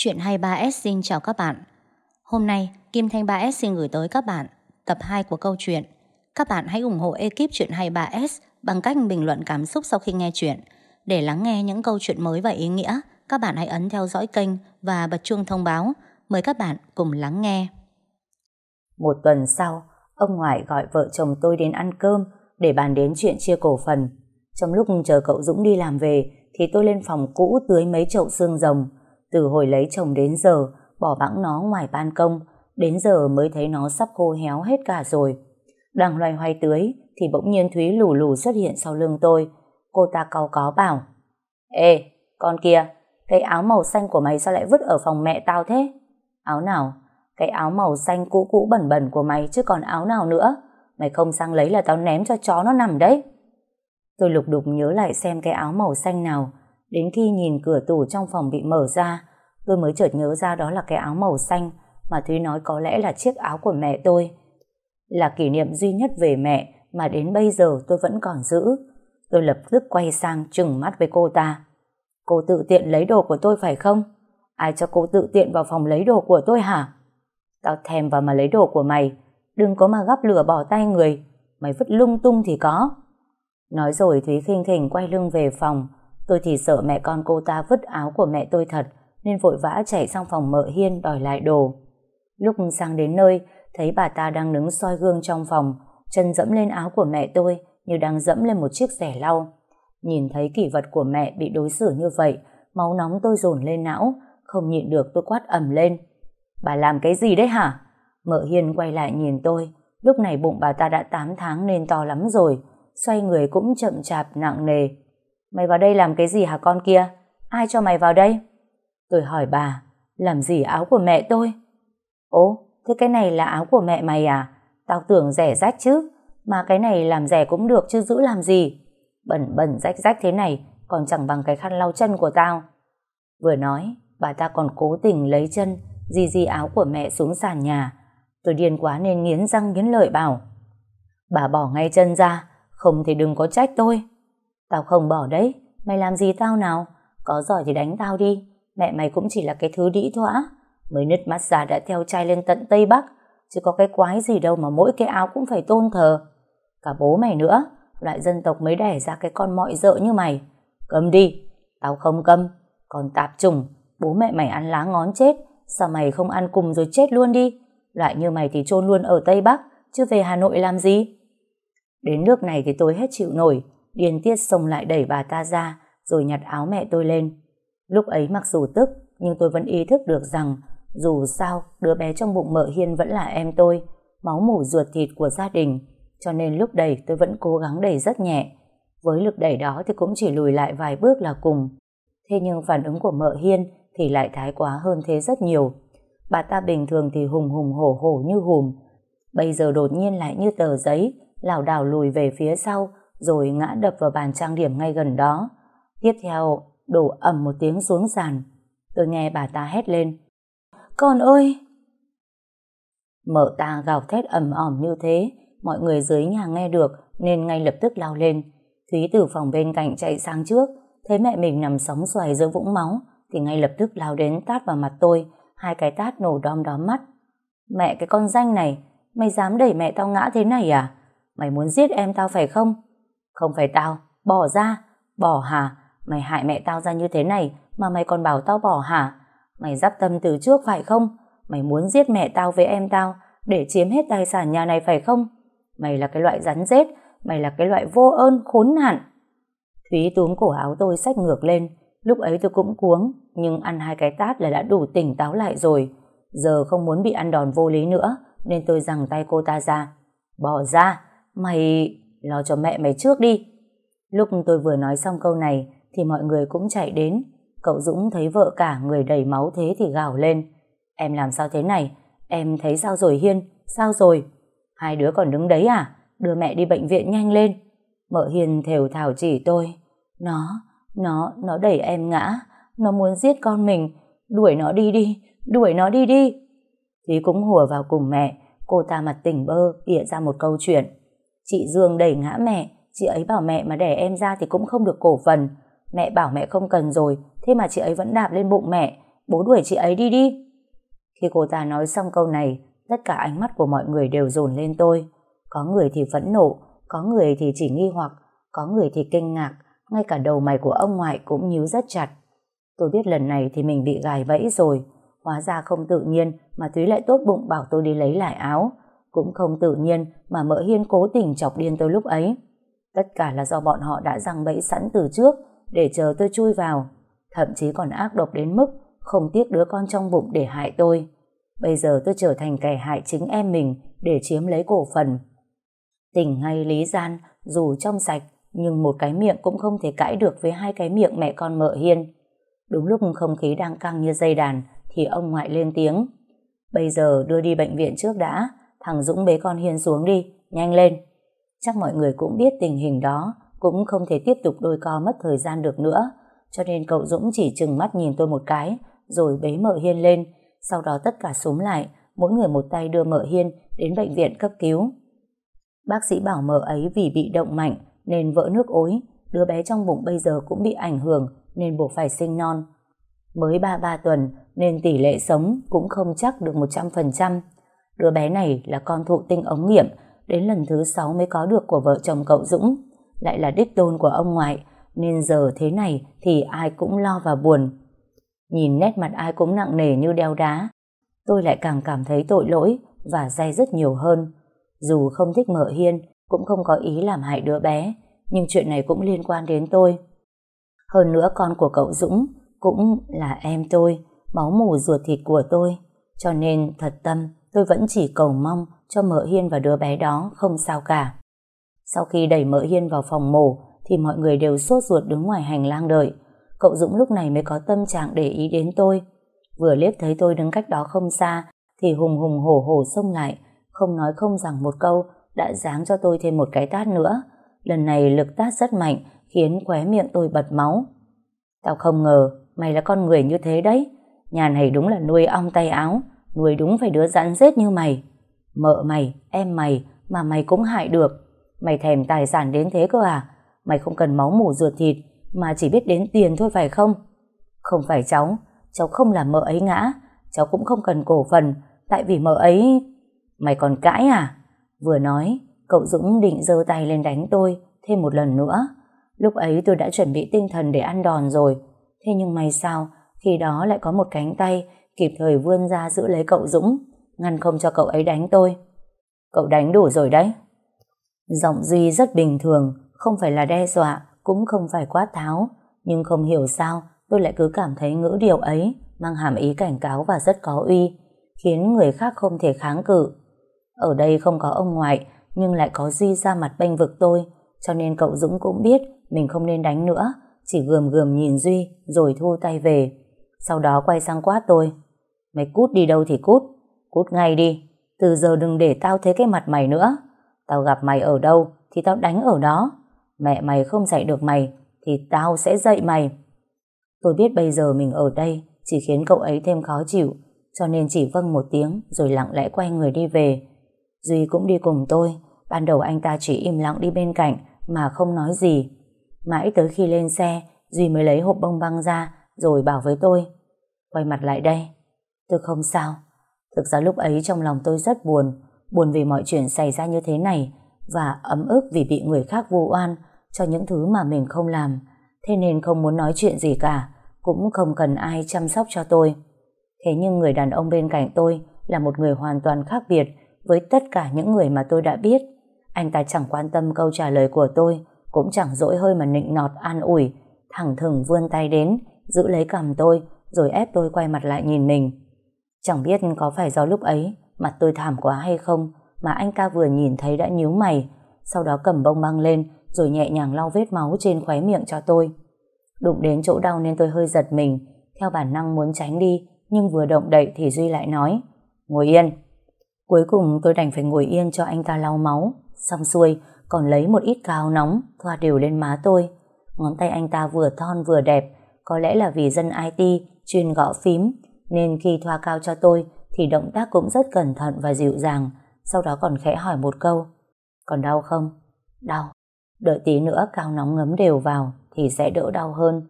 Chuyện 23S xin chào các bạn. Hôm nay, Kim Thanh 3S xin gửi tới các bạn tập 2 của câu chuyện. Các bạn hãy ủng hộ ekip Chuyện 23S bằng cách bình luận cảm xúc sau khi nghe chuyện. Để lắng nghe những câu chuyện mới và ý nghĩa, các bạn hãy ấn theo dõi kênh và bật chuông thông báo. Mời các bạn cùng lắng nghe. Một tuần sau, ông ngoại gọi vợ chồng tôi đến ăn cơm để bàn đến chuyện chia cổ phần. Trong lúc chờ cậu Dũng đi làm về thì tôi lên phòng cũ tưới mấy chậu xương rồng. Từ hồi lấy chồng đến giờ, bỏ bẵng nó ngoài ban công, đến giờ mới thấy nó sắp khô héo hết cả rồi. Đang loay hoay tưới thì bỗng nhiên Thúy lù lù xuất hiện sau lưng tôi. Cô ta cau có bảo Ê, con kia, cái áo màu xanh của mày sao lại vứt ở phòng mẹ tao thế? Áo nào? Cái áo màu xanh cũ cũ bẩn bẩn của mày chứ còn áo nào nữa? Mày không sang lấy là tao ném cho chó nó nằm đấy. Tôi lục đục nhớ lại xem cái áo màu xanh nào. Đến khi nhìn cửa tủ trong phòng bị mở ra, tôi mới chợt nhớ ra đó là cái áo màu xanh mà Thúy nói có lẽ là chiếc áo của mẹ tôi. Là kỷ niệm duy nhất về mẹ mà đến bây giờ tôi vẫn còn giữ. Tôi lập tức quay sang trừng mắt với cô ta. Cô tự tiện lấy đồ của tôi phải không? Ai cho cô tự tiện vào phòng lấy đồ của tôi hả? Tao thèm vào mà lấy đồ của mày. Đừng có mà gắp lửa bỏ tay người. Mày vứt lung tung thì có. Nói rồi Thúy khinh khỉnh quay lưng về phòng. Tôi thì sợ mẹ con cô ta vứt áo của mẹ tôi thật nên vội vã chạy sang phòng mợ Hiên đòi lại đồ. Lúc sang đến nơi, thấy bà ta đang đứng soi gương trong phòng, chân dẫm lên áo của mẹ tôi như đang dẫm lên một chiếc rẻ lau. Nhìn thấy kỷ vật của mẹ bị đối xử như vậy, máu nóng tôi dồn lên não, không nhịn được tôi quát ầm lên. Bà làm cái gì đấy hả? Mợ Hiên quay lại nhìn tôi, lúc này bụng bà ta đã 8 tháng nên to lắm rồi, xoay người cũng chậm chạp nặng nề. Mày vào đây làm cái gì hả con kia? Ai cho mày vào đây? Tôi hỏi bà, làm gì áo của mẹ tôi? Ố, thế cái này là áo của mẹ mày à? Tao tưởng rẻ rách chứ, mà cái này làm rẻ cũng được chứ giữ làm gì? Bẩn bẩn rách rách thế này, còn chẳng bằng cái khăn lau chân của tao. Vừa nói, bà ta còn cố tình lấy chân, di di áo của mẹ xuống sàn nhà. Tôi điên quá nên nghiến răng nghiến lợi bảo. Bà bỏ ngay chân ra, không thì đừng có trách tôi. Tao không bỏ đấy, mày làm gì tao nào? Có giỏi thì đánh tao đi, mẹ mày cũng chỉ là cái thứ đĩ thỏa. Mới nứt mắt già đã theo trai lên tận Tây Bắc, chứ có cái quái gì đâu mà mỗi cái áo cũng phải tôn thờ. Cả bố mày nữa, loại dân tộc mới đẻ ra cái con mọi dợ như mày. Cầm đi, tao không cầm, còn tạp trùng, bố mẹ mày ăn lá ngón chết, sao mày không ăn cùng rồi chết luôn đi? Loại như mày thì chôn luôn ở Tây Bắc, chứ về Hà Nội làm gì? Đến nước này thì tôi hết chịu nổi, điên tiết xông lại đẩy bà ta ra, rồi nhặt áo mẹ tôi lên. Lúc ấy mặc dù tức, nhưng tôi vẫn ý thức được rằng dù sao, đứa bé trong bụng mợ Hiên vẫn là em tôi, máu mủ ruột thịt của gia đình, cho nên lúc đẩy tôi vẫn cố gắng đẩy rất nhẹ. Với lực đẩy đó thì cũng chỉ lùi lại vài bước là cùng. Thế nhưng phản ứng của mợ Hiên thì lại thái quá hơn thế rất nhiều. Bà ta bình thường thì hùng hùng hổ hổ như hùm. Bây giờ đột nhiên lại như tờ giấy, lảo đảo lùi về phía sau, rồi ngã đập vào bàn trang điểm ngay gần đó. Tiếp theo, đổ ầm một tiếng xuống sàn. Tôi nghe bà ta hét lên. Con ơi! mở ta gào thét ầm ỏm như thế, mọi người dưới nhà nghe được nên ngay lập tức lao lên. Thúy từ phòng bên cạnh chạy sang trước, thấy mẹ mình nằm sóng xoài giữa vũng máu, thì ngay lập tức lao đến tát vào mặt tôi, hai cái tát nổ đom đóm mắt. Mẹ cái con danh này, mày dám đẩy mẹ tao ngã thế này à? Mày muốn giết em tao phải không? Không phải tao, bỏ ra, bỏ hả? Mày hại mẹ tao ra như thế này mà mày còn bảo tao bỏ hả? Mày dắp tâm từ trước phải không? Mày muốn giết mẹ tao với em tao để chiếm hết tài sản nhà này phải không? Mày là cái loại rắn rết, mày là cái loại vô ơn khốn nạn. Thúy túm cổ áo tôi xách ngược lên, lúc ấy tôi cũng cuống, nhưng ăn hai cái tát là đã đủ tỉnh táo lại rồi. Giờ không muốn bị ăn đòn vô lý nữa, nên tôi giằng tay cô ta ra. Bỏ ra, mày lo cho mẹ mày trước đi. Lúc tôi vừa nói xong câu này, thì mọi người cũng chạy đến. Cậu Dũng thấy vợ cả người đầy máu thế thì gào lên. Em làm sao thế này? Em thấy sao rồi Hiên? Sao rồi? Hai đứa còn đứng đấy à? Đưa mẹ đi bệnh viện nhanh lên. Mợ Hiền thều thảo chỉ tôi. Nó, nó, nó đẩy em ngã. Nó muốn giết con mình. Đuổi nó đi đi, đuổi nó đi đi. Thúy cũng hùa vào cùng mẹ. Cô ta mặt tỉnh bơ, bịa ra một câu chuyện. Chị Dương đẩy ngã mẹ. Chị ấy bảo mẹ mà đẻ em ra thì cũng không được cổ phần. Mẹ bảo mẹ không cần rồi, thế mà chị ấy vẫn đạp lên bụng mẹ. bố đuổi chị ấy đi đi. Khi cô ta nói xong câu này, tất cả ánh mắt của mọi người đều dồn lên tôi. Có người thì phẫn nộ, có người thì chỉ nghi hoặc, có người thì kinh ngạc, ngay cả đầu mày của ông ngoại cũng nhíu rất chặt. Tôi biết lần này thì mình bị gài bẫy rồi, hóa ra không tự nhiên mà Thúy lại tốt bụng bảo tôi đi lấy lại áo. Cũng không tự nhiên mà mỡ hiên cố tình chọc điên tôi lúc ấy. Tất cả là do bọn họ đã răng bẫy sẵn từ trước để chờ tôi chui vào. Thậm chí còn ác độc đến mức không tiếc đứa con trong bụng để hại tôi. Bây giờ tôi trở thành kẻ hại chính em mình để chiếm lấy cổ phần. Tình ngay lý gian, dù trong sạch, nhưng một cái miệng cũng không thể cãi được với hai cái miệng mẹ con mợ hiên. Đúng lúc không khí đang căng như dây đàn, thì ông ngoại lên tiếng. Bây giờ đưa đi bệnh viện trước đã, thằng Dũng bế con Hiên xuống đi, nhanh lên. Chắc mọi người cũng biết tình hình đó, cũng không thể tiếp tục đôi co mất thời gian được nữa, cho nên cậu Dũng chỉ chừng mắt nhìn tôi một cái, rồi bế mợ Hiên lên, sau đó tất cả súng lại, mỗi người một tay đưa mợ Hiên đến bệnh viện cấp cứu. Bác sĩ bảo mợ ấy vì bị động mạnh nên vỡ nước ối, đứa bé trong bụng bây giờ cũng bị ảnh hưởng nên buộc phải sinh non. Mới 33 tuần nên tỷ lệ sống cũng không chắc được 100%. Đứa bé này là con thụ tinh ống nghiệm, đến lần thứ 6 mới có được của vợ chồng cậu Dũng, lại là đích tôn của ông ngoại, nên giờ thế này thì ai cũng lo và buồn. Nhìn nét mặt ai cũng nặng nề như đeo đá, tôi lại càng cảm thấy tội lỗi và day rất nhiều hơn. Dù không thích mở hiên, cũng không có ý làm hại đứa bé, nhưng chuyện này cũng liên quan đến tôi. Hơn nữa con của cậu Dũng cũng là em tôi, máu mủ ruột thịt của tôi. Cho nên thật tâm, tôi vẫn chỉ cầu mong cho mợ Hiên và đứa bé đó không sao cả. Sau khi đẩy mợ Hiên vào phòng mổ, thì mọi người đều sốt ruột đứng ngoài hành lang đợi. Cậu Dũng lúc này mới có tâm trạng để ý đến tôi. Vừa liếc thấy tôi đứng cách đó không xa, thì hùng hùng hổ hổ xông lại, không nói không rằng một câu, đã giáng cho tôi thêm một cái tát nữa. Lần này lực tát rất mạnh, khiến khóe miệng tôi bật máu. Tao không ngờ, mày là con người như thế đấy. Nhà này đúng là nuôi ong tay áo, nuôi đúng phải đứa rắn rết như mày. Mợ mày, em mày, mà mày cũng hại được. Mày thèm tài sản đến thế cơ à? Mày không cần máu mủ ruột thịt, mà chỉ biết đến tiền thôi phải không? Không phải cháu, cháu không làm mợ ấy ngã, cháu cũng không cần cổ phần, tại vì mợ ấy... Mày còn cãi à? Vừa nói, cậu Dũng định giơ tay lên đánh tôi thêm một lần nữa. Lúc ấy tôi đã chuẩn bị tinh thần để ăn đòn rồi. Thế nhưng may sao, khi đó lại có một cánh tay kịp thời vươn ra giữ lấy cậu Dũng, ngăn không cho cậu ấy đánh tôi. Cậu đánh đủ rồi đấy. Giọng Duy rất bình thường, không phải là đe dọa, cũng không phải quát tháo. Nhưng không hiểu sao, tôi lại cứ cảm thấy ngữ điệu ấy mang hàm ý cảnh cáo và rất có uy, khiến người khác không thể kháng cự. Ở đây không có ông ngoại, nhưng lại có Duy ra mặt bênh vực tôi, cho nên cậu Dũng cũng biết mình không nên đánh nữa, chỉ gườm gườm nhìn Duy rồi thu tay về. Sau đó quay sang quát tôi. Mày cút đi đâu thì cút, cút ngay đi, từ giờ đừng để tao thấy cái mặt mày nữa. Tao gặp mày ở đâu thì tao đánh ở đó. Mẹ mày không dạy được mày thì tao sẽ dạy mày. Tôi biết bây giờ mình ở đây chỉ khiến cậu ấy thêm khó chịu, cho nên chỉ vâng một tiếng rồi lặng lẽ quay người đi về. Duy cũng đi cùng tôi, ban đầu anh ta chỉ im lặng đi bên cạnh mà không nói gì. Mãi tới khi lên xe, Duy mới lấy hộp bông băng ra rồi bảo với tôi. Quay mặt lại đây. Tôi không sao. Thực ra lúc ấy trong lòng tôi rất buồn, buồn vì mọi chuyện xảy ra như thế này và ấm ức vì bị người khác vu oan cho những thứ mà mình không làm. Thế nên không muốn nói chuyện gì cả, cũng không cần ai chăm sóc cho tôi. Thế nhưng người đàn ông bên cạnh tôi là một người hoàn toàn khác biệt với tất cả những người mà tôi đã biết. Anh ta chẳng quan tâm câu trả lời của tôi, cũng chẳng dỗi hơi mà nịnh nọt an ủi, thẳng thừng vươn tay đến, giữ lấy cầm tôi, rồi ép tôi quay mặt lại nhìn mình. Chẳng biết có phải do lúc ấy mặt tôi thảm quá hay không, mà anh ta vừa nhìn thấy đã nhíu mày, sau đó cầm bông băng lên, rồi nhẹ nhàng lau vết máu trên khóe miệng cho tôi. Đụng đến chỗ đau nên tôi hơi giật mình, theo bản năng muốn tránh đi, nhưng vừa động đậy thì Duy lại nói, ngồi yên. Cuối cùng tôi đành phải ngồi yên cho anh ta lau máu, xong xuôi còn lấy một ít cao nóng thoa đều lên má tôi. Ngón tay anh ta vừa thon vừa đẹp, có lẽ là vì dân IT chuyên gõ phím, nên khi thoa cao cho tôi thì động tác cũng rất cẩn thận và dịu dàng, sau đó còn khẽ hỏi một câu. Còn đau không? Đau. Đợi tí nữa cao nóng ngấm đều vào thì sẽ đỡ đau hơn.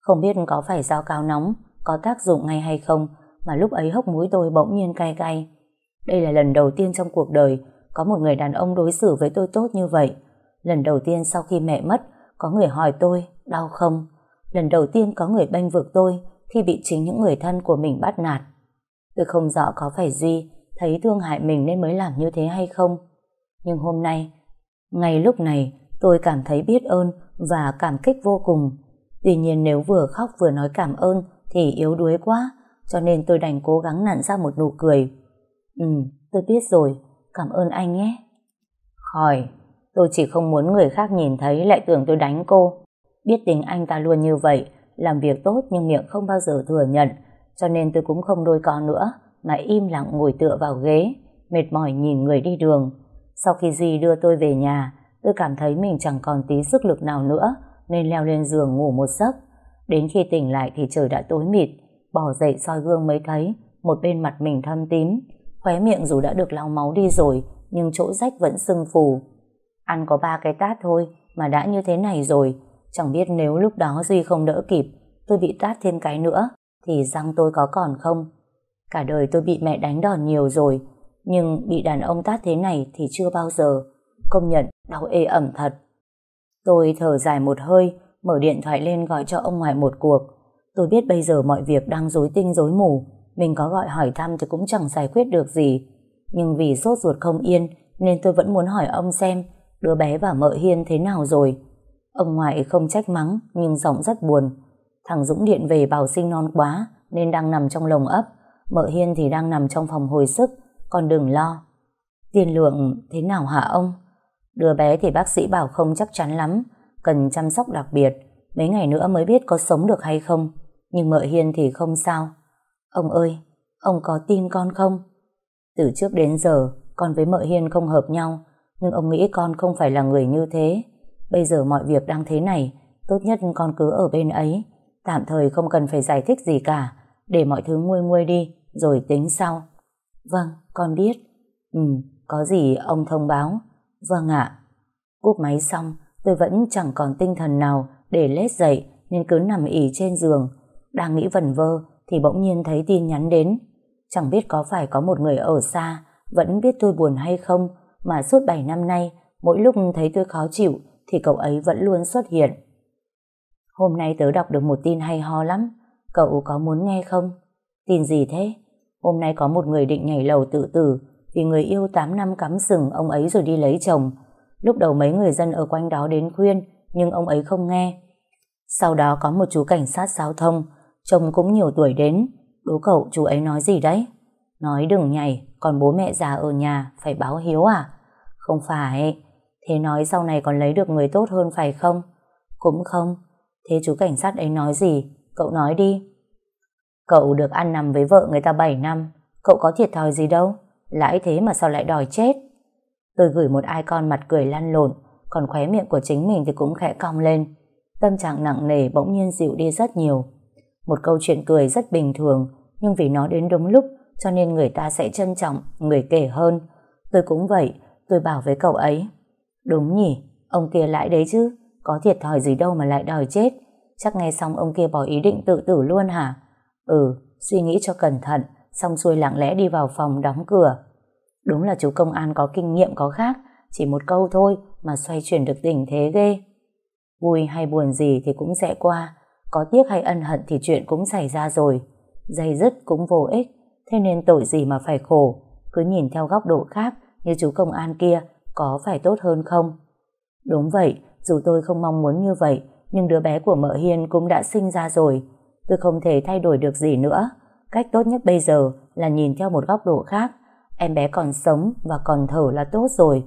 Không biết có phải do cao nóng có tác dụng ngay hay không mà lúc ấy hốc mũi tôi bỗng nhiên cay cay. Đây là lần đầu tiên trong cuộc đời có một người đàn ông đối xử với tôi tốt như vậy. Lần đầu tiên sau khi mẹ mất có người hỏi tôi đau không? Lần đầu tiên có người bênh vực tôi khi bị chính những người thân của mình bắt nạt. Tôi không rõ có phải Duy thấy thương hại mình nên mới làm như thế hay không. Nhưng hôm nay, ngay lúc này tôi cảm thấy biết ơn và cảm kích vô cùng. Tuy nhiên nếu vừa khóc vừa nói cảm ơn thì yếu đuối quá, cho nên tôi đành cố gắng nặn ra một nụ cười. Ừ, tôi biết rồi, cảm ơn anh nhé. Khỏi, tôi chỉ không muốn người khác nhìn thấy lại tưởng tôi đánh cô. Biết tính anh ta luôn như vậy, làm việc tốt nhưng miệng không bao giờ thừa nhận, cho nên tôi cũng không đôi co nữa, mà im lặng ngồi tựa vào ghế, mệt mỏi nhìn người đi đường. Sau khi Duy đưa tôi về nhà, tôi cảm thấy mình chẳng còn tí sức lực nào nữa, nên leo lên giường ngủ một giấc. Đến khi tỉnh lại thì trời đã tối mịt, bỏ dậy soi gương mới thấy một bên mặt mình thâm tím, khóe miệng dù đã được lau máu đi rồi, nhưng chỗ rách vẫn sưng phù. Ăn có ba cái tát thôi mà đã như thế này rồi, chẳng biết nếu lúc đó Duy không đỡ kịp, tôi bị tát thêm cái nữa, thì răng tôi có còn không? Cả đời tôi bị mẹ đánh đòn nhiều rồi, nhưng bị đàn ông tát thế này thì chưa bao giờ. Công nhận, đau ê ẩm thật. Tôi thở dài một hơi, mở điện thoại lên gọi cho ông ngoại một cuộc. Tôi biết bây giờ mọi việc đang rối tinh rối mù, mình có gọi hỏi thăm thì cũng chẳng giải quyết được gì. Nhưng vì sốt ruột không yên, nên tôi vẫn muốn hỏi ông xem đứa bé và mợ Hiên thế nào rồi. Ông ngoại không trách mắng, nhưng giọng rất buồn. Thằng Dũng điện về bảo sinh non quá, nên đang nằm trong lồng ấp. Mợ Hiên thì đang nằm trong phòng hồi sức, con đừng lo. Tiên lượng thế nào hả ông? Đứa bé thì bác sĩ bảo không chắc chắn lắm, cần chăm sóc đặc biệt, mấy ngày nữa mới biết có sống được hay không. Nhưng mợ Hiên thì không sao. Ông ơi, ông có tin con không? Từ trước đến giờ, con với mợ Hiên không hợp nhau, nhưng ông nghĩ con không phải là người như thế. Bây giờ mọi việc đang thế này, tốt nhất con cứ ở bên ấy. Tạm thời không cần phải giải thích gì cả, để mọi thứ nguôi nguôi đi, rồi tính sau. Vâng, con biết. Ừ, có gì ông thông báo. Vâng ạ. Cúp máy xong, tôi vẫn chẳng còn tinh thần nào để lết dậy nên cứ nằm ỉ trên giường. Đang nghĩ vẩn vơ thì bỗng nhiên thấy tin nhắn đến. Chẳng biết có phải có một người ở xa vẫn biết tôi buồn hay không mà suốt 7 năm nay mỗi lúc thấy tôi khó chịu thì cậu ấy vẫn luôn xuất hiện. Hôm nay tớ đọc được một tin hay ho lắm. Cậu có muốn nghe không? Tin gì thế? Hôm nay có một người định nhảy lầu tự tử vì người yêu 8 năm cắm sừng ông ấy rồi đi lấy chồng. Lúc đầu mấy người dân ở quanh đó đến khuyên, nhưng ông ấy không nghe. Sau đó có một chú cảnh sát giao thông chồng cũng nhiều tuổi đến. Đố cậu, chú ấy nói gì đấy? Nói đừng nhảy, còn bố mẹ già ở nhà, phải báo hiếu à? Không phải Thế nói sau này còn lấy được người tốt hơn phải không? Cũng không. Thế chú cảnh sát ấy nói gì? Cậu nói đi. Cậu được ăn nằm với vợ người ta 7 năm. Cậu có thiệt thòi gì đâu? Lãi thế mà sao lại đòi chết? Tôi gửi một ai con mặt cười lăn lộn, Còn khóe miệng của chính mình thì cũng khẽ cong lên. Tâm trạng nặng nề bỗng nhiên dịu đi rất nhiều. Một câu chuyện cười rất bình thường, Nhưng vì nó đến đúng lúc, Cho nên người ta sẽ trân trọng, Người kể hơn. Tôi cũng vậy, Tôi bảo với cậu ấy. Đúng nhỉ Ông kia lại đấy chứ Có thiệt thòi gì đâu mà lại đòi chết Chắc nghe xong ông kia bỏ ý định tự tử luôn hả Ừ suy nghĩ cho cẩn thận xong xuôi lặng lẽ đi vào phòng đóng cửa. Đúng là chú công an có kinh nghiệm có khác, chỉ một câu thôi mà xoay chuyển được tình thế ghê. Vui hay buồn gì thì cũng sẽ qua, có tiếc hay ân hận thì chuyện cũng xảy ra rồi. Dây dứt cũng vô ích, thế nên tội gì mà phải khổ, cứ nhìn theo góc độ khác như chú công an kia có phải tốt hơn không? Đúng vậy, dù tôi không mong muốn như vậy, nhưng đứa bé của mợ Hiên cũng đã sinh ra rồi. Tôi không thể thay đổi được gì nữa. Cách tốt nhất bây giờ là nhìn theo một góc độ khác. Em bé còn sống và còn thở là tốt rồi.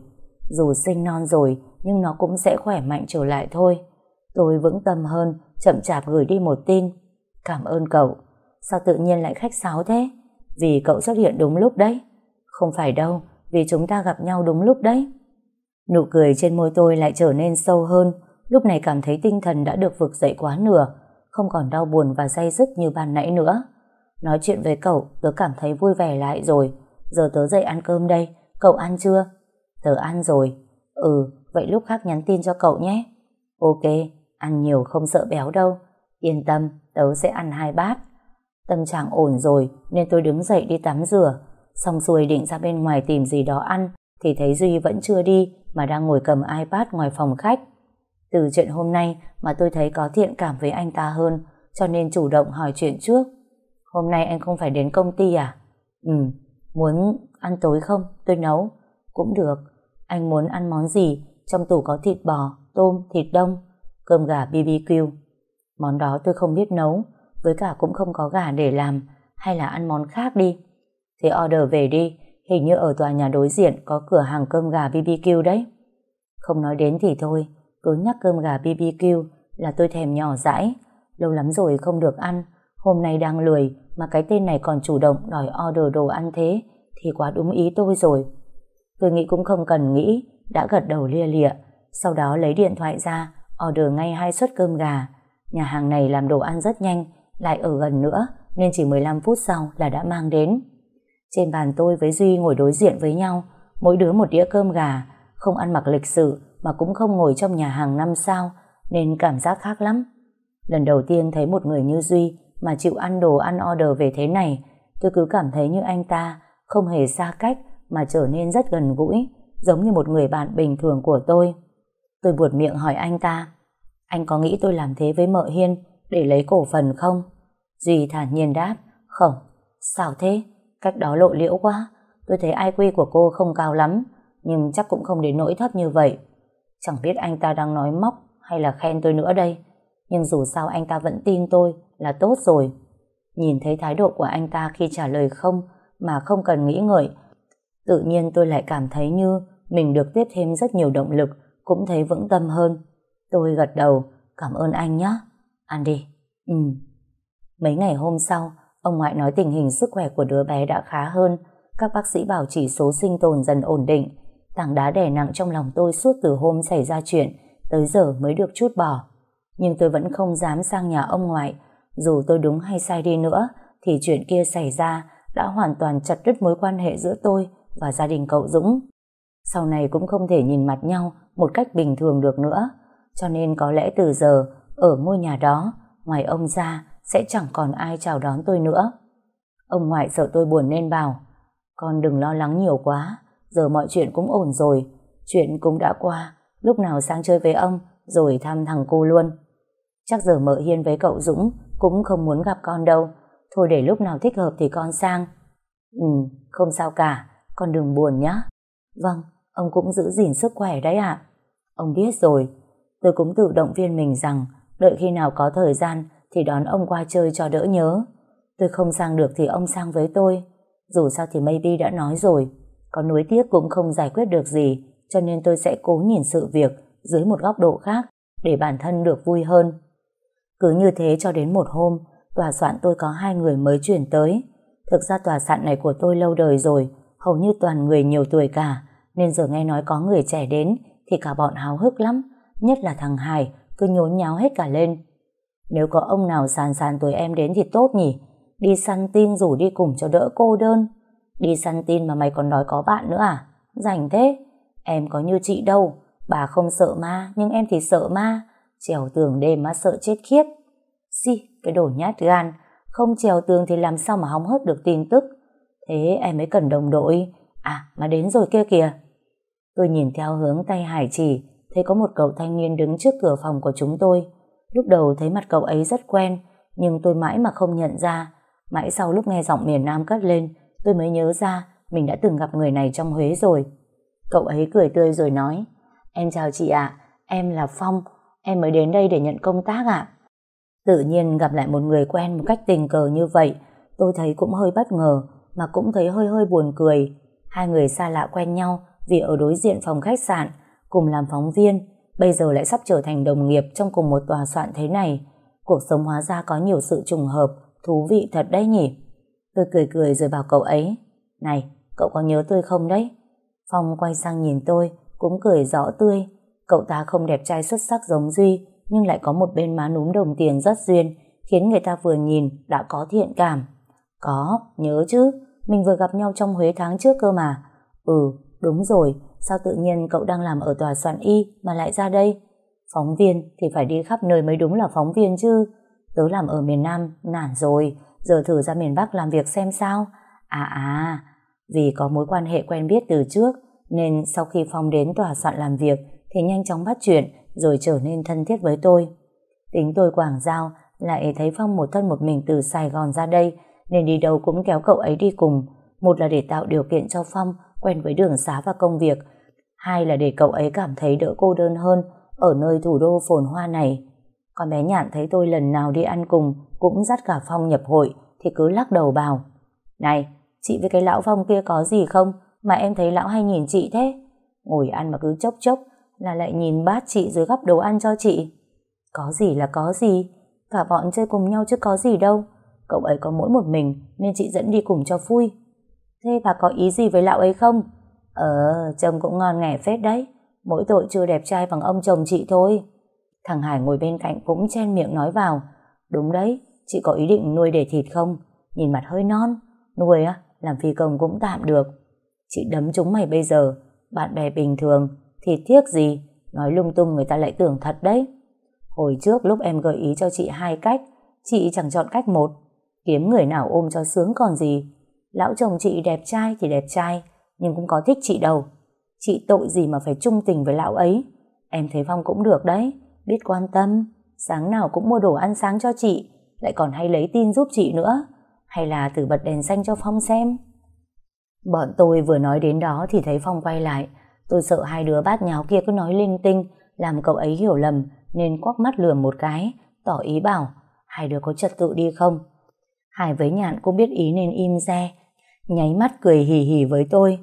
Dù sinh non rồi, nhưng nó cũng sẽ khỏe mạnh trở lại thôi. Tôi vững tâm hơn, chậm chạp gửi đi một tin. Cảm ơn cậu. Sao tự nhiên lại khách sáo thế? Vì cậu xuất hiện đúng lúc đấy. Không phải đâu, vì chúng ta gặp nhau đúng lúc đấy. Nụ cười trên môi tôi lại trở nên sâu hơn, lúc này cảm thấy tinh thần đã được vực dậy quá nửa, không còn đau buồn và day dứt như ban nãy nữa. Nói chuyện với cậu, tớ cảm thấy vui vẻ lại rồi. Giờ tớ dậy ăn cơm đây, cậu ăn chưa? Tớ ăn rồi. Ừ, vậy lúc khác nhắn tin cho cậu nhé. Ok, ăn nhiều không sợ béo đâu. Yên tâm, tớ sẽ ăn hai bát. Tâm trạng ổn rồi nên tôi đứng dậy đi tắm rửa. Xong xuôi định ra bên ngoài tìm gì đó ăn thì thấy Duy vẫn chưa đi mà đang ngồi cầm iPad ngoài phòng khách. Từ chuyện hôm nay mà tôi thấy có thiện cảm với anh ta hơn cho nên chủ động hỏi chuyện trước. Hôm nay anh không phải đến công ty à? Ừ, muốn ăn tối không? Tôi nấu. Cũng được. Anh muốn ăn món gì? Trong tủ có thịt bò, tôm, thịt đông, cơm gà BBQ. Món đó tôi không biết nấu, với cả cũng không có gà để làm, hay là ăn món khác đi. Thế order về đi, hình như ở tòa nhà đối diện có cửa hàng cơm gà BBQ đấy. Không nói đến thì thôi, cứ nhắc cơm gà BBQ là tôi thèm nhỏ dãi. Lâu lắm rồi không được ăn, hôm nay đang lười mà cái tên này còn chủ động đòi order đồ ăn thế thì quá đúng ý tôi rồi. Tôi nghĩ cũng không cần nghĩ, đã gật đầu lia lịa, sau đó lấy điện thoại ra, order ngay hai suất cơm gà. Nhà hàng này làm đồ ăn rất nhanh, lại ở gần nữa, nên chỉ 15 phút sau là đã mang đến. Trên bàn tôi với Duy ngồi đối diện với nhau, mỗi đứa một đĩa cơm gà, không ăn mặc lịch sự mà cũng không ngồi trong nhà hàng năm sao, nên cảm giác khác lắm. Lần đầu tiên thấy một người như Duy mà chịu ăn đồ ăn order về thế này, tôi cứ cảm thấy như anh ta không hề xa cách mà trở nên rất gần gũi, giống như một người bạn bình thường của tôi. Tôi buột miệng hỏi anh ta, anh có nghĩ tôi làm thế với mợ Hiên để lấy cổ phần không? Duy thản nhiên đáp, không, sao thế? Cách đó lộ liễu quá, tôi thấy IQ của cô không cao lắm, nhưng chắc cũng không đến nỗi thấp như vậy. Chẳng biết anh ta đang nói móc hay là khen tôi nữa đây, nhưng dù sao anh ta vẫn tin tôi là tốt rồi. Nhìn thấy thái độ của anh ta khi trả lời không mà không cần nghĩ ngợi, tự nhiên tôi lại cảm thấy như mình được tiếp thêm rất nhiều động lực, cũng thấy vững tâm hơn. Tôi gật đầu, cảm ơn anh nhé. Ăn đi. Ừ. Mấy ngày hôm sau, ông ngoại nói tình hình sức khỏe của đứa bé đã khá hơn, các bác sĩ bảo chỉ số sinh tồn dần ổn định. Tảng đá đè nặng trong lòng tôi suốt từ hôm xảy ra chuyện, tới giờ mới được chút bỏ. Nhưng tôi vẫn không dám sang nhà ông ngoại, dù tôi đúng hay sai đi nữa, thì chuyện kia xảy ra đã hoàn toàn chặt đứt mối quan hệ giữa tôi và gia đình cậu Dũng. Sau này cũng không thể nhìn mặt nhau một cách bình thường được nữa, cho nên có lẽ từ giờ ở ngôi nhà đó, ngoài ông ra sẽ chẳng còn ai chào đón tôi nữa. Ông ngoại sợ tôi buồn nên bảo, con đừng lo lắng nhiều quá, giờ mọi chuyện cũng ổn rồi, chuyện cũng đã qua, lúc nào sang chơi với ông rồi thăm thằng cô luôn. Chắc giờ mợ Hiên với cậu Dũng cũng không muốn gặp con đâu, thôi để lúc nào thích hợp thì con sang. Ừ, không sao cả, con đừng buồn nhé. Vâng, ông cũng giữ gìn sức khỏe đấy ạ. Ông biết rồi, tôi cũng tự động viên mình rằng đợi khi nào có thời gian thì đón ông qua chơi cho đỡ nhớ. Tôi không sang được thì ông sang với tôi. Dù sao thì maybe đã nói rồi, có nuối tiếc cũng không giải quyết được gì, cho nên tôi sẽ cố nhìn sự việc dưới một góc độ khác để bản thân được vui hơn. Cứ như thế cho đến một hôm, tòa soạn tôi có hai người mới chuyển tới. Thực ra tòa soạn này của tôi lâu đời rồi, hầu như toàn người nhiều tuổi cả, nên giờ nghe nói có người trẻ đến thì cả bọn háo hức lắm, nhất là thằng Hải cứ nhốn nháo hết cả lên. Nếu có ông nào sàn sàn tuổi em đến thì tốt nhỉ, đi săn tin rủ đi cùng cho đỡ cô đơn. Đi săn tin mà mày còn nói có bạn nữa à? Rảnh thế, em có như chị đâu, bà không sợ ma nhưng em thì sợ ma, trèo tường đêm mà sợ chết khiếp. Xì, cái đồ nhát gan, không trèo tường thì làm sao mà hóng hớt được tin tức. Thế em mới cần đồng đội. À, mà đến rồi kia kìa. Tôi nhìn theo hướng tay Hải chỉ, thấy có một cậu thanh niên đứng trước cửa phòng của chúng tôi. Lúc đầu thấy mặt cậu ấy rất quen, nhưng tôi mãi mà không nhận ra. Mãi sau lúc nghe giọng miền Nam cất lên, tôi mới nhớ ra mình đã từng gặp người này trong Huế rồi. Cậu ấy cười tươi rồi nói, Em chào chị ạ, em là Phong, em mới đến đây để nhận công tác ạ. Tự nhiên gặp lại một người quen một cách tình cờ như vậy, tôi thấy cũng hơi bất ngờ, mà cũng thấy hơi hơi buồn cười. Hai người xa lạ quen nhau vì ở đối diện phòng khách sạn, cùng làm phóng viên, bây giờ lại sắp trở thành đồng nghiệp trong cùng một tòa soạn thế này. Cuộc sống hóa ra có nhiều sự trùng hợp, thú vị thật đấy nhỉ. Tôi cười cười rồi bảo cậu ấy, Này, cậu có nhớ tôi không đấy? Phong quay sang nhìn tôi, cũng cười rõ tươi. Cậu ta không đẹp trai xuất sắc giống Duy, nhưng lại có một bên má núm đồng tiền rất duyên, khiến người ta vừa nhìn đã có thiện cảm. Có, nhớ chứ, mình vừa gặp nhau trong Huế tháng trước cơ mà. Ừ, đúng rồi, sao tự nhiên cậu đang làm ở tòa soạn y mà lại ra đây? Phóng viên thì phải đi khắp nơi mới đúng là phóng viên chứ. Tớ làm ở miền Nam, nản rồi, giờ thử ra miền Bắc làm việc xem sao. À à, vì có mối quan hệ quen biết từ trước, nên sau khi Phong đến tòa soạn làm việc thì nhanh chóng bắt chuyện rồi trở nên thân thiết với tôi. Tính tôi quảng giao, lại thấy Phong một thân một mình từ Sài Gòn ra đây, nên đi đâu cũng kéo cậu ấy đi cùng. Một là để tạo điều kiện cho Phong quen với đường xá và công việc, hai là để cậu ấy cảm thấy đỡ cô đơn hơn ở nơi thủ đô phồn hoa này. Con bé Nhạn thấy tôi lần nào đi ăn cùng cũng dắt cả Phong nhập hội thì cứ lắc đầu bảo Này, chị với cái lão Phong kia có gì không mà em thấy lão hay nhìn chị thế? Ngồi ăn mà cứ chốc chốc là lại nhìn bát chị rồi gắp đồ ăn cho chị. Có gì là có gì, cả bọn chơi cùng nhau chứ có gì đâu. Cậu ấy có mỗi một mình nên chị dẫn đi cùng cho vui. Thế bà có ý gì với lão ấy không? Ờ, chồng cũng ngon nghẻ phết đấy. Mỗi tội chưa đẹp trai bằng ông chồng chị thôi. Thằng Hải ngồi bên cạnh cũng chen miệng nói vào. Đúng đấy, chị có ý định nuôi để thịt không? Nhìn mặt hơi non. Nuôi á, làm phi công cũng tạm được. Chị đấm chúng mày bây giờ. Bạn bè bình thường, thịt thiếc gì. Nói lung tung người ta lại tưởng thật đấy. Hồi trước lúc em gợi ý cho chị hai cách, chị chẳng chọn cách một. Kiếm người nào ôm cho sướng còn gì. Lão chồng chị đẹp trai thì đẹp trai, nhưng cũng có thích chị đâu. Chị tội gì mà phải trung tình với lão ấy. Em thấy Phong cũng được đấy, biết quan tâm. Sáng nào cũng mua đồ ăn sáng cho chị, lại còn hay lấy tin giúp chị nữa. Hay là thử bật đèn xanh cho Phong xem. Bọn tôi vừa nói đến đó thì thấy Phong quay lại. Tôi sợ hai đứa bát nháo kia cứ nói linh tinh, làm cậu ấy hiểu lầm, nên quắc mắt lườm một cái, tỏ ý bảo, hai đứa có trật tự đi không? Hải với Nhạn cũng biết ý nên im re, nháy mắt cười hì hì với tôi.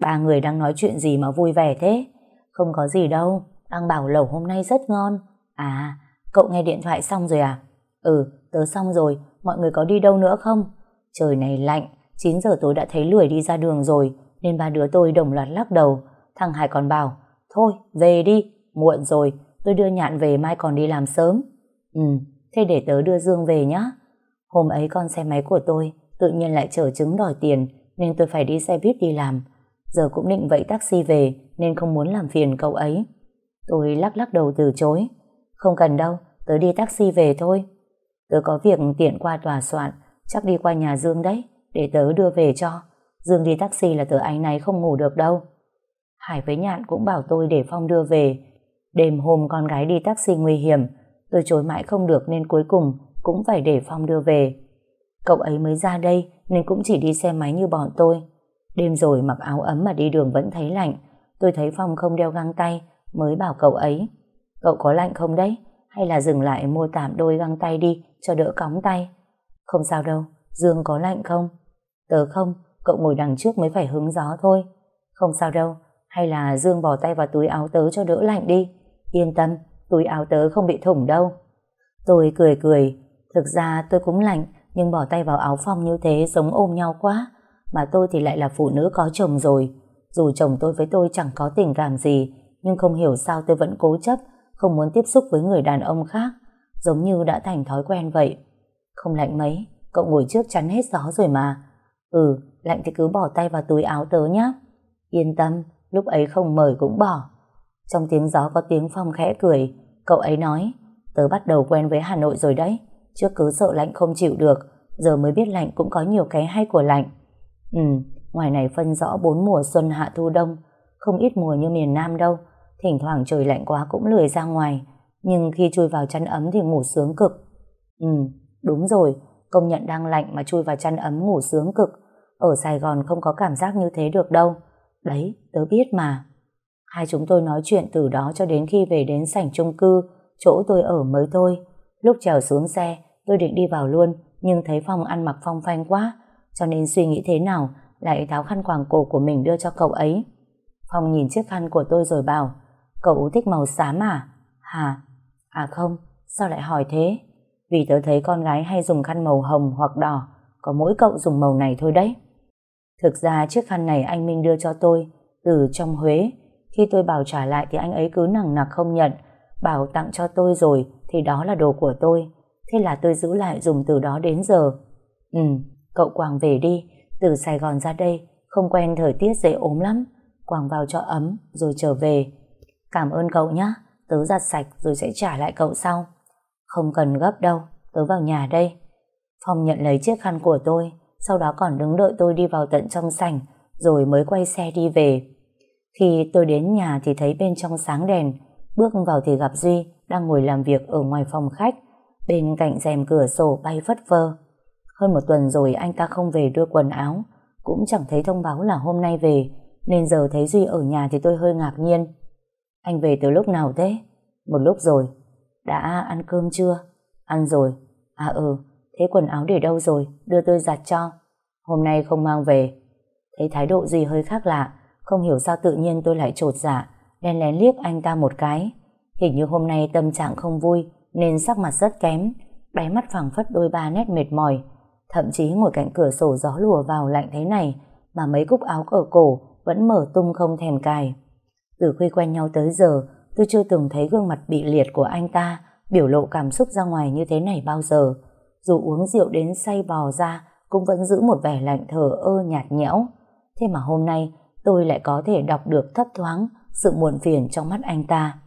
Ba người đang nói chuyện gì mà vui vẻ thế? Không có gì đâu, đang bảo lẩu hôm nay rất ngon. À, cậu nghe điện thoại xong rồi à? Ừ, tớ xong rồi, mọi người có đi đâu nữa không? Trời này lạnh, 9 giờ tối đã thấy lười đi ra đường rồi, nên ba đứa tôi đồng loạt lắc đầu. Thằng Hải còn bảo, thôi, về đi, muộn rồi, tôi đưa nhạn về mai còn đi làm sớm. Ừ, thế để tớ đưa Dương về nhá. Hôm ấy con xe máy của tôi tự nhiên lại chờ chứng đòi tiền nên tôi phải đi xe buýt đi làm. Giờ cũng định vậy taxi về nên không muốn làm phiền cậu ấy. Tôi lắc lắc đầu từ chối. Không cần đâu, tớ đi taxi về thôi. Tớ có việc tiện qua tòa soạn, chắc đi qua nhà Dương đấy, để tớ đưa về cho. Dương đi taxi là tớ ánh này không ngủ được đâu. Hải với Nhạn cũng bảo tôi để Phong đưa về. Đêm hôm con gái đi taxi nguy hiểm, tôi chối mãi không được nên cuối cùng cũng phải để Phong đưa về. Cậu ấy mới ra đây nên cũng chỉ đi xe máy như bọn tôi. Đêm rồi mặc áo ấm mà đi đường vẫn thấy lạnh. Tôi thấy Phong không đeo găng tay mới bảo cậu ấy. Cậu có lạnh không đấy? Hay là dừng lại mua tạm đôi găng tay đi cho đỡ cóng tay? Không sao đâu, Dương có lạnh không? Tớ không, cậu ngồi đằng trước mới phải hứng gió thôi. Không sao đâu, hay là Dương bỏ tay vào túi áo tớ cho đỡ lạnh đi. Yên tâm, túi áo tớ không bị thủng đâu. Tôi cười cười, thực ra tôi cũng lạnh, nhưng bỏ tay vào áo Phong như thế giống ôm nhau quá. Mà tôi thì lại là phụ nữ có chồng rồi. Dù chồng tôi với tôi chẳng có tình cảm gì, nhưng không hiểu sao tôi vẫn cố chấp, không muốn tiếp xúc với người đàn ông khác, giống như đã thành thói quen vậy. Không lạnh mấy, cậu ngồi trước chắn hết gió rồi mà. Ừ, lạnh thì cứ bỏ tay vào túi áo tớ nhé. Yên tâm, lúc ấy không mời cũng bỏ. Trong tiếng gió có tiếng Phong khẽ cười, cậu ấy nói, tớ bắt đầu quen với Hà Nội rồi đấy, trước cứ sợ lạnh không chịu được, giờ mới biết lạnh cũng có nhiều cái hay của lạnh. Ừ, ngoài này phân rõ bốn mùa xuân hạ thu đông, không ít mùa như miền Nam đâu, thỉnh thoảng trời lạnh quá cũng lười ra ngoài, nhưng khi chui vào chăn ấm thì ngủ sướng cực. Ừ, đúng rồi, công nhận đang lạnh mà chui vào chăn ấm ngủ sướng cực, ở Sài Gòn không có cảm giác như thế được đâu. Đấy, tớ biết mà. Hai chúng tôi nói chuyện từ đó cho đến khi về đến sảnh chung cư, chỗ tôi ở mới thôi. Lúc trèo xuống xe, tôi định đi vào luôn, nhưng thấy Phong ăn mặc phong phanh quá, cho nên suy nghĩ thế nào, lại tháo khăn quàng cổ của mình đưa cho cậu ấy. Phong nhìn chiếc khăn của tôi rồi bảo, cậu thích màu xám à? hà À không, sao lại hỏi thế? Vì tớ thấy con gái hay dùng khăn màu hồng hoặc đỏ, có mỗi cậu dùng màu này thôi đấy. Thực ra chiếc khăn này anh Minh đưa cho tôi từ trong Huế. Khi tôi bảo trả lại thì anh ấy cứ nằng nặc không nhận, bảo tặng cho tôi rồi thì đó là đồ của tôi. Thế là tôi giữ lại dùng từ đó đến giờ. Ừ, cậu Quảng về đi, từ Sài Gòn ra đây, không quen thời tiết dễ ốm lắm. Quảng vào cho ấm, rồi trở về. Cảm ơn cậu nhé, tớ giặt sạch rồi sẽ trả lại cậu sau. Không cần gấp đâu, tớ vào nhà đây. Phong nhận lấy chiếc khăn của tôi, sau đó còn đứng đợi tôi đi vào tận trong sảnh, rồi mới quay xe đi về. Khi tôi đến nhà thì thấy bên trong sáng đèn, bước vào thì gặp Duy đang ngồi làm việc ở ngoài phòng khách, bên cạnh rèm cửa sổ bay phất phơ. Hơn một tuần rồi anh ta không về đưa quần áo, cũng chẳng thấy thông báo là hôm nay về, nên giờ thấy Duy ở nhà thì tôi hơi ngạc nhiên. Anh về từ lúc nào thế? Một lúc rồi. Đã ăn cơm chưa? Ăn rồi. À ừ, thế quần áo để đâu rồi? Đưa tôi giặt cho. Hôm nay không mang về. Thấy thái độ gì hơi khác lạ, không hiểu sao tự nhiên tôi lại trột dạ, lén lén liếc anh ta một cái. Hình như hôm nay tâm trạng không vui, nên sắc mặt rất kém, đáy mắt phẳng phất đôi ba nét mệt mỏi. Thậm chí ngồi cạnh cửa sổ gió lùa vào lạnh thế này, mà mấy cúc áo ở cổ vẫn mở tung không thèm cài. Từ khi quen nhau tới giờ, tôi chưa từng thấy gương mặt bị liệt của anh ta biểu lộ cảm xúc ra ngoài như thế này bao giờ. Dù uống rượu đến say bò ra, cũng vẫn giữ một vẻ lạnh thờ ơ nhạt nhẽo. Thế mà hôm nay, tôi lại có thể đọc được thấp thoáng sự muộn phiền trong mắt anh ta.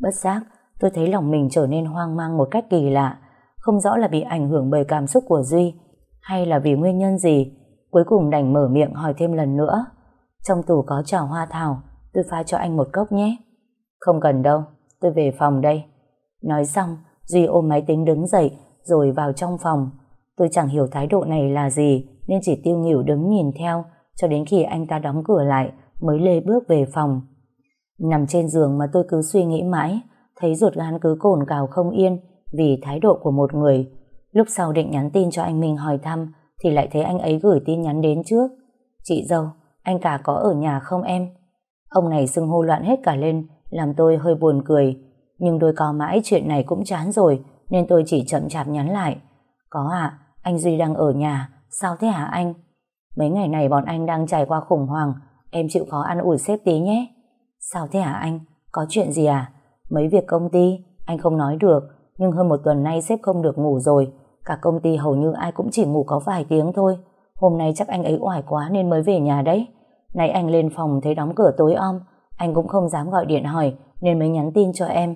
Bất giác, tôi thấy lòng mình trở nên hoang mang một cách kỳ lạ, không rõ là bị ảnh hưởng bởi cảm xúc của Duy, hay là vì nguyên nhân gì, cuối cùng đành mở miệng hỏi thêm lần nữa. Trong tủ có trà hoa thảo, tôi pha cho anh một cốc nhé. Không cần đâu, tôi về phòng đây. Nói xong, Duy ôm máy tính đứng dậy, rồi vào trong phòng. Tôi chẳng hiểu thái độ này là gì, nên chỉ tiêu nghỉu đứng nhìn theo, cho đến khi anh ta đóng cửa lại, mới lê bước về phòng. Nằm trên giường mà tôi cứ suy nghĩ mãi, thấy ruột gan cứ cồn cào không yên vì thái độ của một người. Lúc sau định nhắn tin cho anh Minh hỏi thăm, thì lại thấy anh ấy gửi tin nhắn đến trước. Chị dâu, anh cả có ở nhà không em? Ông này xưng hô loạn hết cả lên, làm tôi hơi buồn cười. Nhưng đôi co mãi chuyện này cũng chán rồi, nên tôi chỉ chậm chạp nhắn lại. Có ạ, anh Duy đang ở nhà, sao thế hả anh? Mấy ngày này bọn anh đang trải qua khủng hoảng, em chịu khó ăn ủi xếp tí nhé. Sao thế hả anh? Có chuyện gì à? Mấy việc công ty, anh không nói được, nhưng hơn một tuần nay sếp không được ngủ rồi. Cả công ty hầu như ai cũng chỉ ngủ có vài tiếng thôi. Hôm nay chắc anh ấy oải quá nên mới về nhà đấy. Nãy anh lên phòng thấy đóng cửa tối om, anh cũng không dám gọi điện hỏi nên mới nhắn tin cho em.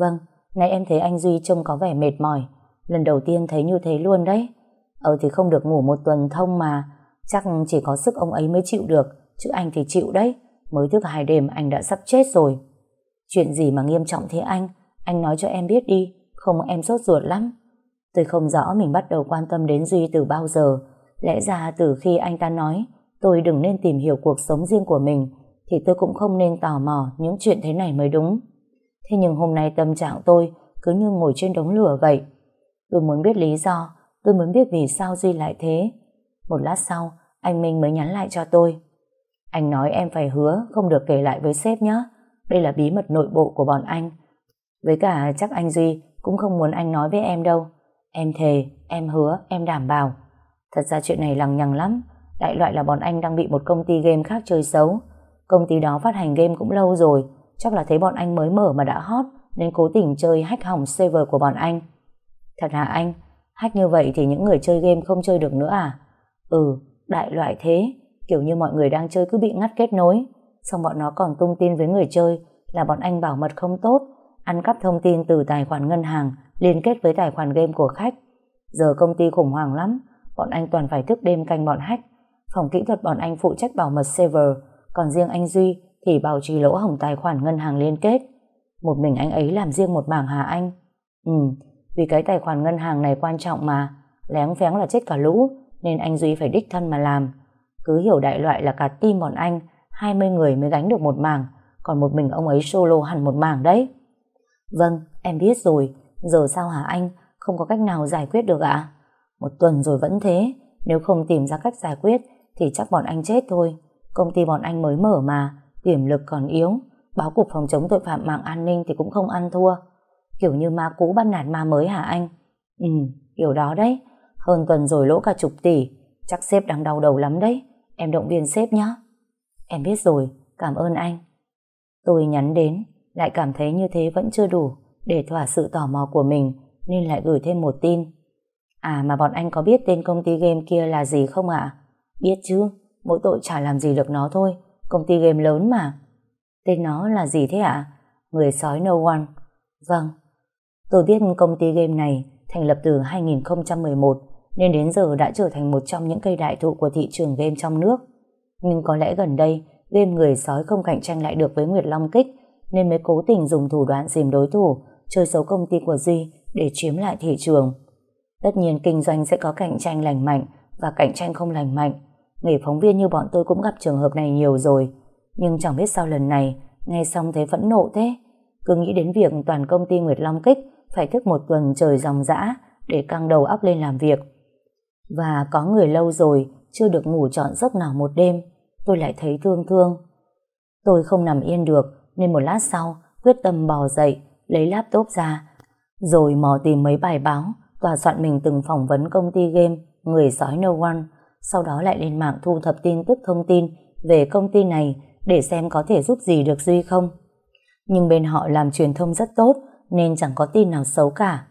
Vâng, nãy em thấy anh Duy trông có vẻ mệt mỏi. Lần đầu tiên thấy như thế luôn đấy. Ờ thì không được ngủ một tuần thông mà, chắc chỉ có sức ông ấy mới chịu được, chứ anh thì chịu đấy. Mới thức hai đêm anh đã sắp chết rồi. Chuyện gì mà nghiêm trọng thế anh? Anh nói cho em biết đi, không em sốt ruột lắm. Tôi không rõ mình bắt đầu quan tâm đến Duy từ bao giờ. Lẽ ra từ khi anh ta nói tôi đừng nên tìm hiểu cuộc sống riêng của mình thì tôi cũng không nên tò mò những chuyện thế này mới đúng. Thế nhưng hôm nay tâm trạng tôi cứ như ngồi trên đống lửa vậy. Tôi muốn biết lý do, tôi muốn biết vì sao Duy lại thế. Một lát sau, anh Minh mới nhắn lại cho tôi. Anh nói em phải hứa không được kể lại với sếp nhé. Đây là bí mật nội bộ của bọn anh. Với cả chắc anh Duy cũng không muốn anh nói với em đâu. Em thề, em hứa, em đảm bảo. Thật ra chuyện này lằng nhằng lắm. Đại loại là bọn anh đang bị một công ty game khác chơi xấu. Công ty đó phát hành game cũng lâu rồi. Chắc là thấy bọn anh mới mở mà đã hot nên cố tình chơi hack hỏng server của bọn anh. Thật hả anh? Hack như vậy thì những người chơi game không chơi được nữa à? Ừ, đại loại thế. Kiểu như mọi người đang chơi cứ bị ngắt kết nối. Xong bọn nó còn tung tin với người chơi là bọn anh bảo mật không tốt, ăn cắp thông tin từ tài khoản ngân hàng liên kết với tài khoản game của khách. Giờ công ty khủng hoảng lắm, bọn anh toàn phải thức đêm canh bọn hack. Phòng kỹ thuật bọn anh phụ trách bảo mật server, còn riêng anh Duy thì bảo trì lỗ hổng tài khoản ngân hàng liên kết. Một mình anh ấy làm riêng một bảng hà anh? Ừ, vì cái tài khoản ngân hàng này quan trọng mà, lén phén là chết cả lũ, nên anh Duy phải đích thân mà làm. Cứ hiểu đại loại là cả team bọn anh, 20 người mới gánh được một mảng, còn một mình ông ấy solo hẳn một mảng đấy. Vâng, em biết rồi, giờ sao hả anh, không có cách nào giải quyết được ạ? Một tuần rồi vẫn thế, nếu không tìm ra cách giải quyết thì chắc bọn anh chết thôi. Công ty bọn anh mới mở mà, tiềm lực còn yếu, báo cục phòng chống tội phạm mạng an ninh thì cũng không ăn thua. Kiểu như ma cũ bắt nạt ma mới hả anh? Ừ, kiểu đó đấy. Hơn tuần rồi lỗ cả chục tỷ, chắc sếp đang đau đầu lắm đấy. Em động viên sếp nhé. Em biết rồi, cảm ơn anh. Tôi nhắn đến, lại cảm thấy như thế vẫn chưa đủ để thỏa sự tò mò của mình nên lại gửi thêm một tin. À mà bọn anh có biết tên công ty game kia là gì không ạ? Biết chứ, mỗi tội chả làm gì được nó thôi, công ty game lớn mà. Tên nó là gì thế ạ? Người sói No One. Vâng, tôi biết công ty game này thành lập từ 2011 nên đến giờ đã trở thành một trong những cây đại thụ của thị trường game trong nước. Nhưng có lẽ gần đây, game người sói không cạnh tranh lại được với Nguyệt Long Kích nên mới cố tình dùng thủ đoạn dìm đối thủ, chơi xấu công ty của Duy để chiếm lại thị trường. Tất nhiên kinh doanh sẽ có cạnh tranh lành mạnh và cạnh tranh không lành mạnh. Nghề phóng viên như bọn tôi cũng gặp trường hợp này nhiều rồi. Nhưng chẳng biết sao lần này, nghe xong thấy phẫn nộ thế. Cứ nghĩ đến việc toàn công ty Nguyệt Long Kích phải thức một tuần trời dòng dã để căng đầu óc lên làm việc. Và có người lâu rồi chưa được ngủ trọn giấc nào một đêm, tôi lại thấy thương thương. Tôi không nằm yên được, nên một lát sau quyết tâm bò dậy, lấy laptop ra, rồi mò tìm mấy bài báo, tòa soạn mình từng phỏng vấn công ty game Người sói No One, sau đó lại lên mạng thu thập tin tức thông tin về công ty này để xem có thể giúp gì được Duy không. Nhưng bên họ làm truyền thông rất tốt nên chẳng có tin nào xấu cả.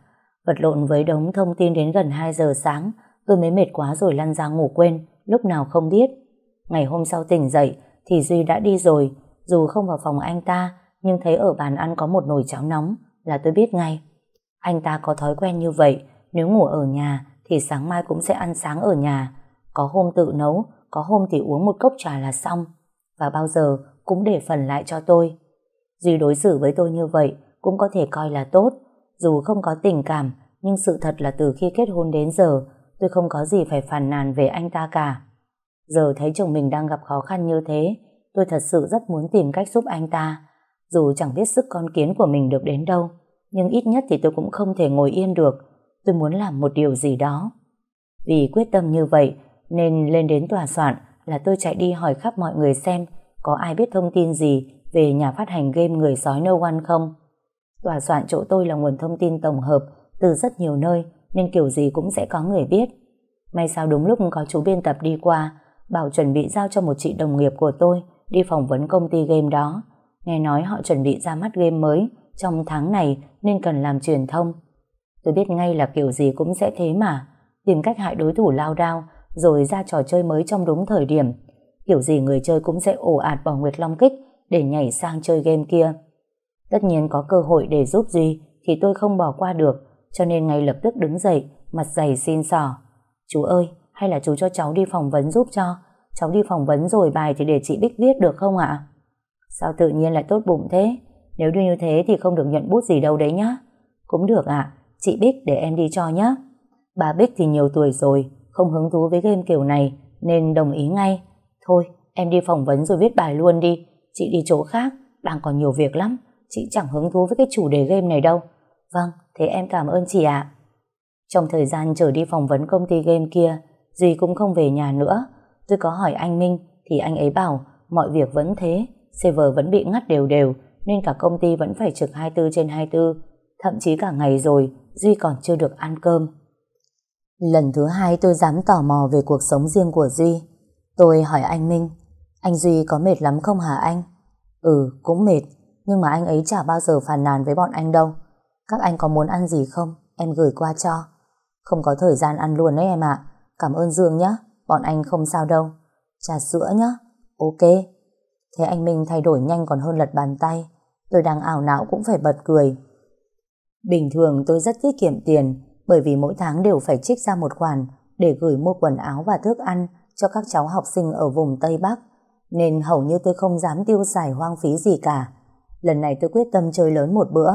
Vật lộn với đống thông tin đến gần 2 giờ sáng, tôi mới mệt quá rồi lăn ra ngủ quên, lúc nào không biết. Ngày hôm sau tỉnh dậy thì Duy đã đi rồi, dù không vào phòng anh ta, nhưng thấy ở bàn ăn có một nồi cháo nóng là tôi biết ngay. Anh ta có thói quen như vậy, nếu ngủ ở nhà thì sáng mai cũng sẽ ăn sáng ở nhà. Có hôm tự nấu, có hôm thì uống một cốc trà là xong. Và bao giờ cũng để phần lại cho tôi. Duy đối xử với tôi như vậy cũng có thể coi là tốt. Dù không có tình cảm, nhưng sự thật là từ khi kết hôn đến giờ, tôi không có gì phải phàn nàn về anh ta cả. Giờ thấy chồng mình đang gặp khó khăn như thế, tôi thật sự rất muốn tìm cách giúp anh ta. Dù chẳng biết sức con kiến của mình được đến đâu, nhưng ít nhất thì tôi cũng không thể ngồi yên được. Tôi muốn làm một điều gì đó. Vì quyết tâm như vậy, nên lên đến tòa soạn là tôi chạy đi hỏi khắp mọi người xem có ai biết thông tin gì về nhà phát hành game Người Sói No One không. Tòa soạn chỗ tôi là nguồn thông tin tổng hợp từ rất nhiều nơi nên kiểu gì cũng sẽ có người biết. May sao đúng lúc có chú biên tập đi qua, bảo chuẩn bị giao cho một chị đồng nghiệp của tôi đi phỏng vấn công ty game đó. Nghe nói họ chuẩn bị ra mắt game mới trong tháng này nên cần làm truyền thông. Tôi biết ngay là kiểu gì cũng sẽ thế mà. Tìm cách hại đối thủ lao đao rồi ra trò chơi mới trong đúng thời điểm. Kiểu gì người chơi cũng sẽ ồ ạt vào Nguyệt Long Kích để nhảy sang chơi game kia. Tất nhiên có cơ hội để giúp Duy thì tôi không bỏ qua được cho nên ngay lập tức đứng dậy mặt dày xin sò, Chú ơi, hay là chú cho cháu đi phỏng vấn giúp cho cháu đi phỏng vấn rồi bài thì để chị Bích viết được không ạ? Sao tự nhiên lại tốt bụng thế? Nếu như thế thì không được nhận bút gì đâu đấy nhá. Cũng được ạ, chị Bích để em đi cho nhá. Bà Bích thì nhiều tuổi rồi, không hứng thú với game kiểu này nên đồng ý ngay. Thôi, em đi phỏng vấn rồi viết bài luôn đi. Chị đi chỗ khác, đang còn nhiều việc lắm. Chị chẳng hứng thú với cái chủ đề game này đâu. Vâng, thế em cảm ơn chị ạ. Trong thời gian trở đi phỏng vấn công ty game kia, Duy cũng không về nhà nữa. Tôi có hỏi anh Minh thì anh ấy bảo mọi việc vẫn thế, server vẫn bị ngắt đều đều nên cả công ty vẫn phải trực 24 trên 24. Thậm chí cả ngày rồi, Duy còn chưa được ăn cơm. Lần thứ hai tôi dám tò mò về cuộc sống riêng của Duy. Tôi hỏi anh Minh, anh Duy có mệt lắm không hả anh? Ừ, cũng mệt, nhưng mà anh ấy chả bao giờ phàn nàn với bọn anh đâu. Các anh có muốn ăn gì không? Em gửi qua cho. Không có thời gian ăn luôn đấy em ạ. Cảm ơn Dương nhé. Bọn anh không sao đâu. Trà sữa nhé. Ok. Thế anh Minh thay đổi nhanh còn hơn lật bàn tay. Tôi đang ảo não cũng phải bật cười. Bình thường tôi rất tiết kiệm tiền, bởi vì mỗi tháng đều phải trích ra một khoản để gửi mua quần áo và thức ăn cho các cháu học sinh ở vùng Tây Bắc nên hầu như tôi không dám tiêu xài hoang phí gì cả. Lần này tôi quyết tâm chơi lớn một bữa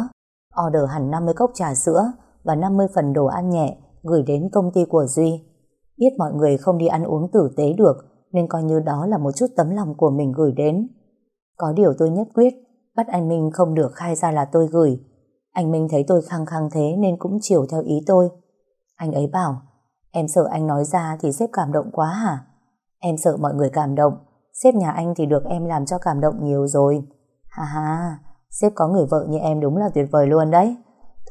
order hẳn 50 cốc trà sữa và 50 phần đồ ăn nhẹ gửi đến công ty của Duy. Biết mọi người không đi ăn uống tử tế được nên coi như đó là một chút tấm lòng của mình gửi đến. Có điều tôi nhất quyết bắt anh Minh không được khai ra là tôi gửi. Anh Minh thấy tôi khăng khăng thế nên cũng chiều theo ý tôi. Anh ấy bảo em sợ anh nói ra thì sếp cảm động quá hả? Em sợ mọi người cảm động sếp nhà anh thì được em làm cho cảm động nhiều rồi. Ha ha, sếp có người vợ như em đúng là tuyệt vời luôn đấy.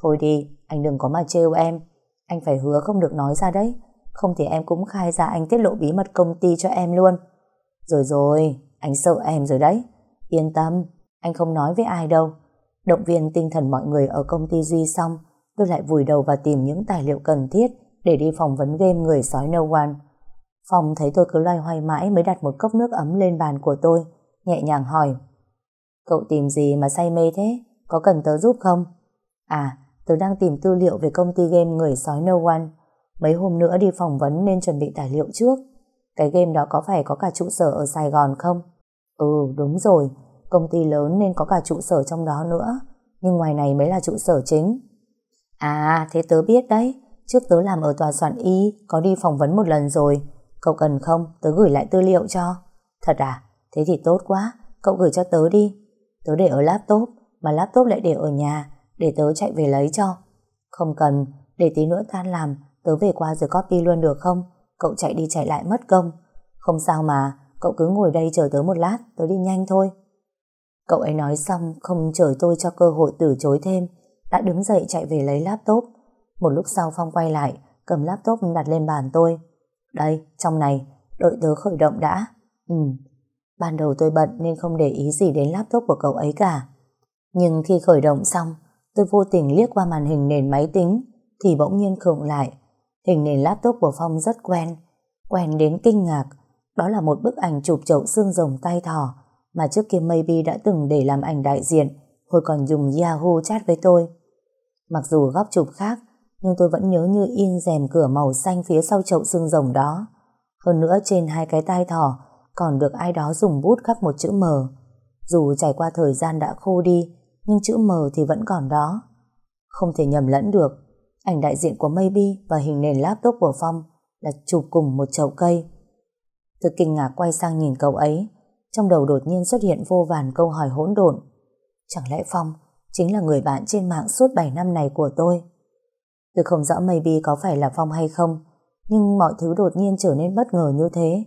Thôi đi, anh đừng có mà trêu em. Anh phải hứa không được nói ra đấy. Không thì em cũng khai ra anh tiết lộ bí mật công ty cho em luôn. Rồi rồi, anh sợ em rồi đấy. Yên tâm, anh không nói với ai đâu. Động viên tinh thần mọi người ở công ty Duy xong, tôi lại vùi đầu và tìm những tài liệu cần thiết để đi phỏng vấn game người sói No One. phòng thấy tôi cứ loay hoay mãi mới đặt một cốc nước ấm lên bàn của tôi, nhẹ nhàng hỏi. Cậu tìm gì mà say mê thế? Có cần tớ giúp không? À, tớ đang tìm tư liệu về công ty game người sói No One. Mấy hôm nữa đi phỏng vấn nên chuẩn bị tài liệu trước. Cái game đó có phải có cả trụ sở ở Sài Gòn không? Ừ, đúng rồi. Công ty lớn nên có cả trụ sở trong đó nữa. Nhưng ngoài này mới là trụ sở chính. À, thế tớ biết đấy. Trước tớ làm ở tòa soạn y, có đi phỏng vấn một lần rồi. Cậu cần không? Tớ gửi lại tư liệu cho. Thật à? Thế thì tốt quá. Cậu gửi cho tớ đi. Tớ để ở laptop, mà laptop lại để ở nhà, để tớ chạy về lấy cho. Không cần, để tí nữa tan làm, tớ về qua rồi copy luôn được không? Cậu chạy đi chạy lại mất công. Không sao mà, cậu cứ ngồi đây chờ tớ một lát, tớ đi nhanh thôi. Cậu ấy nói xong, không chờ tôi cho cơ hội từ chối thêm, đã đứng dậy chạy về lấy laptop. Một lúc sau Phong quay lại, cầm laptop đặt lên bàn tôi. Đây, trong này, đợi tớ khởi động đã. Ừ, ban đầu tôi bận nên không để ý gì đến laptop của cậu ấy cả. Nhưng khi khởi động xong, tôi vô tình liếc qua màn hình nền máy tính, thì bỗng nhiên khựng lại. Hình nền laptop của Phong rất quen, quen đến kinh ngạc. Đó là một bức ảnh chụp chậu xương rồng tay thỏ mà trước kia Maybe đã từng để làm ảnh đại diện hồi còn dùng Yahoo chat với tôi. Mặc dù góc chụp khác, nhưng tôi vẫn nhớ như in rèm cửa màu xanh phía sau chậu xương rồng đó. Hơn nữa trên hai cái tai thỏ còn được ai đó dùng bút khắc một chữ M. Dù trải qua thời gian đã khô đi, nhưng chữ M thì vẫn còn đó. Không thể nhầm lẫn được, ảnh đại diện của Maybe và hình nền laptop của Phong là chụp cùng một chậu cây. Tôi kinh ngạc quay sang nhìn cậu ấy, trong đầu đột nhiên xuất hiện vô vàn câu hỏi hỗn độn. Chẳng lẽ Phong chính là người bạn trên mạng suốt 7 năm này của tôi? Tôi không rõ Maybe có phải là Phong hay không, nhưng mọi thứ đột nhiên trở nên bất ngờ như thế,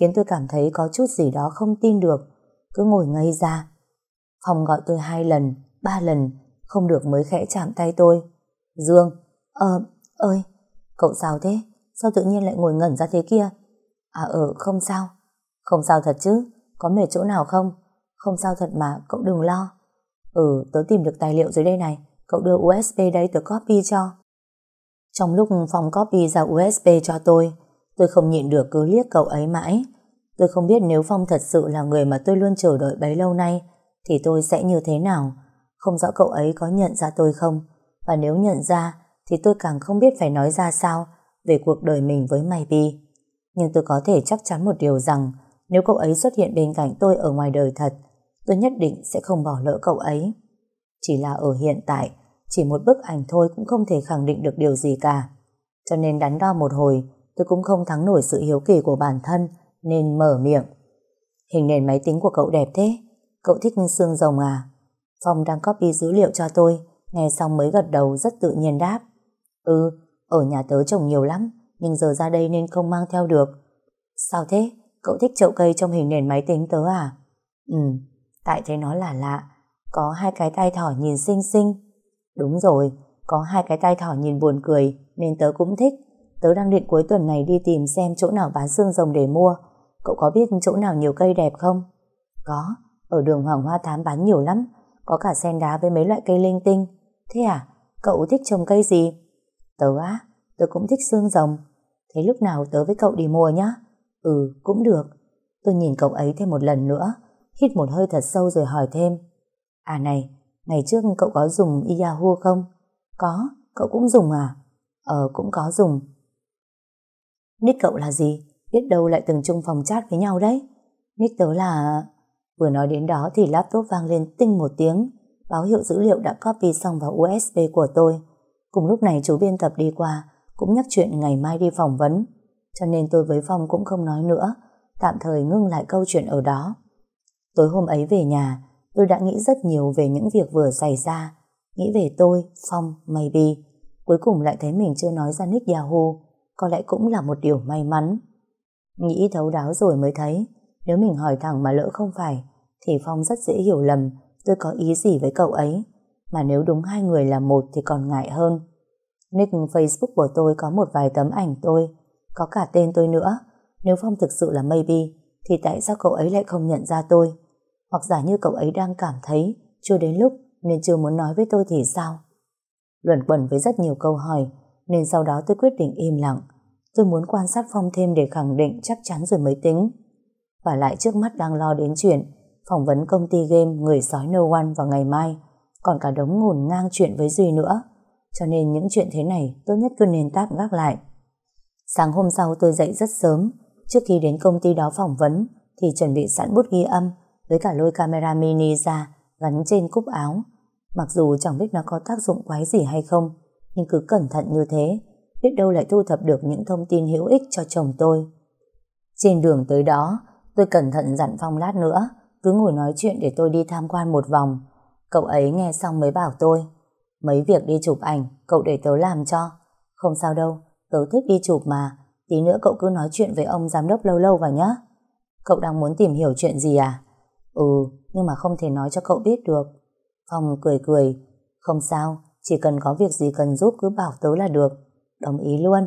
khiến tôi cảm thấy có chút gì đó không tin được, cứ ngồi ngây ra. Phòng gọi tôi hai lần, ba lần, không được mới khẽ chạm tay tôi. Dương, ờ, ơi, cậu sao thế? Sao tự nhiên lại ngồi ngẩn ra thế kia? À ờ, không sao. Không sao thật chứ, có mệt chỗ nào không? Không sao thật mà, cậu đừng lo. Ừ, tớ tìm được tài liệu dưới đây này, cậu đưa USB đây tớ copy cho. Trong lúc phòng copy ra USB cho tôi, tôi không nhịn được cứ liếc cậu ấy mãi. Tôi không biết nếu Phong thật sự là người mà tôi luôn chờ đợi bấy lâu nay, thì tôi sẽ như thế nào. Không rõ cậu ấy có nhận ra tôi không, và nếu nhận ra, thì tôi càng không biết phải nói ra sao về cuộc đời mình với Maybe. Nhưng tôi có thể chắc chắn một điều rằng, nếu cậu ấy xuất hiện bên cạnh tôi ở ngoài đời thật, tôi nhất định sẽ không bỏ lỡ cậu ấy. Chỉ là ở hiện tại, chỉ một bức ảnh thôi cũng không thể khẳng định được điều gì cả. Cho nên đắn đo một hồi, tôi cũng không thắng nổi sự hiếu kỳ của bản thân, nên mở miệng. Hình nền máy tính của cậu đẹp thế, cậu thích xương rồng à? Phong đang copy dữ liệu cho tôi, nghe xong mới gật đầu rất tự nhiên đáp. Ừ, ở nhà tớ trồng nhiều lắm, nhưng giờ ra đây nên không mang theo được. Sao thế? Cậu thích chậu cây trong hình nền máy tính tớ à? Ừ, tại thấy nó là lạ, có hai cái tai thỏ nhìn xinh xinh. Đúng rồi, có hai cái tai thỏ nhìn buồn cười nên tớ cũng thích. Tớ đang định cuối tuần này đi tìm xem chỗ nào bán xương rồng để mua. Cậu có biết chỗ nào nhiều cây đẹp không? Có, ở đường Hoàng Hoa Thám bán nhiều lắm. Có cả sen đá với mấy loại cây linh tinh. Thế à? Cậu thích trồng cây gì? Tớ á, tớ cũng thích xương rồng. Thế lúc nào tớ với cậu đi mua nhá? Ừ, cũng được. Tôi nhìn cậu ấy thêm một lần nữa, hít một hơi thật sâu rồi hỏi thêm. À này, ngày trước cậu có dùng Yahoo không? Có, cậu cũng dùng à? Ờ, cũng có dùng. Nick cậu là gì? Biết đâu lại từng chung phòng chat với nhau đấy. Nick tớ là... Vừa nói đến đó thì laptop vang lên tinh một tiếng, báo hiệu dữ liệu đã copy xong vào USB của tôi. Cùng lúc này chú biên tập đi qua, cũng nhắc chuyện ngày mai đi phỏng vấn, cho nên tôi với Phong cũng không nói nữa, tạm thời ngưng lại câu chuyện ở đó. Tối hôm ấy về nhà, tôi đã nghĩ rất nhiều về những việc vừa xảy ra, nghĩ về tôi, Phong, maybe. Cuối cùng lại thấy mình chưa nói ra nick Yahoo, có lẽ cũng là một điều may mắn. Nghĩ thấu đáo rồi mới thấy, nếu mình hỏi thẳng mà lỡ không phải, thì Phong rất dễ hiểu lầm tôi có ý gì với cậu ấy. Mà nếu đúng hai người là một thì còn ngại hơn. Nick Facebook của tôi có một vài tấm ảnh tôi, có cả tên tôi nữa. Nếu Phong thực sự là maybe, thì tại sao cậu ấy lại không nhận ra tôi? Hoặc giả như cậu ấy đang cảm thấy chưa đến lúc nên chưa muốn nói với tôi thì sao? Luẩn quẩn với rất nhiều câu hỏi, nên sau đó tôi quyết định im lặng. Tôi muốn quan sát Phong thêm để khẳng định chắc chắn rồi mới tính. Và lại trước mắt đang lo đến chuyện phỏng vấn công ty game Người Sói No One vào ngày mai, còn cả đống ngổn ngang chuyện với Duy nữa. Cho nên những chuyện thế này tốt nhất cứ nên táp gác lại. Sáng hôm sau tôi dậy rất sớm, trước khi đến công ty đó phỏng vấn thì chuẩn bị sẵn bút ghi âm với cả lôi camera mini ra gắn trên cúc áo. Mặc dù chẳng biết nó có tác dụng quái gì hay không, nhưng cứ cẩn thận như thế, biết đâu lại thu thập được những thông tin hữu ích cho chồng tôi. Trên đường tới đó, tôi cẩn thận dặn Phong lát nữa, cứ ngồi nói chuyện để tôi đi tham quan một vòng. Cậu ấy nghe xong mới bảo tôi, mấy việc đi chụp ảnh, cậu để tớ làm cho. Không sao đâu, tớ thích đi chụp mà, tí nữa cậu cứ nói chuyện với ông giám đốc lâu lâu vào nhé. Cậu đang muốn tìm hiểu chuyện gì à? Ừ, nhưng mà không thể nói cho cậu biết được. Phong cười cười, không sao, chỉ cần có việc gì cần giúp cứ bảo tớ là được. Đồng ý luôn.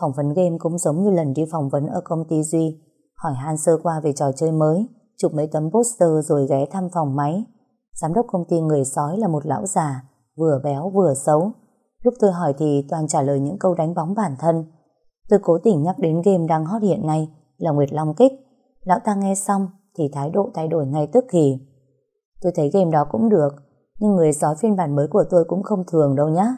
Phỏng vấn game cũng giống như lần đi phỏng vấn ở công ty Duy, hỏi han sơ qua về trò chơi mới, chụp mấy tấm poster rồi ghé thăm phòng máy. Giám đốc công ty người sói là một lão già, vừa béo vừa xấu. Lúc tôi hỏi thì toàn trả lời những câu đánh bóng bản thân. Tôi cố tình nhắc đến game đang hot hiện nay là Nguyệt Long Kích. Lão ta nghe xong thì thái độ thay đổi ngay tức thì. Tôi thấy game đó cũng được, nhưng người sói phiên bản mới của tôi cũng không thường đâu nhá.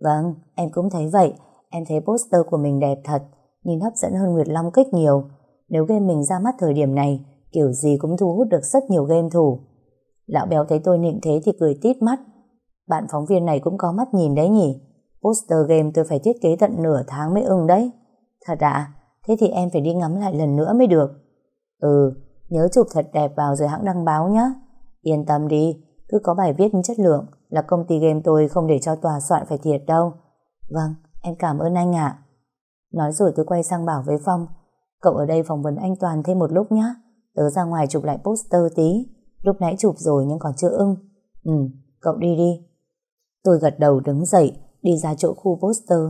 Vâng, em cũng thấy vậy. Em thấy poster của mình đẹp thật, nhìn hấp dẫn hơn Nguyệt Long Kích nhiều. Nếu game mình ra mắt thời điểm này, kiểu gì cũng thu hút được rất nhiều game thủ. Lão béo thấy tôi nịnh thế thì cười tít mắt. Bạn phóng viên này cũng có mắt nhìn đấy nhỉ? Poster game tôi phải thiết kế tận nửa tháng mới ưng đấy. Thật à? Thế thì em phải đi ngắm lại lần nữa mới được. Ừ, nhớ chụp thật đẹp vào rồi hãng đăng báo nhé. Yên tâm đi, cứ có bài viết chất lượng là công ty game tôi không để cho tòa soạn phải thiệt đâu. Vâng, em cảm ơn anh ạ. Nói rồi tôi quay sang bảo với Phong, cậu ở đây phỏng vấn anh Toàn thêm một lúc nhé. Tớ ra ngoài chụp lại poster tí, lúc nãy chụp rồi nhưng còn chưa ưng. Ừ, cậu đi đi. Tôi gật đầu đứng dậy, đi ra chỗ khu poster,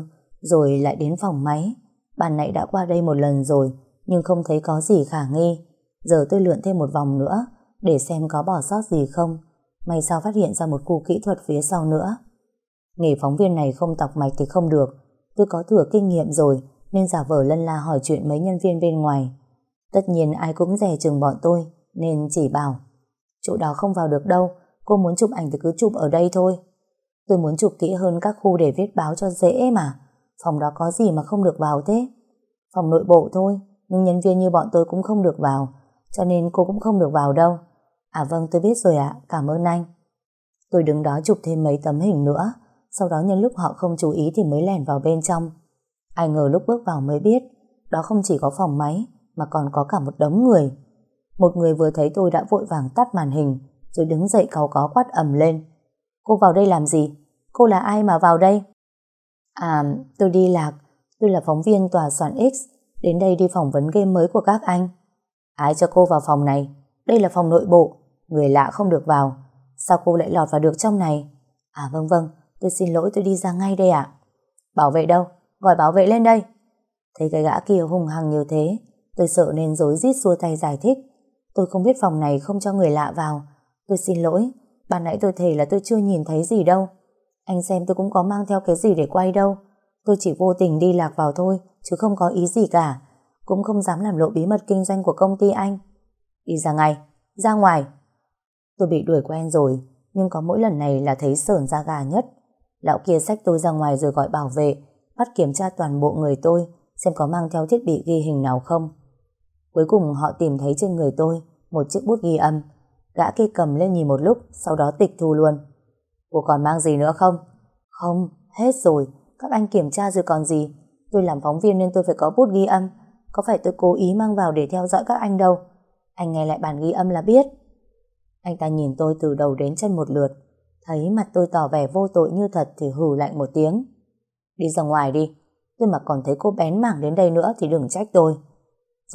rồi lại đến phòng máy. Bạn nãy đã qua đây một lần rồi, nhưng không thấy có gì khả nghi. Giờ tôi lượn thêm một vòng nữa, để xem có bỏ sót gì không. May sao phát hiện ra một khu kỹ thuật phía sau nữa. Nghề phóng viên này không tọc mạch thì không được. Tôi có thừa kinh nghiệm rồi, nên giả vờ lân la hỏi chuyện mấy nhân viên bên ngoài. Tất nhiên ai cũng rẻ chừng bọn tôi, nên chỉ bảo. Chỗ đó không vào được đâu, cô muốn chụp ảnh thì cứ chụp ở đây thôi. Tôi muốn chụp kỹ hơn các khu để viết báo cho dễ mà. Phòng đó có gì mà không được vào thế? Phòng nội bộ thôi, nhưng nhân viên như bọn tôi cũng không được vào, cho nên cô cũng không được vào đâu. À vâng tôi biết rồi ạ, cảm ơn anh. Tôi đứng đó chụp thêm mấy tấm hình nữa, sau đó nhân lúc họ không chú ý thì mới lẻn vào bên trong. Ai ngờ lúc bước vào mới biết, đó không chỉ có phòng máy, mà còn có cả một đống người. Một người vừa thấy tôi đã vội vàng tắt màn hình, rồi đứng dậy cầu có quát ầm lên. Cô vào đây làm gì? Cô là ai mà vào đây? À, tôi đi lạc, tôi là phóng viên tòa soạn X, đến đây đi phỏng vấn game mới của các anh. Ai cho cô vào phòng này? Đây là phòng nội bộ, người lạ không được vào. Sao cô lại lọt vào được trong này? À vâng vâng, tôi xin lỗi tôi đi ra ngay đây ạ. Bảo vệ đâu? Gọi bảo vệ lên đây. Thấy cái gã kia hung hăng như thế, tôi sợ nên dối rít xua tay giải thích. Tôi không biết phòng này không cho người lạ vào. Tôi xin lỗi, ban nãy tôi thề là tôi chưa nhìn thấy gì đâu. Anh xem tôi cũng có mang theo cái gì để quay đâu. Tôi chỉ vô tình đi lạc vào thôi, chứ không có ý gì cả. Cũng không dám làm lộ bí mật kinh doanh của công ty anh. Đi ra ngay, ra ngoài. Tôi bị đuổi quen rồi, nhưng có mỗi lần này là thấy sởn da gà nhất. Lão kia xách tôi ra ngoài rồi gọi bảo vệ, bắt kiểm tra toàn bộ người tôi, xem có mang theo thiết bị ghi hình nào không. Cuối cùng họ tìm thấy trên người tôi một chiếc bút ghi âm. Gã kia cầm lên nhìn một lúc, sau đó tịch thu luôn. Cô còn mang gì nữa không? Không, hết rồi. Các anh kiểm tra rồi còn gì. Tôi làm phóng viên nên tôi phải có bút ghi âm. Có phải tôi cố ý mang vào để theo dõi các anh đâu. Anh nghe lại bản ghi âm là biết. Anh ta nhìn tôi từ đầu đến chân một lượt. Thấy mặt tôi tỏ vẻ vô tội như thật thì hừ lạnh một tiếng. Đi ra ngoài đi. Tôi mà còn thấy cô bén mảng đến đây nữa thì đừng trách tôi.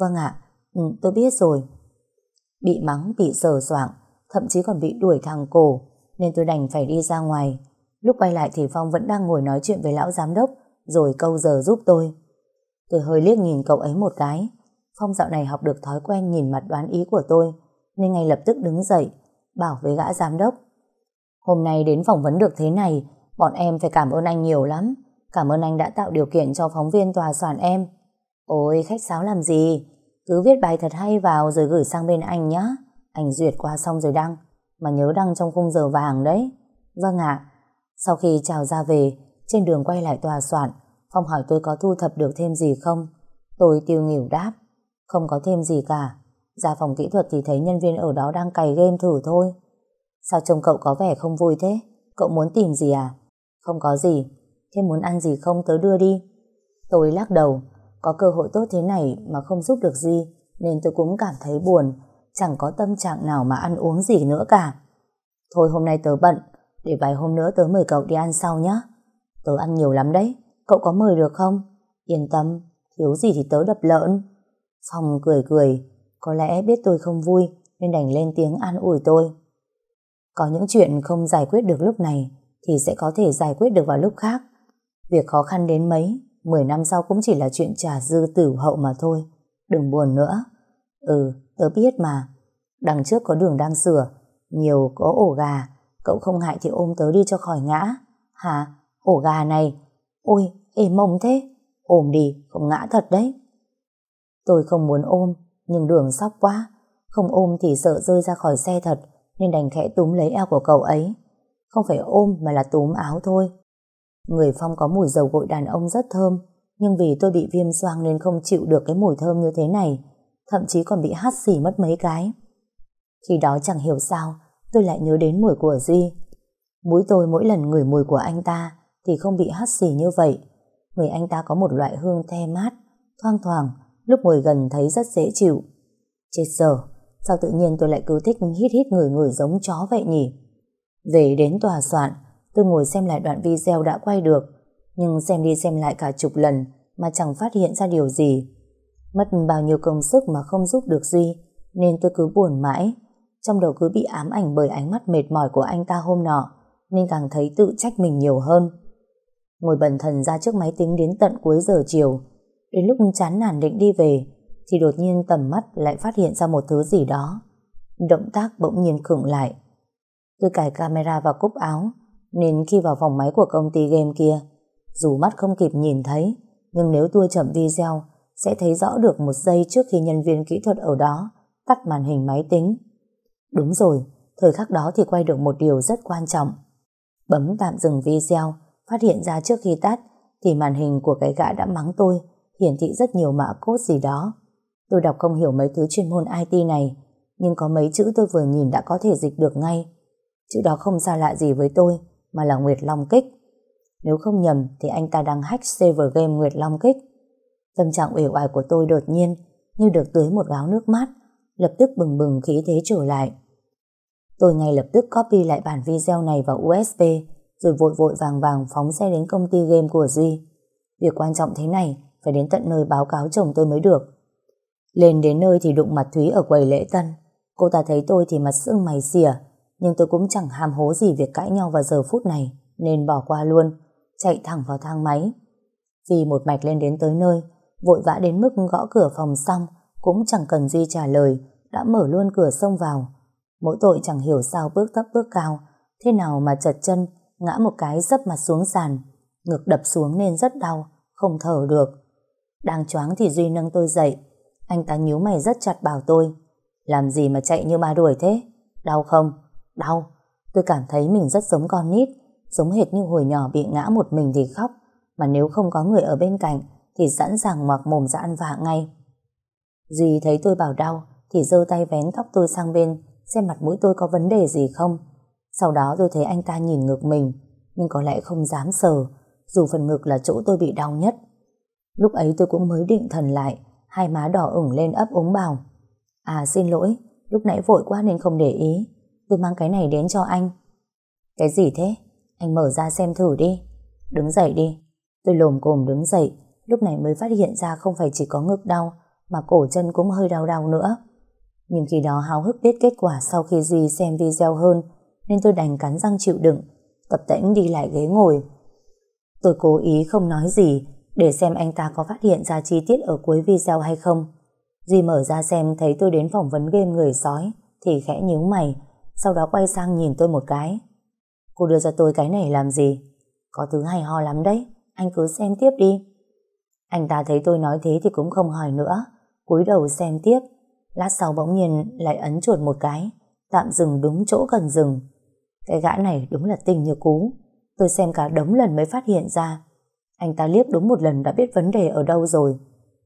Vâng ạ, ừ, tôi biết rồi. Bị mắng, bị sờ soạng, thậm chí còn bị đuổi thằng cổ, nên tôi đành phải đi ra ngoài. Lúc quay lại thì Phong vẫn đang ngồi nói chuyện với lão giám đốc, rồi câu giờ giúp tôi. Tôi hơi liếc nhìn cậu ấy một cái. Phong dạo này học được thói quen nhìn mặt đoán ý của tôi, nên ngay lập tức đứng dậy, bảo với gã giám đốc. Hôm nay đến phỏng vấn được thế này, bọn em phải cảm ơn anh nhiều lắm. Cảm ơn anh đã tạo điều kiện cho phóng viên tòa soạn em. Ôi, khách sáo làm gì? Cứ viết bài thật hay vào rồi gửi sang bên anh nhé. Anh duyệt qua xong rồi đăng. Mà nhớ đăng trong khung giờ vàng đấy. Vâng ạ. Sau khi chào ra về, trên đường quay lại tòa soạn, Phong hỏi tôi có thu thập được thêm gì không? Tôi tiêu nghỉu đáp. Không có thêm gì cả. Ra phòng kỹ thuật thì thấy nhân viên ở đó đang cày game thử thôi. Sao trông cậu có vẻ không vui thế? Cậu muốn tìm gì à? Không có gì. Thế muốn ăn gì không tớ đưa đi. Tôi lắc đầu. Có cơ hội tốt thế này mà không giúp được gì, nên tôi cũng cảm thấy buồn. Chẳng có tâm trạng nào mà ăn uống gì nữa cả. Thôi hôm nay tớ bận. Để vài hôm nữa tớ mời cậu đi ăn sau nhé. Tớ ăn nhiều lắm đấy. Cậu có mời được không? Yên tâm. Thiếu gì thì tớ đập lợn. Phong cười cười. Có lẽ biết tôi không vui nên đành lên tiếng an ủi tôi. Có những chuyện không giải quyết được lúc này thì sẽ có thể giải quyết được vào lúc khác. Việc khó khăn đến mấy, 10 năm sau cũng chỉ là chuyện trả dư tử hậu mà thôi. Đừng buồn nữa. Ừ, tớ biết mà. Đằng trước có đường đang sửa, nhiều có ổ gà. Cậu không ngại thì ôm tớ đi cho khỏi ngã. Hả? Ổ gà này? Ôi, êm mông thế. Ôm đi, không ngã thật đấy. Tôi không muốn ôm, nhưng đường sóc quá. Không ôm thì sợ rơi ra khỏi xe thật, nên đành khẽ túm lấy eo của cậu ấy. Không phải ôm mà là túm áo thôi. Người Phong có mùi dầu gội đàn ông rất thơm, nhưng vì tôi bị viêm xoang nên không chịu được cái mùi thơm như thế này, thậm chí còn bị hắt xì mất mấy cái. Khi đó chẳng hiểu sao, tôi lại nhớ đến mùi của Duy. Mũi tôi mỗi lần ngửi mùi của anh ta thì không bị hắt xì như vậy. Người anh ta có một loại hương the mát, thoang thoảng, lúc ngồi gần thấy rất dễ chịu. Chết giờ, sao tự nhiên tôi lại cứ thích hít hít người người giống chó vậy nhỉ? Về đến tòa soạn, tôi ngồi xem lại đoạn video đã quay được, nhưng xem đi xem lại cả chục lần mà chẳng phát hiện ra điều gì. Mất bao nhiêu công sức mà không giúp được Duy, nên tôi cứ buồn mãi. Trong đầu cứ bị ám ảnh bởi ánh mắt mệt mỏi của anh ta hôm nọ, nên càng thấy tự trách mình nhiều hơn. Ngồi bần thần ra trước máy tính đến tận cuối giờ chiều, đến lúc chán nản định đi về, thì đột nhiên tầm mắt lại phát hiện ra một thứ gì đó. Động tác bỗng nhiên khựng lại. Tôi cài camera vào cúc áo, nên khi vào phòng máy của công ty game kia, dù mắt không kịp nhìn thấy, nhưng nếu tua chậm video, sẽ thấy rõ được một giây trước khi nhân viên kỹ thuật ở đó tắt màn hình máy tính. Đúng rồi, thời khắc đó thì quay được một điều rất quan trọng. Bấm tạm dừng video, phát hiện ra trước khi tắt thì màn hình của cái gã đã mắng tôi hiển thị rất nhiều mã code gì đó. Tôi đọc không hiểu mấy thứ chuyên môn IT này, nhưng có mấy chữ tôi vừa nhìn đã có thể dịch được ngay. Chữ đó không xa lạ gì với tôi, mà là Nguyệt Long Kích. Nếu không nhầm thì anh ta đang hack server game Nguyệt Long Kích. Tâm trạng uể oải của tôi đột nhiên như được tưới một gáo nước mát, lập tức bừng bừng khí thế trở lại. Tôi ngay lập tức copy lại bản video này vào USB, rồi vội vội vàng vàng phóng xe đến công ty game của Duy. Việc quan trọng thế này phải đến tận nơi báo cáo chồng tôi mới được. Lên đến nơi thì đụng mặt Thúy ở quầy lễ tân. Cô ta thấy tôi thì mặt sưng mày xỉa, nhưng tôi cũng chẳng ham hố gì việc cãi nhau vào giờ phút này, nên bỏ qua luôn, chạy thẳng vào thang máy. Vì một mạch lên đến tới nơi, vội vã đến mức gõ cửa phòng xong, cũng chẳng cần Duy trả lời, đã mở luôn cửa xông vào. Mỗi tội chẳng hiểu sao bước thấp bước cao, thế nào mà chật chân, ngã một cái dấp mặt xuống sàn, ngực đập xuống nên rất đau, không thở được. Đang choáng thì Duy nâng tôi dậy, anh ta nhíu mày rất chặt bảo tôi, làm gì mà chạy như ma đuổi thế? Đau không? Đau. Tôi cảm thấy mình rất giống con nít, giống hệt như hồi nhỏ bị ngã một mình thì khóc, mà nếu không có người ở bên cạnh thì sẵn sàng mặc mồm ra ăn vạ ngay. Duy thấy tôi bảo đau thì giơ tay vén tóc tôi sang bên xem mặt mũi tôi có vấn đề gì không. Sau đó tôi thấy anh ta nhìn ngực mình nhưng có lẽ không dám sờ dù phần ngực là chỗ tôi bị đau nhất. Lúc ấy tôi cũng mới định thần lại hai má đỏ ửng lên ấp ống bào À xin lỗi, lúc nãy vội quá nên không để ý tôi mang cái này đến cho anh. Cái gì thế? Anh mở ra xem thử đi. Đứng dậy đi. Tôi lồm cồm đứng dậy, lúc này mới phát hiện ra không phải chỉ có ngực đau, mà cổ chân cũng hơi đau đau nữa. Nhưng khi đó háo hức biết kết quả sau khi Duy xem video hơn, nên tôi đành cắn răng chịu đựng, tập tễnh đi lại ghế ngồi. Tôi cố ý không nói gì, để xem anh ta có phát hiện ra chi tiết ở cuối video hay không. Duy mở ra xem thấy tôi đến phỏng vấn game người sói, thì khẽ nhướng mày, sau đó quay sang nhìn tôi một cái. Cô đưa cho tôi cái này làm gì? Có thứ hay ho lắm đấy, anh cứ xem tiếp đi. Anh ta thấy tôi nói thế thì cũng không hỏi nữa, cúi đầu xem tiếp. Lát sau bỗng nhiên lại ấn chuột một cái, tạm dừng đúng chỗ cần dừng. Cái gã này đúng là tình như cú. Tôi xem cả đống lần mới phát hiện ra. Anh ta liếc đúng một lần đã biết vấn đề ở đâu rồi.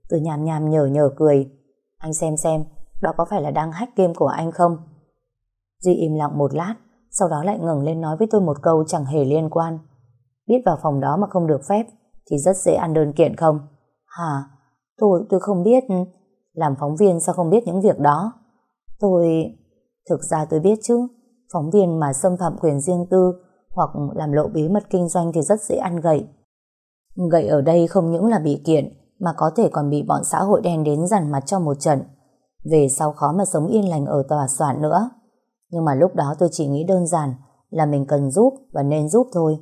Tôi nhàm nhàm nhở nhở cười. Anh xem xem, đó có phải là đang hack game của anh không? Duy im lặng một lát, sau đó lại ngẩng lên nói với tôi một câu chẳng hề liên quan. Biết vào phòng đó mà không được phép, thì rất dễ ăn đơn kiện không? Hả? Tôi, tôi không biết. Làm phóng viên sao không biết những việc đó? Tôi... Thực ra tôi biết chứ. Phóng viên mà xâm phạm quyền riêng tư hoặc làm lộ bí mật kinh doanh thì rất dễ ăn gậy. Gậy ở đây không những là bị kiện mà có thể còn bị bọn xã hội đen đến dằn mặt cho một trận. Về sau khó mà sống yên lành ở tòa soạn nữa. Nhưng mà lúc đó tôi chỉ nghĩ đơn giản là mình cần giúp và nên giúp thôi.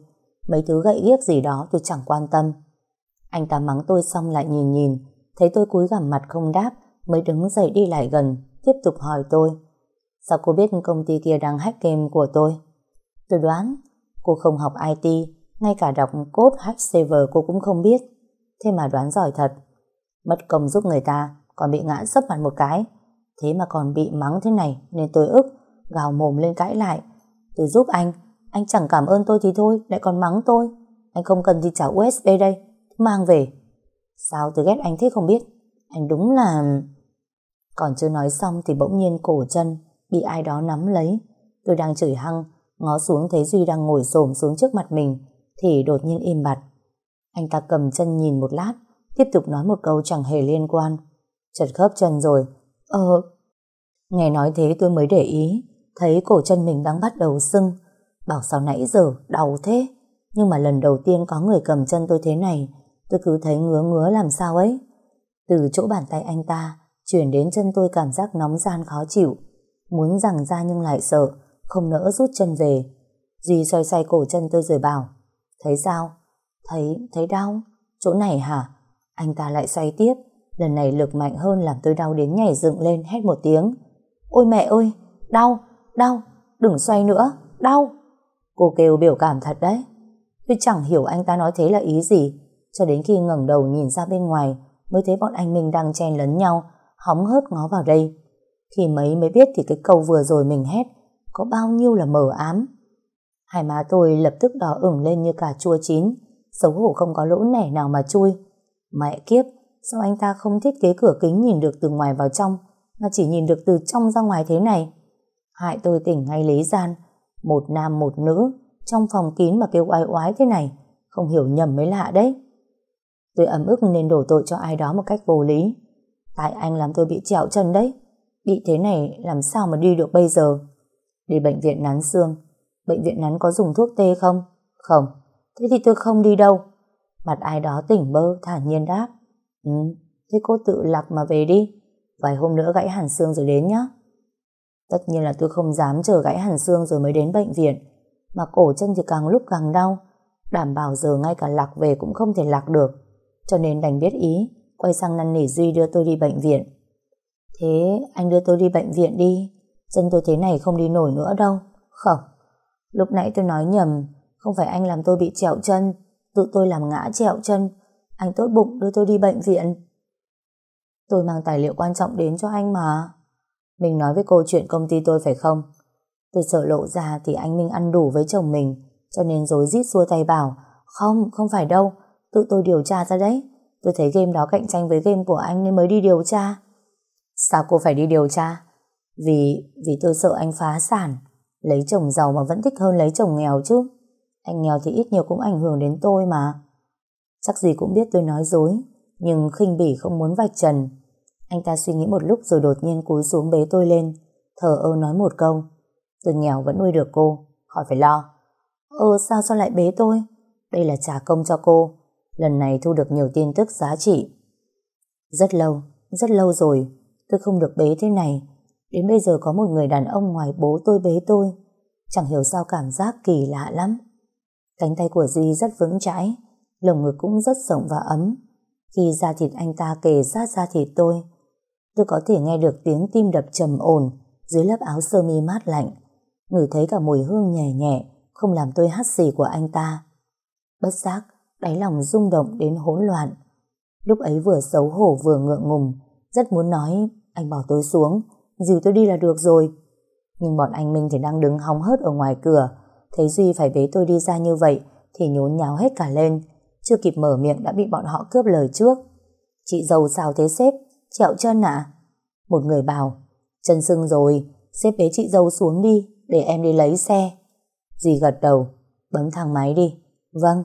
Mấy thứ gậy ghiếc gì đó tôi chẳng quan tâm. Anh ta mắng tôi xong lại nhìn nhìn, thấy tôi cúi gằm mặt không đáp, mới đứng dậy đi lại gần, tiếp tục hỏi tôi. Sao cô biết công ty kia đang hack game của tôi? Tôi đoán, cô không học IT, ngay cả đọc cốt hack server cô cũng không biết. Thế mà đoán giỏi thật. Mất công giúp người ta, còn bị ngã sấp mặt một cái. Thế mà còn bị mắng thế này, nên tôi ức, gào mồm lên cãi lại. Tôi giúp anh, anh chẳng cảm ơn tôi thì thôi, lại còn mắng tôi. Anh không cần thì trả USB đây, mang về. Sao tôi ghét anh thế không biết? Anh đúng là... Còn chưa nói xong thì bỗng nhiên cổ chân bị ai đó nắm lấy. Tôi đang chửi hăng, ngó xuống thấy Duy đang ngồi xổm xuống trước mặt mình, thì đột nhiên im bặt. Anh ta cầm chân nhìn một lát, tiếp tục nói một câu chẳng hề liên quan. Chật khớp chân rồi. Ờ... Nghe nói thế tôi mới để ý, thấy cổ chân mình đang bắt đầu sưng. Bảo sao nãy giờ, đau thế. Nhưng mà lần đầu tiên có người cầm chân tôi thế này, tôi cứ thấy ngứa ngứa làm sao ấy. Từ chỗ bàn tay anh ta, chuyển đến chân tôi cảm giác nóng gian khó chịu. Muốn rằng ra nhưng lại sợ, không nỡ rút chân về. Duy xoay xoay cổ chân tôi rồi bảo, thấy sao? Thấy, thấy đau? Chỗ này hả? Anh ta lại xoay tiếp, lần này lực mạnh hơn làm tôi đau đến nhảy dựng lên hét một tiếng. Ôi mẹ ơi, đau, đau, đừng xoay nữa, đau. Cô kêu biểu cảm thật đấy. Tôi chẳng hiểu anh ta nói thế là ý gì, cho đến khi ngẩng đầu nhìn ra bên ngoài mới thấy bọn anh mình đang chen lấn nhau, hóng hớt ngó vào đây. Khi mấy mới biết thì cái câu vừa rồi mình hét có bao nhiêu là mờ ám. Hai má tôi lập tức đỏ ửng lên như cả chua chín, xấu hổ không có lỗ nẻ nào mà chui. Mẹ kiếp, sao anh ta không thiết kế cửa kính nhìn được từ ngoài vào trong, mà chỉ nhìn được từ trong ra ngoài thế này? Hại tôi tỉnh ngay lấy gian, một nam một nữ, trong phòng kín mà kêu oai oái thế này, không hiểu nhầm mới lạ đấy. Tôi ấm ức nên đổ tội cho ai đó một cách vô lý. Tại anh làm tôi bị trẹo chân đấy. Bị thế này làm sao mà đi được bây giờ? Đi bệnh viện nắn xương. Bệnh viện nắn có dùng thuốc tê không? Không. Thế thì tôi không đi đâu. Mặt ai đó tỉnh bơ, thản nhiên đáp. Ừ, thế cô tự lạc mà về đi. Vài hôm nữa gãy hẳn xương rồi đến nhá. Tất nhiên là tôi không dám chờ gãy hẳn xương rồi mới đến bệnh viện. Mà cổ chân thì càng lúc càng đau. Đảm bảo giờ ngay cả lạc về cũng không thể lạc được. Cho nên đành biết ý, quay sang năn nỉ Duy đưa tôi đi bệnh viện. Thế anh đưa tôi đi bệnh viện đi. Chân tôi thế này không đi nổi nữa đâu. Không. Lúc nãy tôi nói nhầm. Không phải anh làm tôi bị trẹo chân. Tự tôi làm ngã trẹo chân. Anh tốt bụng đưa tôi đi bệnh viện. Tôi mang tài liệu quan trọng đến cho anh mà. Mình nói với cô chuyện công ty tôi phải không? Tôi sợ lộ ra thì anh Minh ăn đủ với chồng mình. Cho nên dối rít xua tay bảo. Không, không phải đâu. Tự tôi điều tra ra đấy. Tôi thấy game đó cạnh tranh với game của anh nên mới đi điều tra. Sao cô phải đi điều tra? Vì, vì tôi sợ anh phá sản. Lấy chồng giàu mà vẫn thích hơn lấy chồng nghèo chứ. Anh nghèo thì ít nhiều cũng ảnh hưởng đến tôi mà. Chắc gì cũng biết tôi nói dối, nhưng khinh bỉ không muốn vạch trần. Anh ta suy nghĩ một lúc rồi đột nhiên cúi xuống bế tôi lên, thở ơ nói một câu. Tôi nghèo vẫn nuôi được cô, khỏi phải lo. ơ sao sao lại bế tôi? Đây là trả công cho cô. Lần này thu được nhiều tin tức giá trị. Rất lâu, rất lâu rồi, tôi không được bế thế này. Đến bây giờ có một người đàn ông ngoài bố tôi bế tôi. Chẳng hiểu sao cảm giác kỳ lạ lắm. Cánh tay của Duy rất vững chãi, lồng ngực cũng rất rộng và ấm. Khi da thịt anh ta kề sát da thịt tôi, tôi có thể nghe được tiếng tim đập trầm ổn dưới lớp áo sơ mi mát lạnh. Ngửi thấy cả mùi hương nhẹ nhẹ, không làm tôi hắt xì của anh ta. Bất giác, đáy lòng rung động đến hỗn loạn. Lúc ấy vừa xấu hổ vừa ngượng ngùng, rất muốn nói, anh bỏ tôi xuống, dìu tôi đi là được rồi. Nhưng bọn anh Minh thì đang đứng hóng hớt ở ngoài cửa, thấy Duy phải bế tôi đi ra như vậy, thì nhốn nháo hết cả lên. chưa kịp mở miệng đã bị bọn họ cướp lời trước. Chị giàu sao thế sếp? Chẹo chân à? Một người bảo, chân sưng rồi, sếp bế chị dâu xuống đi, để em đi lấy xe. Duy gật đầu, bấm thang máy đi. Vâng.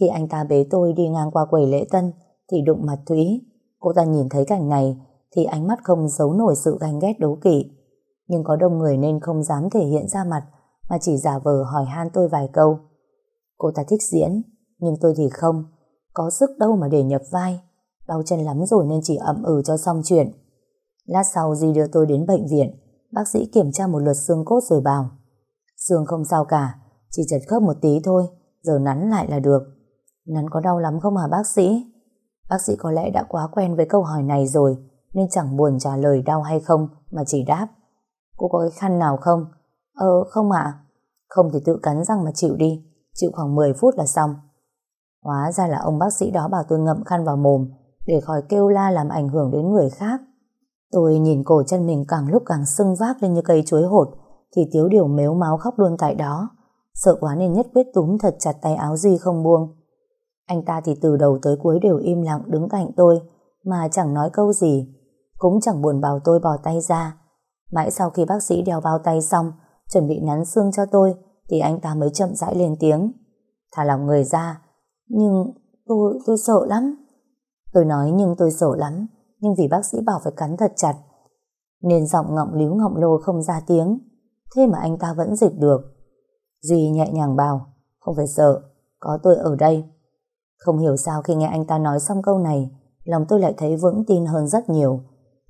Khi anh ta bế tôi đi ngang qua quầy lễ tân, thì đụng mặt Thúy. Cô ta nhìn thấy cảnh này, thì ánh mắt không giấu nổi sự ganh ghét đố kỵ. Nhưng có đông người nên không dám thể hiện ra mặt, mà chỉ giả vờ hỏi han tôi vài câu. Cô ta thích diễn, nhưng tôi thì không. Có sức đâu mà để nhập vai. Đau chân lắm rồi nên chỉ ậm ừ cho xong chuyện. Lát sau Di đưa tôi đến bệnh viện. Bác sĩ kiểm tra một lượt xương cốt rồi bảo. Xương không sao cả, chỉ chật khớp một tí thôi, giờ nắn lại là được. Nắn có đau lắm không hả bác sĩ? Bác sĩ có lẽ đã quá quen với câu hỏi này rồi, nên chẳng buồn trả lời đau hay không, mà chỉ đáp. Cô có cái khăn nào không? Ờ, không ạ. Không thì tự cắn răng mà chịu đi, chịu khoảng 10 phút là xong. Hóa ra là ông bác sĩ đó bảo tôi ngậm khăn vào mồm, để khỏi kêu la làm ảnh hưởng đến người khác. Tôi nhìn cổ chân mình càng lúc càng sưng vác lên như cây chuối hột, thì Tiếu Điều mếu máu khóc luôn tại đó. Sợ quá nên nhất quyết túm thật chặt tay áo Duy không buông. Anh ta thì từ đầu tới cuối đều im lặng đứng cạnh tôi, mà chẳng nói câu gì. Cũng chẳng buồn bảo tôi bỏ tay ra. Mãi sau khi bác sĩ đeo bao tay xong, chuẩn bị nắn xương cho tôi, thì anh ta mới chậm rãi lên tiếng. Thả lòng người ra, nhưng tôi, tôi sợ lắm. Tôi nói nhưng tôi sợ lắm, nhưng vì bác sĩ bảo phải cắn thật chặt. Nên giọng ngọng líu ngọng lô không ra tiếng. Thế mà anh ta vẫn dịch được. Duy nhẹ nhàng bảo, không phải sợ, có tôi ở đây. Không hiểu sao khi nghe anh ta nói xong câu này, lòng tôi lại thấy vững tin hơn rất nhiều.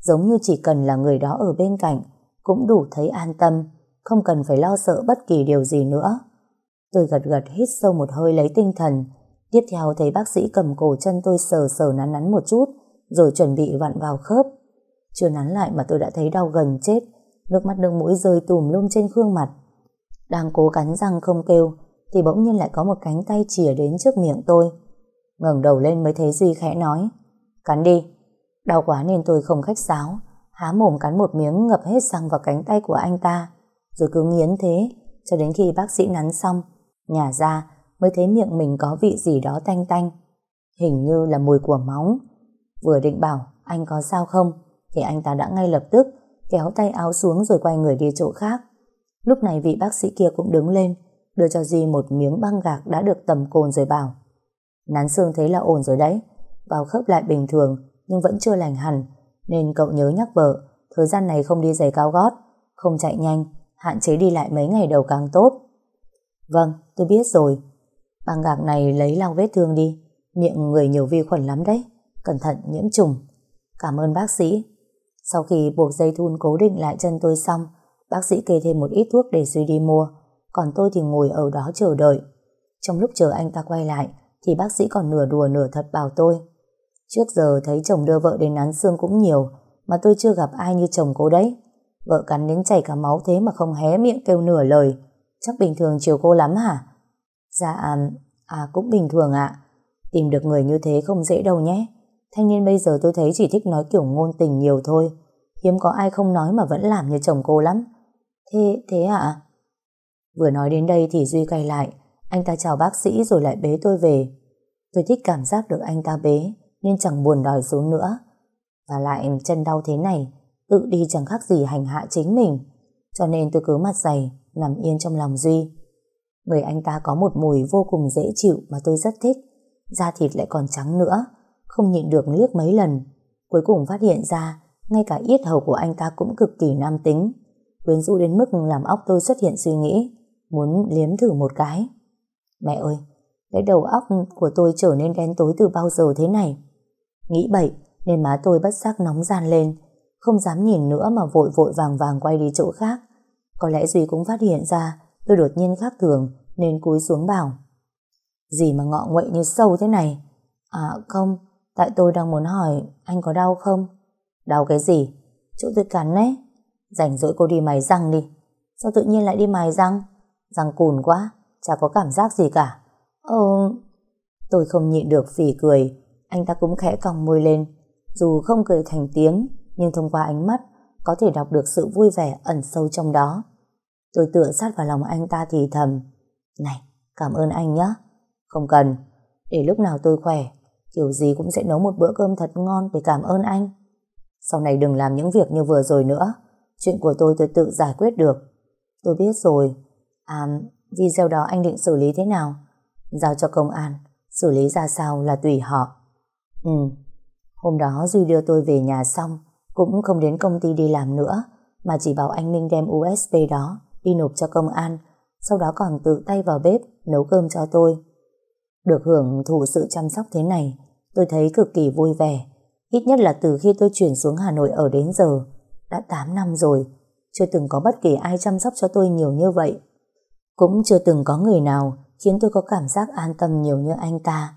Giống như chỉ cần là người đó ở bên cạnh, cũng đủ thấy an tâm, không cần phải lo sợ bất kỳ điều gì nữa. Tôi gật gật hít sâu một hơi lấy tinh thần, Tiếp theo thấy bác sĩ cầm cổ chân tôi sờ sờ nắn nắn một chút, rồi chuẩn bị vặn vào khớp. Chưa nắn lại mà tôi đã thấy đau gần chết, nước mắt nước mũi rơi tùm lum trên gương mặt. Đang cố cắn răng không kêu, thì bỗng nhiên lại có một cánh tay chìa đến trước miệng tôi. ngẩng đầu lên mới thấy Duy khẽ nói, cắn đi. Đau quá nên tôi không khách sáo, há mồm cắn một miếng ngập hết răng vào cánh tay của anh ta, rồi cứ nghiến thế, cho đến khi bác sĩ nắn xong, nhả ra, mới thấy miệng mình có vị gì đó tanh tanh. Hình như là mùi của máu. Vừa định bảo anh có sao không thì anh ta đã ngay lập tức kéo tay áo xuống rồi quay người đi chỗ khác. Lúc này vị bác sĩ kia cũng đứng lên đưa cho Duy một miếng băng gạc đã được tầm cồn rồi bảo nắn xương thấy là ổn rồi đấy vào khớp lại bình thường nhưng vẫn chưa lành hẳn nên cậu nhớ nhắc vợ thời gian này không đi giày cao gót không chạy nhanh hạn chế đi lại mấy ngày đầu càng tốt. Vâng, tôi biết rồi. Băng gạc này lấy lau vết thương đi Miệng người nhiều vi khuẩn lắm đấy Cẩn thận nhiễm trùng Cảm ơn bác sĩ Sau khi buộc dây thun cố định lại chân tôi xong Bác sĩ kê thêm một ít thuốc để Duy đi mua Còn tôi thì ngồi ở đó chờ đợi Trong lúc chờ anh ta quay lại Thì bác sĩ còn nửa đùa nửa thật bảo tôi Trước giờ thấy chồng đưa vợ đến án xương cũng nhiều Mà tôi chưa gặp ai như chồng cô đấy Vợ cắn đến chảy cả máu thế mà không hé miệng kêu nửa lời Chắc bình thường chiều cô lắm hả Dạ, à cũng bình thường ạ. Tìm được người như thế không dễ đâu nhé. Thanh niên bây giờ tôi thấy chỉ thích nói kiểu ngôn tình nhiều thôi. Hiếm có ai không nói mà vẫn làm như chồng cô lắm. Thế, thế ạ? Vừa nói đến đây thì Duy quay lại. Anh ta chào bác sĩ rồi lại bế tôi về. Tôi thích cảm giác được anh ta bế nên chẳng buồn đòi xuống nữa. Và lại chân đau thế này tự đi chẳng khác gì hành hạ chính mình. Cho nên tôi cứ mặt dày nằm yên trong lòng Duy. Người anh ta có một mùi vô cùng dễ chịu mà tôi rất thích. Da thịt lại còn trắng nữa. Không nhịn được liếc mấy lần. Cuối cùng phát hiện ra ngay cả yết hầu của anh ta cũng cực kỳ nam tính. Quyến rũ đến mức làm óc tôi xuất hiện suy nghĩ muốn liếm thử một cái. Mẹ ơi, cái đầu óc của tôi trở nên đen tối từ bao giờ thế này? Nghĩ bậy, nên má tôi bất giác nóng gian lên. Không dám nhìn nữa mà vội vội vàng vàng quay đi chỗ khác. Có lẽ Duy cũng phát hiện ra, Tôi đột nhiên khác thường, nên cúi xuống bảo. Gì mà ngọ nguậy như sâu thế này? À không, Tại tôi đang muốn hỏi, anh có đau không? Đau cái gì? Chỗ tôi cắn đấy. Rảnh rỗi cô đi mài răng đi. Sao tự nhiên lại đi mài răng? Răng cùn quá, Chả có cảm giác gì cả. Ờ Tôi không nhịn được phỉ cười. Anh ta cũng khẽ còng môi lên Dù không cười thành tiếng Nhưng thông qua ánh mắt Có thể đọc được sự vui vẻ ẩn sâu trong đó Tôi tựa sát vào lòng anh ta thì thầm. Này, cảm ơn anh nhé. Không cần. Để lúc nào tôi khỏe, kiểu gì cũng sẽ nấu một bữa cơm thật ngon để cảm ơn anh. Sau này đừng làm những việc như vừa rồi nữa. Chuyện của tôi tôi tự giải quyết được. Tôi biết rồi. À, video đó anh định xử lý thế nào? Giao cho công an. Xử lý ra sao là tùy họ. Ừ. Hôm đó Duy đưa tôi về nhà xong, cũng không đến công ty đi làm nữa, mà chỉ bảo anh Minh đem USB đó đi nộp cho công an, sau đó còn tự tay vào bếp nấu cơm cho tôi. Được hưởng thụ sự chăm sóc thế này, tôi thấy cực kỳ vui vẻ. Ít nhất là từ khi tôi chuyển xuống Hà Nội ở đến giờ, đã 8 năm rồi, chưa từng có bất kỳ ai chăm sóc cho tôi nhiều như vậy. Cũng chưa từng có người nào khiến tôi có cảm giác an tâm nhiều như anh ta.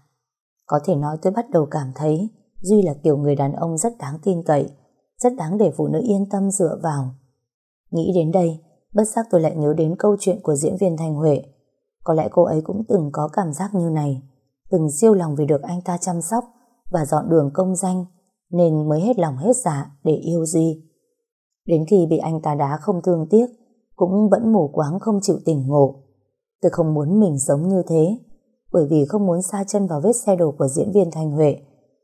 Có thể nói tôi bắt đầu cảm thấy Duy là kiểu người đàn ông rất đáng tin cậy, rất đáng để phụ nữ yên tâm dựa vào. Nghĩ đến đây, bất giác tôi lại nhớ đến câu chuyện của diễn viên Thanh Huệ. Có lẽ cô ấy cũng từng có cảm giác như này, từng siêu lòng vì được anh ta chăm sóc và dọn đường công danh, nên mới hết lòng hết dạ để yêu Duy. Đến khi bị anh ta đá không thương tiếc, cũng vẫn mù quáng không chịu tỉnh ngộ. Tôi không muốn mình sống như thế, bởi vì không muốn xa chân vào vết xe đổ của diễn viên Thanh Huệ,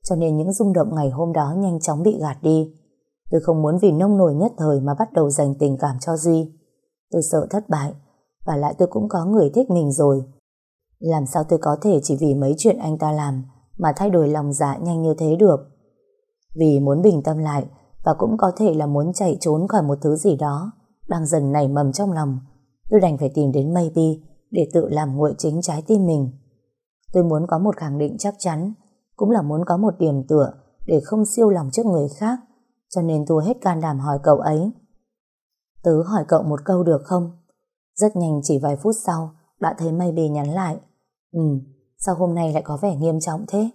cho nên những rung động ngày hôm đó nhanh chóng bị gạt đi. Tôi không muốn vì nông nổi nhất thời mà bắt đầu dành tình cảm cho Duy. Tôi sợ thất bại, và lại tôi cũng có người thích mình rồi. Làm sao tôi có thể chỉ vì mấy chuyện anh ta làm mà thay đổi lòng dạ nhanh như thế được? Vì muốn bình tâm lại và cũng có thể là muốn chạy trốn khỏi một thứ gì đó đang dần nảy mầm trong lòng, tôi đành phải tìm đến Maybe để tự làm nguội chính trái tim mình. Tôi muốn có một khẳng định chắc chắn, cũng là muốn có một điểm tựa để không siêu lòng trước người khác, cho nên tôi hết can đảm hỏi cậu ấy. Tớ hỏi cậu một câu được không? Rất nhanh chỉ vài phút sau, đã thấy Maybe nhắn lại. Ừ, sao hôm nay lại có vẻ nghiêm trọng thế?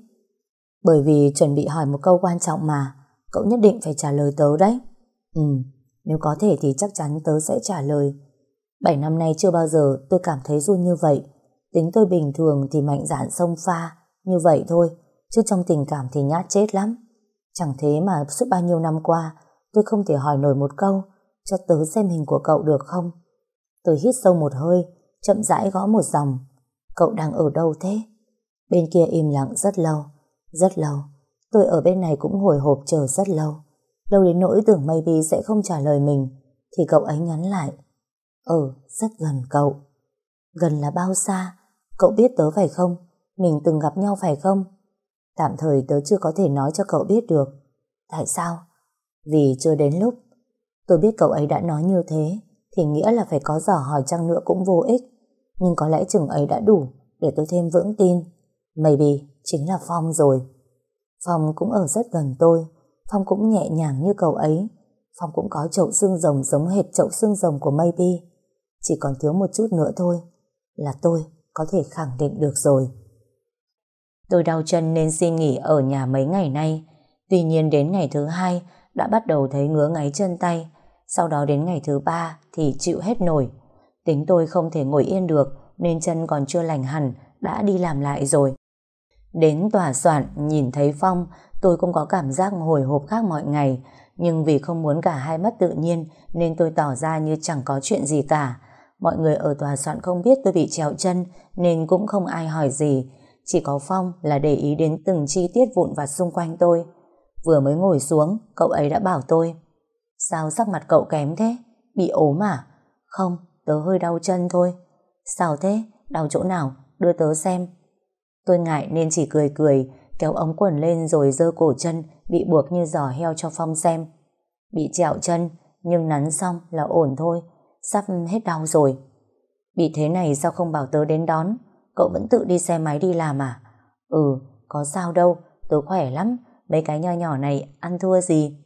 Bởi vì chuẩn bị hỏi một câu quan trọng mà, cậu nhất định phải trả lời tớ đấy. Ừ, nếu có thể thì chắc chắn tớ sẽ trả lời. Bảy năm nay chưa bao giờ tôi cảm thấy run như vậy. Tính tôi bình thường thì mạnh dạn sông pha, như vậy thôi, chứ trong tình cảm thì nhát chết lắm. Chẳng thế mà suốt bao nhiêu năm qua, tôi không thể hỏi nổi một câu, cho tớ xem hình của cậu được không? Tôi hít sâu một hơi, chậm rãi gõ một dòng. Cậu đang ở đâu thế? Bên kia im lặng rất lâu, rất lâu. Tôi ở bên này cũng hồi hộp chờ rất lâu. Đâu đến nỗi tưởng Maybe sẽ không trả lời mình, thì cậu ấy nhắn lại. Ừ, rất gần cậu. Gần là bao xa? Cậu biết tớ phải không? Mình từng gặp nhau phải không? Tạm thời tớ chưa có thể nói cho cậu biết được. Tại sao? Vì chưa đến lúc. Tôi biết cậu ấy đã nói như thế, thì nghĩa là phải có dò hỏi chăng nữa cũng vô ích. Nhưng có lẽ chừng ấy đã đủ để tôi thêm vững tin. Maybe chính là Phong rồi. Phong cũng ở rất gần tôi. Phong cũng nhẹ nhàng như cậu ấy. Phong cũng có chậu xương rồng giống hệt chậu xương rồng của Maybe. Chỉ còn thiếu một chút nữa thôi là tôi có thể khẳng định được rồi. Tôi đau chân nên xin nghỉ ở nhà mấy ngày nay. Tuy nhiên đến ngày thứ hai, đã bắt đầu thấy ngứa ngáy chân tay. Sau đó đến ngày thứ ba thì chịu hết nổi. Tính tôi không thể ngồi yên được, nên chân còn chưa lành hẳn, đã đi làm lại rồi. Đến tòa soạn, nhìn thấy Phong, tôi cũng có cảm giác hồi hộp khác mọi ngày nhưng vì không muốn cả hai mất tự nhiên, nên tôi tỏ ra như chẳng có chuyện gì cả. Mọi người ở tòa soạn không biết tôi bị trèo chân nên cũng không ai hỏi gì. Chỉ có Phong là để ý đến từng chi tiết vụn vặt xung quanh tôi. Vừa mới ngồi xuống, cậu ấy đã bảo tôi Sao sắc mặt cậu kém thế? Bị ốm à? Không, tớ hơi đau chân thôi. Sao thế? Đau chỗ nào? Đưa tớ xem. Tôi ngại nên chỉ cười cười, kéo ống quần lên rồi dơ cổ chân bị buộc như giò heo cho Phong xem. Bị trẹo chân, nhưng nắn xong là ổn thôi, sắp hết đau rồi. Bị thế này sao không bảo tớ đến đón? Cậu vẫn tự đi xe máy đi làm à? Ừ, có sao đâu, tớ khỏe lắm, mấy cái nho nhỏ này ăn thua gì?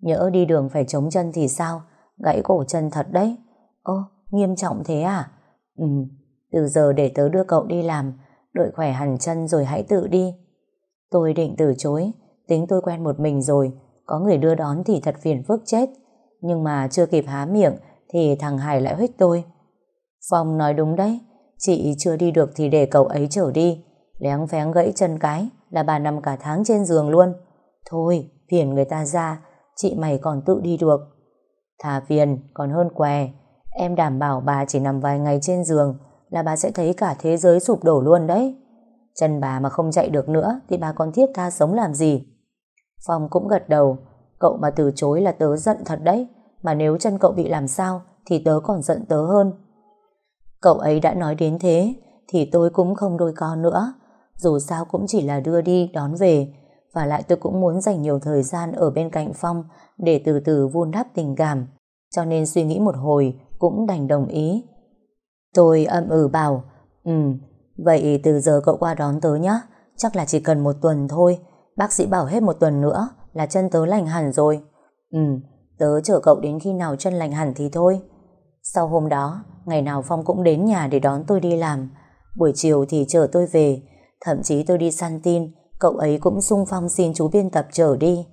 Nhỡ đi đường phải chống chân thì sao? Gãy cổ chân thật đấy. Ơ, nghiêm trọng thế à? Ừ, từ giờ để tớ đưa cậu đi làm, đợi khỏe hẳn chân rồi hãy tự đi. Tôi định từ chối, tính tôi quen một mình rồi, có người đưa đón thì thật phiền phức chết. Nhưng mà chưa kịp há miệng thì thằng Hải lại huyết tôi. Phong nói đúng đấy, chị chưa đi được thì để cậu ấy trở đi. Léng phén gãy chân cái là bà nằm cả tháng trên giường luôn. Thôi, phiền người ta ra, chị mày còn tự đi được. Thà phiền còn hơn què, em đảm bảo bà chỉ nằm vài ngày trên giường là bà sẽ thấy cả thế giới sụp đổ luôn đấy. Chân bà mà không chạy được nữa thì bà còn thiết tha sống làm gì? Phong cũng gật đầu. Cậu mà từ chối là tớ giận thật đấy. Mà nếu chân cậu bị làm sao thì tớ còn giận tớ hơn. Cậu ấy đã nói đến thế thì tôi cũng không đôi co nữa. Dù sao cũng chỉ là đưa đi đón về và lại tôi cũng muốn dành nhiều thời gian ở bên cạnh Phong để từ từ vun đắp tình cảm. Cho nên suy nghĩ một hồi cũng đành đồng ý. Tôi âm ừ bảo Ừ, vậy từ giờ cậu qua đón tớ nhé. Chắc là chỉ cần một tuần thôi. Bác sĩ bảo hết một tuần nữa là chân tớ lành hẳn rồi. Ừ, tớ chờ cậu đến khi nào chân lành hẳn thì thôi. Sau hôm đó, ngày nào Phong cũng đến nhà để đón tôi đi làm. Buổi chiều thì chờ tôi về. Thậm chí tôi đi săn tin, cậu ấy cũng sung phong xin chú biên tập chở đi.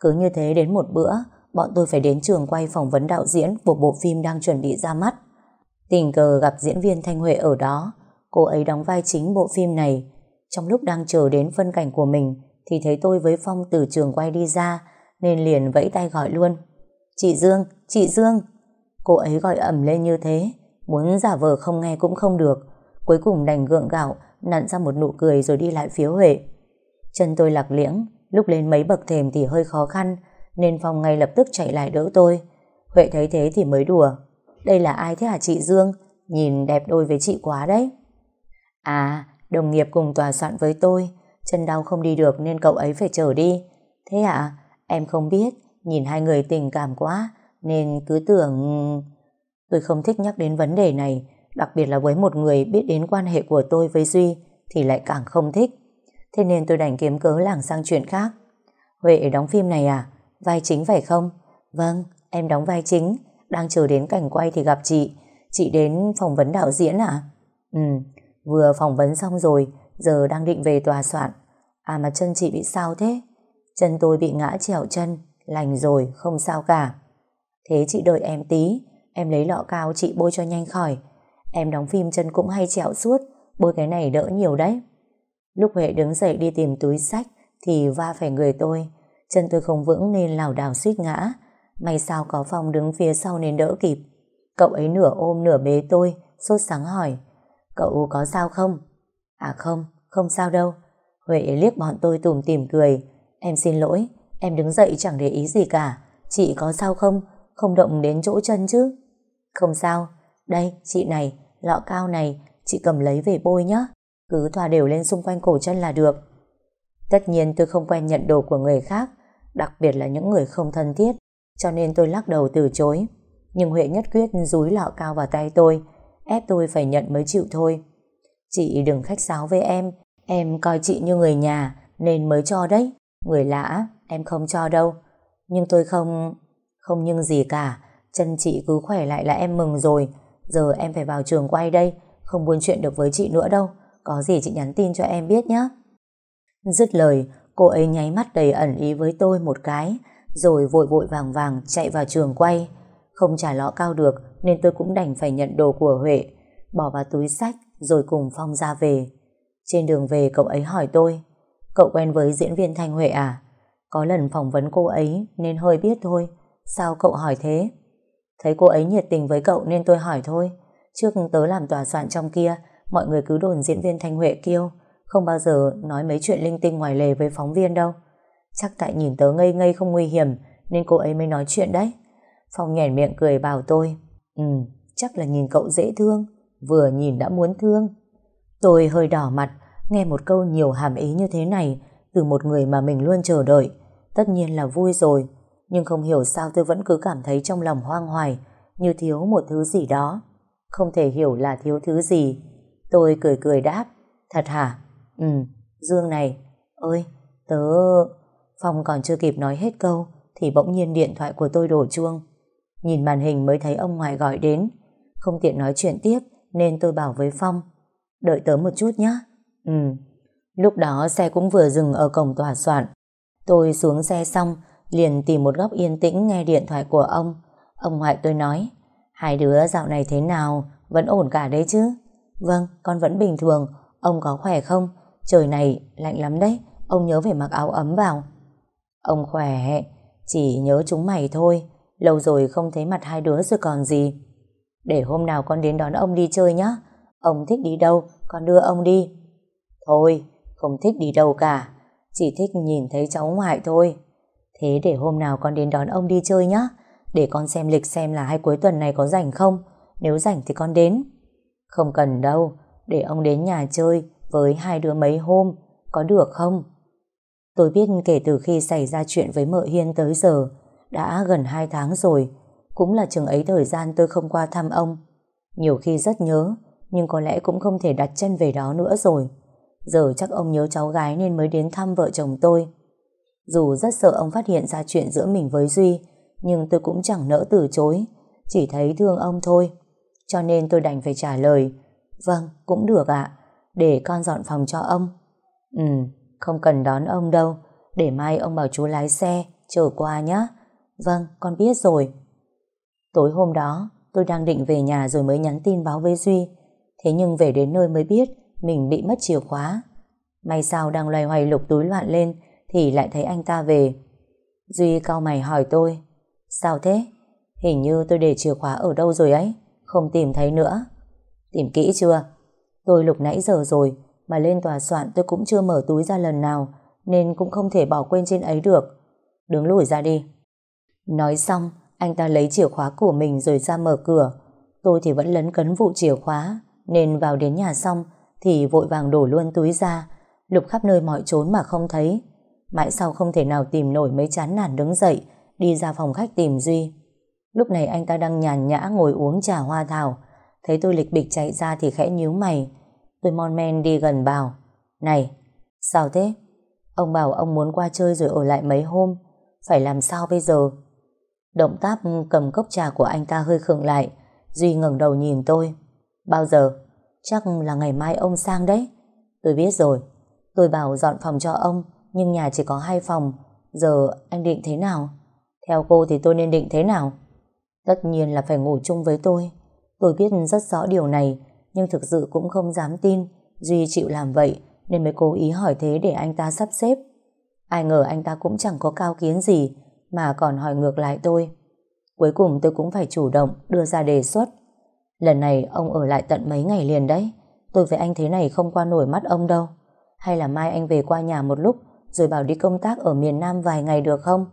Cứ như thế đến một bữa, bọn tôi phải đến trường quay phỏng vấn đạo diễn của bộ phim đang chuẩn bị ra mắt. Tình cờ gặp diễn viên Thanh Huệ ở đó, cô ấy đóng vai chính bộ phim này. Trong lúc đang chờ đến phân cảnh của mình, thì thấy tôi với Phong từ trường quay đi ra, nên liền vẫy tay gọi luôn. Chị Dương, chị Dương! Cô ấy gọi ẩm lên như thế, muốn giả vờ không nghe cũng không được. Cuối cùng đành gượng gạo, nặn ra một nụ cười rồi đi lại phía Huệ. Chân tôi lạc liễng, lúc lên mấy bậc thềm thì hơi khó khăn, nên Phong ngay lập tức chạy lại đỡ tôi. Huệ thấy thế thì mới đùa. Đây là ai thế hả chị Dương? Nhìn đẹp đôi với chị quá đấy. À, đồng nghiệp cùng tòa soạn với tôi. Chân đau không đi được nên cậu ấy phải chở đi. Thế ạ? Em không biết. Nhìn hai người tình cảm quá nên cứ tưởng... Tôi không thích nhắc đến vấn đề này đặc biệt là với một người biết đến quan hệ của tôi với Duy thì lại càng không thích. Thế nên tôi đành kiếm cớ lảng sang chuyện khác. Huệ đóng phim này à? Vai chính phải không? Vâng, em đóng vai chính. Đang chờ đến cảnh quay thì gặp chị. Chị đến phỏng vấn đạo diễn à? Ừ, vừa phỏng vấn xong rồi, giờ đang định về tòa soạn. À mà chân chị bị sao thế? Chân tôi bị ngã trèo chân, lành rồi, không sao cả. Thế chị đợi em tí, em lấy lọ cao chị bôi cho nhanh khỏi. Em đóng phim chân cũng hay trẹo suốt, bôi cái này đỡ nhiều đấy. Lúc Huệ đứng dậy đi tìm túi sách thì va phải người tôi. Chân tôi không vững nên lảo đảo suýt ngã. May sao có phòng đứng phía sau nên đỡ kịp. Cậu ấy nửa ôm nửa bế tôi, sốt sáng hỏi. Cậu có sao không? À không, không sao đâu. Huệ liếc bọn tôi tủm tỉm cười. Em xin lỗi, em đứng dậy chẳng để ý gì cả. Chị có sao không? Không động đến chỗ chân chứ? Không sao. Đây, chị này, lọ cao này, chị cầm lấy về bôi nhé. Cứ thoa đều lên xung quanh cổ chân là được. Tất nhiên tôi không quen nhận đồ của người khác, đặc biệt là những người không thân thiết, cho nên tôi lắc đầu từ chối. Nhưng Huệ nhất quyết dúi lọ cao vào tay tôi, ép tôi phải nhận mới chịu thôi. Chị đừng khách sáo với em, em coi chị như người nhà nên mới cho đấy. Người lạ, em không cho đâu. Nhưng tôi không... Không nhưng gì cả, chân chị cứ khỏe lại là em mừng rồi. Giờ em phải vào trường quay đây, không buôn chuyện được với chị nữa đâu. Có gì chị nhắn tin cho em biết nhé. Dứt lời, cô ấy nháy mắt đầy ẩn ý với tôi một cái, rồi vội vội vàng vàng chạy vào trường quay. Không trả lõ cao được nên tôi cũng đành phải nhận đồ của Huệ, bỏ vào túi sách rồi cùng Phong ra về. Trên đường về cậu ấy hỏi tôi, cậu quen với diễn viên Thanh Huệ à? Có lần phỏng vấn cô ấy nên hơi biết thôi. Sao cậu hỏi thế? Thấy cô ấy nhiệt tình với cậu nên tôi hỏi thôi. Trước tớ làm tòa soạn trong kia, mọi người cứ đồn diễn viên Thanh Huệ kiêu, không bao giờ nói mấy chuyện linh tinh ngoài lề với phóng viên đâu. Chắc tại nhìn tớ ngây ngây không nguy hiểm nên cô ấy mới nói chuyện đấy. Phong nhẻn miệng cười bảo tôi Ừ, chắc là nhìn cậu dễ thương Vừa nhìn đã muốn thương Tôi hơi đỏ mặt Nghe một câu nhiều hàm ý như thế này Từ một người mà mình luôn chờ đợi Tất nhiên là vui rồi Nhưng không hiểu sao tôi vẫn cứ cảm thấy trong lòng hoang hoài Như thiếu một thứ gì đó. Không thể hiểu là thiếu thứ gì. Tôi cười cười đáp Thật hả? Ừ, Dương này Ơi, tớ... Phong còn chưa kịp nói hết câu Thì bỗng nhiên điện thoại của tôi đổ chuông. Nhìn màn hình mới thấy ông ngoại gọi đến. Không tiện nói chuyện tiếp Nên tôi bảo với Phong Đợi tớ một chút nhé Ừ Lúc đó xe cũng vừa dừng ở cổng tòa soạn. Tôi xuống xe xong Liền tìm một góc yên tĩnh nghe điện thoại của ông. Ông ngoại tôi nói Hai đứa dạo này thế nào? Vẫn ổn cả đấy chứ? Vâng con vẫn bình thường. Ông có khỏe không? Trời này lạnh lắm đấy. Ông nhớ phải mặc áo ấm vào. Ông khỏe Chỉ nhớ chúng mày thôi. Lâu rồi không thấy mặt hai đứa rồi còn gì. Để hôm nào con đến đón ông đi chơi nhé Ông thích đi đâu Con đưa ông đi. Thôi, không thích đi đâu cả. Chỉ thích nhìn thấy cháu ngoại thôi. Thế để hôm nào con đến đón ông đi chơi nhé. Để con xem lịch xem là hai cuối tuần này có rảnh không. Nếu rảnh thì con đến. Không cần đâu. Để ông đến nhà chơi với hai đứa mấy hôm. Có được không? Tôi biết kể từ khi xảy ra chuyện với mợ Hiên tới giờ, đã gần hai tháng rồi. Cũng là chừng ấy thời gian tôi không qua thăm ông. Nhiều khi rất nhớ, nhưng có lẽ cũng không thể đặt chân về đó nữa rồi. Giờ chắc ông nhớ cháu gái nên mới đến thăm vợ chồng tôi. Dù rất sợ ông phát hiện ra chuyện giữa mình với Duy, nhưng tôi cũng chẳng nỡ từ chối, chỉ thấy thương ông thôi. Cho nên tôi đành phải trả lời, vâng, cũng được ạ, để con dọn phòng cho ông. Ừ, không cần đón ông đâu, để mai ông bảo chú lái xe, chở qua nhé. Vâng, con biết rồi. Tối hôm đó, tôi đang định về nhà rồi mới nhắn tin báo với Duy. Thế nhưng về đến nơi mới biết mình bị mất chìa khóa. May sao đang loay hoay lục túi loạn lên thì lại thấy anh ta về. Duy cau mày hỏi tôi, Sao thế? Hình như tôi để chìa khóa ở đâu rồi ấy Không tìm thấy nữa Tìm kỹ chưa? Tôi lục nãy giờ rồi, Mà lên tòa soạn tôi cũng chưa mở túi ra lần nào, Nên cũng không thể bỏ quên trên ấy được Đứng lùi ra đi Nói xong, Anh ta lấy chìa khóa của mình rồi ra mở cửa Tôi thì vẫn lấn cấn vụ chìa khóa, Nên vào đến nhà xong thì vội vàng đổ luôn túi ra Lục khắp nơi mọi trốn mà không thấy Mãi sau không thể nào tìm nổi mấy chán nản đứng dậy đi ra phòng khách tìm Duy. Lúc này anh ta đang nhàn nhã ngồi uống trà hoa thảo thấy tôi lịch bịch chạy ra thì khẽ nhíu mày tôi mon men đi gần bảo Này, sao thế? Ông bảo ông muốn qua chơi rồi ở lại mấy hôm phải làm sao bây giờ? Động tác ừ, cầm cốc trà của anh ta hơi khựng lại Duy ngẩng đầu nhìn tôi Bao giờ? Chắc là ngày mai ông sang đấy Tôi biết rồi Tôi bảo dọn phòng cho ông nhưng nhà chỉ có hai phòng, giờ anh định thế nào? Theo cô thì tôi nên định thế nào? Tất nhiên là phải ngủ chung với tôi. Tôi biết rất rõ điều này, nhưng thực sự cũng không dám tin Duy chịu làm vậy nên mới cố ý hỏi thế để anh ta sắp xếp. Ai ngờ anh ta cũng chẳng có cao kiến gì mà còn hỏi ngược lại tôi. Cuối cùng tôi cũng phải chủ động đưa ra đề xuất. Lần này ông ở lại tận mấy ngày liền đấy. Tôi với anh thế này không qua nổi mắt ông đâu. Hay là mai anh về qua nhà một lúc, rồi bảo đi công tác ở miền Nam vài ngày được không?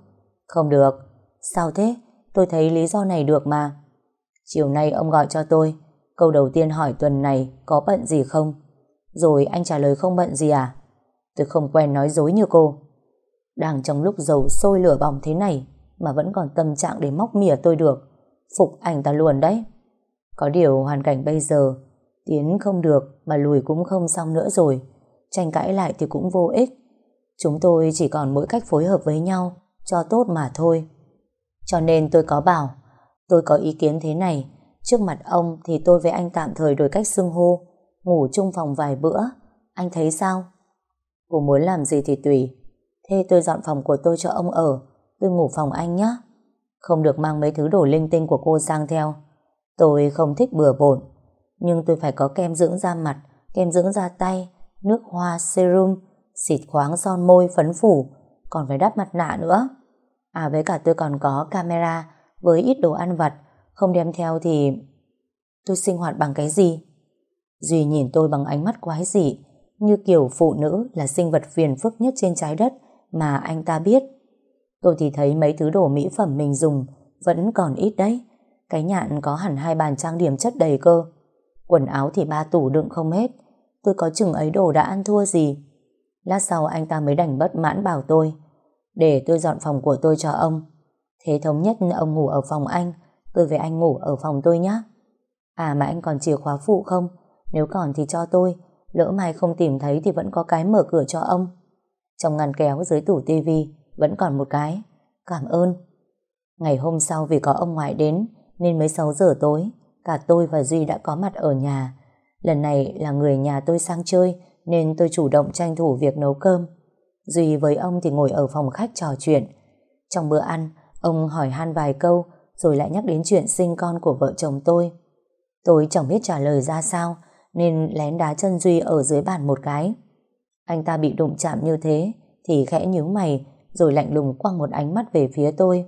Không được. Sao thế? Tôi thấy lý do này được mà. Chiều nay ông gọi cho tôi. Câu đầu tiên hỏi tuần này có bận gì không? Rồi anh trả lời không bận gì à? Tôi không quen nói dối như cô. Đang trong lúc dầu sôi lửa bỏng thế này mà vẫn còn tâm trạng để móc mỉa tôi được. Phục anh ta luôn đấy. Có điều hoàn cảnh bây giờ tiến không được mà lùi cũng không xong nữa rồi. Tranh cãi lại thì cũng vô ích. Chúng tôi chỉ còn mỗi cách phối hợp với nhau cho tốt mà thôi. Cho nên tôi có bảo, tôi có ý kiến thế này, trước mặt ông thì tôi với anh tạm thời đổi cách xưng hô, ngủ chung phòng vài bữa, anh thấy sao? Cô muốn làm gì thì tùy, thế tôi dọn phòng của tôi cho ông ở, tôi ngủ phòng anh nhé. Không được mang mấy thứ đồ linh tinh của cô sang theo. Tôi không thích bừa bộn, nhưng tôi phải có kem dưỡng da mặt, kem dưỡng da tay, nước hoa, serum, xịt khoáng son môi phấn phủ, còn phải đắp mặt nạ nữa. À với cả tôi còn có camera với ít đồ ăn vặt, không đem theo thì tôi sinh hoạt bằng cái gì? Duy nhìn tôi bằng ánh mắt quái dị, như kiểu phụ nữ là sinh vật phiền phức nhất trên trái đất mà anh ta biết. Tôi thì thấy mấy thứ đồ mỹ phẩm mình dùng vẫn còn ít đấy. Cái nhạn có hẳn hai bàn trang điểm chất đầy cơ. Quần áo thì ba tủ đựng không hết. Tôi có chừng ấy đồ đã ăn thua gì. Lát sau anh ta mới đành bất mãn bảo tôi để tôi dọn phòng của tôi cho ông. Thế thống nhất ông ngủ ở phòng anh, tôi với anh ngủ ở phòng tôi nhé. À mà anh còn chìa khóa phụ không? Nếu còn thì cho tôi, lỡ mai không tìm thấy thì vẫn có cái mở cửa cho ông. Trong ngăn kéo dưới tủ tivi vẫn còn một cái. Cảm ơn. Ngày hôm sau vì có ông ngoại đến nên mới 6 giờ tối, cả tôi và Duy đã có mặt ở nhà. Lần này là người nhà tôi sang chơi nên tôi chủ động tranh thủ việc nấu cơm. Duy với ông thì ngồi ở phòng khách trò chuyện. Trong bữa ăn, ông hỏi han vài câu rồi lại nhắc đến chuyện sinh con của vợ chồng tôi. Tôi chẳng biết trả lời ra sao nên lén đá chân Duy ở dưới bàn một cái. Anh ta bị đụng chạm như thế thì khẽ nhíu mày rồi lạnh lùng quăng một ánh mắt về phía tôi.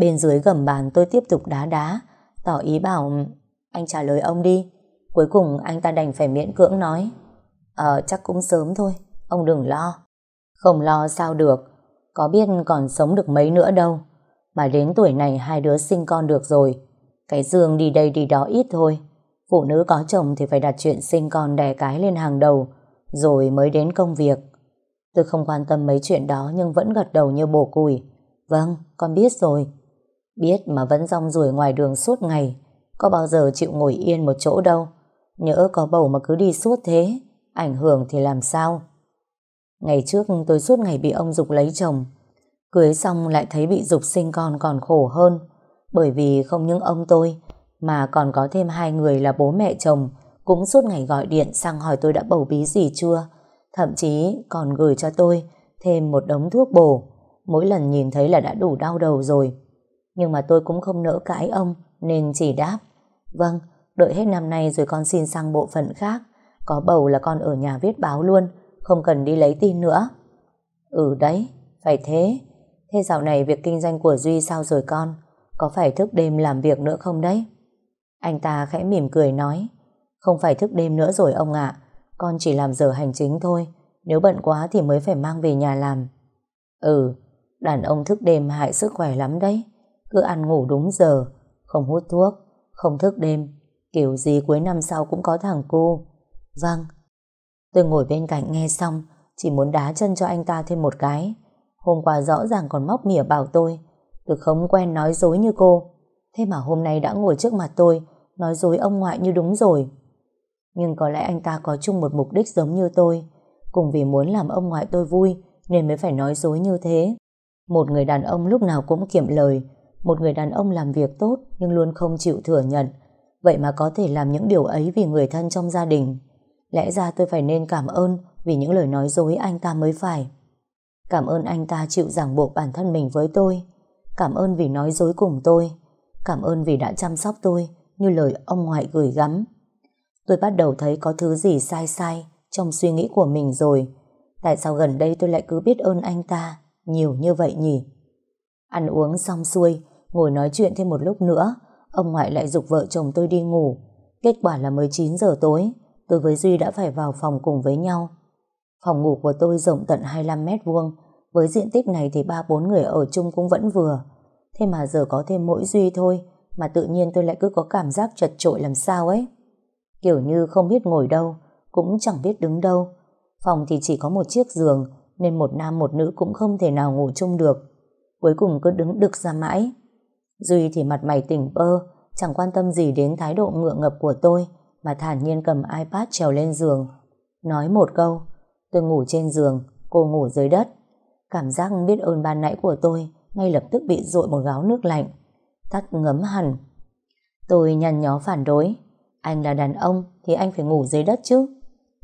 Bên dưới gầm bàn tôi tiếp tục đá đá tỏ ý bảo anh trả lời ông đi. Cuối cùng anh ta đành phải miễn cưỡng nói Ờ, chắc cũng sớm thôi, ông đừng lo. Không lo sao được, có biết còn sống được mấy nữa đâu. Mà đến tuổi này hai đứa sinh con được rồi. Cái Dương đi đây đi đó ít thôi. Phụ nữ có chồng thì phải đặt chuyện sinh con đẻ cái lên hàng đầu, rồi mới đến công việc. Tôi không quan tâm mấy chuyện đó nhưng vẫn gật đầu như bổ củi. Vâng, con biết rồi. Biết mà vẫn rong ruổi ngoài đường suốt ngày, có bao giờ chịu ngồi yên một chỗ đâu. Nhỡ có bầu mà cứ đi suốt thế, ảnh hưởng thì làm sao? Ngày trước tôi suốt ngày bị ông dục lấy chồng. Cưới xong lại thấy bị dục sinh con còn khổ hơn. Bởi vì không những ông tôi, mà còn có thêm hai người là bố mẹ chồng, cũng suốt ngày gọi điện sang hỏi tôi đã bầu bí gì chưa. Thậm chí còn gửi cho tôi thêm một đống thuốc bổ. Mỗi lần nhìn thấy là đã đủ đau đầu rồi. Nhưng mà tôi cũng không nỡ cãi ông, nên chỉ đáp. Vâng, đợi hết năm nay rồi con xin sang bộ phận khác. Có bầu là con ở nhà viết báo luôn, không cần đi lấy tin nữa. Ừ đấy, phải thế. Thế dạo này việc kinh doanh của Duy sao rồi con? Có phải thức đêm làm việc nữa không đấy? Anh ta khẽ mỉm cười nói Không phải thức đêm nữa rồi ông ạ Con chỉ làm giờ hành chính thôi Nếu bận quá thì mới phải mang về nhà làm Ừ Đàn ông thức đêm hại sức khỏe lắm đấy cứ ăn ngủ đúng giờ Không hút thuốc Không thức đêm Kiểu gì cuối năm sau cũng có thằng cô Vâng. Tôi ngồi bên cạnh nghe xong Chỉ muốn đá chân cho anh ta thêm một cái. Hôm qua rõ ràng còn móc mỉa bảo tôi Tôi không quen nói dối như cô? Thế mà hôm nay đã ngồi trước mặt tôi nói dối ông ngoại như đúng rồi. Nhưng có lẽ anh ta có chung một mục đích giống như tôi, cùng vì muốn làm ông ngoại tôi vui nên mới phải nói dối như thế. Một người đàn ông lúc nào cũng kiệm lời, một người đàn ông làm việc tốt nhưng luôn không chịu thừa nhận, vậy mà có thể làm những điều ấy vì người thân trong gia đình. Lẽ ra tôi phải nên cảm ơn vì những lời nói dối anh ta mới phải. Cảm ơn anh ta chịu ràng buộc bản thân mình với tôi. Cảm ơn vì nói dối cùng tôi. Cảm ơn vì đã chăm sóc tôi như lời ông ngoại gửi gắm. Tôi bắt đầu thấy có thứ gì sai sai trong suy nghĩ của mình rồi. Tại sao gần đây tôi lại cứ biết ơn anh ta nhiều như vậy nhỉ? Ăn uống xong xuôi, ngồi nói chuyện thêm một lúc nữa, ông ngoại lại dục vợ chồng tôi đi ngủ. Kết quả là mới 9 giờ tối, tôi với Duy đã phải vào phòng cùng với nhau. Phòng ngủ của tôi rộng tận 25 mét vuông, với diện tích này thì ba bốn người ở chung cũng vẫn vừa. Thế mà giờ có thêm mỗi Duy thôi, mà tự nhiên tôi lại cứ có cảm giác chật trội làm sao ấy. Kiểu như không biết ngồi đâu, cũng chẳng biết đứng đâu. Phòng thì chỉ có một chiếc giường, nên một nam một nữ cũng không thể nào ngủ chung được. Cuối cùng cứ đứng đực ra mãi. Duy thì mặt mày tỉnh bơ, chẳng quan tâm gì đến thái độ ngượng ngập của tôi, mà thản nhiên cầm iPad trèo lên giường. Nói một câu, tôi ngủ trên giường, cô ngủ dưới đất. Cảm giác biết ơn ban nãy của tôi ngay lập tức bị dội một gáo nước lạnh tắt ngấm hẳn. Tôi nhăn nhó phản đối. Anh là đàn ông thì anh phải ngủ dưới đất chứ.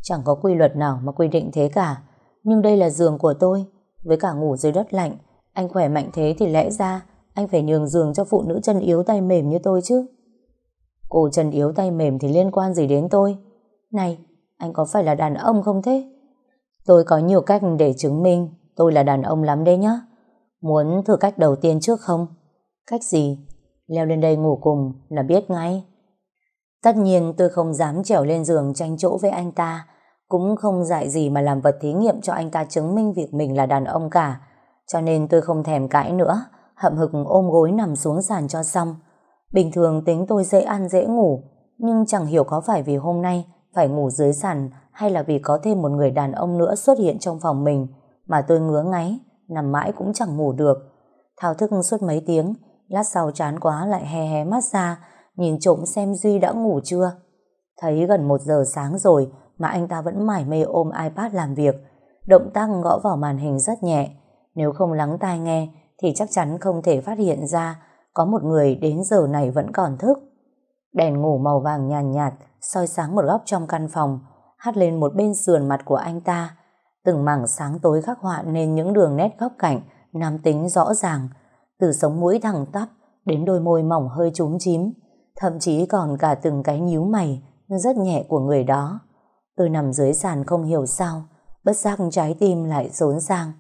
Chẳng có quy luật nào mà quy định thế cả. Nhưng đây là giường của tôi. Với cả ngủ dưới đất lạnh, anh khỏe mạnh thế thì lẽ ra anh phải nhường giường cho phụ nữ chân yếu tay mềm như tôi chứ. Cô chân yếu tay mềm thì liên quan gì đến tôi? Này, anh có phải là đàn ông không thế? Tôi có nhiều cách để chứng minh tôi là đàn ông lắm đấy nhá. Muốn thử cách đầu tiên trước không? Cách gì? Leo lên đây ngủ cùng là biết ngay. Tất nhiên tôi không dám trèo lên giường tranh chỗ với anh ta, cũng không dạy gì mà làm vật thí nghiệm cho anh ta chứng minh việc mình là đàn ông cả. Cho nên tôi không thèm cãi nữa, hậm hực ôm gối nằm xuống sàn cho xong. Bình thường tính tôi dễ ăn dễ ngủ, nhưng chẳng hiểu có phải vì hôm nay phải ngủ dưới sàn hay là vì có thêm một người đàn ông nữa xuất hiện trong phòng mình mà tôi ngứa ngáy, nằm mãi cũng chẳng ngủ được. Thao thức suốt mấy tiếng, Lát sau chán quá lại hé hé mắt ra, nhìn trộm xem Duy đã ngủ chưa. Thấy gần một giờ sáng rồi mà anh ta vẫn mải mê ôm iPad làm việc. Động tác gõ vào màn hình rất nhẹ. Nếu không lắng tai nghe thì chắc chắn không thể phát hiện ra có một người đến giờ này vẫn còn thức. Đèn ngủ màu vàng nhàn nhạt, nhạt soi sáng một góc trong căn phòng, hắt lên một bên sườn mặt của anh ta. Từng mảng sáng tối khắc họa nên những đường nét góc cạnh, nam tính rõ ràng, từ sống mũi thẳng tắp đến đôi môi mỏng hơi trúng chím, thậm chí còn cả từng cái nhíu mày rất nhẹ của người đó. Tôi nằm dưới sàn không hiểu sao, bất giác trái tim lại rốn sang.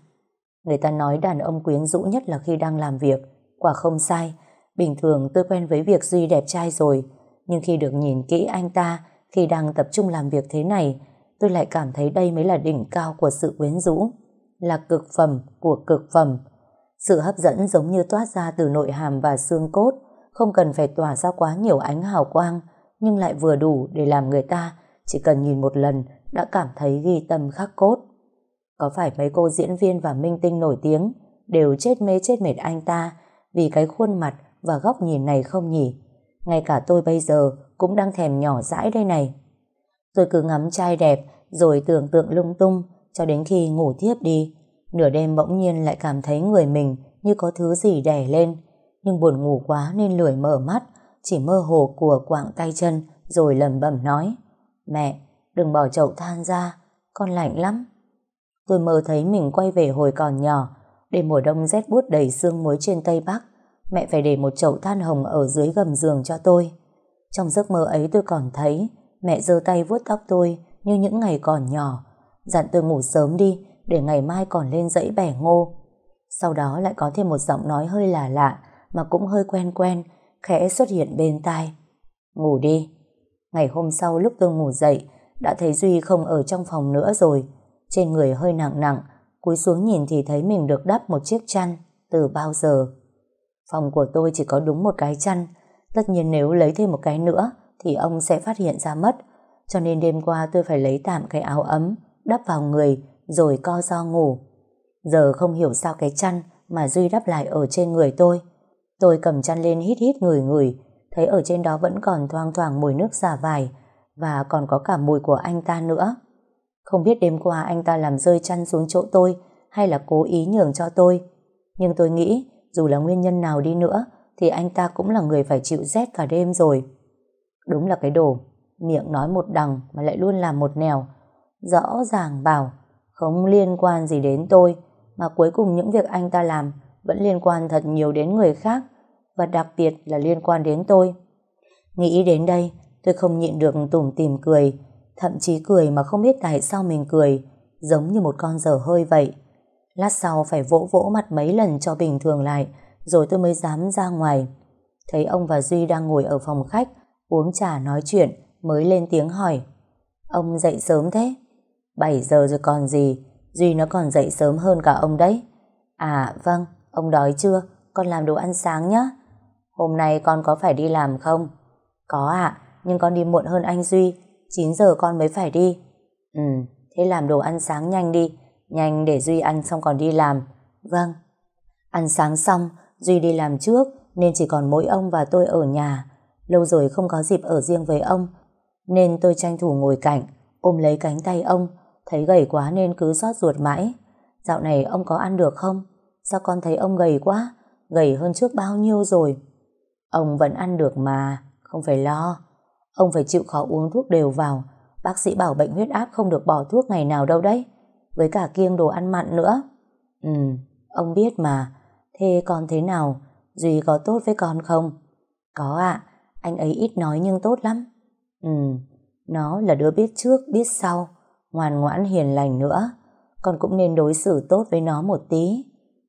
Người ta nói đàn ông quyến rũ nhất là khi đang làm việc, quả không sai. Bình thường tôi quen với việc Duy đẹp trai rồi, nhưng khi được nhìn kỹ anh ta khi đang tập trung làm việc thế này, tôi lại cảm thấy đây mới là đỉnh cao của sự quyến rũ, là cực phẩm của cực phẩm. Sự hấp dẫn giống như toát ra từ nội hàm và xương cốt, không cần phải tỏa ra quá nhiều ánh hào quang, nhưng lại vừa đủ để làm người ta chỉ cần nhìn một lần đã cảm thấy ghi tâm khắc cốt. Có phải mấy cô diễn viên và minh tinh nổi tiếng đều chết mê chết mệt anh ta vì cái khuôn mặt và góc nhìn này không nhỉ? Ngay cả tôi bây giờ cũng đang thèm nhỏ dãi đây này. Tôi cứ ngắm trai đẹp rồi tưởng tượng lung tung cho đến khi ngủ thiếp đi. Nửa đêm bỗng nhiên lại cảm thấy người mình như có thứ gì đè lên. Nhưng buồn ngủ quá nên lười mở mắt, chỉ mơ hồ của quạng tay chân rồi lầm bẩm nói. Mẹ, đừng bỏ chậu than ra, con lạnh lắm. Tôi mơ thấy mình quay về hồi còn nhỏ, để mùa đông rét buốt đầy sương muối trên Tây Bắc. Mẹ phải để một chậu than hồng ở dưới gầm giường cho tôi. Trong giấc mơ ấy tôi còn thấy mẹ giơ tay vuốt tóc tôi như những ngày còn nhỏ, dặn tôi ngủ sớm đi để ngày mai còn lên dãy bẻ ngô. Sau đó lại có thêm một giọng nói hơi lạ lạ mà cũng hơi quen quen, khẽ xuất hiện bên tai. Ngủ đi. Ngày hôm sau lúc tôi ngủ dậy, đã thấy Duy không ở trong phòng nữa rồi. Trên người hơi nặng nặng, cúi xuống nhìn thì thấy mình được đắp một chiếc chăn từ bao giờ. Phòng của tôi chỉ có đúng một cái chăn, tất nhiên nếu lấy thêm một cái nữa thì ông sẽ phát hiện ra mất. Cho nên đêm qua tôi phải lấy tạm cái áo ấm, đắp vào người rồi co do ngủ. Giờ không hiểu sao cái chăn mà Duy đắp lại ở trên người tôi. Tôi cầm chăn lên hít hít người người, thấy ở trên đó vẫn còn thoang thoảng mùi nước xả vải và còn có cả mùi của anh ta nữa. Không biết đêm qua anh ta làm rơi chăn xuống chỗ tôi hay là cố ý nhường cho tôi. Nhưng tôi nghĩ dù là nguyên nhân nào đi nữa thì anh ta cũng là người phải chịu rét cả đêm rồi. Đúng là cái đồ, miệng nói một đằng mà lại luôn làm một nẻo. Rõ ràng bảo không liên quan gì đến tôi mà cuối cùng những việc anh ta làm vẫn liên quan thật nhiều đến người khác và đặc biệt là liên quan đến tôi. Nghĩ đến đây, tôi không nhịn được tủm tìm cười, thậm chí cười mà không biết tại sao mình cười, giống như một con dở hơi vậy. Lát sau phải vỗ vỗ mặt mấy lần cho bình thường lại, rồi tôi mới dám ra ngoài. Thấy ông và Duy đang ngồi ở phòng khách, uống trà nói chuyện, mới lên tiếng hỏi. Ông dậy sớm thế? 7 giờ rồi còn gì, Duy nó còn dậy sớm hơn cả ông đấy. À vâng, ông đói chưa? Con làm đồ ăn sáng nhé. Hôm nay con có phải đi làm không? Có ạ, nhưng con đi muộn hơn anh Duy, 9 giờ con mới phải đi. Ừ, thế làm đồ ăn sáng nhanh đi, nhanh để Duy ăn xong còn đi làm. Vâng. Ăn sáng xong, Duy đi làm trước, nên chỉ còn mỗi ông và tôi ở nhà. Lâu rồi không có dịp ở riêng với ông, nên tôi tranh thủ ngồi cạnh, ôm lấy cánh tay ông, thấy gầy quá nên cứ rót ruột mãi. Dạo này ông có ăn được không? Sao con thấy ông gầy quá? Gầy hơn trước bao nhiêu rồi? Ông vẫn ăn được mà, không phải lo. Ông phải chịu khó uống thuốc đều vào. Bác sĩ bảo bệnh huyết áp không được bỏ thuốc ngày nào đâu đấy. Với cả kiêng đồ ăn mặn nữa. Ừ, ông biết mà. Thế con thế nào? Duy có tốt với con không? Có ạ, anh ấy ít nói nhưng tốt lắm. Ừ, nó là đứa biết trước, biết sau, ngoan ngoãn hiền lành nữa. Con cũng nên đối xử tốt với nó một tí.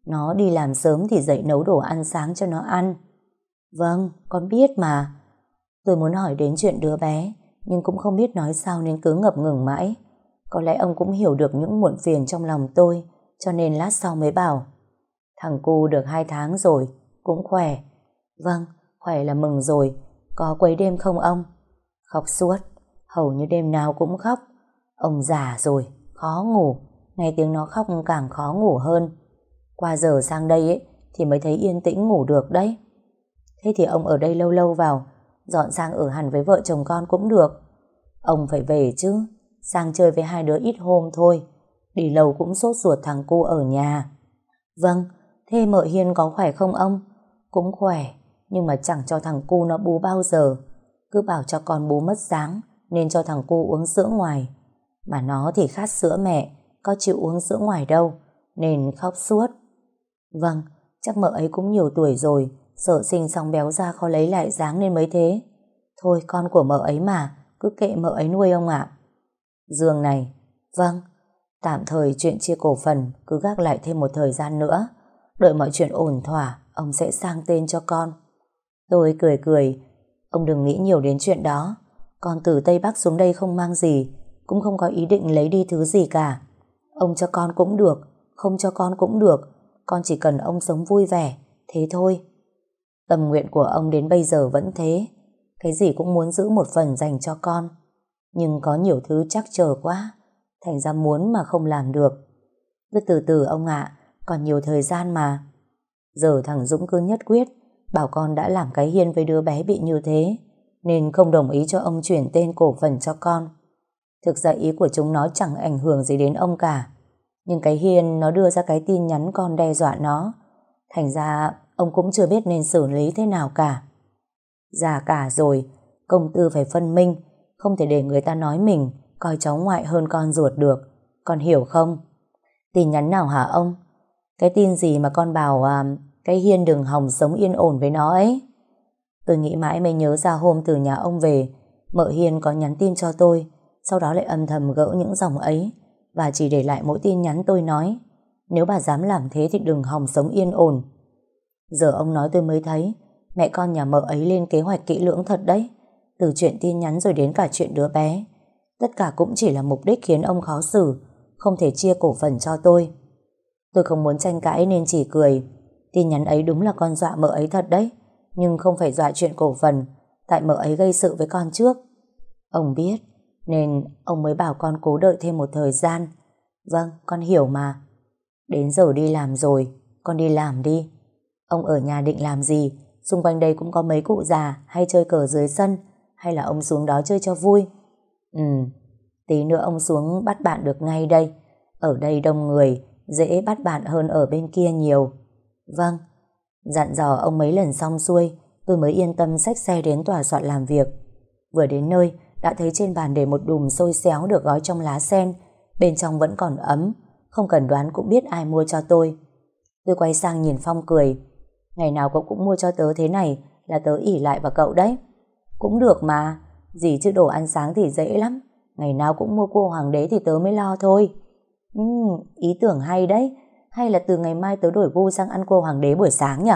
Nó đi làm sớm thì dậy nấu đồ ăn sáng cho nó ăn. Vâng, con biết mà. Tôi muốn hỏi đến chuyện đứa bé, nhưng cũng không biết nói sao nên cứ ngập ngừng mãi. Có lẽ ông cũng hiểu được những muộn phiền trong lòng tôi, cho nên lát sau mới bảo. Thằng cu được hai tháng rồi, cũng khỏe. Vâng, khỏe là mừng rồi. Có quấy đêm không ông? Khóc suốt, hầu như đêm nào cũng khóc. Ông già rồi, khó ngủ, nghe tiếng nó khóc càng khó ngủ hơn. Qua giờ sang đây ấy, thì mới thấy yên tĩnh ngủ được đấy. Thế thì ông ở đây lâu lâu vào, dọn sang ở hẳn với vợ chồng con cũng được. Ông phải về chứ, sang chơi với hai đứa ít hôm thôi. Đi lâu cũng sốt ruột thằng cu ở nhà. Vâng, thế mợ Hiên có khỏe không ông? Cũng khỏe, nhưng mà chẳng cho thằng cu nó bú bao giờ. Cứ bảo cho con bú mất dáng, nên cho thằng cu uống sữa ngoài. Mà nó thì khát sữa mẹ, có chịu uống sữa ngoài đâu, nên khóc suốt. Vâng, chắc mợ ấy cũng nhiều tuổi rồi, sợ sinh xong béo ra khó lấy lại dáng nên mới thế. Thôi con của mợ ấy mà, cứ kệ mợ ấy nuôi ông ạ. Dương này, vâng, tạm thời chuyện chia cổ phần cứ gác lại thêm một thời gian nữa. Đợi mọi chuyện ổn thỏa, ông sẽ sang tên cho con. Tôi cười cười, ông đừng nghĩ nhiều đến chuyện đó. Con từ Tây Bắc xuống đây không mang gì, cũng không có ý định lấy đi thứ gì cả. Ông cho con cũng được, không cho con cũng được, con chỉ cần ông sống vui vẻ, thế thôi. Tâm nguyện của ông đến bây giờ vẫn thế, cái gì cũng muốn giữ một phần dành cho con. Nhưng có nhiều thứ chắc chờ quá, thành ra muốn mà không làm được. Cứ từ từ ông ạ, còn nhiều thời gian mà. Giờ thằng Dũng cứ nhất quyết, bảo con đã làm cái hiên với đứa bé bị như thế, nên không đồng ý cho ông chuyển tên cổ phần cho con. Thực ra ý của chúng nó chẳng ảnh hưởng gì đến ông cả. Nhưng cái hiên nó đưa ra cái tin nhắn con đe dọa nó. Thành ra ông cũng chưa biết nên xử lý thế nào cả. Già cả rồi, công tư phải phân minh, không thể để người ta nói mình coi cháu ngoại hơn con ruột được. Con hiểu không? Tin nhắn nào hả ông? Cái tin gì mà con bảo à, cái hiên đừng hòng sống yên ổn với nó ấy? Tôi nghĩ mãi mới nhớ ra hôm từ nhà ông về, mợ hiên có nhắn tin cho tôi, sau đó lại âm thầm gỡ những dòng ấy, và chỉ để lại mỗi tin nhắn tôi nói, nếu bà dám làm thế thì đừng hòng sống yên ổn. Giờ ông nói tôi mới thấy, mẹ con nhà mợ ấy lên kế hoạch kỹ lưỡng thật đấy, từ chuyện tin nhắn rồi đến cả chuyện đứa bé. Tất cả cũng chỉ là mục đích khiến ông khó xử, không thể chia cổ phần cho tôi. Tôi không muốn tranh cãi nên chỉ cười. Tin nhắn ấy đúng là con dọa mợ ấy thật đấy, nhưng không phải dọa chuyện cổ phần, tại mợ ấy gây sự với con trước. Ông biết, nên ông mới bảo con cố đợi thêm một thời gian. Vâng, con hiểu mà. Đến giờ đi làm rồi, con đi làm đi. Ông ở nhà định làm gì? Xung quanh đây cũng có mấy cụ già hay chơi cờ dưới sân, hay là ông xuống đó chơi cho vui? Ừ, tí nữa ông xuống bắt bạn được ngay đây. Ở đây đông người, dễ bắt bạn hơn ở bên kia nhiều. Vâng, dặn dò ông mấy lần xong xuôi, tôi mới yên tâm xách xe đến tòa soạn làm việc. Vừa đến nơi, đã thấy trên bàn để một đùm xôi xéo được gói trong lá sen, bên trong vẫn còn ấm, không cần đoán cũng biết ai mua cho tôi. Tôi quay sang nhìn Phong cười, ngày nào cậu cũng mua cho tớ thế này là tớ ỉ lại vào cậu đấy. Cũng được mà, gì chứ đồ ăn sáng thì dễ lắm, ngày nào cũng mua cua hoàng đế thì tớ mới lo thôi. Ừ, ý tưởng hay đấy, hay là từ ngày mai tớ đổi gu sang ăn cua hoàng đế buổi sáng nhỉ?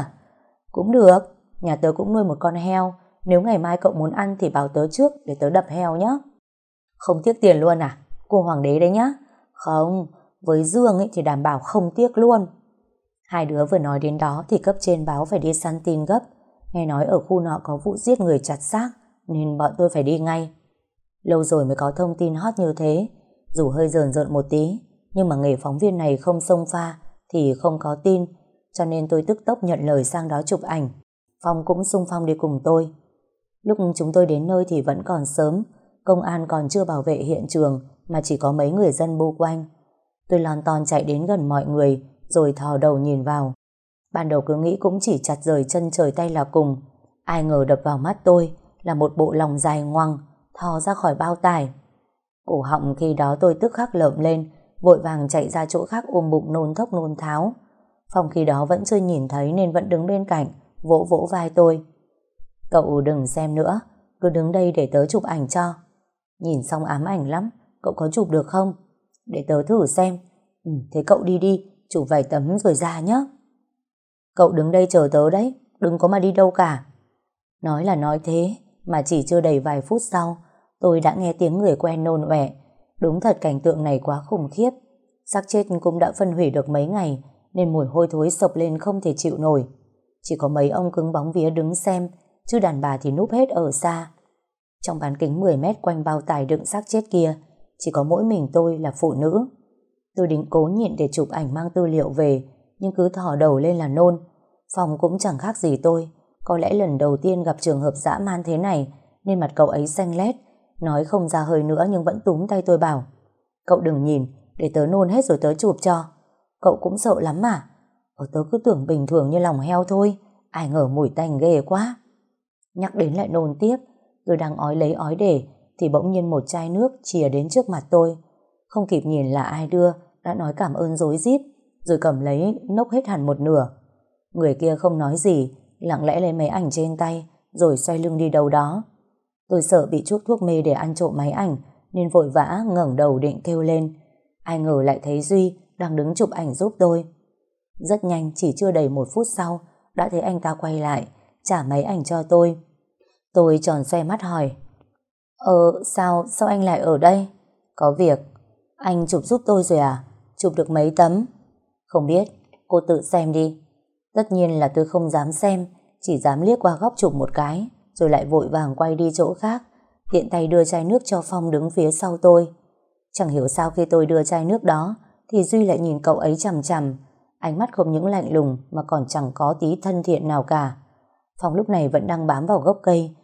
Cũng được, nhà tớ cũng nuôi một con heo, nếu ngày mai cậu muốn ăn thì bảo tớ trước để tớ đập heo nhé. Không tiếc tiền luôn à? Cô hoàng đế đấy nhá. Không, với Dương ấy thì đảm bảo không tiếc luôn. Hai đứa vừa nói đến đó thì cấp trên báo phải đi săn tin gấp. Nghe nói ở khu nọ có vụ giết người chặt xác nên bọn tôi phải đi ngay. Lâu rồi mới có thông tin hot như thế. Dù hơi rờn rợn một tí nhưng mà nghề phóng viên này không xông pha thì không có tin cho nên tôi tức tốc nhận lời sang đó chụp ảnh. Phong cũng xung phong đi cùng tôi. Lúc chúng tôi đến nơi thì vẫn còn sớm, công an còn chưa bảo vệ hiện trường mà chỉ có mấy người dân bu quanh. Tôi lon ton chạy đến gần mọi người rồi thò đầu nhìn vào. Ban đầu cứ nghĩ cũng chỉ chặt rời chân trời tay là cùng. Ai ngờ đập vào mắt tôi là một bộ lòng dài ngoằng thò ra khỏi bao tải. Cổ họng khi đó tôi tức khắc lợm lên vội vàng chạy ra chỗ khác ôm bụng nôn thốc nôn tháo. Phòng khi đó vẫn chưa nhìn thấy nên vẫn đứng bên cạnh vỗ vỗ vai tôi. Cậu đừng xem nữa, cứ đứng đây để tớ chụp ảnh cho. Nhìn xong ám ảnh lắm, cậu có chụp được không? Để tớ thử xem. Ừ, thế cậu đi đi, chụp vài tấm rồi ra nhé. Cậu đứng đây chờ tớ đấy, đừng có mà đi đâu cả. Nói là nói thế, mà chỉ chưa đầy vài phút sau, tôi đã nghe tiếng người quen nôn ọe. Đúng thật cảnh tượng này quá khủng khiếp. xác chết cũng đã phân hủy được mấy ngày, nên mùi hôi thối sộc lên không thể chịu nổi. Chỉ có mấy ông cứng bóng vía đứng xem, chứ đàn bà thì núp hết ở xa. Trong bán kính 10 mét quanh bao tải đựng xác chết kia, chỉ có mỗi mình tôi là phụ nữ. Tôi định cố nhịn để chụp ảnh mang tư liệu về, nhưng cứ thỏ đầu lên là nôn. Phòng cũng chẳng khác gì tôi, có lẽ lần đầu tiên gặp trường hợp dã man thế này, nên mặt cậu ấy xanh lét, nói không ra hơi nữa nhưng vẫn túm tay tôi bảo. Cậu đừng nhìn, để tớ nôn hết rồi tớ chụp cho. Cậu cũng sợ lắm mà. Ở tớ cứ tưởng bình thường như lòng heo thôi, ai ngờ mùi tanh ghê quá. Nhắc đến lại nôn tiếp, tôi đang ói lấy ói để, thì bỗng nhiên một chai nước chìa đến trước mặt tôi. Không kịp nhìn là ai đưa, đã nói cảm ơn dối rít rồi cầm lấy nốc hết hẳn một nửa. Người kia không nói gì, lặng lẽ lấy máy ảnh trên tay, rồi xoay lưng đi đâu đó. Tôi sợ bị chút thuốc mê để ăn trộm máy ảnh, nên vội vã ngẩng đầu định kêu lên. Ai ngờ lại thấy Duy đang đứng chụp ảnh giúp tôi. Rất nhanh, chỉ chưa đầy một phút sau, đã thấy anh ta quay lại, trả máy ảnh cho tôi. Tôi tròn xoe mắt hỏi Ờ sao sao anh lại ở đây Có việc. Anh chụp giúp tôi rồi à? Chụp được mấy tấm? Không biết, cô tự xem đi. Tất nhiên là tôi không dám xem, chỉ dám liếc qua góc chụp một cái, rồi lại vội vàng quay đi chỗ khác, tiện tay đưa chai nước cho Phong đứng phía sau tôi. Chẳng hiểu sao khi tôi đưa chai nước đó, thì Duy lại nhìn cậu ấy chằm chằm, ánh mắt không những lạnh lùng mà còn chẳng có tí thân thiện nào cả. Phong lúc này vẫn đang bám vào gốc cây,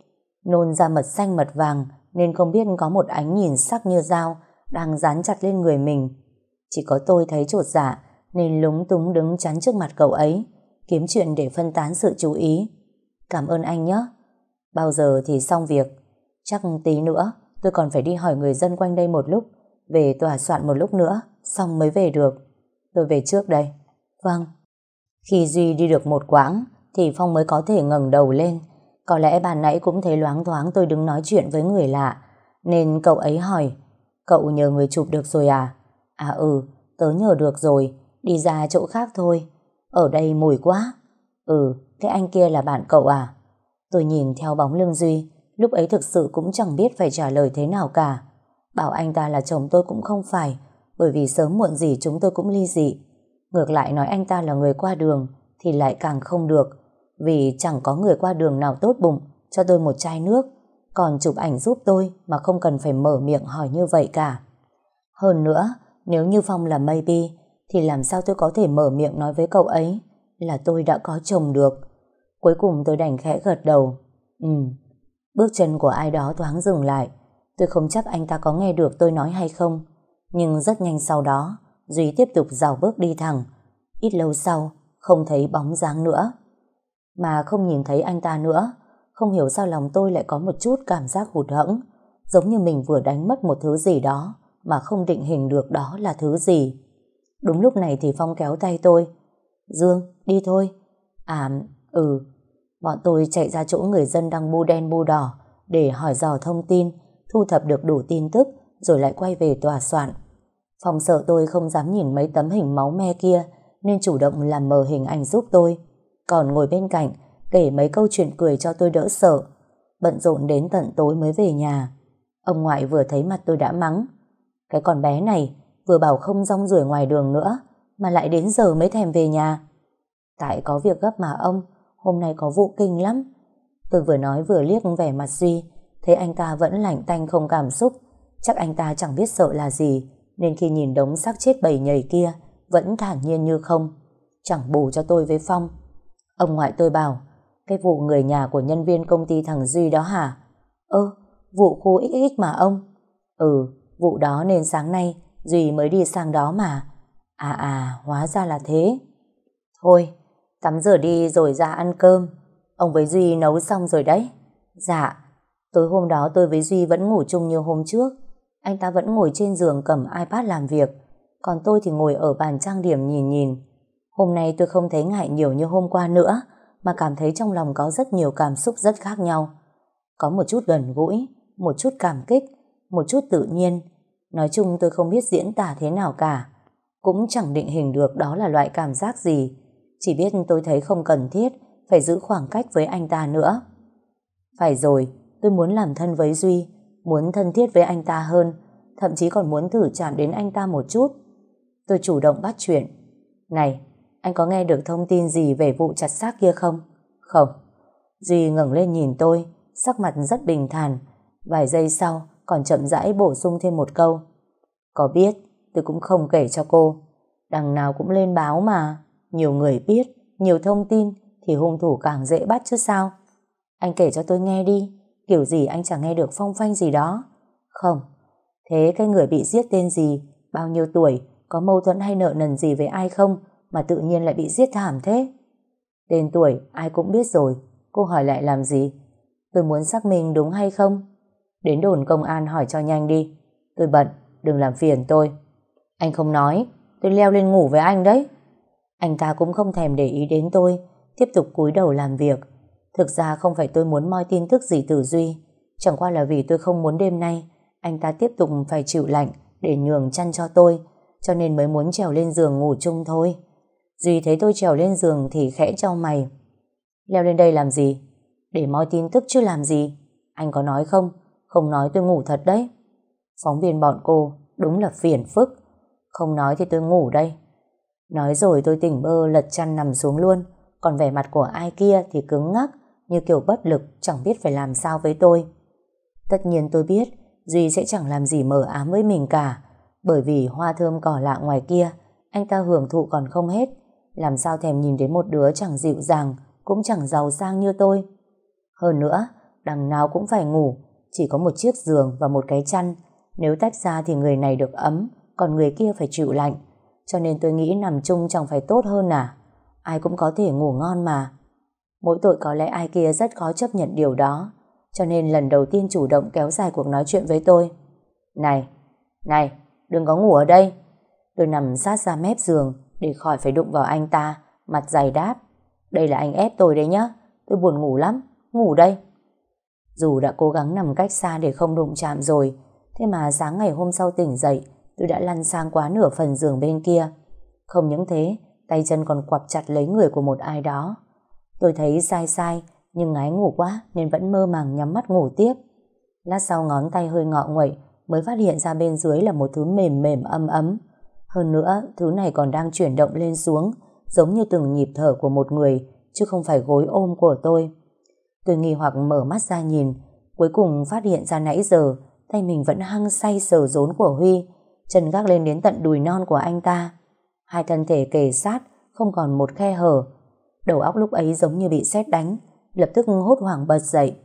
nôn ra mật xanh mật vàng nên không biết có một ánh nhìn sắc như dao đang dán chặt lên người mình. Chỉ có tôi thấy trột dạ nên lúng túng đứng chắn trước mặt cậu ấy, kiếm chuyện để phân tán sự chú ý. Cảm ơn anh nhé. Bao giờ thì xong việc? Chắc tí nữa tôi còn phải đi hỏi người dân quanh đây một lúc, về tòa soạn một lúc nữa, xong mới về được. Tôi về trước đây. Vâng. Khi Duy đi được một quãng, thì Phong mới có thể ngẩng đầu lên. Có lẽ bà nãy cũng thấy loáng thoáng tôi đứng nói chuyện với người lạ, nên cậu ấy hỏi, cậu nhờ người chụp được rồi à? À ừ, tớ nhờ được rồi, đi ra chỗ khác thôi. Ở đây mùi quá. Ừ, cái anh kia là bạn cậu à? Tôi nhìn theo bóng lưng Duy, lúc ấy thực sự cũng chẳng biết phải trả lời thế nào cả. Bảo anh ta là chồng tôi cũng không phải, bởi vì sớm muộn gì chúng tôi cũng ly dị. Ngược lại nói anh ta là người qua đường, thì lại càng không được, vì chẳng có người qua đường nào tốt bụng cho tôi một chai nước, còn chụp ảnh giúp tôi mà không cần phải mở miệng hỏi như vậy cả. Hơn nữa, nếu như Phong là maybe, thì làm sao tôi có thể mở miệng nói với cậu ấy là tôi đã có chồng được. Cuối cùng tôi đành khẽ gật đầu. Ừ, bước chân của ai đó thoáng dừng lại. Tôi không chắc anh ta có nghe được tôi nói hay không. Nhưng rất nhanh sau đó, Duy tiếp tục dào bước đi thẳng. Ít lâu sau, không thấy bóng dáng nữa. Mà không nhìn thấy anh ta nữa, không hiểu sao lòng tôi lại có một chút cảm giác hụt hẫng, giống như mình vừa đánh mất một thứ gì đó mà không định hình được đó là thứ gì. Đúng lúc này thì Phong kéo tay tôi. Dương, đi thôi. À, ừ. Bọn tôi chạy ra chỗ người dân đang bu đen bu đỏ để hỏi dò thông tin, thu thập được đủ tin tức rồi lại quay về tòa soạn. Phong sợ tôi không dám nhìn mấy tấm hình máu me kia nên chủ động làm mờ hình ảnh giúp tôi. Còn ngồi bên cạnh kể mấy câu chuyện cười cho tôi đỡ sợ. Bận rộn đến tận tối mới về nhà. Ông ngoại vừa thấy mặt tôi đã mắng. Cái con bé này vừa bảo không rong ruổi ngoài đường nữa mà lại đến giờ mới thèm về nhà. Tại có việc gấp mà ông, hôm nay có vụ kinh lắm. Tôi vừa nói vừa liếc vẻ mặt Duy, thấy anh ta vẫn lạnh tanh không cảm xúc. Chắc anh ta chẳng biết sợ là gì, nên khi nhìn đống xác chết bầy nhầy kia, vẫn thản nhiên như không. Chẳng bù cho tôi với Phong. Ông ngoại tôi bảo, cái vụ người nhà của nhân viên công ty thằng Duy đó hả? Ơ, vụ khu XX mà ông. Ừ, vụ đó nên sáng nay Duy mới đi sang đó mà. À à, hóa ra là thế. Thôi, tắm rửa đi rồi ra ăn cơm. Ông với Duy nấu xong rồi đấy. Dạ, tối hôm đó tôi với Duy vẫn ngủ chung như hôm trước. Anh ta vẫn ngồi trên giường cầm iPad làm việc. Còn tôi thì ngồi ở bàn trang điểm nhìn nhìn. Hôm nay tôi không thấy ngại nhiều như hôm qua nữa, mà cảm thấy trong lòng có rất nhiều cảm xúc rất khác nhau. Có một chút gần gũi, một chút cảm kích, một chút tự nhiên, Nói chung tôi không biết diễn tả thế nào cả. Cũng chẳng định hình được đó là loại cảm giác gì. Chỉ biết tôi thấy không cần thiết phải giữ khoảng cách với anh ta nữa. Phải rồi, tôi muốn làm thân với Duy, muốn thân thiết với anh ta hơn, thậm chí còn muốn thử chạm đến anh ta một chút. Tôi chủ động bắt chuyện. Này, anh có nghe được thông tin gì về vụ chặt xác kia không? Không. Duy ngẩng lên nhìn tôi, sắc mặt rất bình thản. Vài giây sau, còn chậm rãi bổ sung thêm một câu. Có biết, tôi cũng không kể cho cô. Đằng nào cũng lên báo mà. Nhiều người biết, nhiều thông tin thì hung thủ càng dễ bắt chứ sao. Anh kể cho tôi nghe đi, kiểu gì anh chẳng nghe được phong phanh gì đó. Không, thế cái người bị giết tên gì, bao nhiêu tuổi, có mâu thuẫn hay nợ nần gì với ai không mà tự nhiên lại bị giết thảm thế? Tên tuổi ai cũng biết rồi, cô hỏi lại làm gì? Tôi muốn xác minh đúng hay không? Đến đồn công an hỏi cho nhanh đi. Tôi bận, đừng làm phiền tôi. Anh không nói, tôi leo lên ngủ với anh đấy. Anh ta cũng không thèm để ý đến tôi, tiếp tục cúi đầu làm việc. Thực ra không phải tôi muốn moi tin tức gì từ Duy, chẳng qua là vì tôi không muốn đêm nay anh ta tiếp tục phải chịu lạnh để nhường chăn cho tôi, cho nên mới muốn trèo lên giường ngủ chung thôi. Duy thấy tôi trèo lên giường thì khẽ cho mày. Leo lên đây làm gì? Để moi tin tức chứ làm gì? Anh có nói không? Không nói tôi ngủ thật đấy. Phóng viên bọn cô, Đúng là phiền phức. Không nói thì tôi ngủ đây. Nói rồi tôi tỉnh bơ lật chăn nằm xuống luôn. Còn vẻ mặt của ai kia thì cứng ngắc, như kiểu bất lực, chẳng biết phải làm sao với tôi. Tất nhiên tôi biết, Duy sẽ chẳng làm gì mờ ám với mình cả. Bởi vì hoa thơm cỏ lạ ngoài kia, anh ta hưởng thụ còn không hết. Làm sao thèm nhìn đến một đứa chẳng dịu dàng, cũng chẳng giàu sang như tôi. Hơn nữa, đằng nào cũng phải ngủ, chỉ có một chiếc giường và một cái chăn. Nếu tách ra thì người này được ấm, còn người kia phải chịu lạnh. Cho nên tôi nghĩ nằm chung chẳng phải tốt hơn à? Ai cũng có thể ngủ ngon mà. Mỗi tội có lẽ ai kia rất khó chấp nhận điều đó. Cho nên lần đầu tiên chủ động kéo dài cuộc nói chuyện với tôi. Này, này, đừng có ngủ ở đây. Tôi nằm sát ra mép giường để khỏi phải đụng vào anh ta, mặt dày đáp. Đây là anh ép tôi đấy nhá, tôi buồn ngủ lắm, ngủ đây. Dù đã cố gắng nằm cách xa để không đụng chạm rồi, thế mà sáng ngày hôm sau tỉnh dậy, tôi đã lăn sang quá nửa phần giường bên kia. Không những thế, tay chân còn quặp chặt lấy người của một ai đó. Tôi thấy sai sai, nhưng ngái ngủ quá nên vẫn mơ màng nhắm mắt ngủ tiếp. Lát sau ngón tay hơi ngọ nguậy mới phát hiện ra bên dưới là một thứ mềm mềm âm ấm. Hơn nữa, thứ này còn đang chuyển động lên xuống, giống như từng nhịp thở của một người, chứ không phải gối ôm của tôi. Tôi nghi hoặc mở mắt ra nhìn, cuối cùng phát hiện ra nãy giờ, tay mình vẫn hăng say sờ rốn của Huy, chân gác lên đến tận đùi non của anh ta. Hai thân thể kề sát, không còn một khe hở. Đầu óc lúc ấy giống như bị sét đánh, lập tức hốt hoảng bật dậy.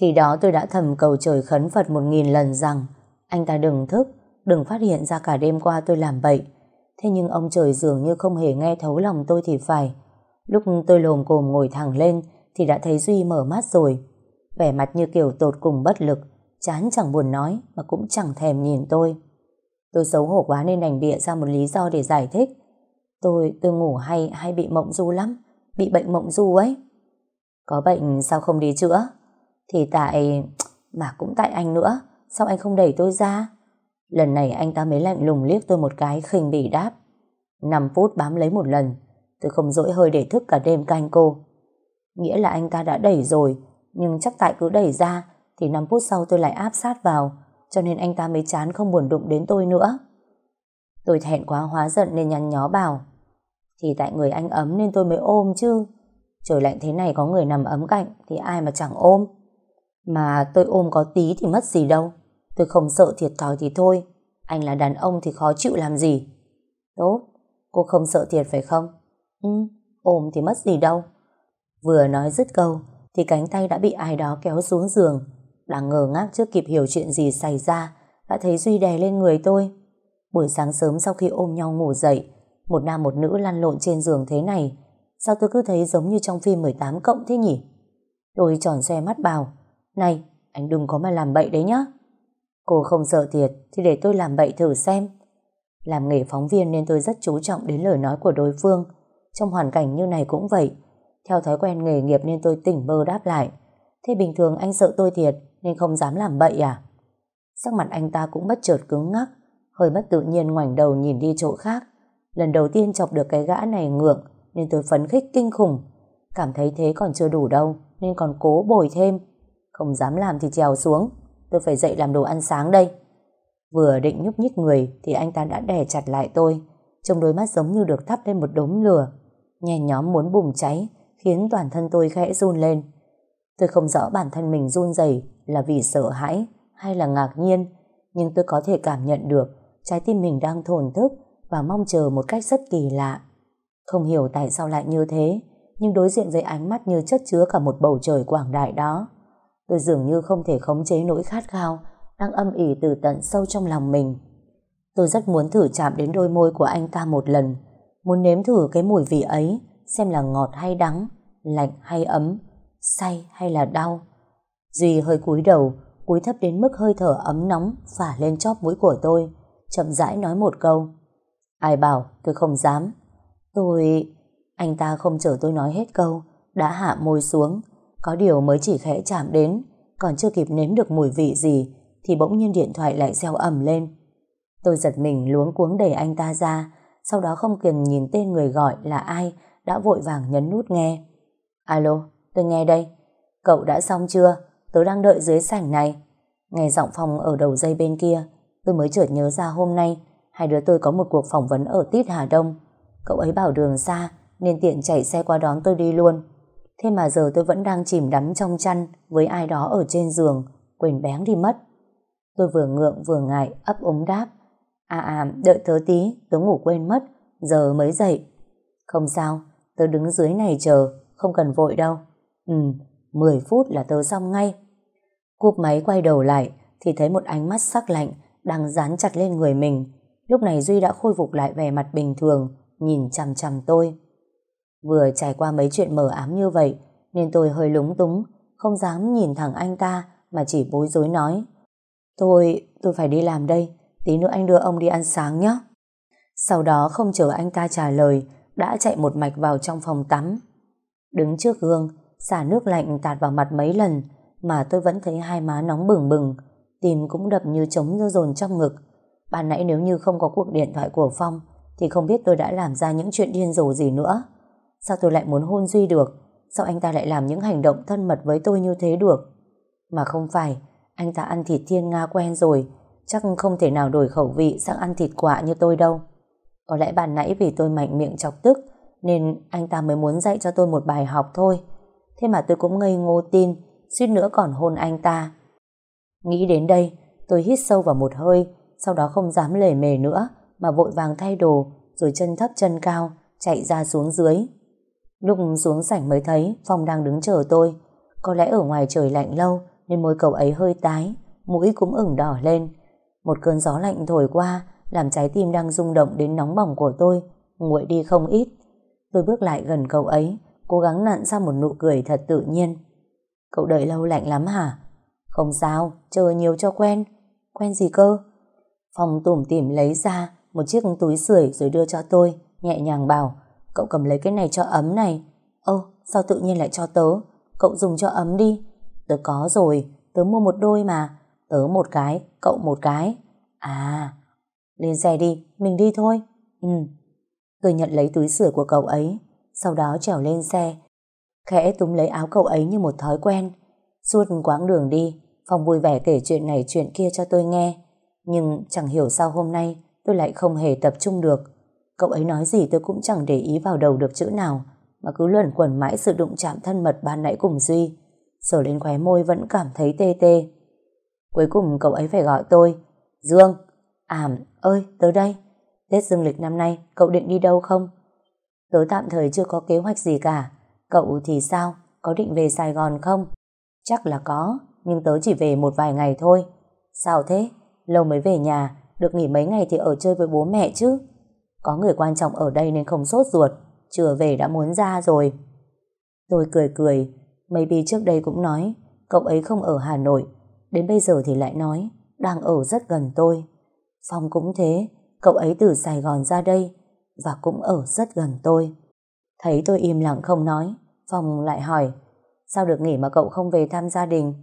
Khi đó tôi đã thầm cầu trời khấn Phật một nghìn lần rằng anh ta đừng thức, đừng phát hiện ra cả đêm qua tôi làm bậy. Thế nhưng ông trời dường như không hề nghe thấu lòng tôi thì phải. Lúc tôi lồm cồm ngồi thẳng lên thì đã thấy Duy mở mắt rồi. Vẻ mặt như kiểu tột cùng bất lực, chán chẳng buồn nói mà cũng chẳng thèm nhìn tôi. Tôi xấu hổ quá nên đành bịa ra một lý do để giải thích. Tôi, tôi ngủ hay hay bị mộng du lắm, bị bệnh mộng du ấy. Có bệnh sao không đi chữa? Thì tại... mà cũng tại anh nữa, sao anh không đẩy tôi ra? Lần này anh ta mới lạnh lùng liếc tôi một cái khinh bỉ đáp. 5 phút bám lấy một lần, tôi không dỗi hơi để thức cả đêm canh cô. Nghĩa là anh ta đã đẩy rồi, nhưng chắc tại cứ đẩy ra, thì 5 phút sau tôi lại áp sát vào, cho nên anh ta mới chán không buồn đụng đến tôi nữa. Tôi thẹn quá hóa giận nên nhăn nhó bảo. Thì tại người anh ấm nên tôi mới ôm chứ. Trời lạnh thế này có người nằm ấm cạnh thì ai mà chẳng ôm. Mà tôi ôm có tí thì mất gì đâu. Tôi không sợ thiệt thòi thì thôi. Anh là đàn ông thì khó chịu làm gì. Tốt, cô không sợ thiệt phải không? Ừ, ôm thì mất gì đâu. Vừa nói dứt câu thì cánh tay đã bị ai đó kéo xuống giường. Đang ngờ ngác chưa kịp hiểu chuyện gì xảy ra đã thấy Duy đè lên người tôi. Buổi sáng sớm sau khi ôm nhau ngủ dậy một nam một nữ lăn lộn trên giường thế này sao tôi cứ thấy giống như trong phim 18 cộng thế nhỉ? Tôi tròn xe mắt bảo Này, anh đừng có mà làm bậy đấy nhá. Cô không sợ thiệt thì để tôi làm bậy thử xem. Làm nghề phóng viên nên tôi rất chú trọng đến lời nói của đối phương. Trong hoàn cảnh như này cũng vậy. Theo thói quen nghề nghiệp nên tôi tỉnh bơ đáp lại. Thế bình thường anh sợ tôi thiệt nên không dám làm bậy à? Sắc mặt anh ta cũng bất chợt cứng ngắc, hơi bất tự nhiên ngoảnh đầu nhìn đi chỗ khác. Lần đầu tiên chọc được cái gã này ngượng nên tôi phấn khích kinh khủng. Cảm thấy thế còn chưa đủ đâu nên còn cố bồi thêm. Không dám làm thì trèo xuống. Tôi phải dậy làm đồ ăn sáng đây. Vừa định nhúc nhích người thì anh ta đã đè chặt lại tôi. Trong đôi mắt giống như được thắp lên một đống lửa. Nhen nhóm muốn bùng cháy khiến toàn thân tôi khẽ run lên. Tôi không rõ bản thân mình run rẩy là vì sợ hãi hay là ngạc nhiên, nhưng tôi có thể cảm nhận được trái tim mình đang thổn thức và mong chờ một cách rất kỳ lạ. Không hiểu tại sao lại như thế, nhưng đối diện với ánh mắt như chất chứa cả một bầu trời quảng đại đó, tôi dường như không thể khống chế nỗi khát khao đang âm ỉ từ tận sâu trong lòng mình. Tôi rất muốn thử chạm đến đôi môi của anh ta một lần, muốn nếm thử cái mùi vị ấy, xem là ngọt hay đắng, lạnh hay ấm, say hay là đau. Duy hơi cúi đầu, cúi thấp đến mức hơi thở ấm nóng phả lên chóp mũi của tôi, chậm rãi nói một câu. Ai bảo tôi không dám. Tôi... Anh ta không chờ tôi nói hết câu, đã hạ môi xuống, có điều mới chỉ khẽ chạm đến, còn chưa kịp nếm được mùi vị gì, thì bỗng nhiên điện thoại lại reo ầm lên. Tôi giật mình luống cuống đẩy anh ta ra, sau đó không cần nhìn tên người gọi là ai, đã vội vàng nhấn nút nghe. Alo, tôi nghe đây. Cậu đã xong chưa? Tớ đang đợi dưới sảnh này. Nghe giọng phòng ở đầu dây bên kia, tôi mới chợt nhớ ra hôm nay hai đứa tôi có một cuộc phỏng vấn ở Tít Hà Đông. Cậu ấy bảo đường xa nên tiện chạy xe qua đón tôi đi luôn. Thế mà giờ tôi vẫn đang chìm đắm trong chăn với ai đó ở trên giường, quên bén đi mất. Tôi vừa ngượng vừa ngại ấp úng đáp. À à, đợi tớ tí, tớ ngủ quên mất, giờ mới dậy. Không sao, tớ đứng dưới này chờ, không cần vội đâu. Ừ, 10 phút là tớ xong ngay. Cúp máy quay đầu lại thì thấy một ánh mắt sắc lạnh đang dán chặt lên người mình. Lúc này Duy đã khôi phục lại vẻ mặt bình thường, nhìn chằm chằm tôi. Vừa trải qua mấy chuyện mờ ám như vậy, nên tôi hơi lúng túng, không dám nhìn thẳng anh ta mà chỉ bối rối nói. Tôi, tôi phải đi làm đây, tí nữa anh đưa ông đi ăn sáng nhé. Sau đó không chờ anh ta trả lời, đã chạy một mạch vào trong phòng tắm. Đứng trước gương, xả nước lạnh tạt vào mặt mấy lần, mà tôi vẫn thấy hai má nóng bừng bừng, tim cũng đập như trống như dồn trong ngực. Ban nãy nếu như không có cuộc điện thoại của Phong, thì không biết tôi đã làm ra những chuyện điên rồ gì nữa. Sao tôi lại muốn hôn Duy được? Sao anh ta lại làm những hành động thân mật với tôi như thế được? Mà không phải, anh ta ăn thịt thiên Nga quen rồi, chắc không thể nào đổi khẩu vị sang ăn thịt quạ như tôi đâu. Có lẽ bàn nãy vì tôi mạnh miệng chọc tức, nên anh ta mới muốn dạy cho tôi một bài học thôi. Thế mà tôi cũng ngây ngô tin, suýt nữa còn hôn anh ta. Nghĩ đến đây, tôi hít sâu vào một hơi, sau đó không dám lề mề nữa, mà vội vàng thay đồ, rồi chân thấp chân cao, chạy ra xuống dưới. Lúc xuống sảnh mới thấy Phong đang đứng chờ tôi. Có lẽ ở ngoài trời lạnh lâu nên môi cậu ấy hơi tái, mũi cũng ửng đỏ lên. Một cơn gió lạnh thổi qua làm trái tim đang rung động đến nóng bỏng của tôi nguội đi không ít. Tôi bước lại gần cậu ấy, cố gắng nặn ra một nụ cười thật tự nhiên. Cậu đợi lâu lạnh lắm hả? Không sao, chờ nhiều cho quen. Quen gì cơ? Phong tủm tỉm lấy ra một chiếc túi sưởi rồi đưa cho tôi, nhẹ nhàng bảo Cậu cầm lấy cái này cho ấm này. ô, sao tự nhiên lại cho tớ? Cậu dùng cho ấm đi. Tớ có rồi, tớ mua một đôi mà. Tớ một cái, cậu một cái. À, lên xe đi, mình đi thôi. Ừ. Tôi nhận lấy túi sửa của cậu ấy, sau đó trèo lên xe. Khẽ túm lấy áo cậu ấy như một thói quen. Suốt quãng đường đi, Phong vui vẻ kể chuyện này chuyện kia cho tôi nghe. Nhưng chẳng hiểu sao hôm nay tôi lại không hề tập trung được. Cậu ấy nói gì tôi cũng chẳng để ý vào đầu được chữ nào, mà cứ luẩn quẩn mãi sự đụng chạm thân mật ban nãy cùng Duy. Sờ lên khóe môi vẫn cảm thấy tê tê. Cuối cùng cậu ấy phải gọi tôi. Dương, ảm, ơi, tới đây. Tết dương lịch năm nay, cậu định đi đâu không? Tớ tạm thời chưa có kế hoạch gì cả. Cậu thì sao? Có định về Sài Gòn không? Chắc là có, nhưng tớ chỉ về một vài ngày thôi. Sao thế? Lâu mới về nhà, được nghỉ mấy ngày thì ở chơi với bố mẹ chứ. Có người quan trọng ở đây nên không sốt ruột, chưa về đã muốn ra rồi. Tôi cười cười, maybe trước đây cũng nói, cậu ấy không ở Hà Nội, đến bây giờ thì lại nói, đang ở rất gần tôi. Phong cũng thế, cậu ấy từ Sài Gòn ra đây, và cũng ở rất gần tôi. Thấy tôi im lặng không nói, Phong lại hỏi, sao được nghỉ mà cậu không về thăm gia đình?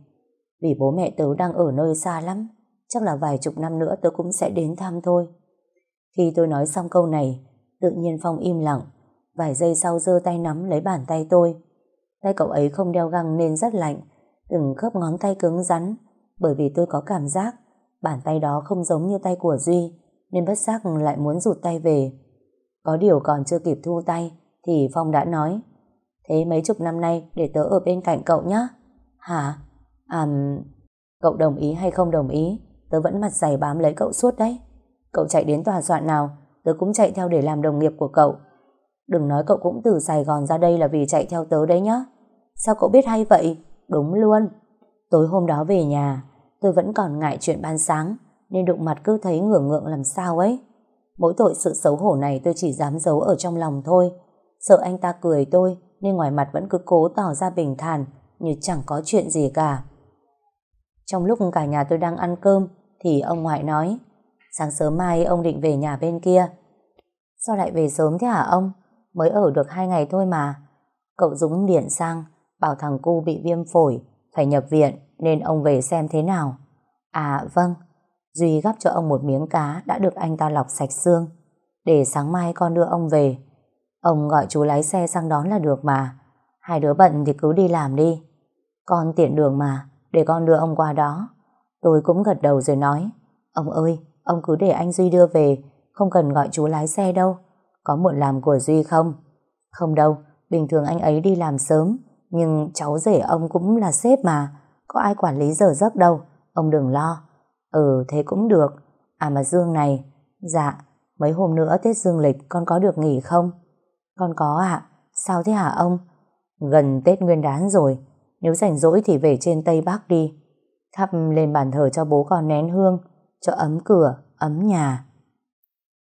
Vì bố mẹ tớ đang ở nơi xa lắm, chắc là vài chục năm nữa tớ cũng sẽ đến thăm thôi. Khi tôi nói xong câu này, tự nhiên Phong im lặng, vài giây sau giơ tay nắm lấy bàn tay tôi. Tay cậu ấy không đeo găng nên rất lạnh, từng khớp ngón tay cứng rắn, bởi vì tôi có cảm giác bàn tay đó không giống như tay của Duy, nên bất giác lại muốn rụt tay về. Có điều còn chưa kịp thu tay, thì Phong đã nói, thế mấy chục năm nay để tớ ở bên cạnh cậu nhé. Hả? À, cậu đồng ý hay không đồng ý, tớ vẫn mặt dày bám lấy cậu suốt đấy. Cậu chạy đến tòa soạn nào, tớ cũng chạy theo để làm đồng nghiệp của cậu. Đừng nói cậu cũng từ Sài Gòn ra đây là vì chạy theo tớ đấy nhá. Sao cậu biết hay vậy? Đúng luôn. Tối hôm đó về nhà, tôi vẫn còn ngại chuyện ban sáng, nên đụng mặt cứ thấy ngửa ngượng làm sao ấy. Mỗi tội sự xấu hổ này tôi chỉ dám giấu ở trong lòng thôi. Sợ anh ta cười tôi, nên ngoài mặt vẫn cứ cố tỏ ra bình thản, như chẳng có chuyện gì cả. Trong lúc cả nhà tôi đang ăn cơm, thì ông ngoại nói, Sáng sớm mai ông định về nhà bên kia. Sao lại về sớm thế hả ông? Mới ở được hai ngày thôi mà. Cậu Dũng điện sang, bảo thằng cu bị viêm phổi, phải nhập viện, nên ông về xem thế nào. À vâng, Duy gắp cho ông một miếng cá đã được anh ta lọc sạch xương. Để sáng mai con đưa ông về. Ông gọi chú lái xe sang đón là được mà. Hai đứa bận thì cứ đi làm đi. Con tiện đường mà, để con đưa ông qua đó. Tôi cũng gật đầu rồi nói. Ông ơi, Ông cứ để anh Duy đưa về, không cần gọi chú lái xe đâu. Có muộn làm của Duy không? Không đâu, bình thường anh ấy đi làm sớm, nhưng cháu rể ông cũng là sếp mà, có ai quản lý giờ giấc đâu, ông đừng lo. Ừ, thế cũng được. À mà Dương này, dạ, mấy hôm nữa Tết Dương lịch con có được nghỉ không? Con có ạ, sao thế hả ông? Gần Tết Nguyên đán rồi, nếu rảnh rỗi thì về trên Tây Bắc đi. Thắp lên bàn thờ cho bố con nén hương, cho ấm cửa, ấm nhà.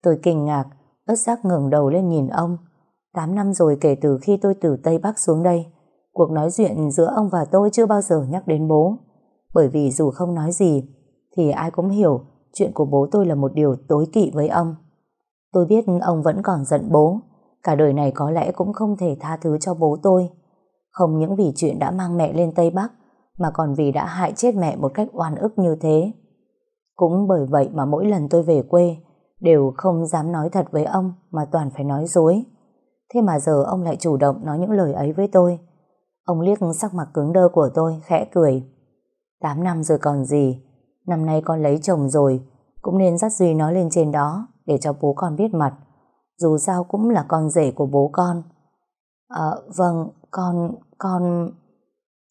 Tôi kinh ngạc, ớt giác ngẩng đầu lên nhìn ông. Tám năm rồi kể từ khi tôi từ Tây Bắc xuống đây, cuộc nói chuyện giữa ông và tôi chưa bao giờ nhắc đến bố. Bởi vì dù không nói gì, thì ai cũng hiểu chuyện của bố tôi là một điều tối kỵ với ông. Tôi biết ông vẫn còn giận bố, cả đời này có lẽ cũng không thể tha thứ cho bố tôi. Không những vì chuyện đã mang mẹ lên Tây Bắc, mà còn vì đã hại chết mẹ một cách oan ức như thế. Cũng bởi vậy mà mỗi lần tôi về quê, đều không dám nói thật với ông mà toàn phải nói dối. Thế mà giờ ông lại chủ động nói những lời ấy với tôi. Ông liếc sắc mặt cứng đơ của tôi, khẽ cười. Tám năm rồi còn gì, năm nay con lấy chồng rồi, cũng nên dắt Duy nó lên trên đó để cho bố con biết mặt. Dù sao cũng là con rể của bố con. À, vâng, con, con...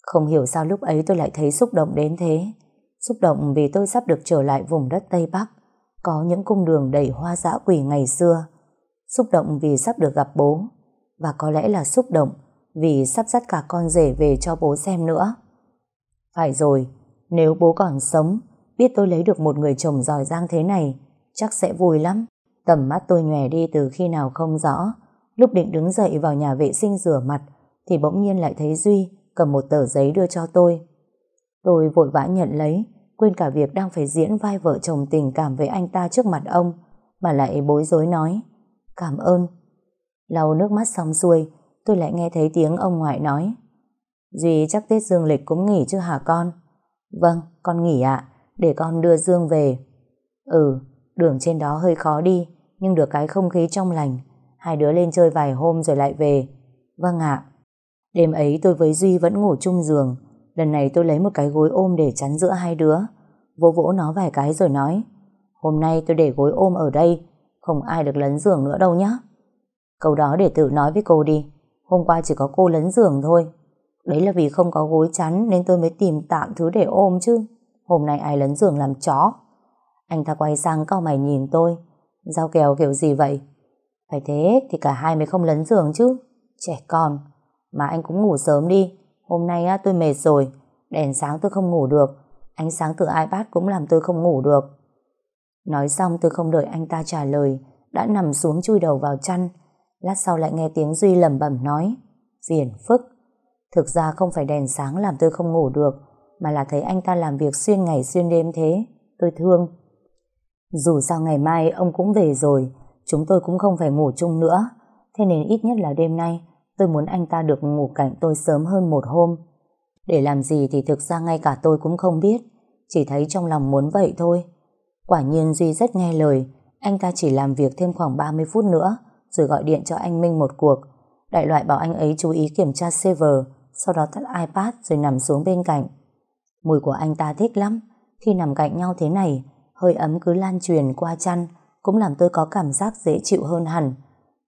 Không hiểu sao lúc ấy tôi lại thấy xúc động đến thế. Xúc động vì tôi sắp được trở lại vùng đất Tây Bắc, có những cung đường đầy hoa dã quỷ ngày xưa. Xúc động vì sắp được gặp bố, và có lẽ là xúc động vì sắp dắt cả con rể về cho bố xem nữa. Phải rồi, nếu bố còn sống, biết tôi lấy được một người chồng giỏi giang thế này, chắc sẽ vui lắm. Tầm mắt tôi nhòe đi từ khi nào không rõ. Lúc định đứng dậy vào nhà vệ sinh rửa mặt, thì bỗng nhiên lại thấy Duy cầm một tờ giấy đưa cho tôi. Tôi vội vã nhận lấy, quên cả việc đang phải diễn vai vợ chồng tình cảm với anh ta trước mặt ông, mà lại bối rối nói, cảm ơn. Lau nước mắt xong xuôi, tôi lại nghe thấy tiếng ông ngoại nói, Duy chắc Tết Dương Lịch cũng nghỉ chứ hả con? Vâng, con nghỉ ạ, để con đưa Dương về. Ừ, đường trên đó hơi khó đi, nhưng được cái không khí trong lành. Hai đứa lên chơi vài hôm rồi lại về. Vâng ạ. Đêm ấy tôi với Duy vẫn ngủ chung giường. Lần này tôi lấy một cái gối ôm để chắn giữa hai đứa. Vỗ vỗ nó vài cái rồi nói, Hôm nay tôi để gối ôm ở đây, Không ai được lấn giường nữa đâu nhé Câu đó để tự nói với cô đi, Hôm qua chỉ có cô lấn giường thôi. Đấy là vì không có gối chắn Nên tôi mới tìm tạm thứ để ôm chứ. Hôm nay ai lấn giường làm chó? Anh ta quay sang cau mày nhìn tôi, Giao kèo kiểu gì vậy? Phải thế thì cả hai mới không lấn giường chứ. Trẻ con, Mà anh cũng ngủ sớm đi. Hôm nay á, tôi mệt rồi, Đèn sáng tôi không ngủ được, Ánh sáng từ iPad cũng làm tôi không ngủ được. Nói xong tôi không đợi anh ta trả lời, Đã nằm xuống chui đầu vào chăn. Lát sau lại nghe tiếng Duy lẩm bẩm nói, Phiền phức, Thực ra không phải đèn sáng làm tôi không ngủ được, Mà là thấy anh ta làm việc xuyên ngày xuyên đêm thế, Tôi thương. Dù sao ngày mai ông cũng về rồi, Chúng tôi cũng không phải ngủ chung nữa, Thế nên ít nhất là đêm nay Tôi muốn anh ta được ngủ cạnh tôi sớm hơn một hôm. Để làm gì thì thực ra ngay cả tôi cũng không biết. Chỉ thấy trong lòng muốn vậy thôi. Quả nhiên Duy rất nghe lời. Anh ta chỉ làm việc thêm khoảng 30 phút nữa, Rồi gọi điện cho anh Minh một cuộc. Đại loại bảo anh ấy chú ý kiểm tra server Sau đó tắt iPad rồi nằm xuống bên cạnh. Mùi của anh ta thích lắm. Khi nằm cạnh nhau thế này, Hơi ấm cứ lan truyền qua chăn, Cũng làm tôi có cảm giác dễ chịu hơn hẳn.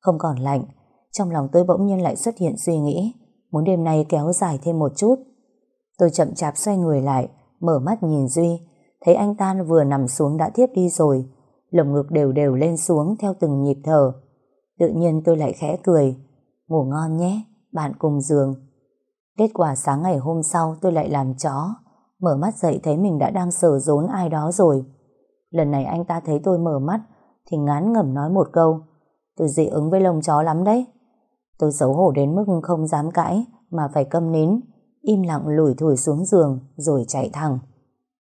Không còn lạnh trong lòng tôi bỗng nhiên lại xuất hiện suy nghĩ Muốn đêm nay kéo dài thêm một chút. Tôi chậm chạp xoay người lại Mở mắt nhìn Duy Thấy anh ta vừa nằm xuống đã thiếp đi rồi Lồng ngực đều đều lên xuống Theo từng nhịp thở. Tự nhiên tôi lại khẽ cười Ngủ ngon nhé, bạn cùng giường. Kết quả sáng ngày hôm sau tôi lại làm chó Mở mắt dậy thấy mình đã đang sờ rốn ai đó rồi. Lần này anh ta thấy tôi mở mắt Thì ngán ngẩm nói một câu Tôi dị ứng với lông chó lắm đấy. Tôi xấu hổ đến mức không dám cãi, Mà phải câm nín, Im lặng lủi thủi xuống giường, Rồi chạy thẳng.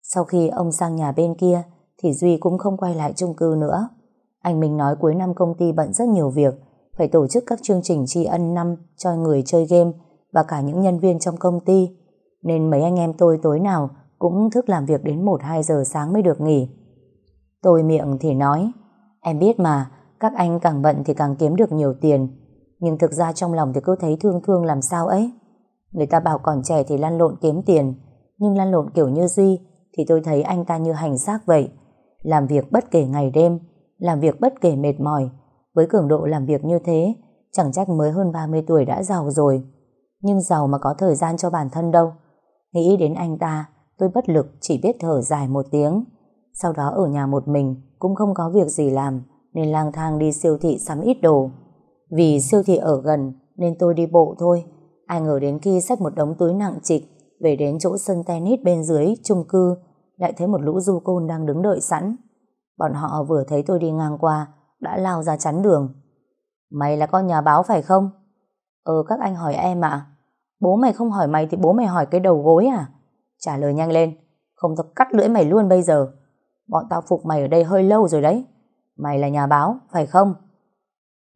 Sau khi ông sang nhà bên kia, Thì Duy cũng không quay lại chung cư nữa. Anh mình nói cuối năm công ty bận rất nhiều việc, Phải tổ chức các chương trình tri ân năm Cho người chơi game Và cả những nhân viên trong công ty, Nên mấy anh em tôi tối nào Cũng thức làm việc đến 1-2 giờ sáng mới được nghỉ. Tôi miệng thì nói, Em biết mà, Các anh càng bận thì càng kiếm được nhiều tiền nhưng thực ra trong lòng thì cứ thấy thương thương làm sao ấy Người ta bảo còn trẻ thì lăn lộn kiếm tiền Nhưng lăn lộn kiểu như Duy Thì tôi thấy anh ta như hành xác vậy làm việc bất kể ngày đêm, làm việc bất kể mệt mỏi. Với cường độ làm việc như thế, chẳng trách mới hơn 30 tuổi đã giàu rồi. Nhưng giàu mà có thời gian cho bản thân đâu. Nghĩ đến anh ta, tôi bất lực chỉ biết thở dài một tiếng. Sau đó ở nhà một mình, cũng không có việc gì làm, nên lang thang đi siêu thị sắm ít đồ. Vì siêu thị ở gần, nên tôi đi bộ thôi. Ai ngờ đến khi xách một đống túi nặng trịch, về đến chỗ sân tennis bên dưới chung cư, lại thấy một lũ du côn đang đứng đợi sẵn. Bọn họ vừa thấy tôi đi ngang qua, đã lao ra chắn đường. Mày là con nhà báo phải không? Ờ các anh hỏi em ạ. Bố mày không hỏi mày thì bố mày hỏi cái đầu gối à? Trả lời nhanh lên, không tao cắt lưỡi mày luôn bây giờ. Bọn tao phục mày ở đây hơi lâu rồi đấy. Mày là nhà báo, phải không?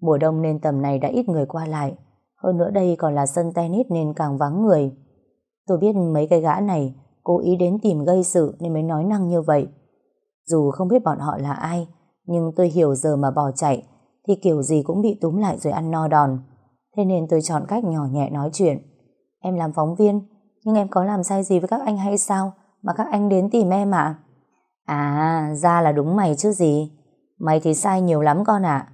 Mùa đông nên tầm này đã ít người qua lại. Hơn nữa đây còn là sân tennis nên càng vắng người. Tôi biết mấy cái gã này cố ý đến tìm gây sự nên mới nói năng như vậy. Dù không biết bọn họ là ai, nhưng tôi hiểu giờ mà bỏ chạy thì kiểu gì cũng bị túm lại rồi ăn no đòn. Thế nên tôi chọn cách nhỏ nhẹ nói chuyện. Em làm phóng viên, nhưng em có làm sai gì với các anh hay sao mà các anh đến tìm em ạ? À? ra là đúng mày chứ gì. Mày thì sai nhiều lắm con ạ.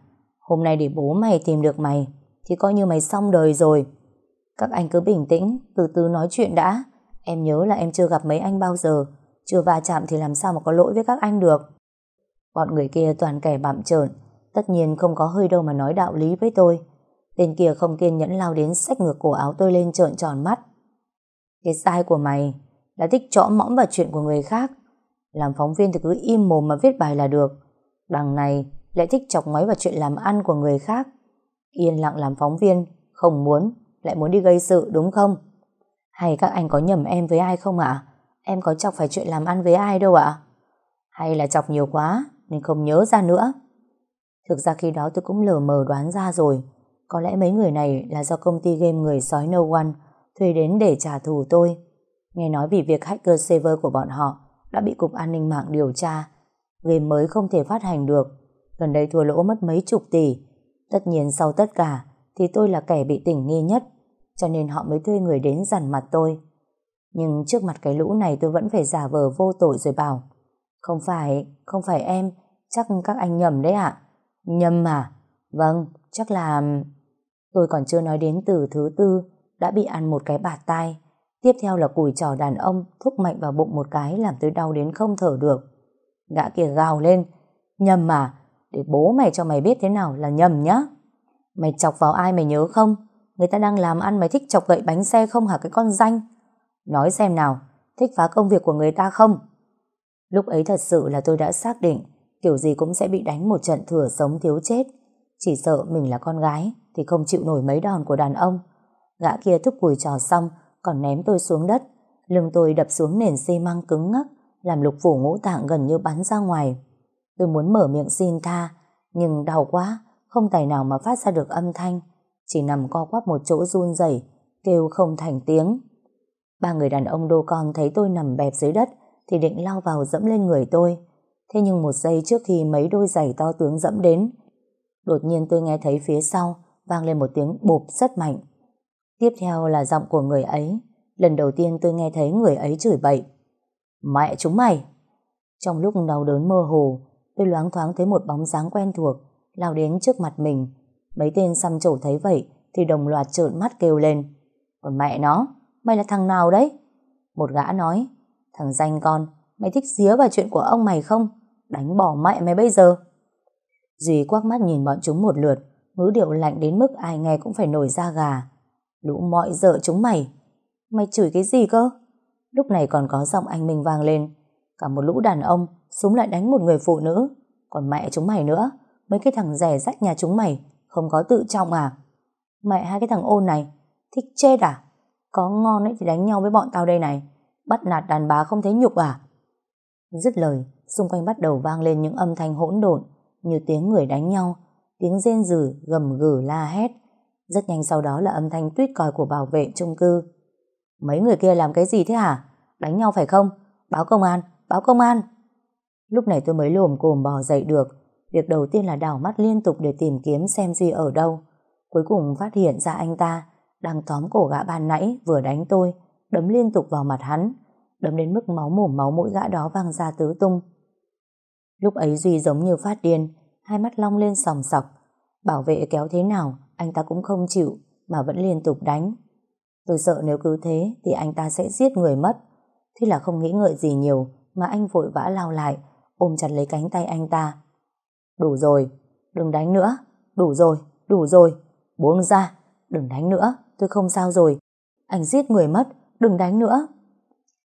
Hôm nay để bố mày tìm được mày thì coi như mày xong đời rồi. Các anh cứ bình tĩnh, từ từ nói chuyện đã. Em nhớ là em chưa gặp mấy anh bao giờ, chưa va chạm thì làm sao mà có lỗi với các anh được. Bọn người kia toàn kẻ bạm trợn, tất nhiên không có hơi đâu mà nói đạo lý với tôi. Tên kia không kiên nhẫn lao đến xách ngược cổ áo tôi lên trợn tròn mắt. Cái sai của mày là thích trõ mõm vào chuyện của người khác. Làm phóng viên thì cứ im mồm mà viết bài là được. Đằng này lại thích chọc máy vào chuyện làm ăn của người khác. Yên lặng làm phóng viên, không muốn, lại muốn đi gây sự đúng không? Hay các anh có nhầm em với ai không ạ? Em có chọc phải chuyện làm ăn với ai đâu ạ? Hay là chọc nhiều quá nên không nhớ ra nữa? Thực ra khi đó tôi cũng lờ mờ đoán ra rồi. Có lẽ mấy người này là do công ty game người sói No One thuê đến để trả thù tôi. Nghe nói vì việc hacker server của bọn họ đã bị Cục An ninh mạng điều tra. Game mới không thể phát hành được. Gần đây thua lỗ mất mấy chục tỷ. Tất nhiên sau tất cả thì tôi là kẻ bị tình nghi nhất cho nên họ mới thuê người đến dằn mặt tôi. Nhưng trước mặt cái lũ này tôi vẫn phải giả vờ vô tội rồi bảo Không phải, không phải em, chắc các anh nhầm đấy ạ. Nhầm mà? Vâng, chắc là... Tôi còn chưa nói đến từ thứ tư đã bị ăn một cái bạt tai. Tiếp theo là cùi trò đàn ông thúc mạnh vào bụng một cái làm tôi đau đến không thở được. Gã kia gào lên. Nhầm mà, để bố mày cho mày biết thế nào là nhầm nhá. Mày chọc vào ai mày nhớ không? Người ta đang làm ăn mày thích chọc gậy bánh xe không hả cái con danh? Nói xem nào, thích phá công việc của người ta không? Lúc ấy thật sự là tôi đã xác định kiểu gì cũng sẽ bị đánh một trận thừa sống thiếu chết. Chỉ sợ mình là con gái thì không chịu nổi mấy đòn của đàn ông. Gã kia thúc cùi trò xong còn ném tôi xuống đất. Lưng tôi đập xuống nền xi măng cứng ngắc làm lục phủ ngũ tạng gần như bắn ra ngoài. Tôi muốn mở miệng xin tha nhưng đau quá không tài nào mà phát ra được âm thanh chỉ nằm co quắp một chỗ run rẩy kêu không thành tiếng. Ba người đàn ông đô con thấy tôi nằm bẹp dưới đất thì định lao vào dẫm lên người tôi. Thế nhưng một giây trước khi mấy đôi giày to tướng dẫm đến, đột nhiên tôi nghe thấy phía sau vang lên một tiếng bộp rất mạnh. Tiếp theo là giọng của người ấy. Lần đầu tiên tôi nghe thấy người ấy chửi bậy. Mẹ chúng mày! Trong lúc đau đớn mơ hồ, tôi loáng thoáng thấy một bóng dáng quen thuộc lao đến trước mặt mình. Mấy tên xăm trổ thấy vậy thì đồng loạt trợn mắt kêu lên. Còn mẹ nó, mày là thằng nào đấy? Một gã nói, thằng danh con, mày thích xía vào chuyện của ông mày không? Đánh bỏ mẹ mày bây giờ. Duy quắc mắt nhìn bọn chúng một lượt, ngữ điệu lạnh đến mức ai nghe cũng phải nổi da gà. Lũ mọi dợ chúng mày. Mày chửi cái gì cơ? Lúc này còn có giọng anh Minh vang lên. Cả một lũ đàn ông, súng lại đánh một người phụ nữ. Còn mẹ chúng mày nữa, mấy cái thằng rẻ rách nhà chúng mày, không có tự trọng à? Mẹ hai cái thằng ôn này, thích chết à? Có ngon ấy thì đánh nhau với bọn tao đây này. Bắt nạt đàn bà không thấy nhục à? Dứt lời, xung quanh bắt đầu vang lên những âm thanh hỗn độn như tiếng người đánh nhau, tiếng rên rử gầm gừ la hét. Rất nhanh sau đó là âm thanh tuyết còi của bảo vệ chung cư. Mấy người kia làm cái gì thế hả? Đánh nhau phải không? Báo công an, báo công an. Lúc này tôi mới lồm cồm bò dậy được. Việc đầu tiên là đảo mắt liên tục để tìm kiếm xem Duy ở đâu. Cuối cùng phát hiện ra anh ta đang tóm cổ gã ban nãy vừa đánh tôi, đấm liên tục vào mặt hắn, đấm đến mức máu mồm máu mũi gã đó văng ra tứ tung. Lúc ấy Duy giống như phát điên, hai mắt long lên sòng sọc. Bảo vệ kéo thế nào, anh ta cũng không chịu, mà vẫn liên tục đánh. Tôi sợ nếu cứ thế thì anh ta sẽ giết người mất. Thế là không nghĩ ngợi gì nhiều mà anh vội vã lao lại, ôm chặt lấy cánh tay anh ta. Đủ rồi, đừng đánh nữa, đủ rồi, đủ rồi, buông ra, đừng đánh nữa, tôi không sao rồi. Anh giết người mất, đừng đánh nữa.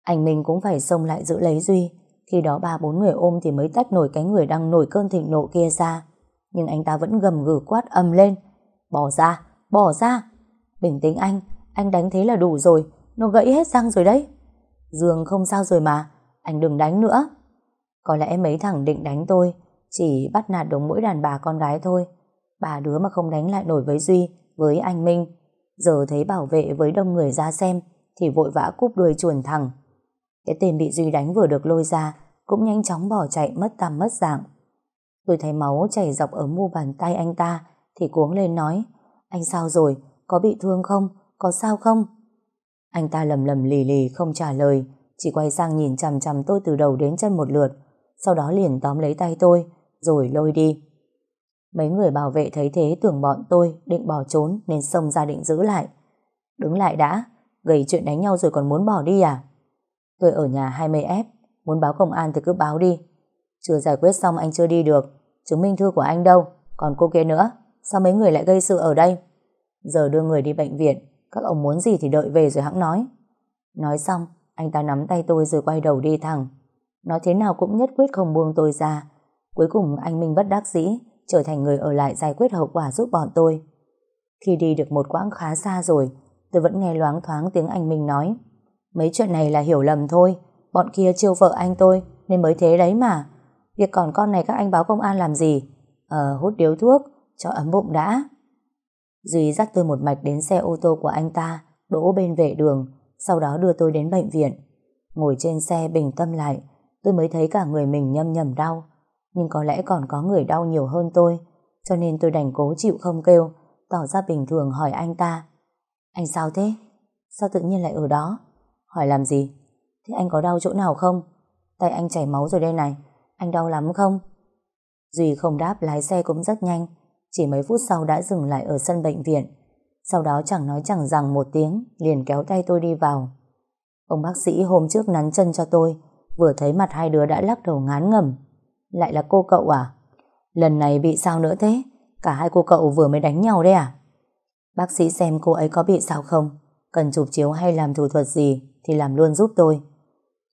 Anh mình cũng phải xông lại giữ lấy Duy. Khi đó ba bốn người ôm thì mới tách nổi cái người đang nổi cơn thịnh nộ kia ra. Nhưng anh ta vẫn gầm gừ quát âm lên. Bỏ ra, bỏ ra. Bình tĩnh anh, anh đánh thế là đủ rồi. Nó gãy hết răng rồi đấy. Dương không sao rồi mà, anh đừng đánh nữa. Có lẽ mấy thằng định đánh tôi, chỉ bắt nạt đúng mỗi đàn bà con gái thôi. Bà đứa mà không đánh lại nổi với Duy, với anh Minh. Giờ thấy bảo vệ với đông người ra xem, thì vội vã cúp đuôi chuồn thẳng. Cái tên bị Duy đánh vừa được lôi ra, cũng nhanh chóng bỏ chạy mất tăm mất dạng. Tôi thấy máu chảy dọc ở mu bàn tay anh ta, thì cuống lên nói, anh sao rồi, có bị thương không, có sao không? Anh ta lầm lầm lì lì không trả lời, chỉ quay sang nhìn chằm chằm tôi từ đầu đến chân một lượt, sau đó liền tóm lấy tay tôi, rồi lôi đi. Mấy người bảo vệ thấy thế tưởng bọn tôi định bỏ trốn nên xông ra định giữ lại. Đứng lại đã, gây chuyện đánh nhau rồi còn muốn bỏ đi à? Tôi ở nhà 20F, muốn báo công an thì cứ báo đi. Chưa giải quyết xong anh chưa đi được, chứng minh thư của anh đâu, còn cô kia nữa, sao mấy người lại gây sự ở đây? Giờ đưa người đi bệnh viện, các ông muốn gì thì đợi về rồi hãng nói. Nói xong, anh ta nắm tay tôi rồi quay đầu đi thẳng. Nói thế nào cũng nhất quyết không buông tôi ra. Cuối cùng anh Minh bất đắc dĩ, trở thành người ở lại giải quyết hậu quả giúp bọn tôi. Khi đi được một quãng khá xa rồi, tôi vẫn nghe loáng thoáng tiếng anh Minh nói. Mấy chuyện này là hiểu lầm thôi, bọn kia chiêu vợ anh tôi, nên mới thế đấy mà. Việc còn con này các anh báo công an làm gì? Ờ, hút điếu thuốc, cho ấm bụng đã. Duy dắt tôi một mạch đến xe ô tô của anh ta, đỗ bên vệ đường, sau đó đưa tôi đến bệnh viện. Ngồi trên xe bình tâm lại, tôi mới thấy cả người mình nhâm nhầm đau. Nhưng có lẽ còn có người đau nhiều hơn tôi, cho nên tôi đành cố chịu không kêu, tỏ ra bình thường hỏi anh ta. Anh sao thế? Sao tự nhiên lại ở đó? Hỏi làm gì? Thế anh có đau chỗ nào không? Tay anh chảy máu rồi đây này, anh đau lắm không? Duy không đáp lái xe cũng rất nhanh, chỉ mấy phút sau đã dừng lại ở sân bệnh viện. Sau đó chẳng nói chẳng rằng một tiếng, liền kéo tay tôi đi vào. Ông bác sĩ hôm trước nắn chân cho tôi, vừa thấy mặt hai đứa đã lắc đầu ngán ngẩm. Lại là cô cậu à? Lần này bị sao nữa thế? Cả hai cô cậu vừa mới đánh nhau đấy à? Bác sĩ xem cô ấy có bị sao không? Cần chụp chiếu hay làm thủ thuật gì thì làm luôn giúp tôi.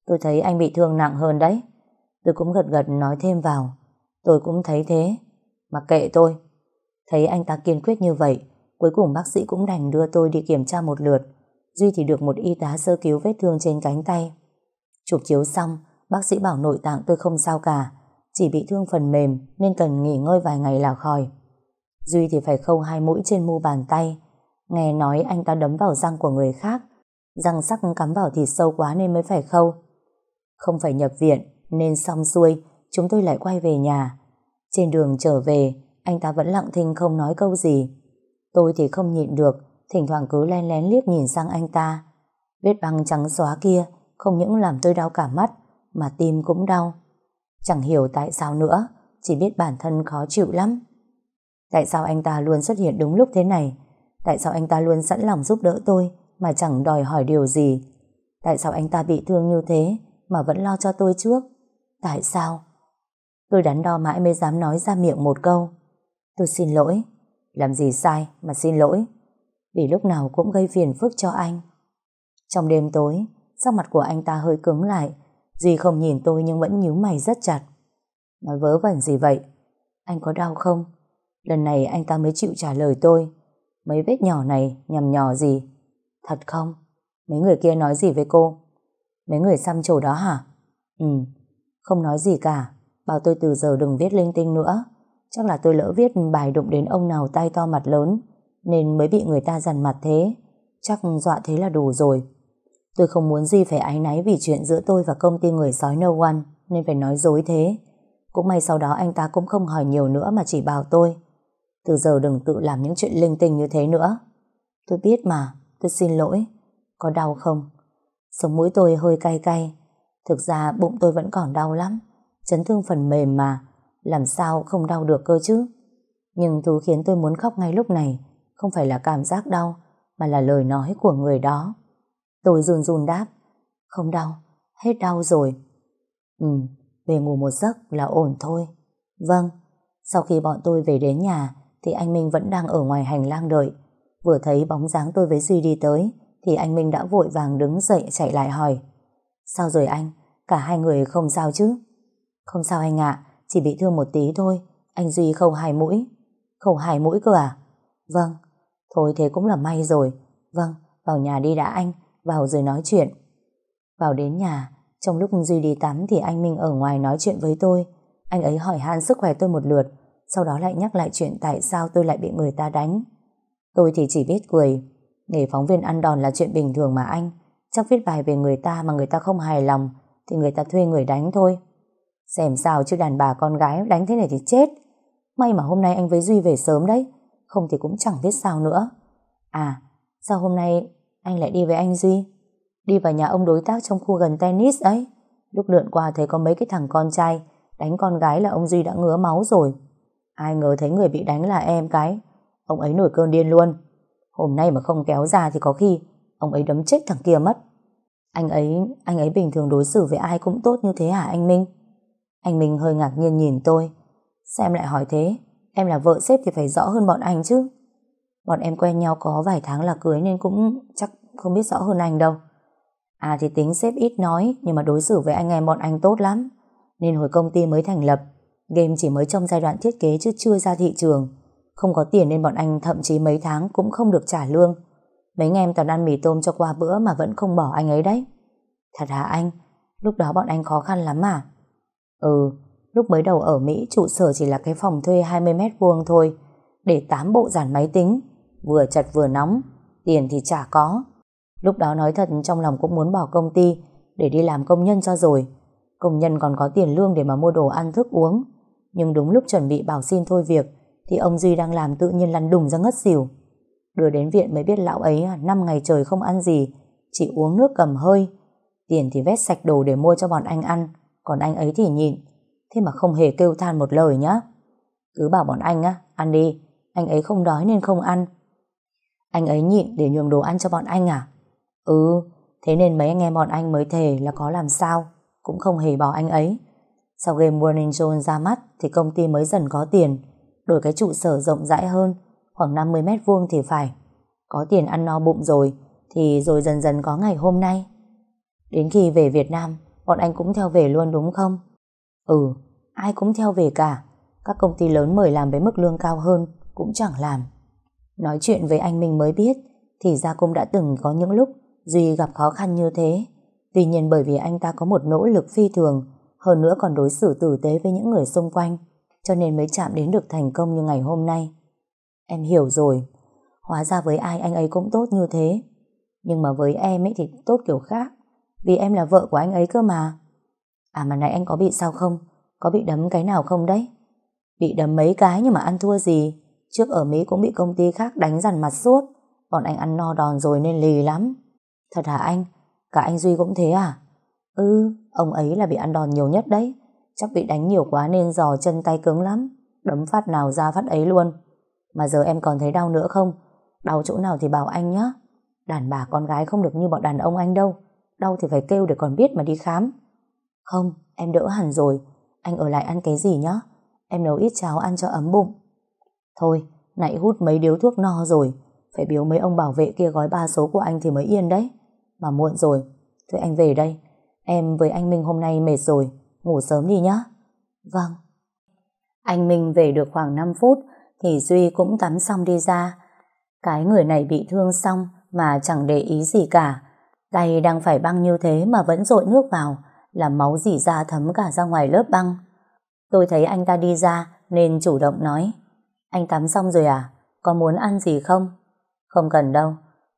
Tôi thấy anh bị thương nặng hơn đấy. Tôi cũng gật gật nói thêm vào. Tôi cũng thấy thế. Mà kệ tôi, Thấy anh ta kiên quyết như vậy, cuối cùng bác sĩ cũng đành đưa tôi đi kiểm tra một lượt. Duy thì được một y tá sơ cứu vết thương trên cánh tay. Chụp chiếu xong, bác sĩ bảo nội tạng tôi không sao cả, chỉ bị thương phần mềm nên cần nghỉ ngơi vài ngày là khỏi. Duy thì phải khâu hai mũi trên mu bàn tay. Nghe nói anh ta đấm vào răng của người khác, răng sắc cắm vào thịt sâu quá nên mới phải khâu. Không phải nhập viện nên xong xuôi, chúng tôi lại quay về nhà. Trên đường trở về, anh ta vẫn lặng thinh không nói câu gì. Tôi thì không nhịn được, thỉnh thoảng cứ len lén liếc nhìn sang anh ta. Vết băng trắng xóa kia không những làm tôi đau cả mắt, mà tim cũng đau. Chẳng hiểu tại sao nữa, chỉ biết bản thân khó chịu lắm. Tại sao anh ta luôn xuất hiện đúng lúc thế này? Tại sao anh ta luôn sẵn lòng giúp đỡ tôi mà chẳng đòi hỏi điều gì? Tại sao anh ta bị thương như thế mà vẫn lo cho tôi trước? Tại sao? Tôi đắn đo mãi mới dám nói ra miệng một câu. Tôi xin lỗi. Làm gì sai mà xin lỗi. Vì lúc nào cũng gây phiền phức cho anh. Trong đêm tối, sắc mặt của anh ta hơi cứng lại. Duy không nhìn tôi nhưng vẫn nhíu mày rất chặt. Nói vớ vẩn gì vậy? Anh có đau không? Lần này anh ta mới chịu trả lời tôi. Mấy vết nhỏ này nhằm nhỏ gì? Thật không? Mấy người kia nói gì với cô? Mấy người xăm trổ đó hả? Ừ, không nói gì cả. Bảo tôi từ giờ đừng viết linh tinh nữa. Chắc là tôi lỡ viết bài đụng đến ông nào tay to mặt lớn nên mới bị người ta dằn mặt thế. Chắc dọa thế là đủ rồi. Tôi không muốn Duy phải áy náy vì chuyện giữa tôi và công ty người sói No One nên phải nói dối thế. Cũng may sau đó anh ta cũng không hỏi nhiều nữa mà chỉ bảo tôi. Từ giờ đừng tự làm những chuyện linh tinh như thế nữa. Tôi biết mà, tôi xin lỗi. Có đau không? Sống mũi tôi hơi cay cay. Thực ra bụng tôi vẫn còn đau lắm. chấn thương phần mềm mà, làm sao không đau được cơ chứ. Nhưng thứ khiến tôi muốn khóc ngay lúc này không phải là cảm giác đau, mà là lời nói của người đó. Tôi run run đáp, không đau, hết đau rồi. Ừ, về ngủ một giấc là ổn thôi. Vâng, sau khi bọn tôi về đến nhà thì anh Minh vẫn đang ở ngoài hành lang đợi. Vừa thấy bóng dáng tôi với Duy đi tới thì anh Minh đã vội vàng đứng dậy chạy lại hỏi Sao rồi anh? Cả hai người không sao chứ? Không sao anh ạ, chỉ bị thương một tí thôi. Anh Duy không hài mũi. Không hài mũi cơ à? Vâng. Thôi thế cũng là may rồi. Vâng, vào nhà đi đã anh. Vào rồi nói chuyện. Vào đến nhà, trong lúc Duy đi tắm thì anh Minh ở ngoài nói chuyện với tôi. Anh ấy hỏi han sức khỏe tôi một lượt, sau đó lại nhắc lại chuyện tại sao tôi lại bị người ta đánh. Tôi thì chỉ biết cười. Nghề phóng viên ăn đòn là chuyện bình thường mà anh. Chắc viết bài về người ta mà người ta không hài lòng thì người ta thuê người đánh thôi. Xem sao chứ đàn bà con gái đánh thế này thì chết. May mà hôm nay anh với Duy về sớm đấy. Không thì cũng chẳng biết sao nữa. À, sao hôm nay anh lại đi với anh Duy? Đi vào nhà ông đối tác trong khu gần tennis ấy. Lúc lượn qua thấy có mấy cái thằng con trai đánh con gái là ông Duy đã ngứa máu rồi. Ai ngờ thấy người bị đánh là em cái. Ông ấy nổi cơn điên luôn. Hôm nay mà không kéo ra thì có khi ông ấy đấm chết thằng kia mất. Anh ấy, anh ấy bình thường đối xử với ai cũng tốt như thế hả anh Minh? Anh Minh hơi ngạc nhiên nhìn tôi. Sao em lại hỏi thế? Em là vợ sếp thì phải rõ hơn bọn anh chứ. Bọn em quen nhau có vài tháng là cưới nên cũng chắc không biết rõ hơn anh đâu. À thì tính sếp ít nói nhưng mà đối xử với anh em bọn anh tốt lắm. Nên hồi công ty mới thành lập, game chỉ mới trong giai đoạn thiết kế chứ chưa ra thị trường. Không có tiền nên bọn anh thậm chí mấy tháng cũng không được trả lương. Mấy anh em toàn ăn mì tôm cho qua bữa mà vẫn không bỏ anh ấy đấy. Thật hả anh? Lúc đó bọn anh khó khăn lắm à? Ừ, lúc mới đầu ở Mỹ trụ sở chỉ là cái phòng thuê 20 mét vuông thôi, để 8 bộ dàn máy tính, vừa chật vừa nóng, tiền thì chả có. Lúc đó nói thật trong lòng cũng muốn bỏ công ty để đi làm công nhân cho rồi. Công nhân còn có tiền lương để mà mua đồ ăn thức uống. Nhưng đúng lúc chuẩn bị bảo xin thôi việc thì ông Duy đang làm tự nhiên lăn đùng ra ngất xỉu. Đưa đến viện mới biết lão ấy à, 5 ngày trời không ăn gì, chỉ uống nước cầm hơi. Tiền thì vét sạch đồ để mua cho bọn anh ăn, còn anh ấy thì nhịn. Thế mà không hề kêu than một lời nhá. Cứ bảo bọn anh á, ăn đi, anh ấy không đói nên không ăn. Anh ấy nhịn để nhường đồ ăn cho bọn anh à? Ừ, thế nên mấy anh em bọn anh mới thề là có làm sao, cũng không hề bỏ anh ấy. Sau game Warning Zone ra mắt thì công ty mới dần có tiền, đổi cái trụ sở rộng rãi hơn, khoảng 50 mét vuông thì phải. Có tiền ăn no bụng rồi, thì rồi dần dần có ngày hôm nay. Đến khi về Việt Nam, bọn anh cũng theo về luôn đúng không? Ừ, ai cũng theo về cả. Các công ty lớn mời làm với mức lương cao hơn, cũng chẳng làm. Nói chuyện với anh Minh mới biết, thì ra cũng đã từng có những lúc Duy gặp khó khăn như thế. Tuy nhiên bởi vì anh ta có một nỗ lực phi thường, hơn nữa còn đối xử tử tế với những người xung quanh, cho nên mới chạm đến được thành công như ngày hôm nay. Em hiểu rồi, hóa ra với ai anh ấy cũng tốt như thế. Nhưng mà với em ấy thì tốt kiểu khác, vì em là vợ của anh ấy cơ mà. À mà nãy anh có bị sao không? Có bị đấm cái nào không đấy? Bị đấm mấy cái nhưng mà ăn thua gì? Trước ở Mỹ cũng bị công ty khác đánh dằn mặt suốt. Bọn anh ăn no đòn rồi nên lì lắm. Thật hả anh? Cả anh Duy cũng thế à? Ừ, ông ấy là bị ăn đòn nhiều nhất đấy. Chắc bị đánh nhiều quá nên giò chân tay cứng lắm. Đấm phát nào ra phát ấy luôn. Mà giờ em còn thấy đau nữa không? Đau chỗ nào thì bảo anh nhé. Đàn bà con gái không được như bọn đàn ông anh đâu. Đau thì phải kêu để còn biết mà đi khám. Không, em đỡ hẳn rồi. Anh ở lại ăn cái gì nhá? Em nấu ít cháo ăn cho ấm bụng. Thôi, nãy hút mấy điếu thuốc no rồi. Phải biếu mấy ông bảo vệ kia gói ba số của anh thì mới yên đấy. Mà muộn rồi. Thôi anh về đây. Em với anh Minh hôm nay mệt rồi. Ngủ sớm đi nhá. Vâng. Anh Minh về được khoảng 5 phút thì Duy cũng tắm xong đi ra. Cái người này bị thương xong mà chẳng để ý gì cả. Tay đang phải băng như thế mà vẫn dội nước vào, làm máu dỉ ra thấm cả ra ngoài lớp băng. Tôi thấy anh ta đi ra nên chủ động nói Anh tắm xong rồi à? Có muốn ăn gì không? Không cần đâu.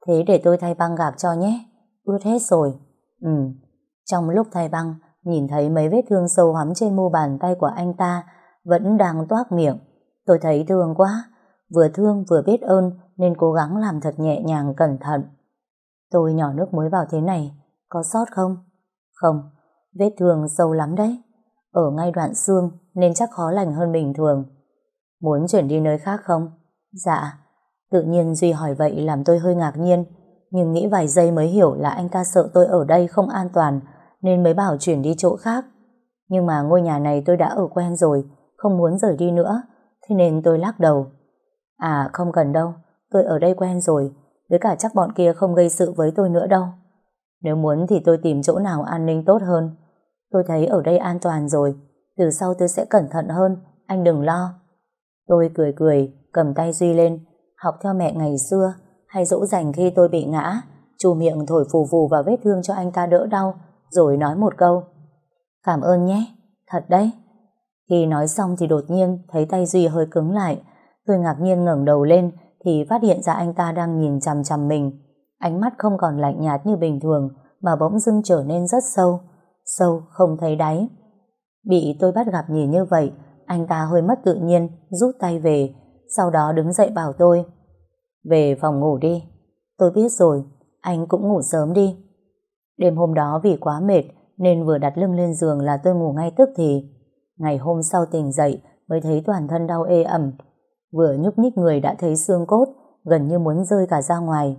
Thế để tôi thay băng gạc cho nhé. Ướt hết rồi. Ừ. Trong lúc thay băng, nhìn thấy mấy vết thương sâu hắm trên mu bàn tay của anh ta vẫn đang toát miệng. Tôi thấy thương quá. Vừa thương vừa biết ơn nên cố gắng làm thật nhẹ nhàng cẩn thận. Tôi nhỏ nước muối vào thế này, có sót không? Không, vết thương sâu lắm đấy. ở ngay đoạn xương nên chắc khó lành hơn bình thường. Muốn chuyển đi nơi khác không? Dạ. Tự nhiên Duy hỏi vậy làm tôi hơi ngạc nhiên, nhưng nghĩ vài giây mới hiểu là anh ta sợ tôi ở đây không an toàn nên mới bảo chuyển đi chỗ khác. Nhưng mà ngôi nhà này tôi đã ở quen rồi, không muốn rời đi nữa, thế nên tôi lắc đầu. À không cần đâu, tôi ở đây quen rồi, với cả chắc bọn kia không gây sự với tôi nữa đâu. Nếu muốn thì tôi tìm chỗ nào an ninh tốt hơn. Tôi thấy ở đây an toàn rồi, từ sau tôi sẽ cẩn thận hơn, anh đừng lo. Tôi cười cười, cầm tay Duy lên, học theo mẹ ngày xưa, hay dỗ dành khi tôi bị ngã, chù miệng thổi phù phù vào vết thương cho anh ta đỡ đau, rồi nói một câu. Cảm ơn nhé, thật đấy. Khi nói xong thì đột nhiên thấy tay Duy hơi cứng lại, tôi ngạc nhiên ngẩng đầu lên thì phát hiện ra anh ta đang nhìn chằm chằm mình. Ánh mắt không còn lạnh nhạt như bình thường mà bỗng dưng trở nên rất sâu, sâu không thấy đáy. Bị tôi bắt gặp nhìn như vậy, anh ta hơi mất tự nhiên, rút tay về, sau đó đứng dậy bảo tôi. Về phòng ngủ đi. Tôi biết rồi, anh cũng ngủ sớm đi. Đêm hôm đó vì quá mệt nên vừa đặt lưng lên giường là tôi ngủ ngay tức thì. Ngày hôm sau tỉnh dậy mới thấy toàn thân đau ê ẩm. Vừa nhúc nhích người đã thấy xương cốt, gần như muốn rơi cả ra ngoài.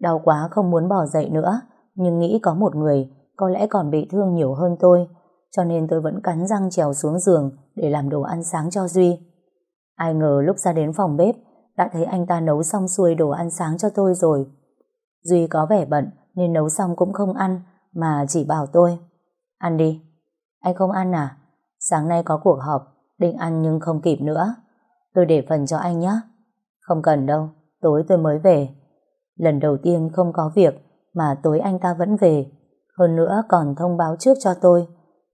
Đau quá không muốn bỏ dậy nữa, nhưng nghĩ có một người có lẽ còn bị thương nhiều hơn tôi, cho nên tôi vẫn cắn răng trèo xuống giường để làm đồ ăn sáng cho Duy. Ai ngờ lúc ra đến phòng bếp, đã thấy anh ta nấu xong xuôi đồ ăn sáng cho tôi rồi. Duy có vẻ bận nên nấu xong cũng không ăn mà chỉ bảo tôi. Ăn đi. Anh không ăn à? Sáng nay có cuộc họp, định ăn nhưng không kịp nữa. Tôi để phần cho anh nhé. Không cần đâu, tối tôi mới về. Lần đầu tiên không có việc mà tối anh ta vẫn về. Hơn nữa còn thông báo trước cho tôi.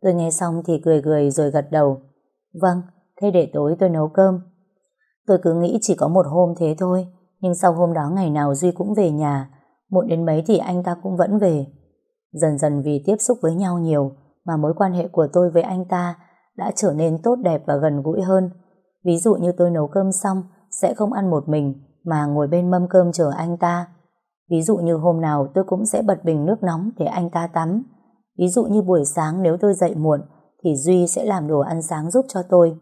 Tôi nghe xong thì cười cười rồi gật đầu. Vâng, thế để tối tôi nấu cơm. Tôi cứ nghĩ chỉ có một hôm thế thôi, nhưng sau hôm đó ngày nào Duy cũng về nhà, muộn đến mấy thì anh ta cũng vẫn về. Dần dần vì tiếp xúc với nhau nhiều, mà mối quan hệ của tôi với anh ta đã trở nên tốt đẹp và gần gũi hơn. Ví dụ như tôi nấu cơm xong, sẽ không ăn một mình, mà ngồi bên mâm cơm chờ anh ta. Ví dụ như hôm nào tôi cũng sẽ bật bình nước nóng để anh ta tắm. Ví dụ như buổi sáng nếu tôi dậy muộn, thì Duy sẽ làm đồ ăn sáng giúp cho tôi.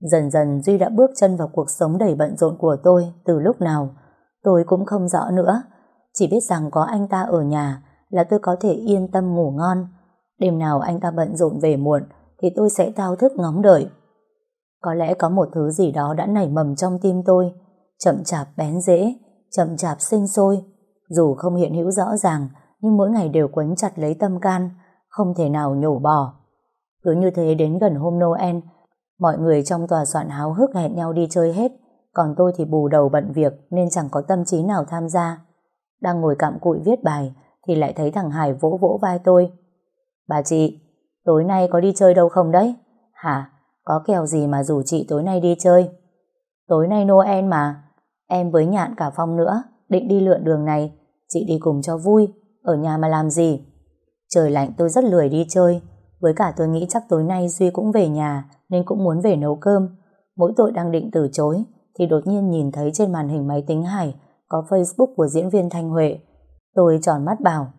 Dần dần Duy đã bước chân vào cuộc sống đầy bận rộn của tôi từ lúc nào. Tôi cũng không rõ nữa. Chỉ biết rằng có anh ta ở nhà là tôi có thể yên tâm ngủ ngon. Đêm nào anh ta bận rộn về muộn thì tôi sẽ thao thức ngóng đợi. Có lẽ có một thứ gì đó đã nảy mầm trong tim tôi. Chậm chạp bén rễ, chậm chạp sinh sôi. Dù không hiện hữu rõ ràng, nhưng mỗi ngày đều quấn chặt lấy tâm can, không thể nào nhổ bỏ. Cứ như thế đến gần hôm Noel, Mọi người trong tòa soạn háo hức hẹn nhau đi chơi hết, còn tôi thì bù đầu bận việc nên chẳng có tâm trí nào tham gia. Đang ngồi cạm cụi viết bài thì lại thấy thằng Hải vỗ vỗ vai tôi. Bà chị, tối nay có đi chơi đâu không đấy? Hả? Có kèo gì mà rủ chị tối nay đi chơi? Tối nay Noel mà, em với Nhạn cả Phong nữa, định đi lượn đường này, chị đi cùng cho vui, ở nhà mà làm gì? Trời lạnh tôi rất lười đi chơi, với cả tôi nghĩ chắc tối nay Duy cũng về nhà nên cũng muốn về nấu cơm. Mỗi tội đang định từ chối thì đột nhiên nhìn thấy trên màn hình máy tính Hải có Facebook của diễn viên Thanh Huệ. Tôi tròn mắt bảo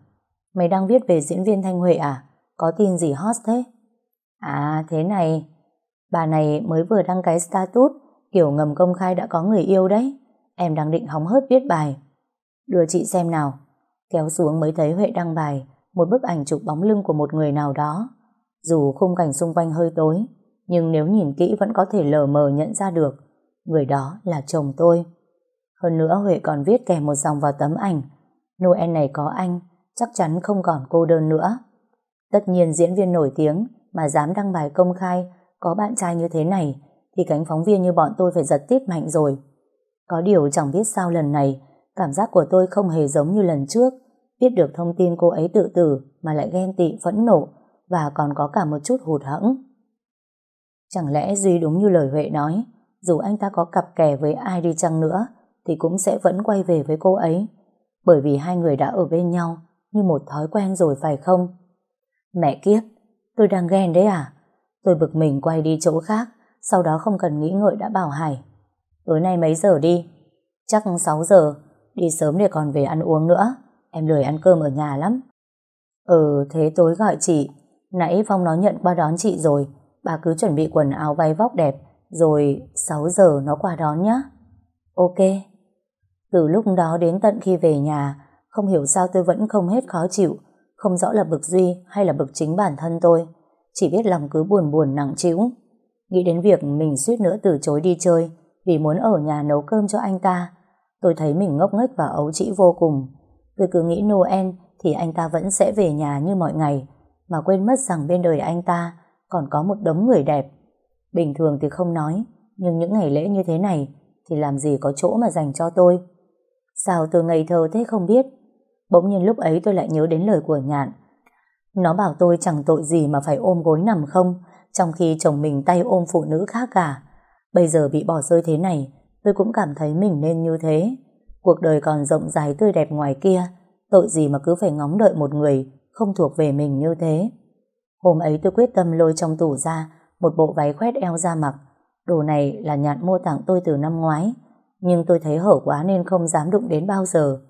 Mày đang viết về diễn viên Thanh Huệ à? Có tin gì hot thế? À thế này Bà này mới vừa đăng cái status kiểu ngầm công khai đã có người yêu đấy. Em đang định hóng hớt viết bài. Đưa chị xem nào. Kéo xuống mới thấy Huệ đăng bài một bức ảnh chụp bóng lưng của một người nào đó. Dù khung cảnh xung quanh hơi tối, nhưng nếu nhìn kỹ vẫn có thể lờ mờ nhận ra được người đó là chồng tôi. Hơn nữa Huệ còn viết kèm một dòng vào tấm ảnh Noel này có anh, chắc chắn không còn cô đơn nữa. Tất nhiên diễn viên nổi tiếng mà dám đăng bài công khai có bạn trai như thế này thì cánh phóng viên như bọn tôi phải giật tít mạnh rồi. Có điều chẳng biết sao lần này cảm giác của tôi không hề giống như lần trước biết được thông tin cô ấy tự tử mà lại ghen tị phẫn nộ và còn có cả một chút hụt hẫng. Chẳng lẽ Duy đúng như lời Huệ nói, dù anh ta có cặp kè với ai đi chăng nữa, thì cũng sẽ vẫn quay về với cô ấy, bởi vì hai người đã ở bên nhau như một thói quen rồi phải không? Mẹ kiếp, tôi đang ghen đấy à? Tôi bực mình quay đi chỗ khác, sau đó không cần nghĩ ngợi đã bảo Hải. Tối nay mấy giờ đi? Chắc 6 giờ, đi sớm để còn về ăn uống nữa, em lười ăn cơm ở nhà lắm. Ừ, thế tối gọi chị, Nãy Phong nó nhận qua đón chị rồi. Bà cứ chuẩn bị quần áo váy vóc đẹp, rồi 6 giờ nó qua đón nhé. Ok. Từ lúc đó đến tận khi về nhà, không hiểu sao tôi vẫn không hết khó chịu, không rõ là bực Duy hay là bực chính bản thân tôi. Chỉ biết lòng cứ buồn buồn nặng trĩu. Nghĩ đến việc mình suýt nữa từ chối đi chơi vì muốn ở nhà nấu cơm cho anh ta. Tôi thấy mình ngốc nghếch và ấu trĩ vô cùng. Tôi cứ nghĩ Noel thì anh ta vẫn sẽ về nhà như mọi ngày, mà quên mất rằng bên đời anh ta còn có một đống người đẹp. Bình thường thì không nói, nhưng những ngày lễ như thế này thì làm gì có chỗ mà dành cho tôi. Sao tôi ngây thơ thế không biết. Bỗng nhiên lúc ấy tôi lại nhớ đến lời của Nhạn. Nó bảo tôi chẳng tội gì mà phải ôm gối nằm không, trong khi chồng mình tay ôm phụ nữ khác cả. Bây giờ bị bỏ rơi thế này, tôi cũng cảm thấy mình nên như thế. Cuộc đời còn rộng dài tươi đẹp ngoài kia, tội gì mà cứ phải ngóng đợi một người không thuộc về mình như thế. Hôm ấy tôi quyết tâm lôi trong tủ ra một bộ váy khoét eo ra mặc. Đồ này là nhạn mua tặng tôi từ năm ngoái, nhưng tôi thấy hở quá nên không dám đụng đến bao giờ.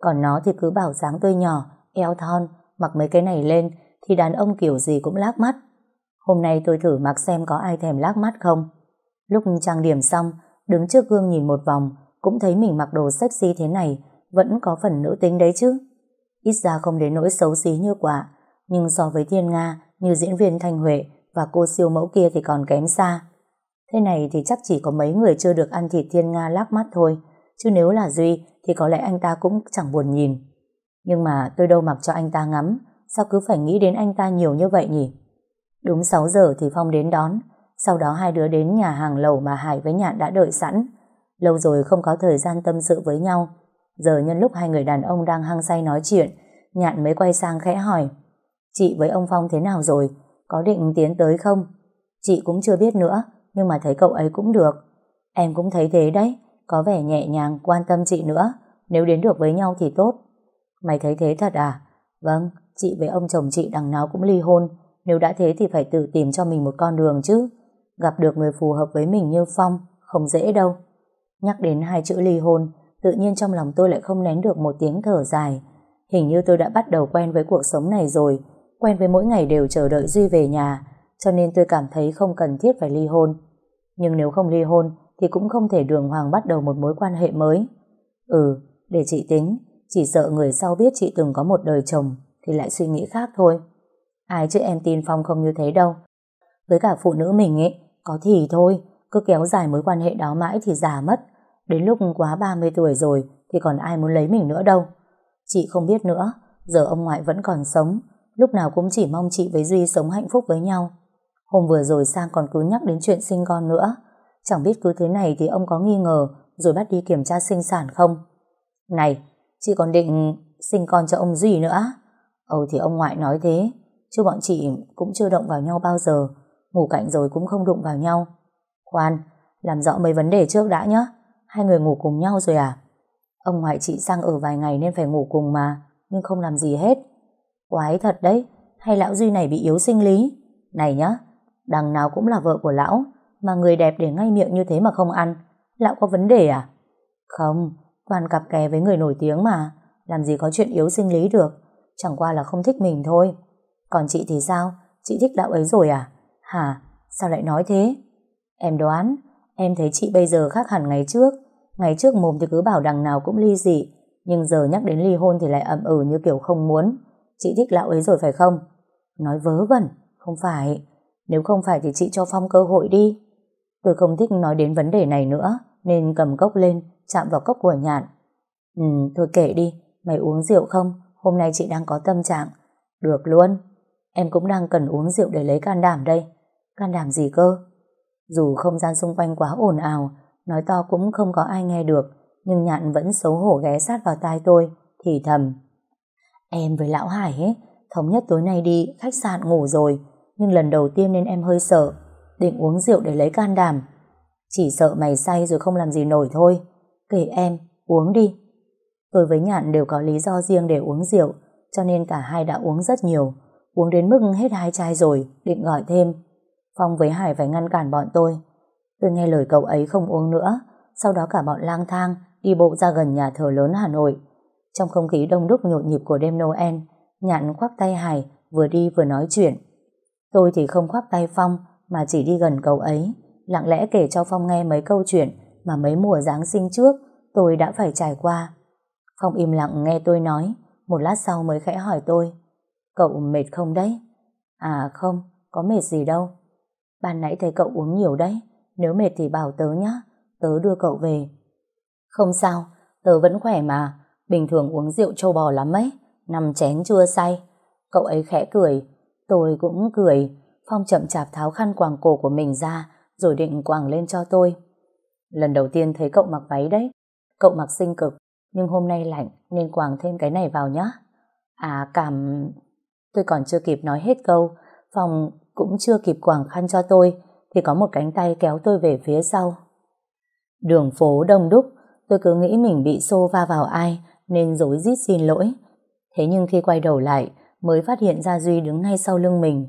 Còn nó thì cứ bảo dáng tôi nhỏ, eo thon, mặc mấy cái này lên thì đàn ông kiểu gì cũng lác mắt. Hôm nay tôi thử mặc xem có ai thèm lác mắt không. Lúc trang điểm xong, đứng trước gương nhìn một vòng, cũng thấy mình mặc đồ sexy thế này, vẫn có phần nữ tính đấy chứ. Ít ra không đến nỗi xấu xí như quả, nhưng so với Thiên Nga, như diễn viên Thanh Huệ và cô siêu mẫu kia thì còn kém xa. Thế này thì chắc chỉ có mấy người chưa được ăn thịt Thiên Nga lác mắt thôi, chứ nếu là Duy thì có lẽ anh ta cũng chẳng buồn nhìn. Nhưng mà tôi đâu mặc cho anh ta ngắm, sao cứ phải nghĩ đến anh ta nhiều như vậy nhỉ? Đúng 6 giờ thì Phong đến đón, sau đó hai đứa đến nhà hàng lầu mà Hải với Nhạn đã đợi sẵn. Lâu rồi không có thời gian tâm sự với nhau. Giờ nhân lúc hai người đàn ông đang hăng say nói chuyện, Nhạn mới quay sang khẽ hỏi. Chị với ông Phong thế nào rồi? Có định tiến tới không? Chị cũng chưa biết nữa, nhưng mà thấy cậu ấy cũng được. Em cũng thấy thế đấy, có vẻ nhẹ nhàng, quan tâm chị nữa. Nếu đến được với nhau thì tốt. Mày thấy thế thật à? Vâng, chị với ông chồng chị đằng nào cũng ly hôn. Nếu đã thế thì phải tự tìm cho mình một con đường chứ. Gặp được người phù hợp với mình như Phong, không dễ đâu. Nhắc đến hai chữ ly hôn, tự nhiên trong lòng tôi lại không nén được một tiếng thở dài. Hình như tôi đã bắt đầu quen với cuộc sống này rồi, quen với mỗi ngày đều chờ đợi Duy về nhà, cho nên tôi cảm thấy không cần thiết phải ly hôn. Nhưng nếu không ly hôn, thì cũng không thể đường hoàng bắt đầu một mối quan hệ mới. Ừ, để chị tính, chỉ sợ người sau biết chị từng có một đời chồng, thì lại suy nghĩ khác thôi. Ai chứ em tin Phong không như thế đâu. Với cả phụ nữ mình ấy, có thì thôi, cứ kéo dài mối quan hệ đó mãi thì già mất. Đến lúc quá 30 tuổi rồi thì còn ai muốn lấy mình nữa đâu. Chị không biết nữa, giờ ông ngoại vẫn còn sống, lúc nào cũng chỉ mong chị với Duy sống hạnh phúc với nhau. Hôm vừa rồi sang còn cứ nhắc đến chuyện sinh con nữa. Chẳng biết cứ thế này thì ông có nghi ngờ rồi bắt đi kiểm tra sinh sản không? Này, chị còn định sinh con cho ông Duy nữa Ừ thì ông ngoại nói thế, chứ bọn chị cũng chưa động vào nhau bao giờ, ngủ cạnh rồi cũng không đụng vào nhau. Khoan, làm rõ mấy vấn đề trước đã nhé. Hai người ngủ cùng nhau rồi à? Ông ngoại chị sang ở vài ngày nên phải ngủ cùng mà, nhưng không làm gì hết. Quái thật đấy, hay lão Duy này bị yếu sinh lý? Này nhá, đằng nào cũng là vợ của lão, mà người đẹp để ngay miệng như thế mà không ăn. Lão có vấn đề à? Không, toàn cặp kè với người nổi tiếng mà, làm gì có chuyện yếu sinh lý được, chẳng qua là không thích mình thôi. Còn chị thì sao? Chị thích đạo ấy rồi à? Hả? Sao lại nói thế? Em đoán, em thấy chị bây giờ khác hẳn ngày trước. Ngày trước mồm thì cứ bảo đằng nào cũng ly dị, nhưng giờ nhắc đến ly hôn thì lại ậm ừ như kiểu không muốn. Chị thích lão ấy rồi phải không? Nói vớ vẩn, không phải. Nếu không phải thì chị cho Phong cơ hội đi. Tôi không thích nói đến vấn đề này nữa, nên cầm cốc lên, chạm vào cốc của nhạn. Ừ, thôi kể đi, mày uống rượu không? Hôm nay chị đang có tâm trạng. Được luôn. Em cũng đang cần uống rượu để lấy can đảm đây. Can đảm gì cơ? Dù không gian xung quanh quá ồn ào, nói to cũng không có ai nghe được, nhưng nhạn vẫn xấu hổ ghé sát vào tai tôi, thì thầm. Em với lão Hải ấy, thống nhất tối nay đi khách sạn ngủ rồi, nhưng lần đầu tiên nên em hơi sợ, định uống rượu để lấy can đảm. Chỉ sợ mày say rồi không làm gì nổi thôi. Kể em, uống đi. Tôi với Nhạn đều có lý do riêng để uống rượu, cho nên cả hai đã uống rất nhiều. Uống đến mức hết hai chai rồi, định gọi thêm. Phong với Hải phải ngăn cản bọn tôi. Tôi nghe lời cậu ấy không uống nữa, sau đó cả bọn lang thang đi bộ ra gần nhà thờ lớn Hà Nội. Trong không khí đông đúc nhộn nhịp của đêm Noel, Nhạn khoác tay Hải vừa đi vừa nói chuyện. Tôi thì không khoác tay Phong mà chỉ đi gần cậu ấy, lặng lẽ kể cho Phong nghe mấy câu chuyện mà mấy mùa Giáng sinh trước tôi đã phải trải qua. Phong im lặng nghe tôi nói, một lát sau mới khẽ hỏi tôi, cậu mệt không đấy? À không, có mệt gì đâu. Ban nãy thấy cậu uống nhiều đấy, nếu mệt thì bảo tớ nhá, tớ đưa cậu về. Không sao, tớ vẫn khỏe mà, bình thường uống rượu trâu bò lắm ấy, nằm chén chưa say. Cậu ấy khẽ cười, tôi cũng cười, Phong chậm chạp tháo khăn quàng cổ của mình ra, rồi định quàng lên cho tôi. Lần đầu tiên thấy cậu mặc váy đấy, cậu mặc xinh cực, nhưng hôm nay lạnh nên quàng thêm cái này vào nhá. À cảm... Tôi còn chưa kịp nói hết câu, phòng cũng chưa kịp quàng khăn cho tôi, thì có một cánh tay kéo tôi về phía sau. Đường phố đông đúc, tôi cứ nghĩ mình bị xô va vào ai, nên dối rít xin lỗi. Thế nhưng khi quay đầu lại, mới phát hiện ra Duy đứng ngay sau lưng mình.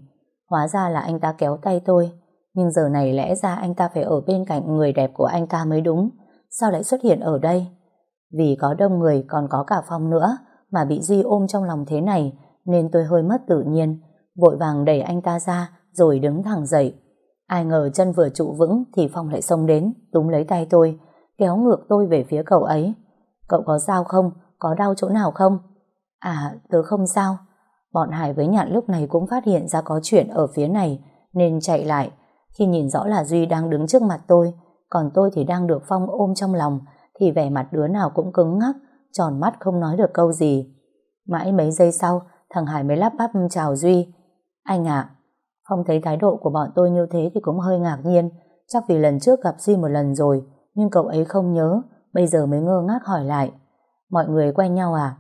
Hóa ra là anh ta kéo tay tôi, nhưng giờ này lẽ ra anh ta phải ở bên cạnh người đẹp của anh ta mới đúng. Sao lại xuất hiện ở đây? Vì có đông người còn có cả Phong nữa, mà bị Duy ôm trong lòng thế này, nên tôi hơi mất tự nhiên, vội vàng đẩy anh ta ra, rồi đứng thẳng dậy. Ai ngờ chân vừa trụ vững thì Phong lại xông đến, túm lấy tay tôi, kéo ngược tôi về phía cậu ấy. Cậu có sao không? Có đau chỗ nào không? À, tớ không sao. Bọn Hải với Nhạn lúc này cũng phát hiện ra có chuyện ở phía này, nên chạy lại. Khi nhìn rõ là Duy đang đứng trước mặt tôi, còn tôi thì đang được Phong ôm trong lòng, thì vẻ mặt đứa nào cũng cứng ngắc, tròn mắt không nói được câu gì. Mãi mấy giây sau, thằng Hải mới lắp bắp chào Duy. Anh ạ, Phong thấy thái độ của bọn tôi như thế thì cũng hơi ngạc nhiên, chắc vì lần trước gặp Duy một lần rồi, nhưng cậu ấy không nhớ, bây giờ mới ngơ ngác hỏi lại. Mọi người quen nhau à?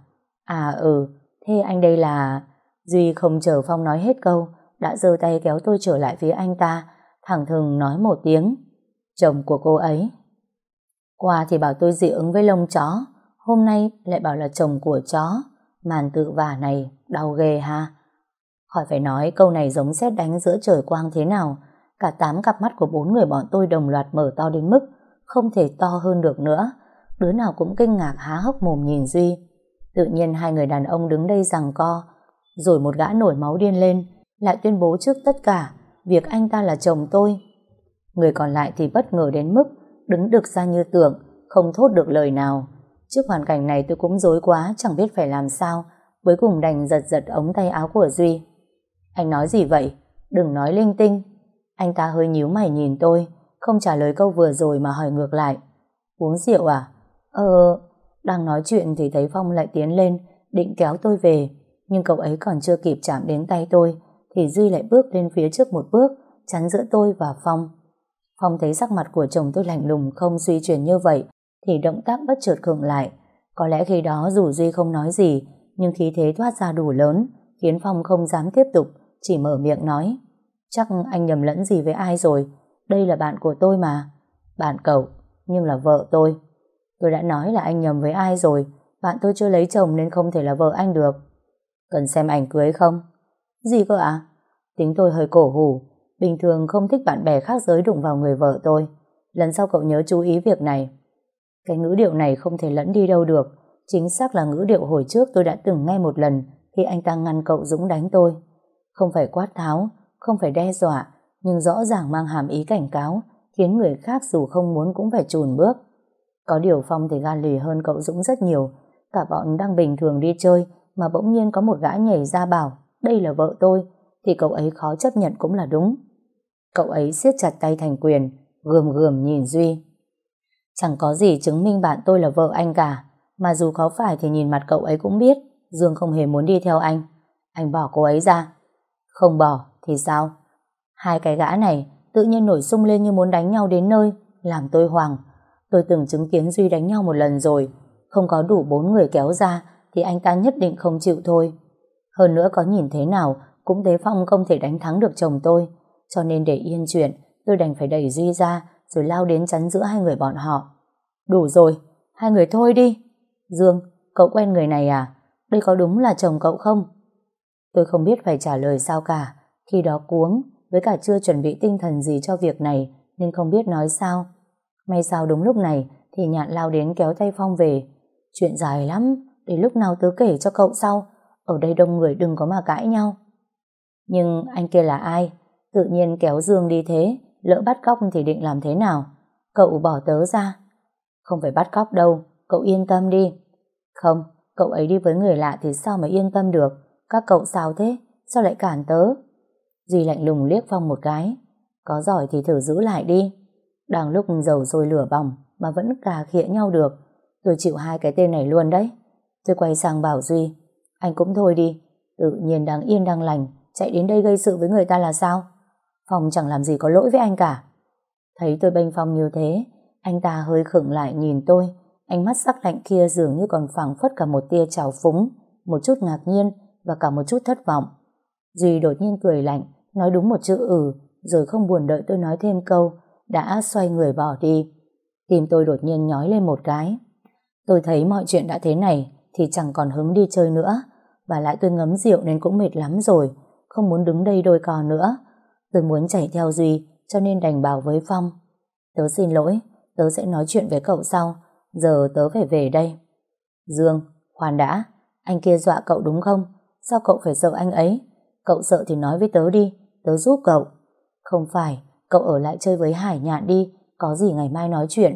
À ừ, thế anh đây là... Duy không chờ Phong nói hết câu, đã giơ tay kéo tôi trở lại phía anh ta, thẳng thừng nói một tiếng. Chồng của cô ấy. Qua thì bảo tôi dị ứng với lông chó, hôm nay lại bảo là chồng của chó. Màn tự vả này, đau ghê ha. Khỏi phải nói câu này giống xét đánh giữa trời quang thế nào. Cả tám cặp mắt của bốn người bọn tôi đồng loạt mở to đến mức không thể to hơn được nữa. Đứa nào cũng kinh ngạc há hốc mồm nhìn Duy. Tự nhiên hai người đàn ông đứng đây rằng co. Rồi một gã nổi máu điên lên, lại tuyên bố trước tất cả việc anh ta là chồng tôi. Người còn lại thì bất ngờ đến mức đứng được ra như tượng, không thốt được lời nào. Trước hoàn cảnh này tôi cũng dối quá, chẳng biết phải làm sao. Cuối cùng đành giật giật ống tay áo của Duy. Anh nói gì vậy? Đừng nói linh tinh. Anh ta hơi nhíu mày nhìn tôi, không trả lời câu vừa rồi mà hỏi ngược lại. Uống rượu à? Ờ, đang nói chuyện thì thấy Phong lại tiến lên, định kéo tôi về, nhưng cậu ấy còn chưa kịp chạm đến tay tôi, thì Duy lại bước lên phía trước một bước, chắn giữa tôi và Phong. Phong thấy sắc mặt của chồng tôi lạnh lùng không suy chuyển như vậy, thì động tác bất chợt khựng lại. Có lẽ khi đó dù Duy không nói gì, nhưng khí thế thoát ra đủ lớn, khiến Phong không dám tiếp tục, chỉ mở miệng nói. Chắc anh nhầm lẫn gì với ai rồi, đây là bạn của tôi mà. Bạn cậu, nhưng là vợ tôi. Tôi đã nói là anh nhầm với ai rồi, bạn tôi chưa lấy chồng nên không thể là vợ anh được. Cần xem ảnh cưới không? Gì cơ ạ? Tính tôi hơi cổ hủ, bình thường không thích bạn bè khác giới đụng vào người vợ tôi. Lần sau cậu nhớ chú ý việc này. Cái ngữ điệu này không thể lẫn đi đâu được, chính xác là ngữ điệu hồi trước tôi đã từng nghe một lần khi anh ta ngăn cậu Dũng đánh tôi. Không phải quát tháo, không phải đe dọa, nhưng rõ ràng mang hàm ý cảnh cáo, khiến người khác dù không muốn cũng phải chùn bước. Có điều Phong thì gan lì hơn cậu Dũng rất nhiều, cả bọn đang bình thường đi chơi mà bỗng nhiên có một gã nhảy ra bảo đây là vợ tôi, thì cậu ấy khó chấp nhận cũng là đúng. Cậu ấy siết chặt tay thành quyền, gườm gườm nhìn Duy. Chẳng có gì chứng minh bạn tôi là vợ anh cả, mà dù có phải thì nhìn mặt cậu ấy cũng biết Dương không hề muốn đi theo anh. Anh bỏ cô ấy ra. Không bỏ thì sao? Hai cái gã này tự nhiên nổi sung lên như muốn đánh nhau đến nơi, làm tôi hoàng. Tôi từng chứng kiến Duy đánh nhau một lần rồi, không có đủ bốn người kéo ra thì anh ta nhất định không chịu thôi. Hơn nữa có nhìn thế nào cũng thấy Phong không thể đánh thắng được chồng tôi, cho nên để yên chuyện, tôi đành phải đẩy Duy ra rồi lao đến chắn giữa hai người bọn họ. Đủ rồi, hai người thôi đi. Dương, cậu quen người này à? Đây có đúng là chồng cậu không? Tôi không biết phải trả lời sao cả, khi đó cuống, với cả chưa chuẩn bị tinh thần gì cho việc này, nên không biết nói sao. May sao đúng lúc này, thì nhạn lao đến kéo tay Phong về. Chuyện dài lắm, để lúc nào tớ kể cho cậu sau. Ở đây đông người đừng có mà cãi nhau. Nhưng anh kia là ai? Tự nhiên kéo Dương đi thế, lỡ bắt cóc thì định làm thế nào? Cậu bỏ tớ ra. Không phải bắt cóc đâu, cậu yên tâm đi. Không, cậu ấy đi với người lạ thì sao mà yên tâm được? Các cậu sao thế? Sao lại cản tớ? Duy lạnh lùng liếc Phong một cái. Có giỏi thì thử giữ lại đi. Đang lúc dầu sôi lửa bỏng mà vẫn cà khịa nhau được. Tôi chịu hai cái tên này luôn đấy. Tôi quay sang bảo Duy. Anh cũng thôi đi. Tự nhiên đang yên đang lành. Chạy đến đây gây sự với người ta là sao? Phong chẳng làm gì có lỗi với anh cả. Thấy tôi bênh Phong như thế, anh ta hơi khựng lại nhìn tôi. Ánh mắt sắc lạnh kia dường như còn phảng phất cả một tia trào phúng, một chút ngạc nhiên và cả một chút thất vọng. Duy đột nhiên cười lạnh, nói đúng một chữ ừ, rồi không buồn đợi tôi nói thêm câu, đã xoay người bỏ đi. Tim tôi đột nhiên nhói lên một cái. Tôi thấy mọi chuyện đã thế này thì chẳng còn hứng đi chơi nữa. Và lại tôi ngấm rượu nên cũng mệt lắm rồi, không muốn đứng đây đôi cò nữa. Tôi muốn chạy theo Duy cho nên đành bảo với Phong. Tớ xin lỗi, tớ sẽ nói chuyện với cậu sau, giờ tớ phải về đây. Dương, khoan đã, anh kia dọa cậu đúng không? Sao cậu phải sợ anh ấy? Cậu sợ thì nói với tớ đi, tớ giúp cậu. Không phải, cậu ở lại chơi với Hải nhạn đi, có gì ngày mai nói chuyện.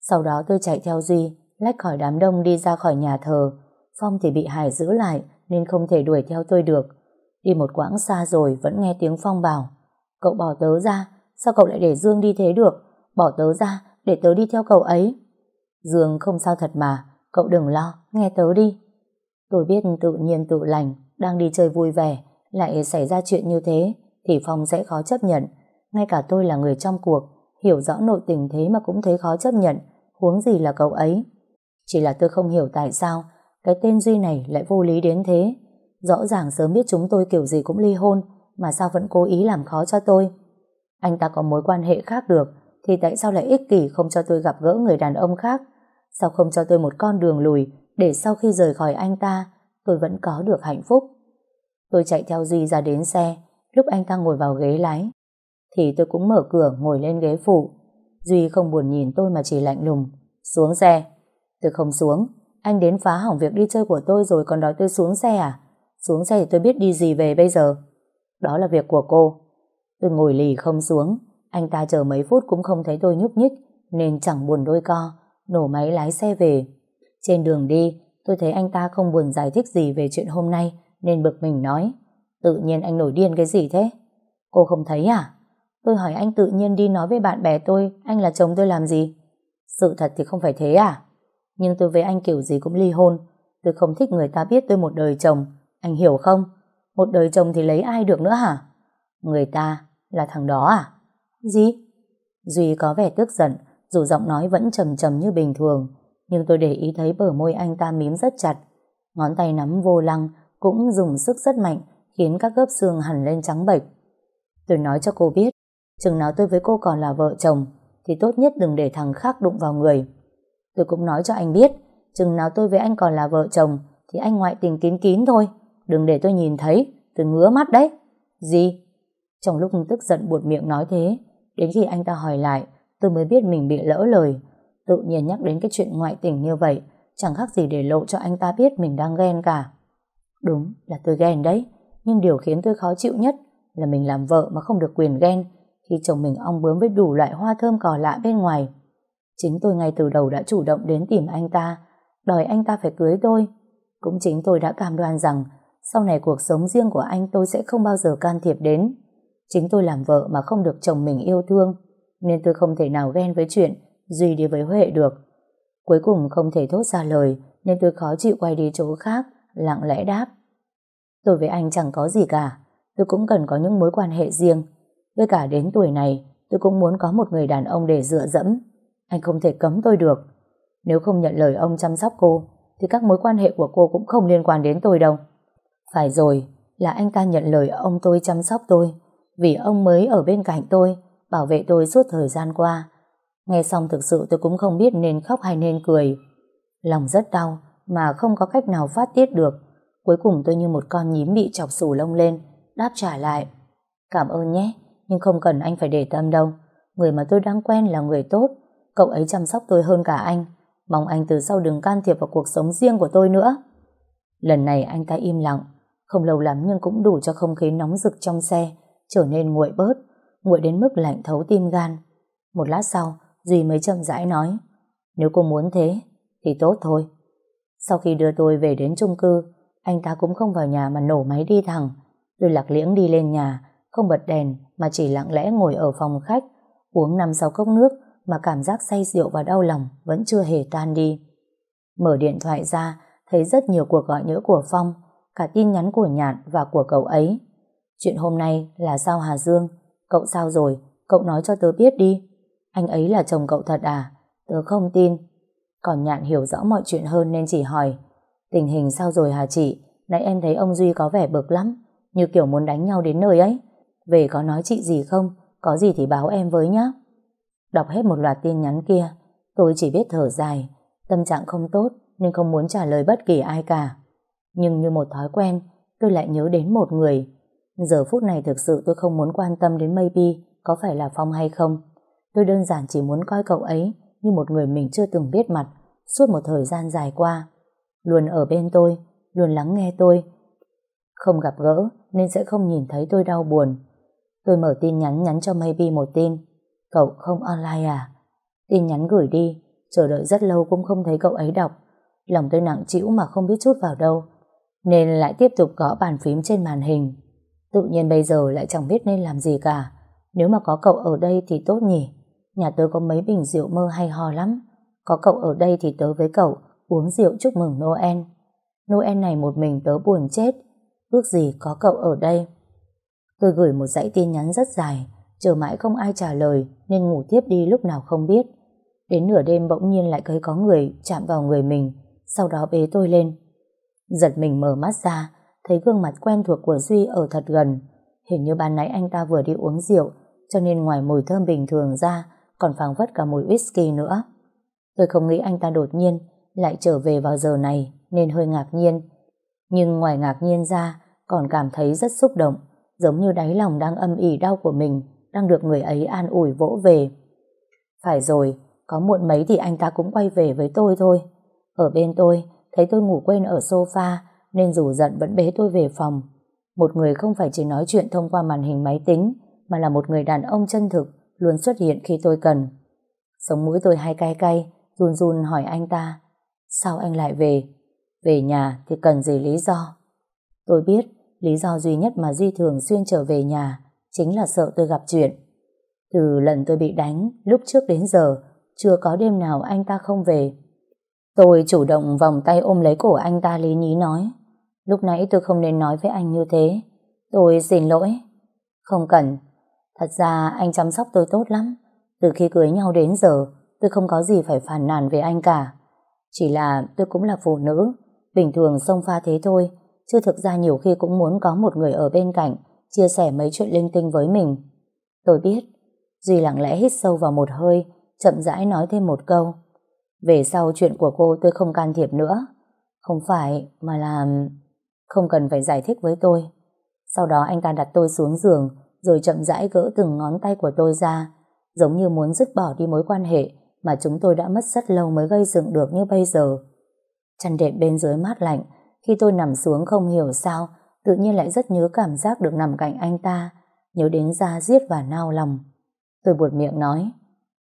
Sau đó tôi chạy theo Duy, lách khỏi đám đông đi ra khỏi nhà thờ. Phong thì bị Hải giữ lại nên không thể đuổi theo tôi được. Đi một quãng xa rồi vẫn nghe tiếng Phong bảo Cậu bỏ tớ ra, sao cậu lại để Dương đi thế được? Bỏ tớ ra, để tớ đi theo cậu ấy. Dương không sao thật mà, cậu đừng lo, nghe tớ đi. Tôi biết tự nhiên tự lành, đang đi chơi vui vẻ, lại xảy ra chuyện như thế, thì Phong sẽ khó chấp nhận. Ngay cả tôi là người trong cuộc, hiểu rõ nội tình thế mà cũng thấy khó chấp nhận, huống gì là cậu ấy. Chỉ là tôi không hiểu tại sao cái tên Duy này lại vô lý đến thế. Rõ ràng sớm biết chúng tôi kiểu gì cũng ly hôn, mà sao vẫn cố ý làm khó cho tôi. Anh ta có mối quan hệ khác được, thì tại sao lại ích kỷ không cho tôi gặp gỡ người đàn ông khác? Sao không cho tôi một con đường lùi, để sau khi rời khỏi anh ta, tôi vẫn có được hạnh phúc? Tôi chạy theo Duy ra đến xe, lúc anh ta ngồi vào ghế lái, thì tôi cũng mở cửa ngồi lên ghế phụ. Duy không buồn nhìn tôi mà chỉ lạnh lùng. Xuống xe. Tôi không xuống. Anh đến phá hỏng việc đi chơi của tôi rồi còn đòi tôi xuống xe à? Xuống xe thì tôi biết đi gì về bây giờ. Đó là việc của cô. Tôi ngồi lì không xuống. Anh ta chờ mấy phút cũng không thấy tôi nhúc nhích, nên chẳng buồn đôi co. Nổ máy lái xe về. Trên đường đi, tôi thấy anh ta không buồn giải thích gì về chuyện hôm nay, nên bực mình nói, Tự nhiên anh nổi điên cái gì thế? Cô không thấy à? Tôi hỏi anh tự nhiên đi nói với bạn bè tôi, anh là chồng tôi làm gì? Sự thật thì không phải thế à? Nhưng tôi với anh kiểu gì cũng ly hôn. Tôi không thích người ta biết tôi một đời chồng. Anh hiểu không? Một đời chồng thì lấy ai được nữa hả? Người ta là thằng đó à? Gì? Duy có vẻ tức giận, dù giọng nói vẫn trầm trầm như bình thường. Nhưng tôi để ý thấy bờ môi anh ta mím rất chặt. Ngón tay nắm vô lăng cũng dùng sức rất mạnh khiến các gớp xương hẳn lên trắng bệch. Tôi nói cho cô biết, chừng nào tôi với cô còn là vợ chồng thì tốt nhất đừng để thằng khác đụng vào người. Tôi cũng nói cho anh biết, chừng nào tôi với anh còn là vợ chồng thì anh ngoại tình kín kín thôi. Đừng để tôi nhìn thấy, tôi ngứa mắt đấy. Gì? Trong lúc tức giận buột miệng nói thế, đến khi anh ta hỏi lại, tôi mới biết mình bị lỡ lời. Tự nhiên nhắc đến cái chuyện ngoại tình như vậy, chẳng khác gì để lộ cho anh ta biết mình đang ghen cả. Đúng là tôi ghen đấy, nhưng điều khiến tôi khó chịu nhất là mình làm vợ mà không được quyền ghen khi chồng mình ong bướm với đủ loại hoa thơm cỏ lạ bên ngoài. Chính tôi ngay từ đầu đã chủ động đến tìm anh ta, đòi anh ta phải cưới tôi. Cũng chính tôi đã cam đoan rằng sau này cuộc sống riêng của anh tôi sẽ không bao giờ can thiệp đến. Chính tôi làm vợ mà không được chồng mình yêu thương, nên tôi không thể nào ghen với chuyện Duy đi với Huệ được. Cuối cùng không thể thốt ra lời, nên tôi khó chịu quay đi chỗ khác, lặng lẽ đáp. Tôi với anh chẳng có gì cả, tôi cũng cần có những mối quan hệ riêng. Với cả đến tuổi này, tôi cũng muốn có một người đàn ông để dựa dẫm. Anh không thể cấm tôi được. Nếu không nhận lời ông chăm sóc cô, thì các mối quan hệ của cô cũng không liên quan đến tôi đâu. Phải rồi, là anh ta nhận lời ông tôi chăm sóc tôi, vì ông mới ở bên cạnh tôi, bảo vệ tôi suốt thời gian qua. Nghe xong thực sự tôi cũng không biết nên khóc hay nên cười. Lòng rất đau, mà không có cách nào phát tiết được. Cuối cùng tôi như một con nhím bị chọc sù lông lên, đáp trả lại. Cảm ơn nhé, nhưng không cần anh phải để tâm đâu. Người mà tôi đang quen là người tốt, cậu ấy chăm sóc tôi hơn cả anh. Mong anh từ sau đừng can thiệp vào cuộc sống riêng của tôi nữa. Lần này anh ta im lặng, Không lâu lắm nhưng cũng đủ cho không khí nóng rực trong xe trở nên nguội bớt, nguội đến mức lạnh thấu tim gan. Một lát sau, Duy mới chậm rãi nói, nếu cô muốn thế, thì tốt thôi. Sau khi đưa tôi về đến chung cư, anh ta cũng không vào nhà mà nổ máy đi thẳng. Tôi lạc liễng đi lên nhà, không bật đèn mà chỉ lặng lẽ ngồi ở phòng khách, uống năm sáu cốc nước mà cảm giác say rượu và đau lòng vẫn chưa hề tan đi. Mở điện thoại ra, thấy rất nhiều cuộc gọi nhỡ của Phong, cả tin nhắn của Nhạn và của cậu ấy. Chuyện hôm nay là sao Hà Dương? Cậu sao rồi? Cậu nói cho tớ biết đi. Anh ấy là chồng cậu thật à? Tớ không tin. Còn Nhạn hiểu rõ mọi chuyện hơn nên chỉ hỏi Tình hình sao rồi hả chị? Nãy em thấy ông Duy có vẻ bực lắm Như kiểu muốn đánh nhau đến nơi ấy Về có nói chị gì không? Có gì thì báo em với nhé Đọc hết một loạt tin nhắn kia, Tôi chỉ biết thở dài. Tâm trạng không tốt Nên không muốn trả lời bất kỳ ai cả. Nhưng như một thói quen, Tôi lại nhớ đến một người. Giờ phút này thực sự tôi không muốn quan tâm đến Maybe Có phải là Phong hay không. Tôi đơn giản chỉ muốn coi cậu ấy Như một người mình chưa từng biết mặt Suốt một thời gian dài qua. Luôn ở bên tôi, Luôn lắng nghe tôi. Không gặp gỡ nên sẽ không nhìn thấy tôi đau buồn. Tôi mở tin nhắn nhắn cho Maybe một tin. Cậu không online à? Tin nhắn gửi đi, chờ đợi rất lâu cũng không thấy cậu ấy đọc. Lòng tôi nặng trĩu mà không biết chút vào đâu, nên lại tiếp tục gõ bàn phím trên màn hình. Tự nhiên bây giờ lại chẳng biết nên làm gì cả. Nếu mà có cậu ở đây thì tốt nhỉ. Nhà tớ có mấy bình rượu mơ hay ho lắm. Có cậu ở đây thì tớ với cậu uống rượu chúc mừng Noel. Noel này một mình tớ buồn chết. Ước gì có cậu ở đây. Tôi gửi một dãy tin nhắn rất dài chờ mãi không ai trả lời nên ngủ tiếp đi lúc nào không biết. Đến nửa đêm bỗng nhiên lại thấy có người chạm vào người mình, sau đó bế tôi lên. Giật mình mở mắt ra, thấy gương mặt quen thuộc của Duy ở thật gần. Hình như ban nãy anh ta vừa đi uống rượu, cho nên ngoài mùi thơm bình thường ra, còn phảng phất cả mùi whisky nữa. Tôi không nghĩ anh ta đột nhiên lại trở về vào giờ này, nên hơi ngạc nhiên. Nhưng ngoài ngạc nhiên ra, còn cảm thấy rất xúc động, giống như đáy lòng đang âm ỉ đau của mình đang được người ấy an ủi vỗ về. Phải rồi, có muộn mấy thì anh ta cũng quay về với tôi thôi. Ở bên tôi, thấy tôi ngủ quên ở sofa, nên dù giận vẫn bế tôi về phòng. Một người không phải chỉ nói chuyện thông qua màn hình máy tính, mà là một người đàn ông chân thực, luôn xuất hiện khi tôi cần. Sống mũi tôi hay cay cay, run run hỏi anh ta, sao anh lại về? Về nhà thì cần gì lý do? Tôi biết, lý do duy nhất mà Duy thường xuyên trở về nhà chính là sợ tôi gặp chuyện. Từ lần tôi bị đánh, lúc trước đến giờ, chưa có đêm nào anh ta không về. Tôi chủ động vòng tay ôm lấy cổ anh ta lý nhí nói. Lúc nãy tôi không nên nói với anh như thế. Tôi xin lỗi. Không cần. Thật ra anh chăm sóc tôi tốt lắm. Từ khi cưới nhau đến giờ, tôi không có gì phải phản nàn về anh cả. Chỉ là tôi cũng là phụ nữ, bình thường xông pha thế thôi, chứ thực ra nhiều khi cũng muốn có một người ở bên cạnh, chia sẻ mấy chuyện linh tinh với mình. Tôi biết, Duy lặng lẽ hít sâu vào một hơi, chậm rãi nói thêm một câu. Về sau chuyện của cô tôi không can thiệp nữa. Không phải, mà là... Không cần phải giải thích với tôi. Sau đó anh ta đặt tôi xuống giường, rồi chậm rãi gỡ từng ngón tay của tôi ra, giống như muốn dứt bỏ đi mối quan hệ mà chúng tôi đã mất rất lâu mới gây dựng được như bây giờ. Chăn đệm bên dưới mát lạnh, khi tôi nằm xuống không hiểu sao, tự nhiên lại rất nhớ cảm giác được nằm cạnh anh ta, nhớ đến da giết và nao lòng. Tôi buột miệng nói,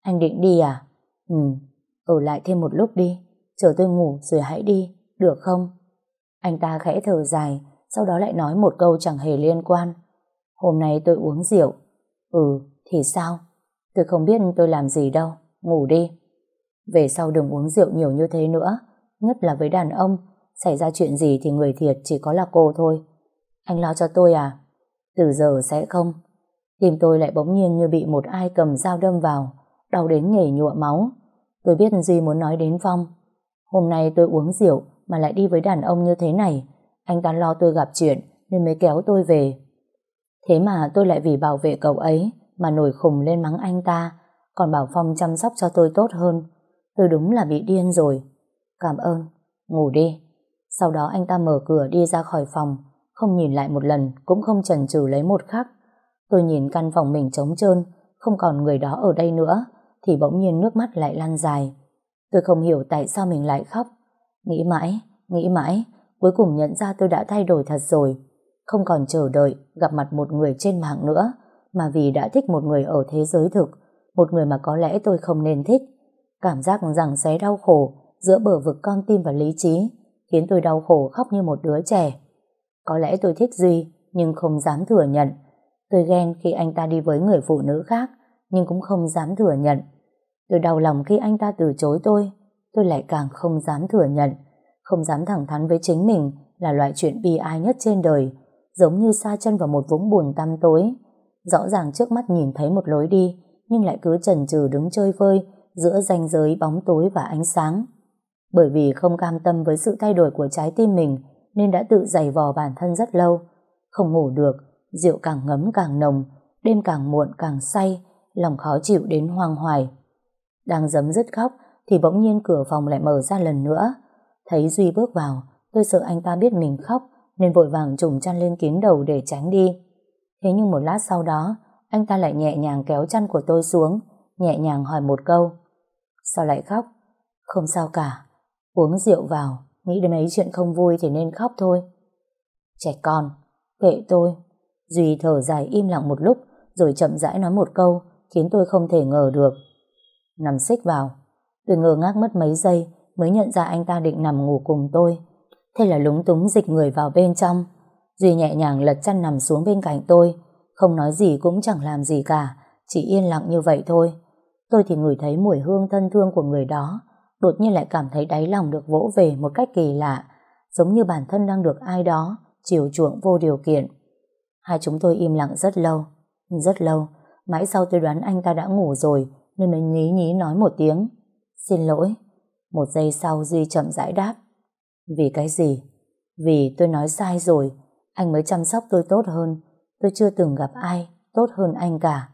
anh định đi à? Ừ, ở lại thêm một lúc đi, chờ tôi ngủ rồi hãy đi, được không? Anh ta khẽ thở dài, sau đó lại nói một câu chẳng hề liên quan. Hôm nay tôi uống rượu. Ừ, thì sao? Tôi không biết tôi làm gì đâu, ngủ đi. Về sau đừng uống rượu nhiều như thế nữa, nhất là với đàn ông, xảy ra chuyện gì thì người thiệt chỉ có là cô thôi. Anh lo cho tôi à? Từ giờ sẽ không. Tim tôi lại bỗng nhiên như bị một ai cầm dao đâm vào, đau đến nhảy nhụa máu. Tôi biết Duy muốn nói đến Phong. Hôm nay tôi uống rượu mà lại đi với đàn ông như thế này. Anh ta lo tôi gặp chuyện nên mới kéo tôi về. Thế mà tôi lại vì bảo vệ cậu ấy mà nổi khùng lên mắng anh ta, còn bảo Phong chăm sóc cho tôi tốt hơn. Tôi đúng là bị điên rồi. Cảm ơn. Ngủ đi. Sau đó anh ta mở cửa đi ra khỏi phòng, không nhìn lại một lần, cũng không chần chừ lấy một khắc. Tôi nhìn căn phòng mình trống trơn, không còn người đó ở đây nữa, thì bỗng nhiên nước mắt lại lan dài. Tôi không hiểu tại sao mình lại khóc. Nghĩ mãi, nghĩ mãi, cuối cùng nhận ra tôi đã thay đổi thật rồi. không còn chờ đợi gặp mặt một người trên mạng nữa, mà vì đã thích một người ở thế giới thực, một người mà có lẽ tôi không nên thích. Cảm giác rằng xé đau khổ giữa bờ vực con tim và lý trí, khiến tôi đau khổ khóc như một đứa trẻ. Có lẽ tôi thích Duy, nhưng không dám thừa nhận. Tôi ghen khi anh ta đi với người phụ nữ khác, nhưng cũng không dám thừa nhận. Tôi đau lòng khi anh ta từ chối tôi, tôi lại càng không dám thừa nhận, không dám thẳng thắn với chính mình là loại chuyện bi ai nhất trên đời, giống như sa chân vào một vũng buồn tăm tối. Rõ ràng trước mắt nhìn thấy một lối đi, nhưng lại cứ chần chừ đứng chơi vơi giữa ranh giới bóng tối và ánh sáng. Bởi vì không cam tâm với sự thay đổi của trái tim mình, nên đã tự giày vò bản thân rất lâu. Không ngủ được, rượu càng ngấm càng nồng, đêm càng muộn càng say, lòng khó chịu đến hoang hoài. Đang dấm dứt khóc, thì bỗng nhiên cửa phòng lại mở ra lần nữa. Thấy Duy bước vào, tôi sợ anh ta biết mình khóc, nên vội vàng trùm chăn lên kín đầu để tránh đi. Thế nhưng một lát sau đó, anh ta lại nhẹ nhàng kéo chăn của tôi xuống, nhẹ nhàng hỏi một câu. Sao lại khóc? Không sao cả. Uống rượu vào, nghĩ đến mấy chuyện không vui thì nên khóc thôi. Trẻ con, kệ tôi. Duy thở dài im lặng một lúc, rồi chậm rãi nói một câu, khiến tôi không thể ngờ được. Nằm xích vào. Tôi ngơ ngác mất mấy giây, mới nhận ra anh ta định nằm ngủ cùng tôi. Thế là lúng túng dịch người vào bên trong. Duy nhẹ nhàng lật chăn nằm xuống bên cạnh tôi, không nói gì cũng chẳng làm gì cả, chỉ yên lặng như vậy thôi. Tôi thì ngửi thấy mùi hương thân thương của người đó, đột nhiên lại cảm thấy đáy lòng được vỗ về một cách kỳ lạ, giống như bản thân đang được ai đó chiều chuộng vô điều kiện. Hai chúng tôi im lặng rất lâu, rất lâu, mãi sau tôi đoán anh ta đã ngủ rồi, nên mới nhí nhí nói một tiếng. Xin lỗi. Một giây sau Duy chậm rãi đáp. Vì cái gì? Vì tôi nói sai rồi, anh mới chăm sóc tôi tốt hơn. Tôi chưa từng gặp ai tốt hơn anh cả.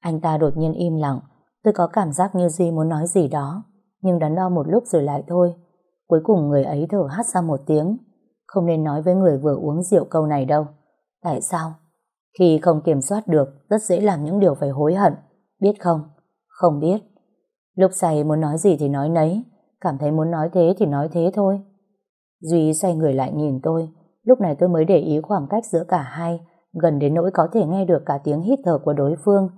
Anh ta đột nhiên im lặng, tôi có cảm giác như Duy muốn nói gì đó, nhưng đắn đo một lúc rồi lại thôi. Cuối cùng người ấy thở hắt ra một tiếng. Không nên nói với người vừa uống rượu câu này đâu. Tại sao? Khi không kiểm soát được, rất dễ làm những điều phải hối hận. Biết không? Không biết. Lúc say muốn nói gì thì nói nấy, cảm thấy muốn nói thế thì nói thế thôi. Duy xoay người lại nhìn tôi, lúc này tôi mới để ý khoảng cách giữa cả hai, gần đến nỗi có thể nghe được cả tiếng hít thở của đối phương.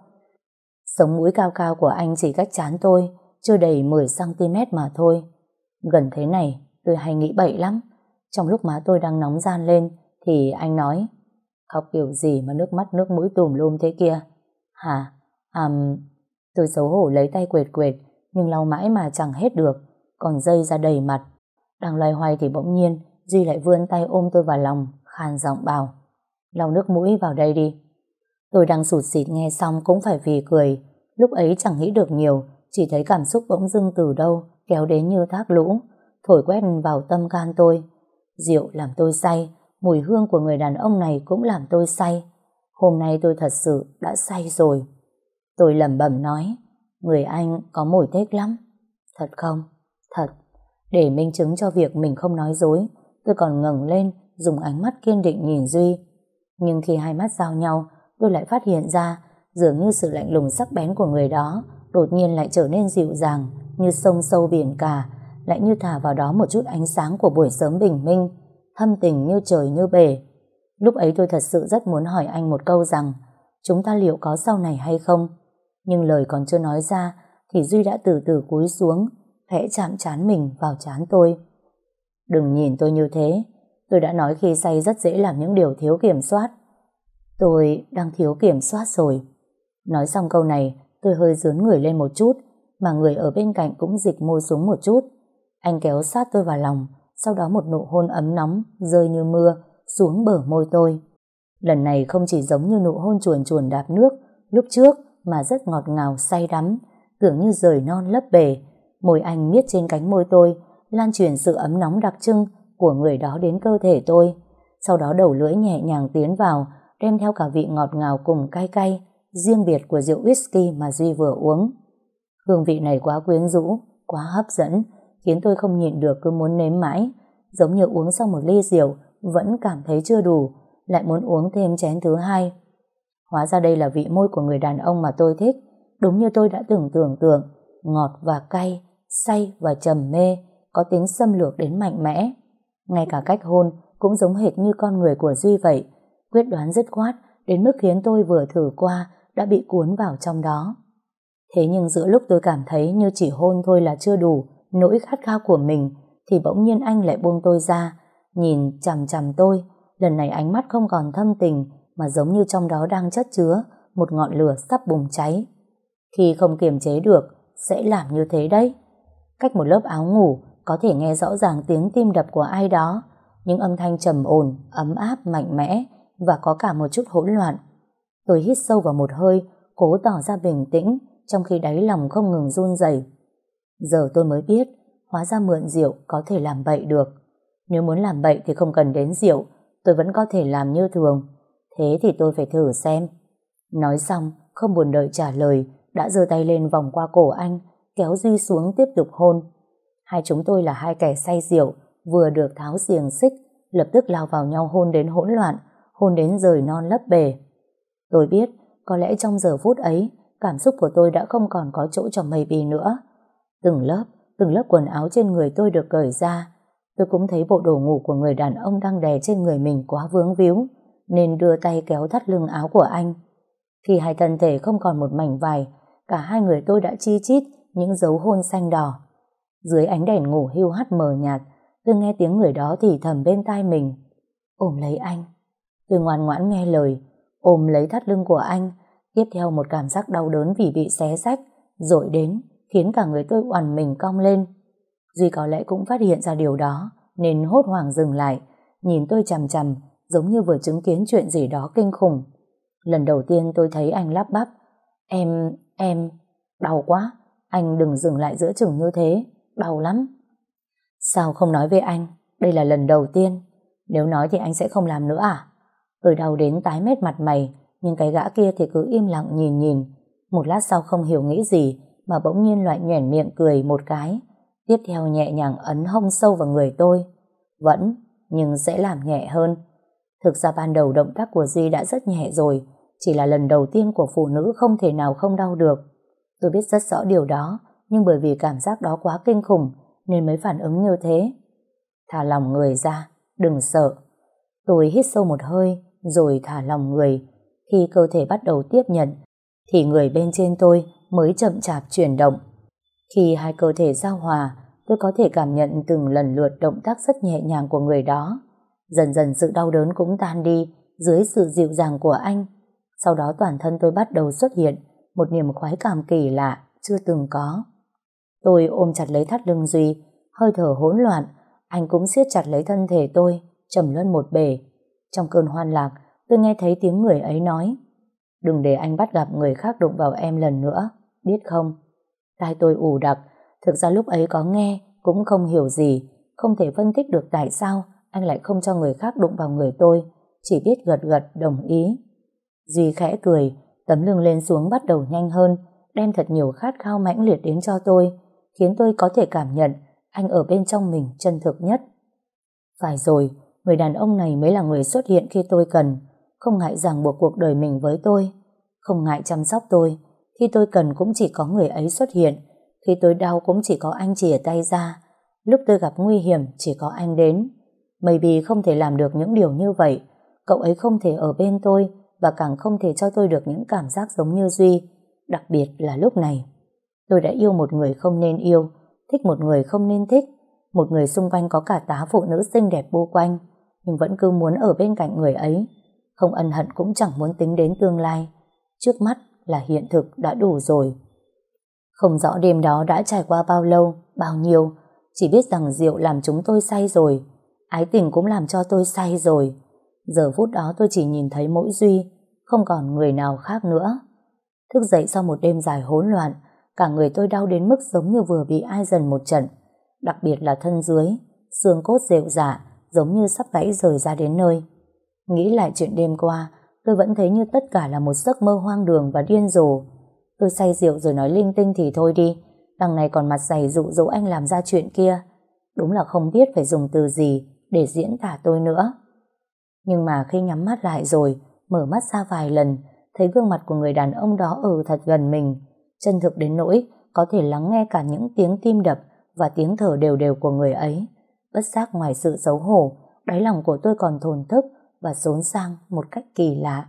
Sống mũi cao cao của anh chỉ cách chán tôi, chưa đầy 10cm mà thôi. Gần thế này, tôi hay nghĩ bậy lắm. Trong lúc má tôi đang nóng gian lên, thì anh nói, khóc kiểu gì mà nước mắt nước mũi tùm lum thế kia? Hả? À, tôi xấu hổ lấy tay quệt quệt, nhưng lau mãi mà chẳng hết được, còn dây ra đầy mặt. Đang loay hoay thì bỗng nhiên, Duy lại vươn tay ôm tôi vào lòng, khàn giọng bảo, lau nước mũi vào đây đi. Tôi đang sụt xịt nghe xong cũng phải vì cười, lúc ấy chẳng nghĩ được nhiều, chỉ thấy cảm xúc bỗng dưng từ đâu, kéo đến như thác lũ, thổi quét vào tâm can tôi. Rượu làm tôi say, mùi hương của người đàn ông này cũng làm tôi say. Hôm nay tôi thật sự đã say rồi. Tôi lẩm bẩm nói, người anh có mùi thích lắm. Thật không? Thật. Để minh chứng cho việc mình không nói dối, tôi còn ngẩng lên, dùng ánh mắt kiên định nhìn Duy. Nhưng khi hai mắt giao nhau, tôi lại phát hiện ra dường như sự lạnh lùng sắc bén của người đó đột nhiên lại trở nên dịu dàng, như sông sâu biển cả, lại như thả vào đó một chút ánh sáng của buổi sớm bình minh, thâm tình như trời như bể. Lúc ấy tôi thật sự rất muốn hỏi anh một câu rằng, chúng ta liệu có sau này hay không? Nhưng lời còn chưa nói ra, thì Duy đã từ từ cúi xuống, khẽ chạm chán mình vào chán tôi. Đừng nhìn tôi như thế, tôi đã nói khi say rất dễ làm những điều thiếu kiểm soát. Tôi đang thiếu kiểm soát rồi. Nói xong câu này tôi hơi dướn người lên một chút, mà người ở bên cạnh cũng dịch môi xuống một chút. Anh kéo sát tôi vào lòng, sau đó một nụ hôn ấm nóng rơi như mưa xuống bờ môi tôi. Lần này không chỉ giống như nụ hôn chuồn chuồn đạp nước lúc trước mà rất ngọt ngào, say đắm, tưởng như rời non lấp bể. Môi anh miết trên cánh môi tôi, lan truyền sự ấm nóng đặc trưng của người đó đến cơ thể tôi. Sau đó đầu lưỡi nhẹ nhàng tiến vào, đem theo cả vị ngọt ngào cùng cay cay riêng biệt của rượu whisky mà Duy vừa uống. Hương vị này quá quyến rũ, quá hấp dẫn, khiến tôi không nhịn được cứ muốn nếm mãi, giống như uống xong một ly rượu vẫn cảm thấy chưa đủ, lại muốn uống thêm chén thứ hai. Hóa ra đây là vị môi của người đàn ông mà tôi thích, đúng như tôi đã từng tưởng tượng, ngọt và cay, say và trầm mê, có tính xâm lược đến mạnh mẽ. Ngay cả cách hôn cũng giống hệt như con người của Duy vậy, quyết đoán dứt khoát, đến mức khiến tôi vừa thử qua đã bị cuốn vào trong đó. Thế nhưng giữa lúc tôi cảm thấy như chỉ hôn thôi là chưa đủ, nỗi khát khao của mình, thì bỗng nhiên anh lại buông tôi ra, nhìn chằm chằm tôi, lần này ánh mắt không còn thâm tình, mà giống như trong đó đang chất chứa một ngọn lửa sắp bùng cháy. Khi không kiềm chế được, sẽ làm như thế đấy. Cách một lớp áo ngủ, có thể nghe rõ ràng tiếng tim đập của ai đó, những âm thanh trầm ổn, ấm áp, mạnh mẽ và có cả một chút hỗn loạn. Tôi hít sâu vào một hơi, cố tỏ ra bình tĩnh, trong khi đáy lòng không ngừng run rẩy. Giờ tôi mới biết, hóa ra mượn rượu có thể làm bậy được. Nếu muốn làm bậy thì không cần đến rượu, tôi vẫn có thể làm như thường. Thế thì tôi phải thử xem. Nói xong, không buồn đợi trả lời, đã giơ tay lên vòng qua cổ anh, kéo Duy xuống tiếp tục hôn. Hai chúng tôi là hai kẻ say rượu, vừa được tháo xiềng xích, lập tức lao vào nhau hôn đến hỗn loạn, hôn đến rời non lấp bề. Tôi biết, có lẽ trong giờ phút ấy, cảm xúc của tôi đã không còn có chỗ cho mây bì nữa. Từng lớp, từng lớp quần áo trên người tôi được cởi ra. Tôi cũng thấy bộ đồ ngủ của người đàn ông đang đè trên người mình quá vướng víu, nên đưa tay kéo thắt lưng áo của anh. Khi hai thân thể không còn một mảnh vải, cả hai người tôi đã chi chít những dấu hôn xanh đỏ. Dưới ánh đèn ngủ hưu hắt mờ nhạt, tôi nghe tiếng người đó thì thầm bên tai mình. Ôm lấy anh. Tôi ngoan ngoãn nghe lời, ôm lấy thắt lưng của anh, tiếp theo một cảm giác đau đớn vì bị xé rách, rồi đến, khiến cả người tôi oằn mình cong lên. Duy có lẽ cũng phát hiện ra điều đó, nên hốt hoảng dừng lại, nhìn tôi chằm chằm, giống như vừa chứng kiến chuyện gì đó kinh khủng. Lần đầu tiên tôi thấy anh lắp bắp, em, em, đau quá, anh đừng dừng lại giữa chừng như thế, đau lắm. Sao không nói với anh, đây là lần đầu tiên, nếu nói thì anh sẽ không làm nữa à? Tôi đau đến tái mét mặt mày, nhưng cái gã kia thì cứ im lặng nhìn nhìn. Một lát sau không hiểu nghĩ gì, mà bỗng nhiên loại nhoẻn miệng cười một cái. Tiếp theo nhẹ nhàng ấn hông sâu vào người tôi. Vẫn, nhưng sẽ làm nhẹ hơn. Thực ra ban đầu động tác của Duy đã rất nhẹ rồi, chỉ là lần đầu tiên của phụ nữ không thể nào không đau được. Tôi biết rất rõ điều đó, nhưng bởi vì cảm giác đó quá kinh khủng, nên mới phản ứng như thế. Thả lòng người ra, đừng sợ. Tôi hít sâu một hơi, rồi thả lòng người. Khi cơ thể bắt đầu tiếp nhận, thì người bên trên tôi mới chậm chạp chuyển động. Khi hai cơ thể giao hòa, tôi có thể cảm nhận từng lần lượt động tác rất nhẹ nhàng của người đó. Dần dần sự đau đớn cũng tan đi dưới sự dịu dàng của anh. Sau đó toàn thân tôi bắt đầu xuất hiện một niềm khoái cảm kỳ lạ chưa từng có. Tôi ôm chặt lấy thắt lưng Duy, hơi thở hỗn loạn, anh cũng siết chặt lấy thân thể tôi, trầm luân một bể. Trong cơn hoan lạc, tôi nghe thấy tiếng người ấy nói, đừng để anh bắt gặp người khác đụng vào em lần nữa, biết không? Tai tôi ủ đặc, thực ra lúc ấy có nghe, cũng không hiểu gì, không thể phân tích được tại sao anh lại không cho người khác đụng vào người tôi, chỉ biết gật gật đồng ý. Duy khẽ cười, tấm lưng lên xuống bắt đầu nhanh hơn, đem thật nhiều khát khao mãnh liệt đến cho tôi, khiến tôi có thể cảm nhận anh ở bên trong mình chân thực nhất. Phải rồi, người đàn ông này mới là người xuất hiện khi tôi cần, không ngại ràng buộc cuộc đời mình với tôi, không ngại chăm sóc tôi, khi tôi cần cũng chỉ có người ấy xuất hiện, khi tôi đau cũng chỉ có anh chìa tay ra, lúc tôi gặp nguy hiểm chỉ có anh đến. Maybe không thể làm được những điều như vậy, cậu ấy không thể ở bên tôi và càng không thể cho tôi được những cảm giác giống như Duy, đặc biệt là lúc này. Tôi đã yêu một người không nên yêu, thích một người không nên thích, một người xung quanh có cả tá phụ nữ xinh đẹp bu quanh, nhưng vẫn cứ muốn ở bên cạnh người ấy. Không ân hận cũng chẳng muốn tính đến tương lai. Trước mắt là hiện thực đã đủ rồi. Không rõ đêm đó đã trải qua bao lâu, bao nhiêu, chỉ biết rằng rượu làm chúng tôi say rồi, ái tình cũng làm cho tôi say rồi. Giờ phút đó tôi chỉ nhìn thấy mỗi Duy, không còn người nào khác nữa. Thức dậy sau một đêm dài hỗn loạn, cả người tôi đau đến mức giống như vừa bị ai dần một trận, đặc biệt là thân dưới, xương cốt rệu rạ, giống như sắp gãy rời ra đến nơi. Nghĩ lại chuyện đêm qua, tôi vẫn thấy như tất cả là một giấc mơ hoang đường và điên rồ. Tôi say rượu rồi nói linh tinh thì thôi đi, đằng này còn mặt dày dụ dỗ anh làm ra chuyện kia. Đúng là không biết phải dùng từ gì để diễn tả tôi nữa. Nhưng mà khi nhắm mắt lại rồi, mở mắt ra vài lần, thấy gương mặt của người đàn ông đó ở thật gần mình, chân thực đến nỗi có thể lắng nghe cả những tiếng tim đập và tiếng thở đều đều của người ấy. Bất giác ngoài sự xấu hổ, đáy lòng của tôi còn thồn thức và xốn sang một cách kỳ lạ.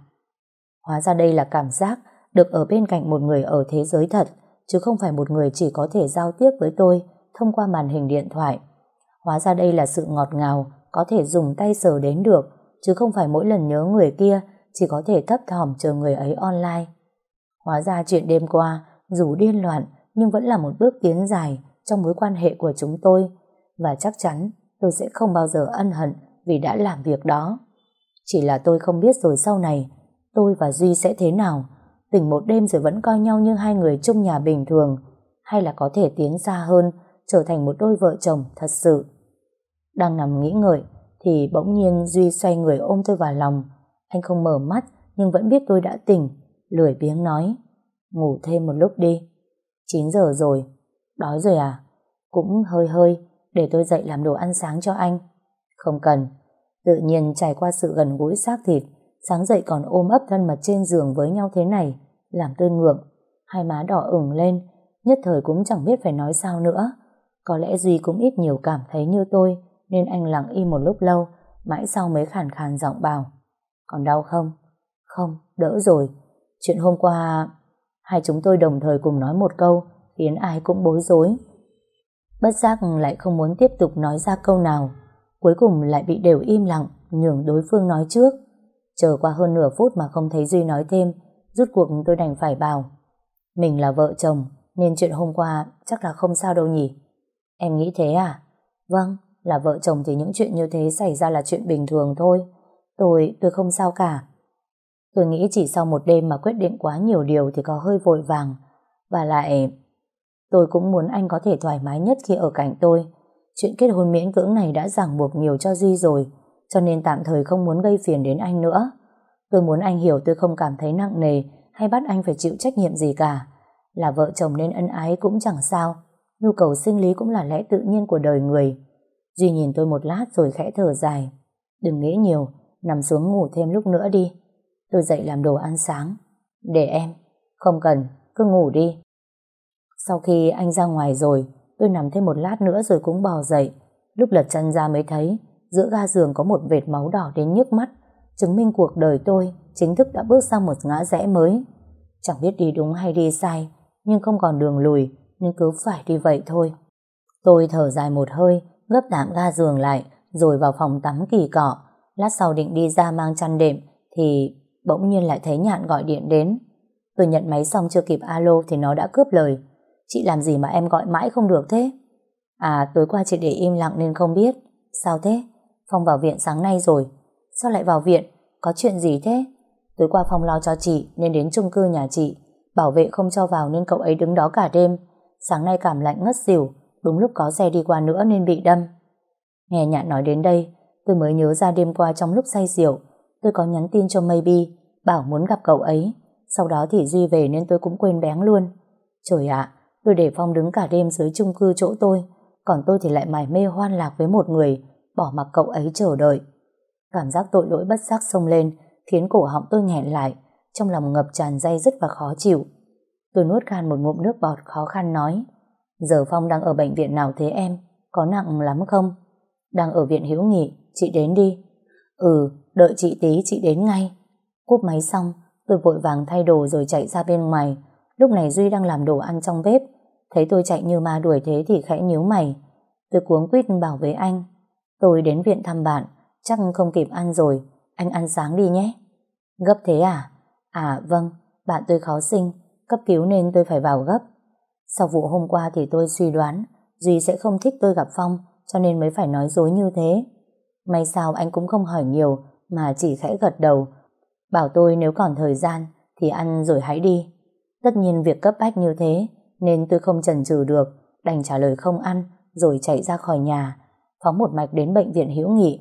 Hóa ra đây là cảm giác được ở bên cạnh một người ở thế giới thật, chứ không phải một người chỉ có thể giao tiếp với tôi thông qua màn hình điện thoại. Hóa ra đây là sự ngọt ngào, có thể dùng tay sờ đến được, chứ không phải mỗi lần nhớ người kia chỉ có thể thấp thỏm chờ người ấy online. Hóa ra chuyện đêm qua, dù điên loạn, nhưng vẫn là một bước tiến dài trong mối quan hệ của chúng tôi, và chắc chắn tôi sẽ không bao giờ ân hận vì đã làm việc đó. Chỉ là tôi không biết rồi sau này, tôi và Duy sẽ thế nào, tỉnh một đêm rồi vẫn coi nhau như hai người chung nhà bình thường, hay là có thể tiến xa hơn, trở thành một đôi vợ chồng thật sự. Đang nằm nghĩ ngợi, thì bỗng nhiên Duy xoay người ôm tôi vào lòng. Anh không mở mắt, nhưng vẫn biết tôi đã tỉnh, lười biếng nói, ngủ thêm một lúc đi. 9 giờ rồi, đói rồi à? Cũng hơi hơi, để tôi dậy làm đồ ăn sáng cho anh. Không cần, tự nhiên trải qua sự gần gũi xác thịt, sáng dậy còn ôm ấp thân mật trên giường với nhau thế này, làm tôi ngượng, hai má đỏ ửng lên, nhất thời cũng chẳng biết phải nói sao nữa. Có lẽ Duy cũng ít nhiều cảm thấy như tôi, nên anh lặng im một lúc lâu, mãi sau mới khàn khàn giọng bảo. Còn đau không? Không, đỡ rồi. Chuyện hôm qua, hai chúng tôi đồng thời cùng nói một câu, khiến ai cũng bối rối. Bất giác lại không muốn tiếp tục nói ra câu nào, cuối cùng lại bị đều im lặng, nhường đối phương nói trước. Chờ qua hơn nửa phút mà không thấy Duy nói thêm, rút cuộc tôi đành phải bảo. Mình là vợ chồng, nên chuyện hôm qua chắc là không sao đâu nhỉ. Em nghĩ thế à? Vâng, là vợ chồng thì những chuyện như thế xảy ra là chuyện bình thường thôi. Tôi, tôi không sao cả. Tôi nghĩ chỉ sau một đêm mà quyết định quá nhiều điều thì có hơi vội vàng. Và lại, tôi cũng muốn anh có thể thoải mái nhất khi ở cạnh tôi. Chuyện kết hôn miễn cưỡng này đã ràng buộc nhiều cho Duy rồi, cho nên tạm thời không muốn gây phiền đến anh nữa. Tôi muốn anh hiểu tôi không cảm thấy nặng nề hay bắt anh phải chịu trách nhiệm gì cả. Là vợ chồng nên ân ái cũng chẳng sao. Nhu cầu sinh lý cũng là lẽ tự nhiên của đời người. Duy nhìn tôi một lát rồi khẽ thở dài. Đừng nghĩ nhiều, nằm xuống ngủ thêm lúc nữa đi. Tôi dậy làm đồ ăn sáng. Để em. Không cần, cứ ngủ đi. Sau khi anh ra ngoài rồi, tôi nằm thêm một lát nữa rồi cũng bò dậy. Lúc lật chân ra mới thấy, giữa ga giường có một vệt máu đỏ đến nhức mắt, chứng minh cuộc đời tôi chính thức đã bước sang một ngã rẽ mới. Chẳng biết đi đúng hay đi sai, nhưng không còn đường lùi, nên cứ phải đi vậy thôi. Tôi thở dài một hơi, gấp tạm ga giường lại, rồi vào phòng tắm kỳ cọ. Lát sau định đi ra mang chăn đệm, thì bỗng nhiên lại thấy Nhạn gọi điện đến. Tôi nhận máy xong chưa kịp alo thì nó đã cướp lời. Chị làm gì mà em gọi mãi không được thế? À, tối qua chị để im lặng nên không biết. Sao thế? Phong vào viện sáng nay rồi. Sao lại vào viện? Có chuyện gì thế? Tối qua Phong lo cho chị nên đến chung cư nhà chị. Bảo vệ không cho vào nên cậu ấy đứng đó cả đêm. Sáng nay cảm lạnh ngất xỉu, đúng lúc có xe đi qua nữa nên bị đâm. Nghe nhạn nói đến đây, tôi mới nhớ ra đêm qua trong lúc say rượu, tôi có nhắn tin cho Maybe, bảo muốn gặp cậu ấy. Sau đó thì Duy về nên tôi cũng quên bén luôn. Trời ạ, tôi để Phong đứng cả đêm dưới chung cư chỗ tôi, còn tôi thì lại mải mê hoan lạc với một người, bỏ mặc cậu ấy chờ đợi. Cảm giác tội lỗi bất giác sông lên, khiến cổ họng tôi nghẹn lại, trong lòng ngập tràn dây dứt và khó chịu. Tôi nuốt khan một ngụm nước bọt khó khăn nói, giờ Phong đang ở bệnh viện nào thế em? Có nặng lắm không? Đang ở viện hữu nghị, chị đến đi. Ừ, đợi chị tí chị đến ngay. Cúp máy xong, tôi vội vàng thay đồ rồi chạy ra bên ngoài. Lúc này Duy đang làm đồ ăn trong bếp. Thấy tôi chạy như ma đuổi thế thì khẽ nhíu mày. Tôi cuống quýt bảo với anh. Tôi đến viện thăm bạn, chắc không kịp ăn rồi. Anh ăn sáng đi nhé. Gấp thế à? À vâng, bạn tôi khó sinh, cấp cứu nên tôi phải vào gấp. Sau vụ hôm qua thì tôi suy đoán Duy sẽ không thích tôi gặp Phong cho nên mới phải nói dối như thế. May sao anh cũng không hỏi nhiều mà chỉ khẽ gật đầu bảo tôi nếu còn thời gian thì ăn rồi hãy đi. Tất nhiên việc cấp bách như thế, nên tôi không chần chừ được, đành trả lời không ăn, rồi chạy ra khỏi nhà, phóng một mạch đến bệnh viện hữu nghị.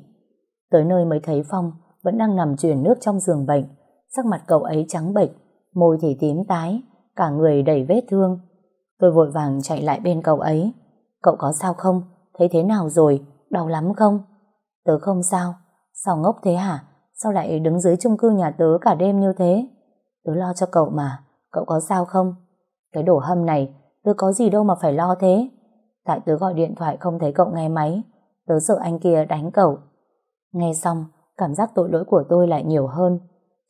Tới nơi mới thấy Phong vẫn đang nằm truyền nước trong giường bệnh, sắc mặt cậu ấy trắng bệch, môi thì tím tái, cả người đầy vết thương Tôi vội vàng chạy lại bên cậu ấy. Cậu có sao không? Thấy thế nào rồi? Đau lắm không? Tớ không sao. Sao ngốc thế hả? Sao lại đứng dưới chung cư nhà tớ cả đêm như thế? Tớ lo cho cậu mà. Cậu có sao không? Cái đổ hâm này, tớ có gì đâu mà phải lo thế. Tại tớ gọi điện thoại không thấy cậu nghe máy. Tớ sợ anh kia đánh cậu. Nghe xong, cảm giác tội lỗi của tôi lại nhiều hơn.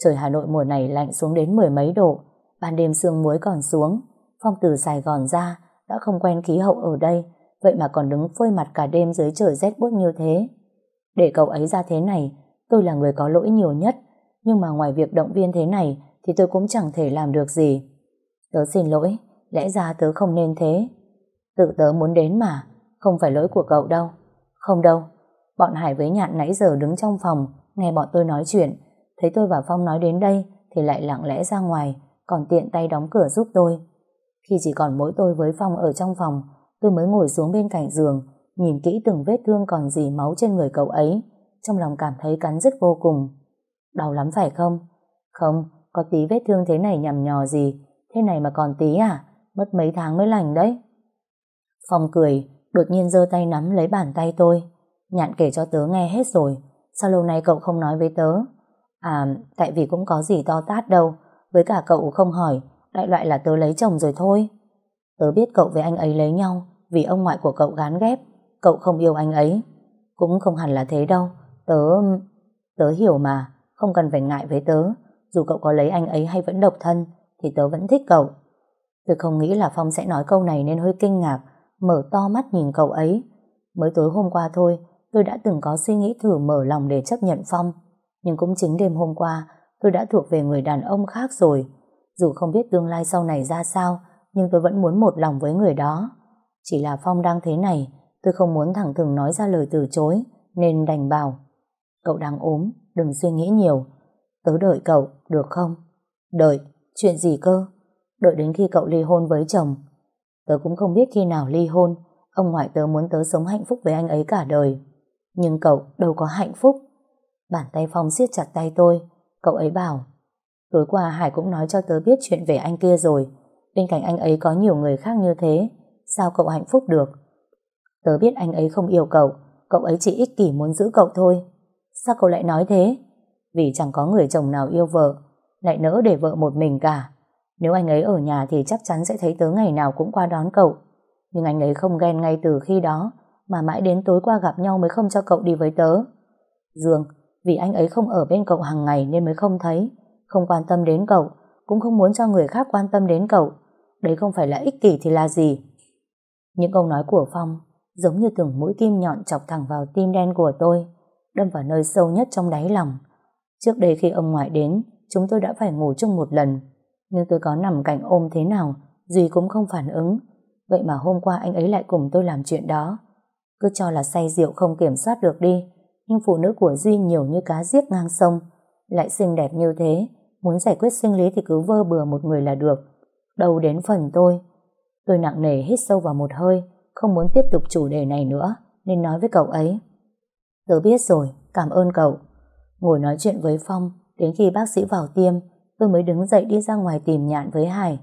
Trời Hà Nội mùa này lạnh xuống đến mười mấy độ, ban đêm sương muối còn xuống. Phong từ Sài Gòn ra, đã không quen khí hậu ở đây, vậy mà còn đứng phơi mặt cả đêm dưới trời rét buốt như thế. Để cậu ấy ra thế này, tôi là người có lỗi nhiều nhất, nhưng mà ngoài việc động viên thế này thì tôi cũng chẳng thể làm được gì. Tớ xin lỗi, lẽ ra tớ không nên thế. Tự tớ muốn đến mà, không phải lỗi của cậu đâu. Không đâu, bọn Hải với Nhạn nãy giờ đứng trong phòng, nghe bọn tôi nói chuyện, thấy tôi và Phong nói đến đây thì lại lặng lẽ ra ngoài, còn tiện tay đóng cửa giúp tôi. Khi chỉ còn mỗi tôi với Phong ở trong phòng, tôi mới ngồi xuống bên cạnh giường, nhìn kỹ từng vết thương còn dì máu trên người cậu ấy, trong lòng cảm thấy cắn rứt vô cùng. Đau lắm phải không? Không, có tí vết thương thế này nhằm nhò gì, thế này mà còn tí à? Mất mấy tháng mới lành đấy. Phong cười, đột nhiên giơ tay nắm lấy bàn tay tôi. Nhạn kể cho tớ nghe hết rồi, sao lâu nay cậu không nói với tớ? À, tại vì cũng có gì to tát đâu, với cả cậu không hỏi, đại loại là tớ lấy chồng rồi thôi. Tớ biết cậu với anh ấy lấy nhau vì ông ngoại của cậu gán ghép, cậu không yêu anh ấy. Cũng không hẳn là thế đâu, tớ... Tớ hiểu mà, không cần phải ngại với tớ, dù cậu có lấy anh ấy hay vẫn độc thân, thì tớ vẫn thích cậu. Tôi không nghĩ là Phong sẽ nói câu này nên hơi kinh ngạc, mở to mắt nhìn cậu ấy. Mới tối hôm qua thôi, tôi đã từng có suy nghĩ thử mở lòng để chấp nhận Phong. Nhưng cũng chính đêm hôm qua, tôi đã thuộc về người đàn ông khác rồi. Dù không biết tương lai sau này ra sao, nhưng tôi vẫn muốn một lòng với người đó. Chỉ là Phong đang thế này, tôi không muốn thẳng thừng nói ra lời từ chối, nên đành bảo. Cậu đang ốm, đừng suy nghĩ nhiều. Tớ đợi cậu, được không? Đợi, chuyện gì cơ? Đợi đến khi cậu ly hôn với chồng. Tớ cũng không biết khi nào ly hôn, ông ngoại tớ muốn tớ sống hạnh phúc với anh ấy cả đời. Nhưng cậu đâu có hạnh phúc. Bàn tay Phong siết chặt tay tôi, cậu ấy bảo. Tối qua Hải cũng nói cho tớ biết chuyện về anh kia rồi. Bên cạnh anh ấy có nhiều người khác như thế, sao cậu hạnh phúc được? Tớ biết anh ấy không yêu cậu, cậu ấy chỉ ích kỷ muốn giữ cậu thôi. Sao cậu lại nói thế? Vì chẳng có người chồng nào yêu vợ, lại nỡ để vợ một mình cả. Nếu anh ấy ở nhà thì chắc chắn sẽ thấy tớ ngày nào cũng qua đón cậu. Nhưng anh ấy không ghen ngay từ khi đó, mà mãi đến tối qua gặp nhau mới không cho cậu đi với tớ. Dương, vì anh ấy không ở bên cậu hàng ngày nên mới không thấy, không quan tâm đến cậu, cũng không muốn cho người khác quan tâm đến cậu. Đấy không phải là ích kỷ thì là gì? Những câu nói của Phong giống như từng mũi kim nhọn chọc thẳng vào tim đen của tôi, đâm vào nơi sâu nhất trong đáy lòng. Trước đây khi ông ngoại đến, chúng tôi đã phải ngủ chung một lần, nhưng tôi có nằm cạnh ôm thế nào, Duy cũng không phản ứng. Vậy mà hôm qua anh ấy lại cùng tôi làm chuyện đó. Cứ cho là say rượu không kiểm soát được đi, nhưng phụ nữ của Duy nhiều như cá giết ngang sông, lại xinh đẹp như thế, muốn giải quyết sinh lý thì cứ vơ bừa một người là được. Đâu đến phần tôi. Tôi nặng nề hít sâu vào một hơi, không muốn tiếp tục chủ đề này nữa, nên nói với cậu ấy. Tớ biết rồi, cảm ơn cậu. Ngồi nói chuyện với Phong, đến khi bác sĩ vào tiêm, tôi mới đứng dậy đi ra ngoài tìm nhạn với Hải.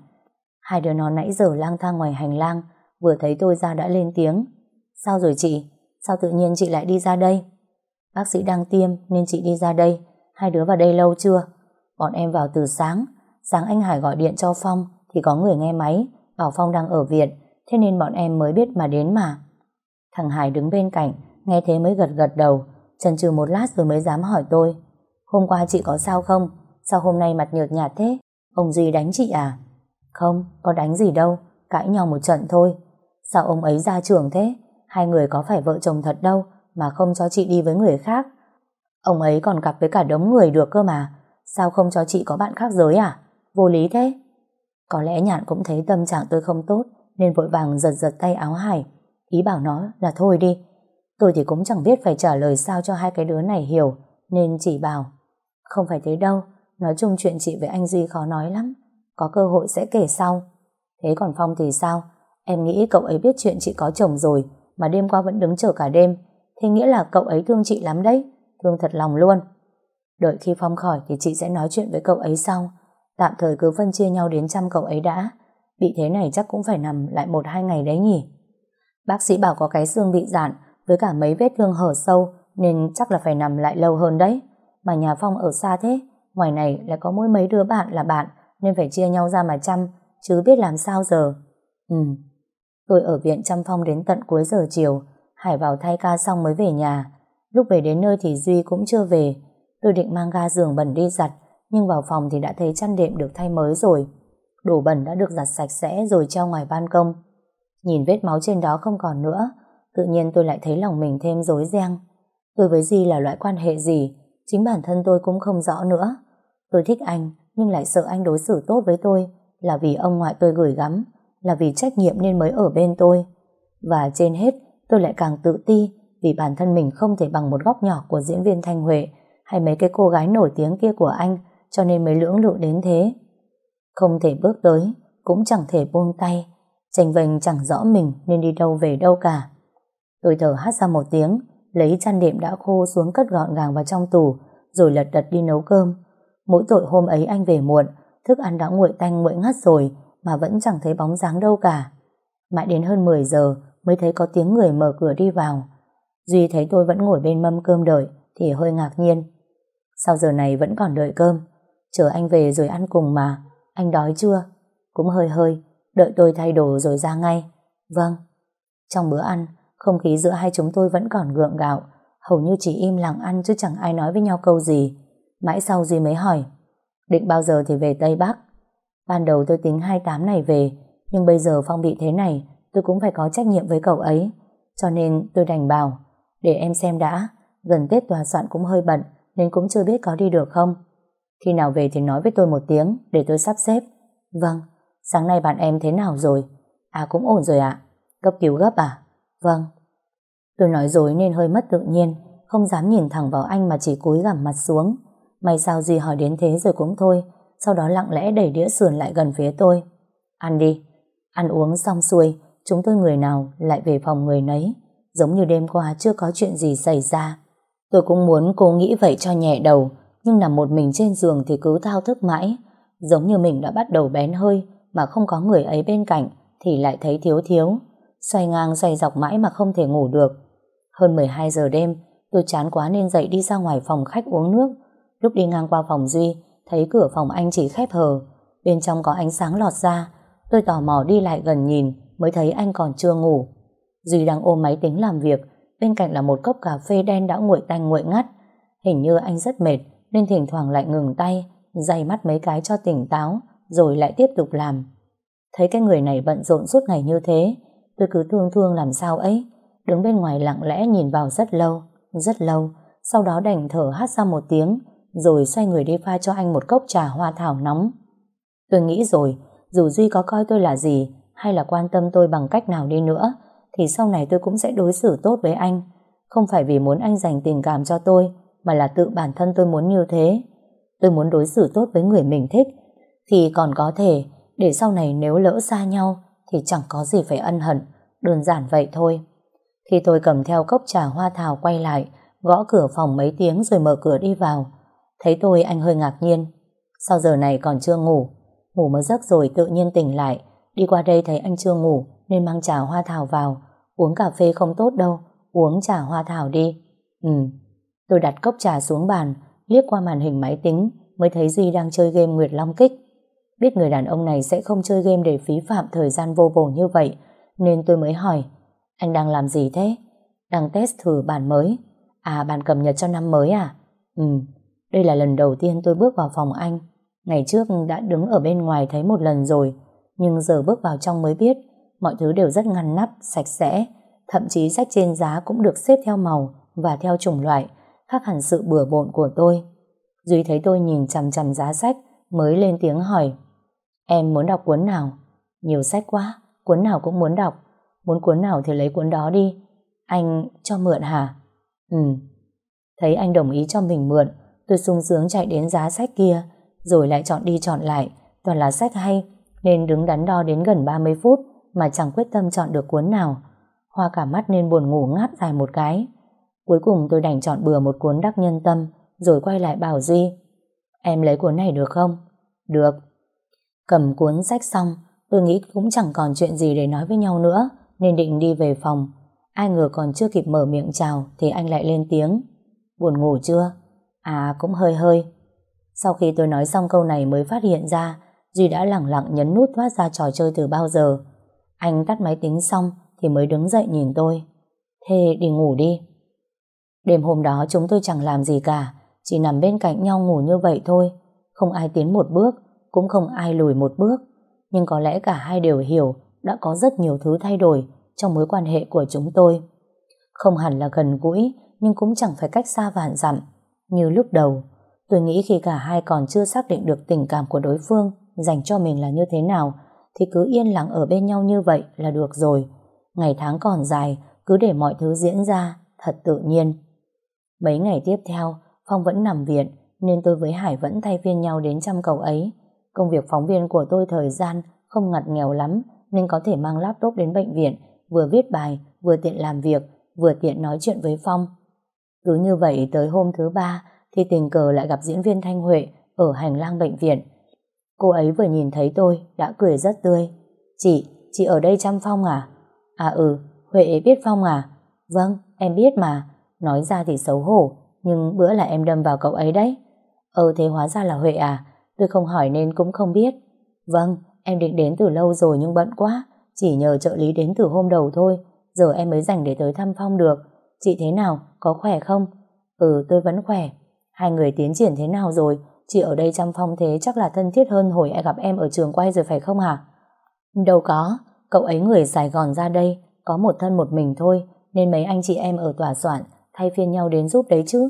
Hai đứa nó nãy giờ lang thang ngoài hành lang, vừa thấy tôi ra đã lên tiếng. Sao rồi chị? Sao tự nhiên chị lại đi ra đây? Bác sĩ đang tiêm nên chị đi ra đây. Hai đứa vào đây lâu chưa? Bọn em vào từ sáng. Sáng anh Hải gọi điện cho Phong thì có người nghe máy, bảo Phong đang ở viện, thế nên bọn em mới biết mà đến mà. Thằng Hải đứng bên cạnh, nghe thế mới gật gật đầu, chần chừ một lát rồi mới dám hỏi tôi. Hôm qua chị có sao không? Sao hôm nay mặt nhợt nhạt thế? Ông Duy đánh chị à? Không, có đánh gì đâu, cãi nhau một trận thôi. Sao ông ấy ra trường thế? Hai người có phải vợ chồng thật đâu mà không cho chị đi với người khác. Ông ấy còn gặp với cả đống người được cơ mà. Sao không cho chị có bạn khác giới à? Vô lý thế. Có lẽ nhạn cũng thấy tâm trạng tôi không tốt nên vội vàng giật giật tay áo Hải. Ý bảo nó là thôi đi. Tôi thì cũng chẳng biết phải trả lời sao cho hai cái đứa này hiểu, nên chỉ bảo. Không phải thế đâu. Nói chung chuyện chị với anh Duy khó nói lắm. Có cơ hội sẽ kể sau. Thế còn Phong thì sao? Em nghĩ cậu ấy biết chuyện chị có chồng rồi, mà đêm qua vẫn đứng chờ cả đêm. Thế nghĩa là cậu ấy thương chị lắm đấy. Thương thật lòng luôn. Đợi khi Phong khỏi thì chị sẽ nói chuyện với cậu ấy sau. Tạm thời cứ phân chia nhau đến chăm cậu ấy đã. Bị thế này chắc cũng phải nằm lại một hai ngày đấy nhỉ. Bác sĩ bảo có cái xương bị dạn với cả mấy vết thương hở sâu nên chắc là phải nằm lại lâu hơn đấy. Mà nhà Phong ở xa thế, ngoài này lại có mỗi mấy đứa bạn là bạn nên phải chia nhau ra mà chăm, chứ biết làm sao giờ. Ừ, tôi ở viện chăm Phong đến tận cuối giờ chiều, Hải vào thay ca xong mới về nhà. Lúc về đến nơi thì Duy cũng chưa về, Tôi định mang ga giường bẩn đi giặt, nhưng vào phòng thì đã thấy chăn đệm được thay mới rồi. Đồ bẩn đã được giặt sạch sẽ rồi treo ngoài ban công. Nhìn vết máu trên đó không còn nữa, tự nhiên tôi lại thấy lòng mình thêm rối ren. Tôi với Di là loại quan hệ gì, chính bản thân tôi cũng không rõ nữa. Tôi thích anh, nhưng lại sợ anh đối xử tốt với tôi, là vì ông ngoại tôi gửi gắm, là vì trách nhiệm nên mới ở bên tôi. Và trên hết, tôi lại càng tự ti vì bản thân mình không thể bằng một góc nhỏ của diễn viên Thanh Huệ hay mấy cái cô gái nổi tiếng kia của anh cho nên mới lưỡng lự đến thế. Không thể bước tới, cũng chẳng thể buông tay, tranh vênh chẳng rõ mình nên đi đâu về đâu cả. Tôi thở hát ra một tiếng, lấy chăn đệm đã khô xuống cất gọn gàng vào trong tủ, rồi lật đật đi nấu cơm. Mỗi tội hôm ấy anh về muộn, thức ăn đã nguội tanh nguội ngắt rồi, mà vẫn chẳng thấy bóng dáng đâu cả. Mãi đến hơn 10 giờ mới thấy có tiếng người mở cửa đi vào. Duy thấy tôi vẫn ngồi bên mâm cơm đợi thì hơi ngạc nhiên. Sao giờ này vẫn còn đợi cơm? Chờ anh về rồi ăn cùng mà. Anh đói chưa? Cũng hơi hơi, đợi tôi thay đồ rồi ra ngay. Vâng. Trong bữa ăn, không khí giữa hai chúng tôi vẫn còn gượng gạo, hầu như chỉ im lặng ăn chứ chẳng ai nói với nhau câu gì. Mãi sau Duy mới hỏi, định bao giờ thì về Tây Bắc? Ban đầu tôi tính 28 này về, nhưng bây giờ Phong bị thế này, tôi cũng phải có trách nhiệm với cậu ấy. Cho nên tôi đành bảo, để em xem đã, gần Tết tòa soạn cũng hơi bận, nên cũng chưa biết có đi được không. Khi nào về thì nói với tôi một tiếng, để tôi sắp xếp. Vâng, sáng nay bạn em thế nào rồi? À cũng ổn rồi ạ. Cấp cứu gấp à? Vâng. Tôi nói dối nên hơi mất tự nhiên, không dám nhìn thẳng vào anh mà chỉ cúi gằm mặt xuống. May sao gì hỏi đến thế rồi cũng thôi, sau đó lặng lẽ đẩy đĩa sườn lại gần phía tôi. Ăn đi. Ăn uống xong xuôi, chúng tôi người nào lại về phòng người nấy, giống như đêm qua chưa có chuyện gì xảy ra. Tôi cũng muốn cô nghĩ vậy cho nhẹ đầu, nhưng nằm một mình trên giường thì cứ thao thức mãi, giống như mình đã bắt đầu bén hơi mà không có người ấy bên cạnh thì lại thấy thiếu thiếu. Xoay ngang xoay dọc mãi mà không thể ngủ được. Hơn 12 giờ đêm, tôi chán quá nên dậy đi ra ngoài phòng khách uống nước. Lúc đi ngang qua phòng Duy, thấy cửa phòng anh chỉ khép hờ. Bên trong có ánh sáng lọt ra. Tôi tò mò đi lại gần nhìn, mới thấy anh còn chưa ngủ. Duy đang ôm máy tính làm việc, bên cạnh là một cốc cà phê đen đã nguội tanh nguội ngắt. Hình như anh rất mệt, nên thỉnh thoảng lại ngừng tay, dày mắt mấy cái cho tỉnh táo, rồi lại tiếp tục làm. Thấy cái người này bận rộn suốt ngày như thế, tôi cứ thương thương làm sao ấy, đứng bên ngoài lặng lẽ nhìn vào rất lâu, rất lâu, sau đó đành thở hát ra một tiếng, rồi xoay người đi pha cho anh một cốc trà hoa thảo nóng. Tôi nghĩ rồi, dù Duy có coi tôi là gì, hay là quan tâm tôi bằng cách nào đi nữa, thì sau này tôi cũng sẽ đối xử tốt với anh. Không phải vì muốn anh dành tình cảm cho tôi, mà là tự bản thân tôi muốn như thế. Tôi muốn đối xử tốt với người mình thích, thì còn có thể để sau này nếu lỡ xa nhau thì chẳng có gì phải ân hận, đơn giản vậy thôi. Khi tôi cầm theo cốc trà hoa thảo quay lại, gõ cửa phòng mấy tiếng rồi mở cửa đi vào. Thấy tôi anh hơi ngạc nhiên. Sao giờ này còn chưa ngủ? Ngủ mới giấc rồi tự nhiên tỉnh lại. Đi qua đây thấy anh chưa ngủ nên mang trà hoa thảo vào. Uống cà phê không tốt đâu, uống trà hoa thảo đi. Ừ, Tôi đặt cốc trà xuống bàn, liếc qua màn hình máy tính, mới thấy Duy đang chơi game Nguyệt Long Kích. Biết người đàn ông này sẽ không chơi game để phí phạm thời gian vô bổ như vậy, nên tôi mới hỏi, anh đang làm gì thế? Đang test thử bản mới. À, bản cập nhật cho năm mới à? Ừ, đây là lần đầu tiên tôi bước vào phòng anh. Ngày trước đã đứng ở bên ngoài thấy một lần rồi, nhưng giờ bước vào trong mới biết mọi thứ đều rất ngăn nắp, sạch sẽ, thậm chí sách trên giá cũng được xếp theo màu và theo chủng loại, khác hẳn sự bừa bộn của tôi. Duy thấy tôi nhìn chằm chằm giá sách mới lên tiếng hỏi Em muốn đọc cuốn nào? Nhiều sách quá, cuốn nào cũng muốn đọc. Muốn cuốn nào thì lấy cuốn đó đi. Anh cho mượn hả? Ừ. Thấy anh đồng ý cho mình mượn, tôi sung sướng chạy đến giá sách kia, rồi lại chọn đi chọn lại, toàn là sách hay, nên đứng đắn đo đến gần 30 phút mà chẳng quyết tâm chọn được cuốn nào. Hoa cả mắt nên buồn ngủ ngáp dài một cái. Cuối cùng tôi đành chọn bừa một cuốn đắc nhân tâm rồi quay lại bảo Duy Em lấy cuốn này được không? Được. Cầm cuốn sách xong tôi nghĩ cũng chẳng còn chuyện gì để nói với nhau nữa nên định đi về phòng. Ai ngờ còn chưa kịp mở miệng chào thì anh lại lên tiếng. Buồn ngủ chưa? À cũng hơi hơi. Sau khi tôi nói xong câu này mới phát hiện ra Duy đã lẳng lặng nhấn nút thoát ra trò chơi từ bao giờ. Anh tắt máy tính xong thì mới đứng dậy nhìn tôi. Thế đi ngủ đi. Đêm hôm đó chúng tôi chẳng làm gì cả, chỉ nằm bên cạnh nhau ngủ như vậy thôi. Không ai tiến một bước, cũng không ai lùi một bước. Nhưng có lẽ cả hai đều hiểu đã có rất nhiều thứ thay đổi trong mối quan hệ của chúng tôi. Không hẳn là gần gũi, nhưng cũng chẳng phải cách xa vạn dặm. Như lúc đầu, tôi nghĩ khi cả hai còn chưa xác định được tình cảm của đối phương dành cho mình là như thế nào, thì cứ yên lặng ở bên nhau như vậy là được rồi. Ngày tháng còn dài, cứ để mọi thứ diễn ra thật tự nhiên. Mấy ngày tiếp theo, Phong vẫn nằm viện, nên tôi với Hải vẫn thay phiên nhau đến chăm cậu ấy. Công việc phóng viên của tôi thời gian không ngặt nghèo lắm, nên có thể mang laptop đến bệnh viện, vừa viết bài, vừa tiện làm việc, vừa tiện nói chuyện với Phong. Cứ như vậy tới hôm thứ ba, thì tình cờ lại gặp diễn viên Thanh Huệ ở hành lang bệnh viện. Cô ấy vừa nhìn thấy tôi, đã cười rất tươi. Chị, chị ở đây chăm Phong à? À ừ, Huệ biết Phong à? Vâng, em biết mà. Nói ra thì xấu hổ, nhưng bữa là em đâm vào cậu ấy đấy. Ờ thế hóa ra là Huệ à? Tôi không hỏi nên cũng không biết. Vâng, em định đến từ lâu rồi nhưng bận quá. Chỉ nhờ trợ lý đến từ hôm đầu thôi. Giờ em mới dành để tới thăm Phong được. Chị thế nào? Có khỏe không? Ừ, tôi vẫn khỏe. Hai người tiến triển thế nào rồi? Chị ở đây chăm Phong thế chắc là thân thiết hơn hồi em gặp em ở trường quay rồi phải không hả? Đâu có. Cậu ấy người Sài Gòn ra đây. Có một thân một mình thôi. Nên mấy anh chị em ở tòa soạn thay phiên nhau đến giúp đấy chứ.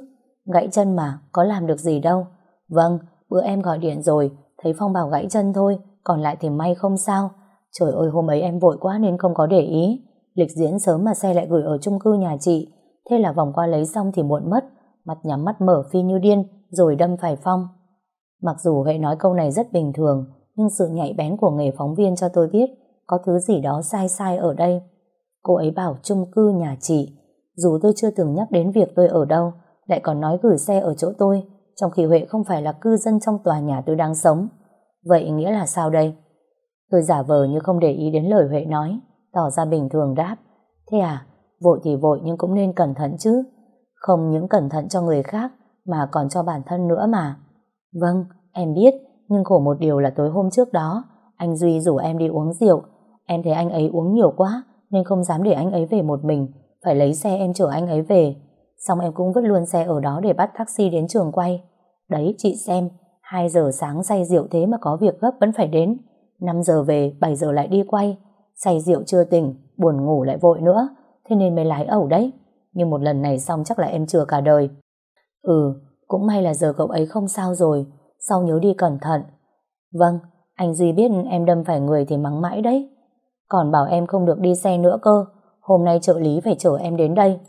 Gãy chân mà, có làm được gì đâu. Vâng, bữa em gọi điện rồi, thấy Phong bảo gãy chân thôi, còn lại thì may không sao. Trời ơi hôm ấy em vội quá nên không có để ý. Lịch diễn sớm mà xe lại gửi ở chung cư nhà chị. Thế là vòng qua lấy xong thì muộn mất. Mặt nhắm mắt mở phi như điên, rồi đâm phải Phong. Mặc dù Huệ nói câu này rất bình thường, nhưng sự nhạy bén của nghề phóng viên cho tôi biết có thứ gì đó sai sai ở đây. Cô ấy bảo chung cư nhà chị. Dù tôi chưa từng nhắc đến việc tôi ở đâu, lại còn nói gửi xe ở chỗ tôi, trong khi Huệ không phải là cư dân trong tòa nhà tôi đang sống. Vậy nghĩa là sao đây? Tôi giả vờ như không để ý đến lời Huệ nói, tỏ ra bình thường đáp. Thế à, vội thì vội nhưng cũng nên cẩn thận chứ. Không những cẩn thận cho người khác, mà còn cho bản thân nữa mà. Vâng, em biết, nhưng khổ một điều là tối hôm trước đó, anh Duy rủ em đi uống rượu. Em thấy anh ấy uống nhiều quá, nên không dám để anh ấy về một mình, phải lấy xe em chở anh ấy về. Xong em cũng vứt luôn xe ở đó để bắt taxi đến trường quay. Đấy, chị xem, 2 giờ sáng say rượu thế mà có việc gấp vẫn phải đến. 5 giờ về, 7 giờ lại đi quay. Say rượu chưa tỉnh, buồn ngủ lại vội nữa. Thế nên mới lái ẩu đấy. Nhưng một lần này xong chắc là em chừa cả đời. Ừ, cũng may là giờ cậu ấy không sao rồi. Sau nhớ đi cẩn thận. Vâng, anh Duy biết em đâm phải người thì mắng mãi đấy. Còn bảo em không được đi xe nữa cơ. Hôm nay trợ lý phải chở em đến đây.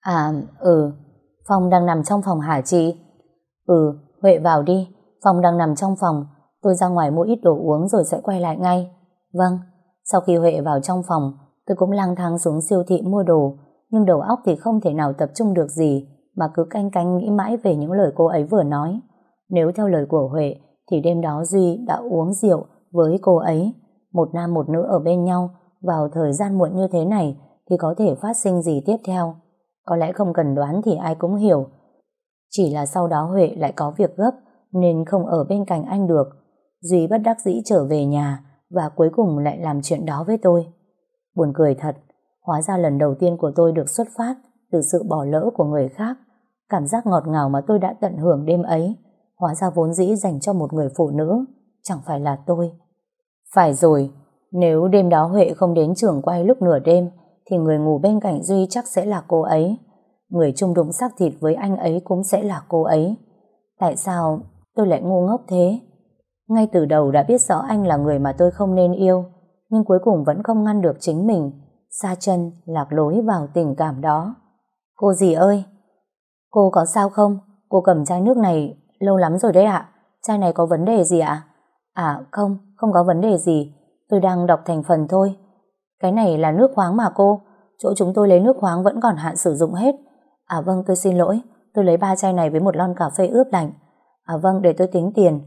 À, ừ. Phong đang nằm trong phòng hả chị? Ừ, Huệ vào đi. Phong đang nằm trong phòng. Tôi ra ngoài mua ít đồ uống rồi sẽ quay lại ngay. Vâng. Sau khi Huệ vào trong phòng, tôi cũng lang thang xuống siêu thị mua đồ. Nhưng đầu óc thì không thể nào tập trung được gì mà cứ canh canh nghĩ mãi về những lời cô ấy vừa nói. Nếu theo lời của Huệ thì đêm đó Duy đã uống rượu với cô ấy. Một nam một nữ ở bên nhau vào thời gian muộn như thế này thì có thể phát sinh gì tiếp theo. Có lẽ không cần đoán thì ai cũng hiểu. Chỉ là sau đó Huệ lại có việc gấp nên không ở bên cạnh anh được. Duy bất đắc dĩ trở về nhà và cuối cùng lại làm chuyện đó với tôi. Buồn cười thật, hóa ra lần đầu tiên của tôi được xuất phát từ sự bỏ lỡ của người khác. Cảm giác ngọt ngào mà tôi đã tận hưởng đêm ấy, hóa ra vốn dĩ dành cho một người phụ nữ, chẳng phải là tôi. Phải rồi, nếu đêm đó Huệ không đến trường quay lúc nửa đêm, thì người ngủ bên cạnh Duy chắc sẽ là cô ấy. Người chung đụng xác thịt với anh ấy cũng sẽ là cô ấy. Tại sao tôi lại ngu ngốc thế? Ngay từ đầu đã biết rõ anh là người mà tôi không nên yêu, nhưng cuối cùng vẫn không ngăn được chính mình, xa chân lạc lối vào tình cảm đó. Cô gì ơi? Cô có sao không? Cô cầm chai nước này lâu lắm rồi đấy ạ. Chai này có vấn đề gì ạ? À không, không có vấn đề gì. Tôi đang đọc thành phần thôi. Cái này là nước khoáng mà cô. Chỗ chúng tôi lấy nước khoáng vẫn còn hạn sử dụng hết. À vâng, tôi xin lỗi. Tôi lấy ba chai này với một lon cà phê ướp lạnh. À vâng, để tôi tính tiền.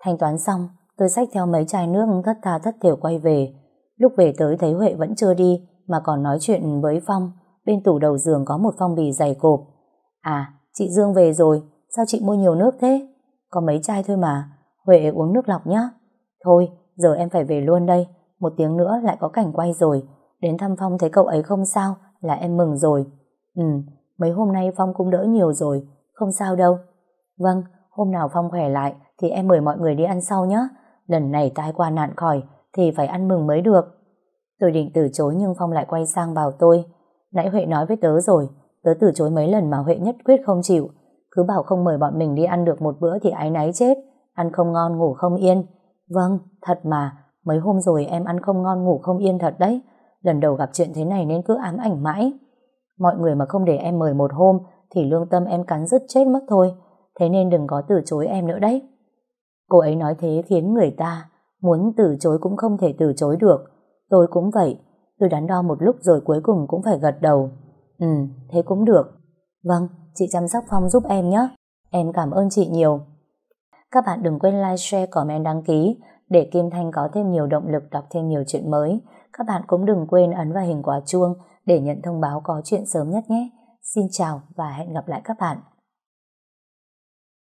Thanh toán xong, tôi xách theo mấy chai nước thất tha thất thiểu quay về. Lúc về tới thấy Huệ vẫn chưa đi, mà còn nói chuyện với Phong. Bên tủ đầu giường có một phong bì dày cộp. À, chị Dương về rồi, sao chị mua nhiều nước thế? Có mấy chai thôi mà, Huệ uống nước lọc nhá. Thôi, giờ em phải về luôn đây, một tiếng nữa lại có cảnh quay rồi. Đến thăm Phong thấy cậu ấy không sao, là em mừng rồi. Ừ, mấy hôm nay Phong cũng đỡ nhiều rồi, không sao đâu. Vâng, hôm nào Phong khỏe lại thì em mời mọi người đi ăn sau nhé. Lần này tai qua nạn khỏi thì phải ăn mừng mới được. Tôi định từ chối nhưng Phong lại quay sang bảo tôi. Nãy Huệ nói với tớ rồi, tớ từ chối mấy lần mà Huệ nhất quyết không chịu. Cứ bảo không mời bọn mình đi ăn được một bữa thì ái náy chết, ăn không ngon ngủ không yên. Vâng, thật mà, mấy hôm rồi em ăn không ngon ngủ không yên thật đấy. Lần đầu gặp chuyện thế này nên cứ ám ảnh mãi. Mọi người mà không để em mời một hôm thì lương tâm em cắn rứt chết mất thôi. Thế nên đừng có từ chối em nữa đấy. Cô ấy nói thế khiến người ta muốn từ chối cũng không thể từ chối được. Tôi cũng vậy. Tôi đắn đo một lúc rồi cuối cùng cũng phải gật đầu. Ừ, thế cũng được. Vâng, chị chăm sóc Phong giúp em nhé. Em cảm ơn chị nhiều. Các bạn đừng quên like, share, comment, đăng ký để Kim Thanh có thêm nhiều động lực đọc thêm nhiều chuyện mới. Các bạn cũng đừng quên ấn vào hình quả chuông để nhận thông báo có chuyện sớm nhất nhé. Xin chào và hẹn gặp lại các bạn.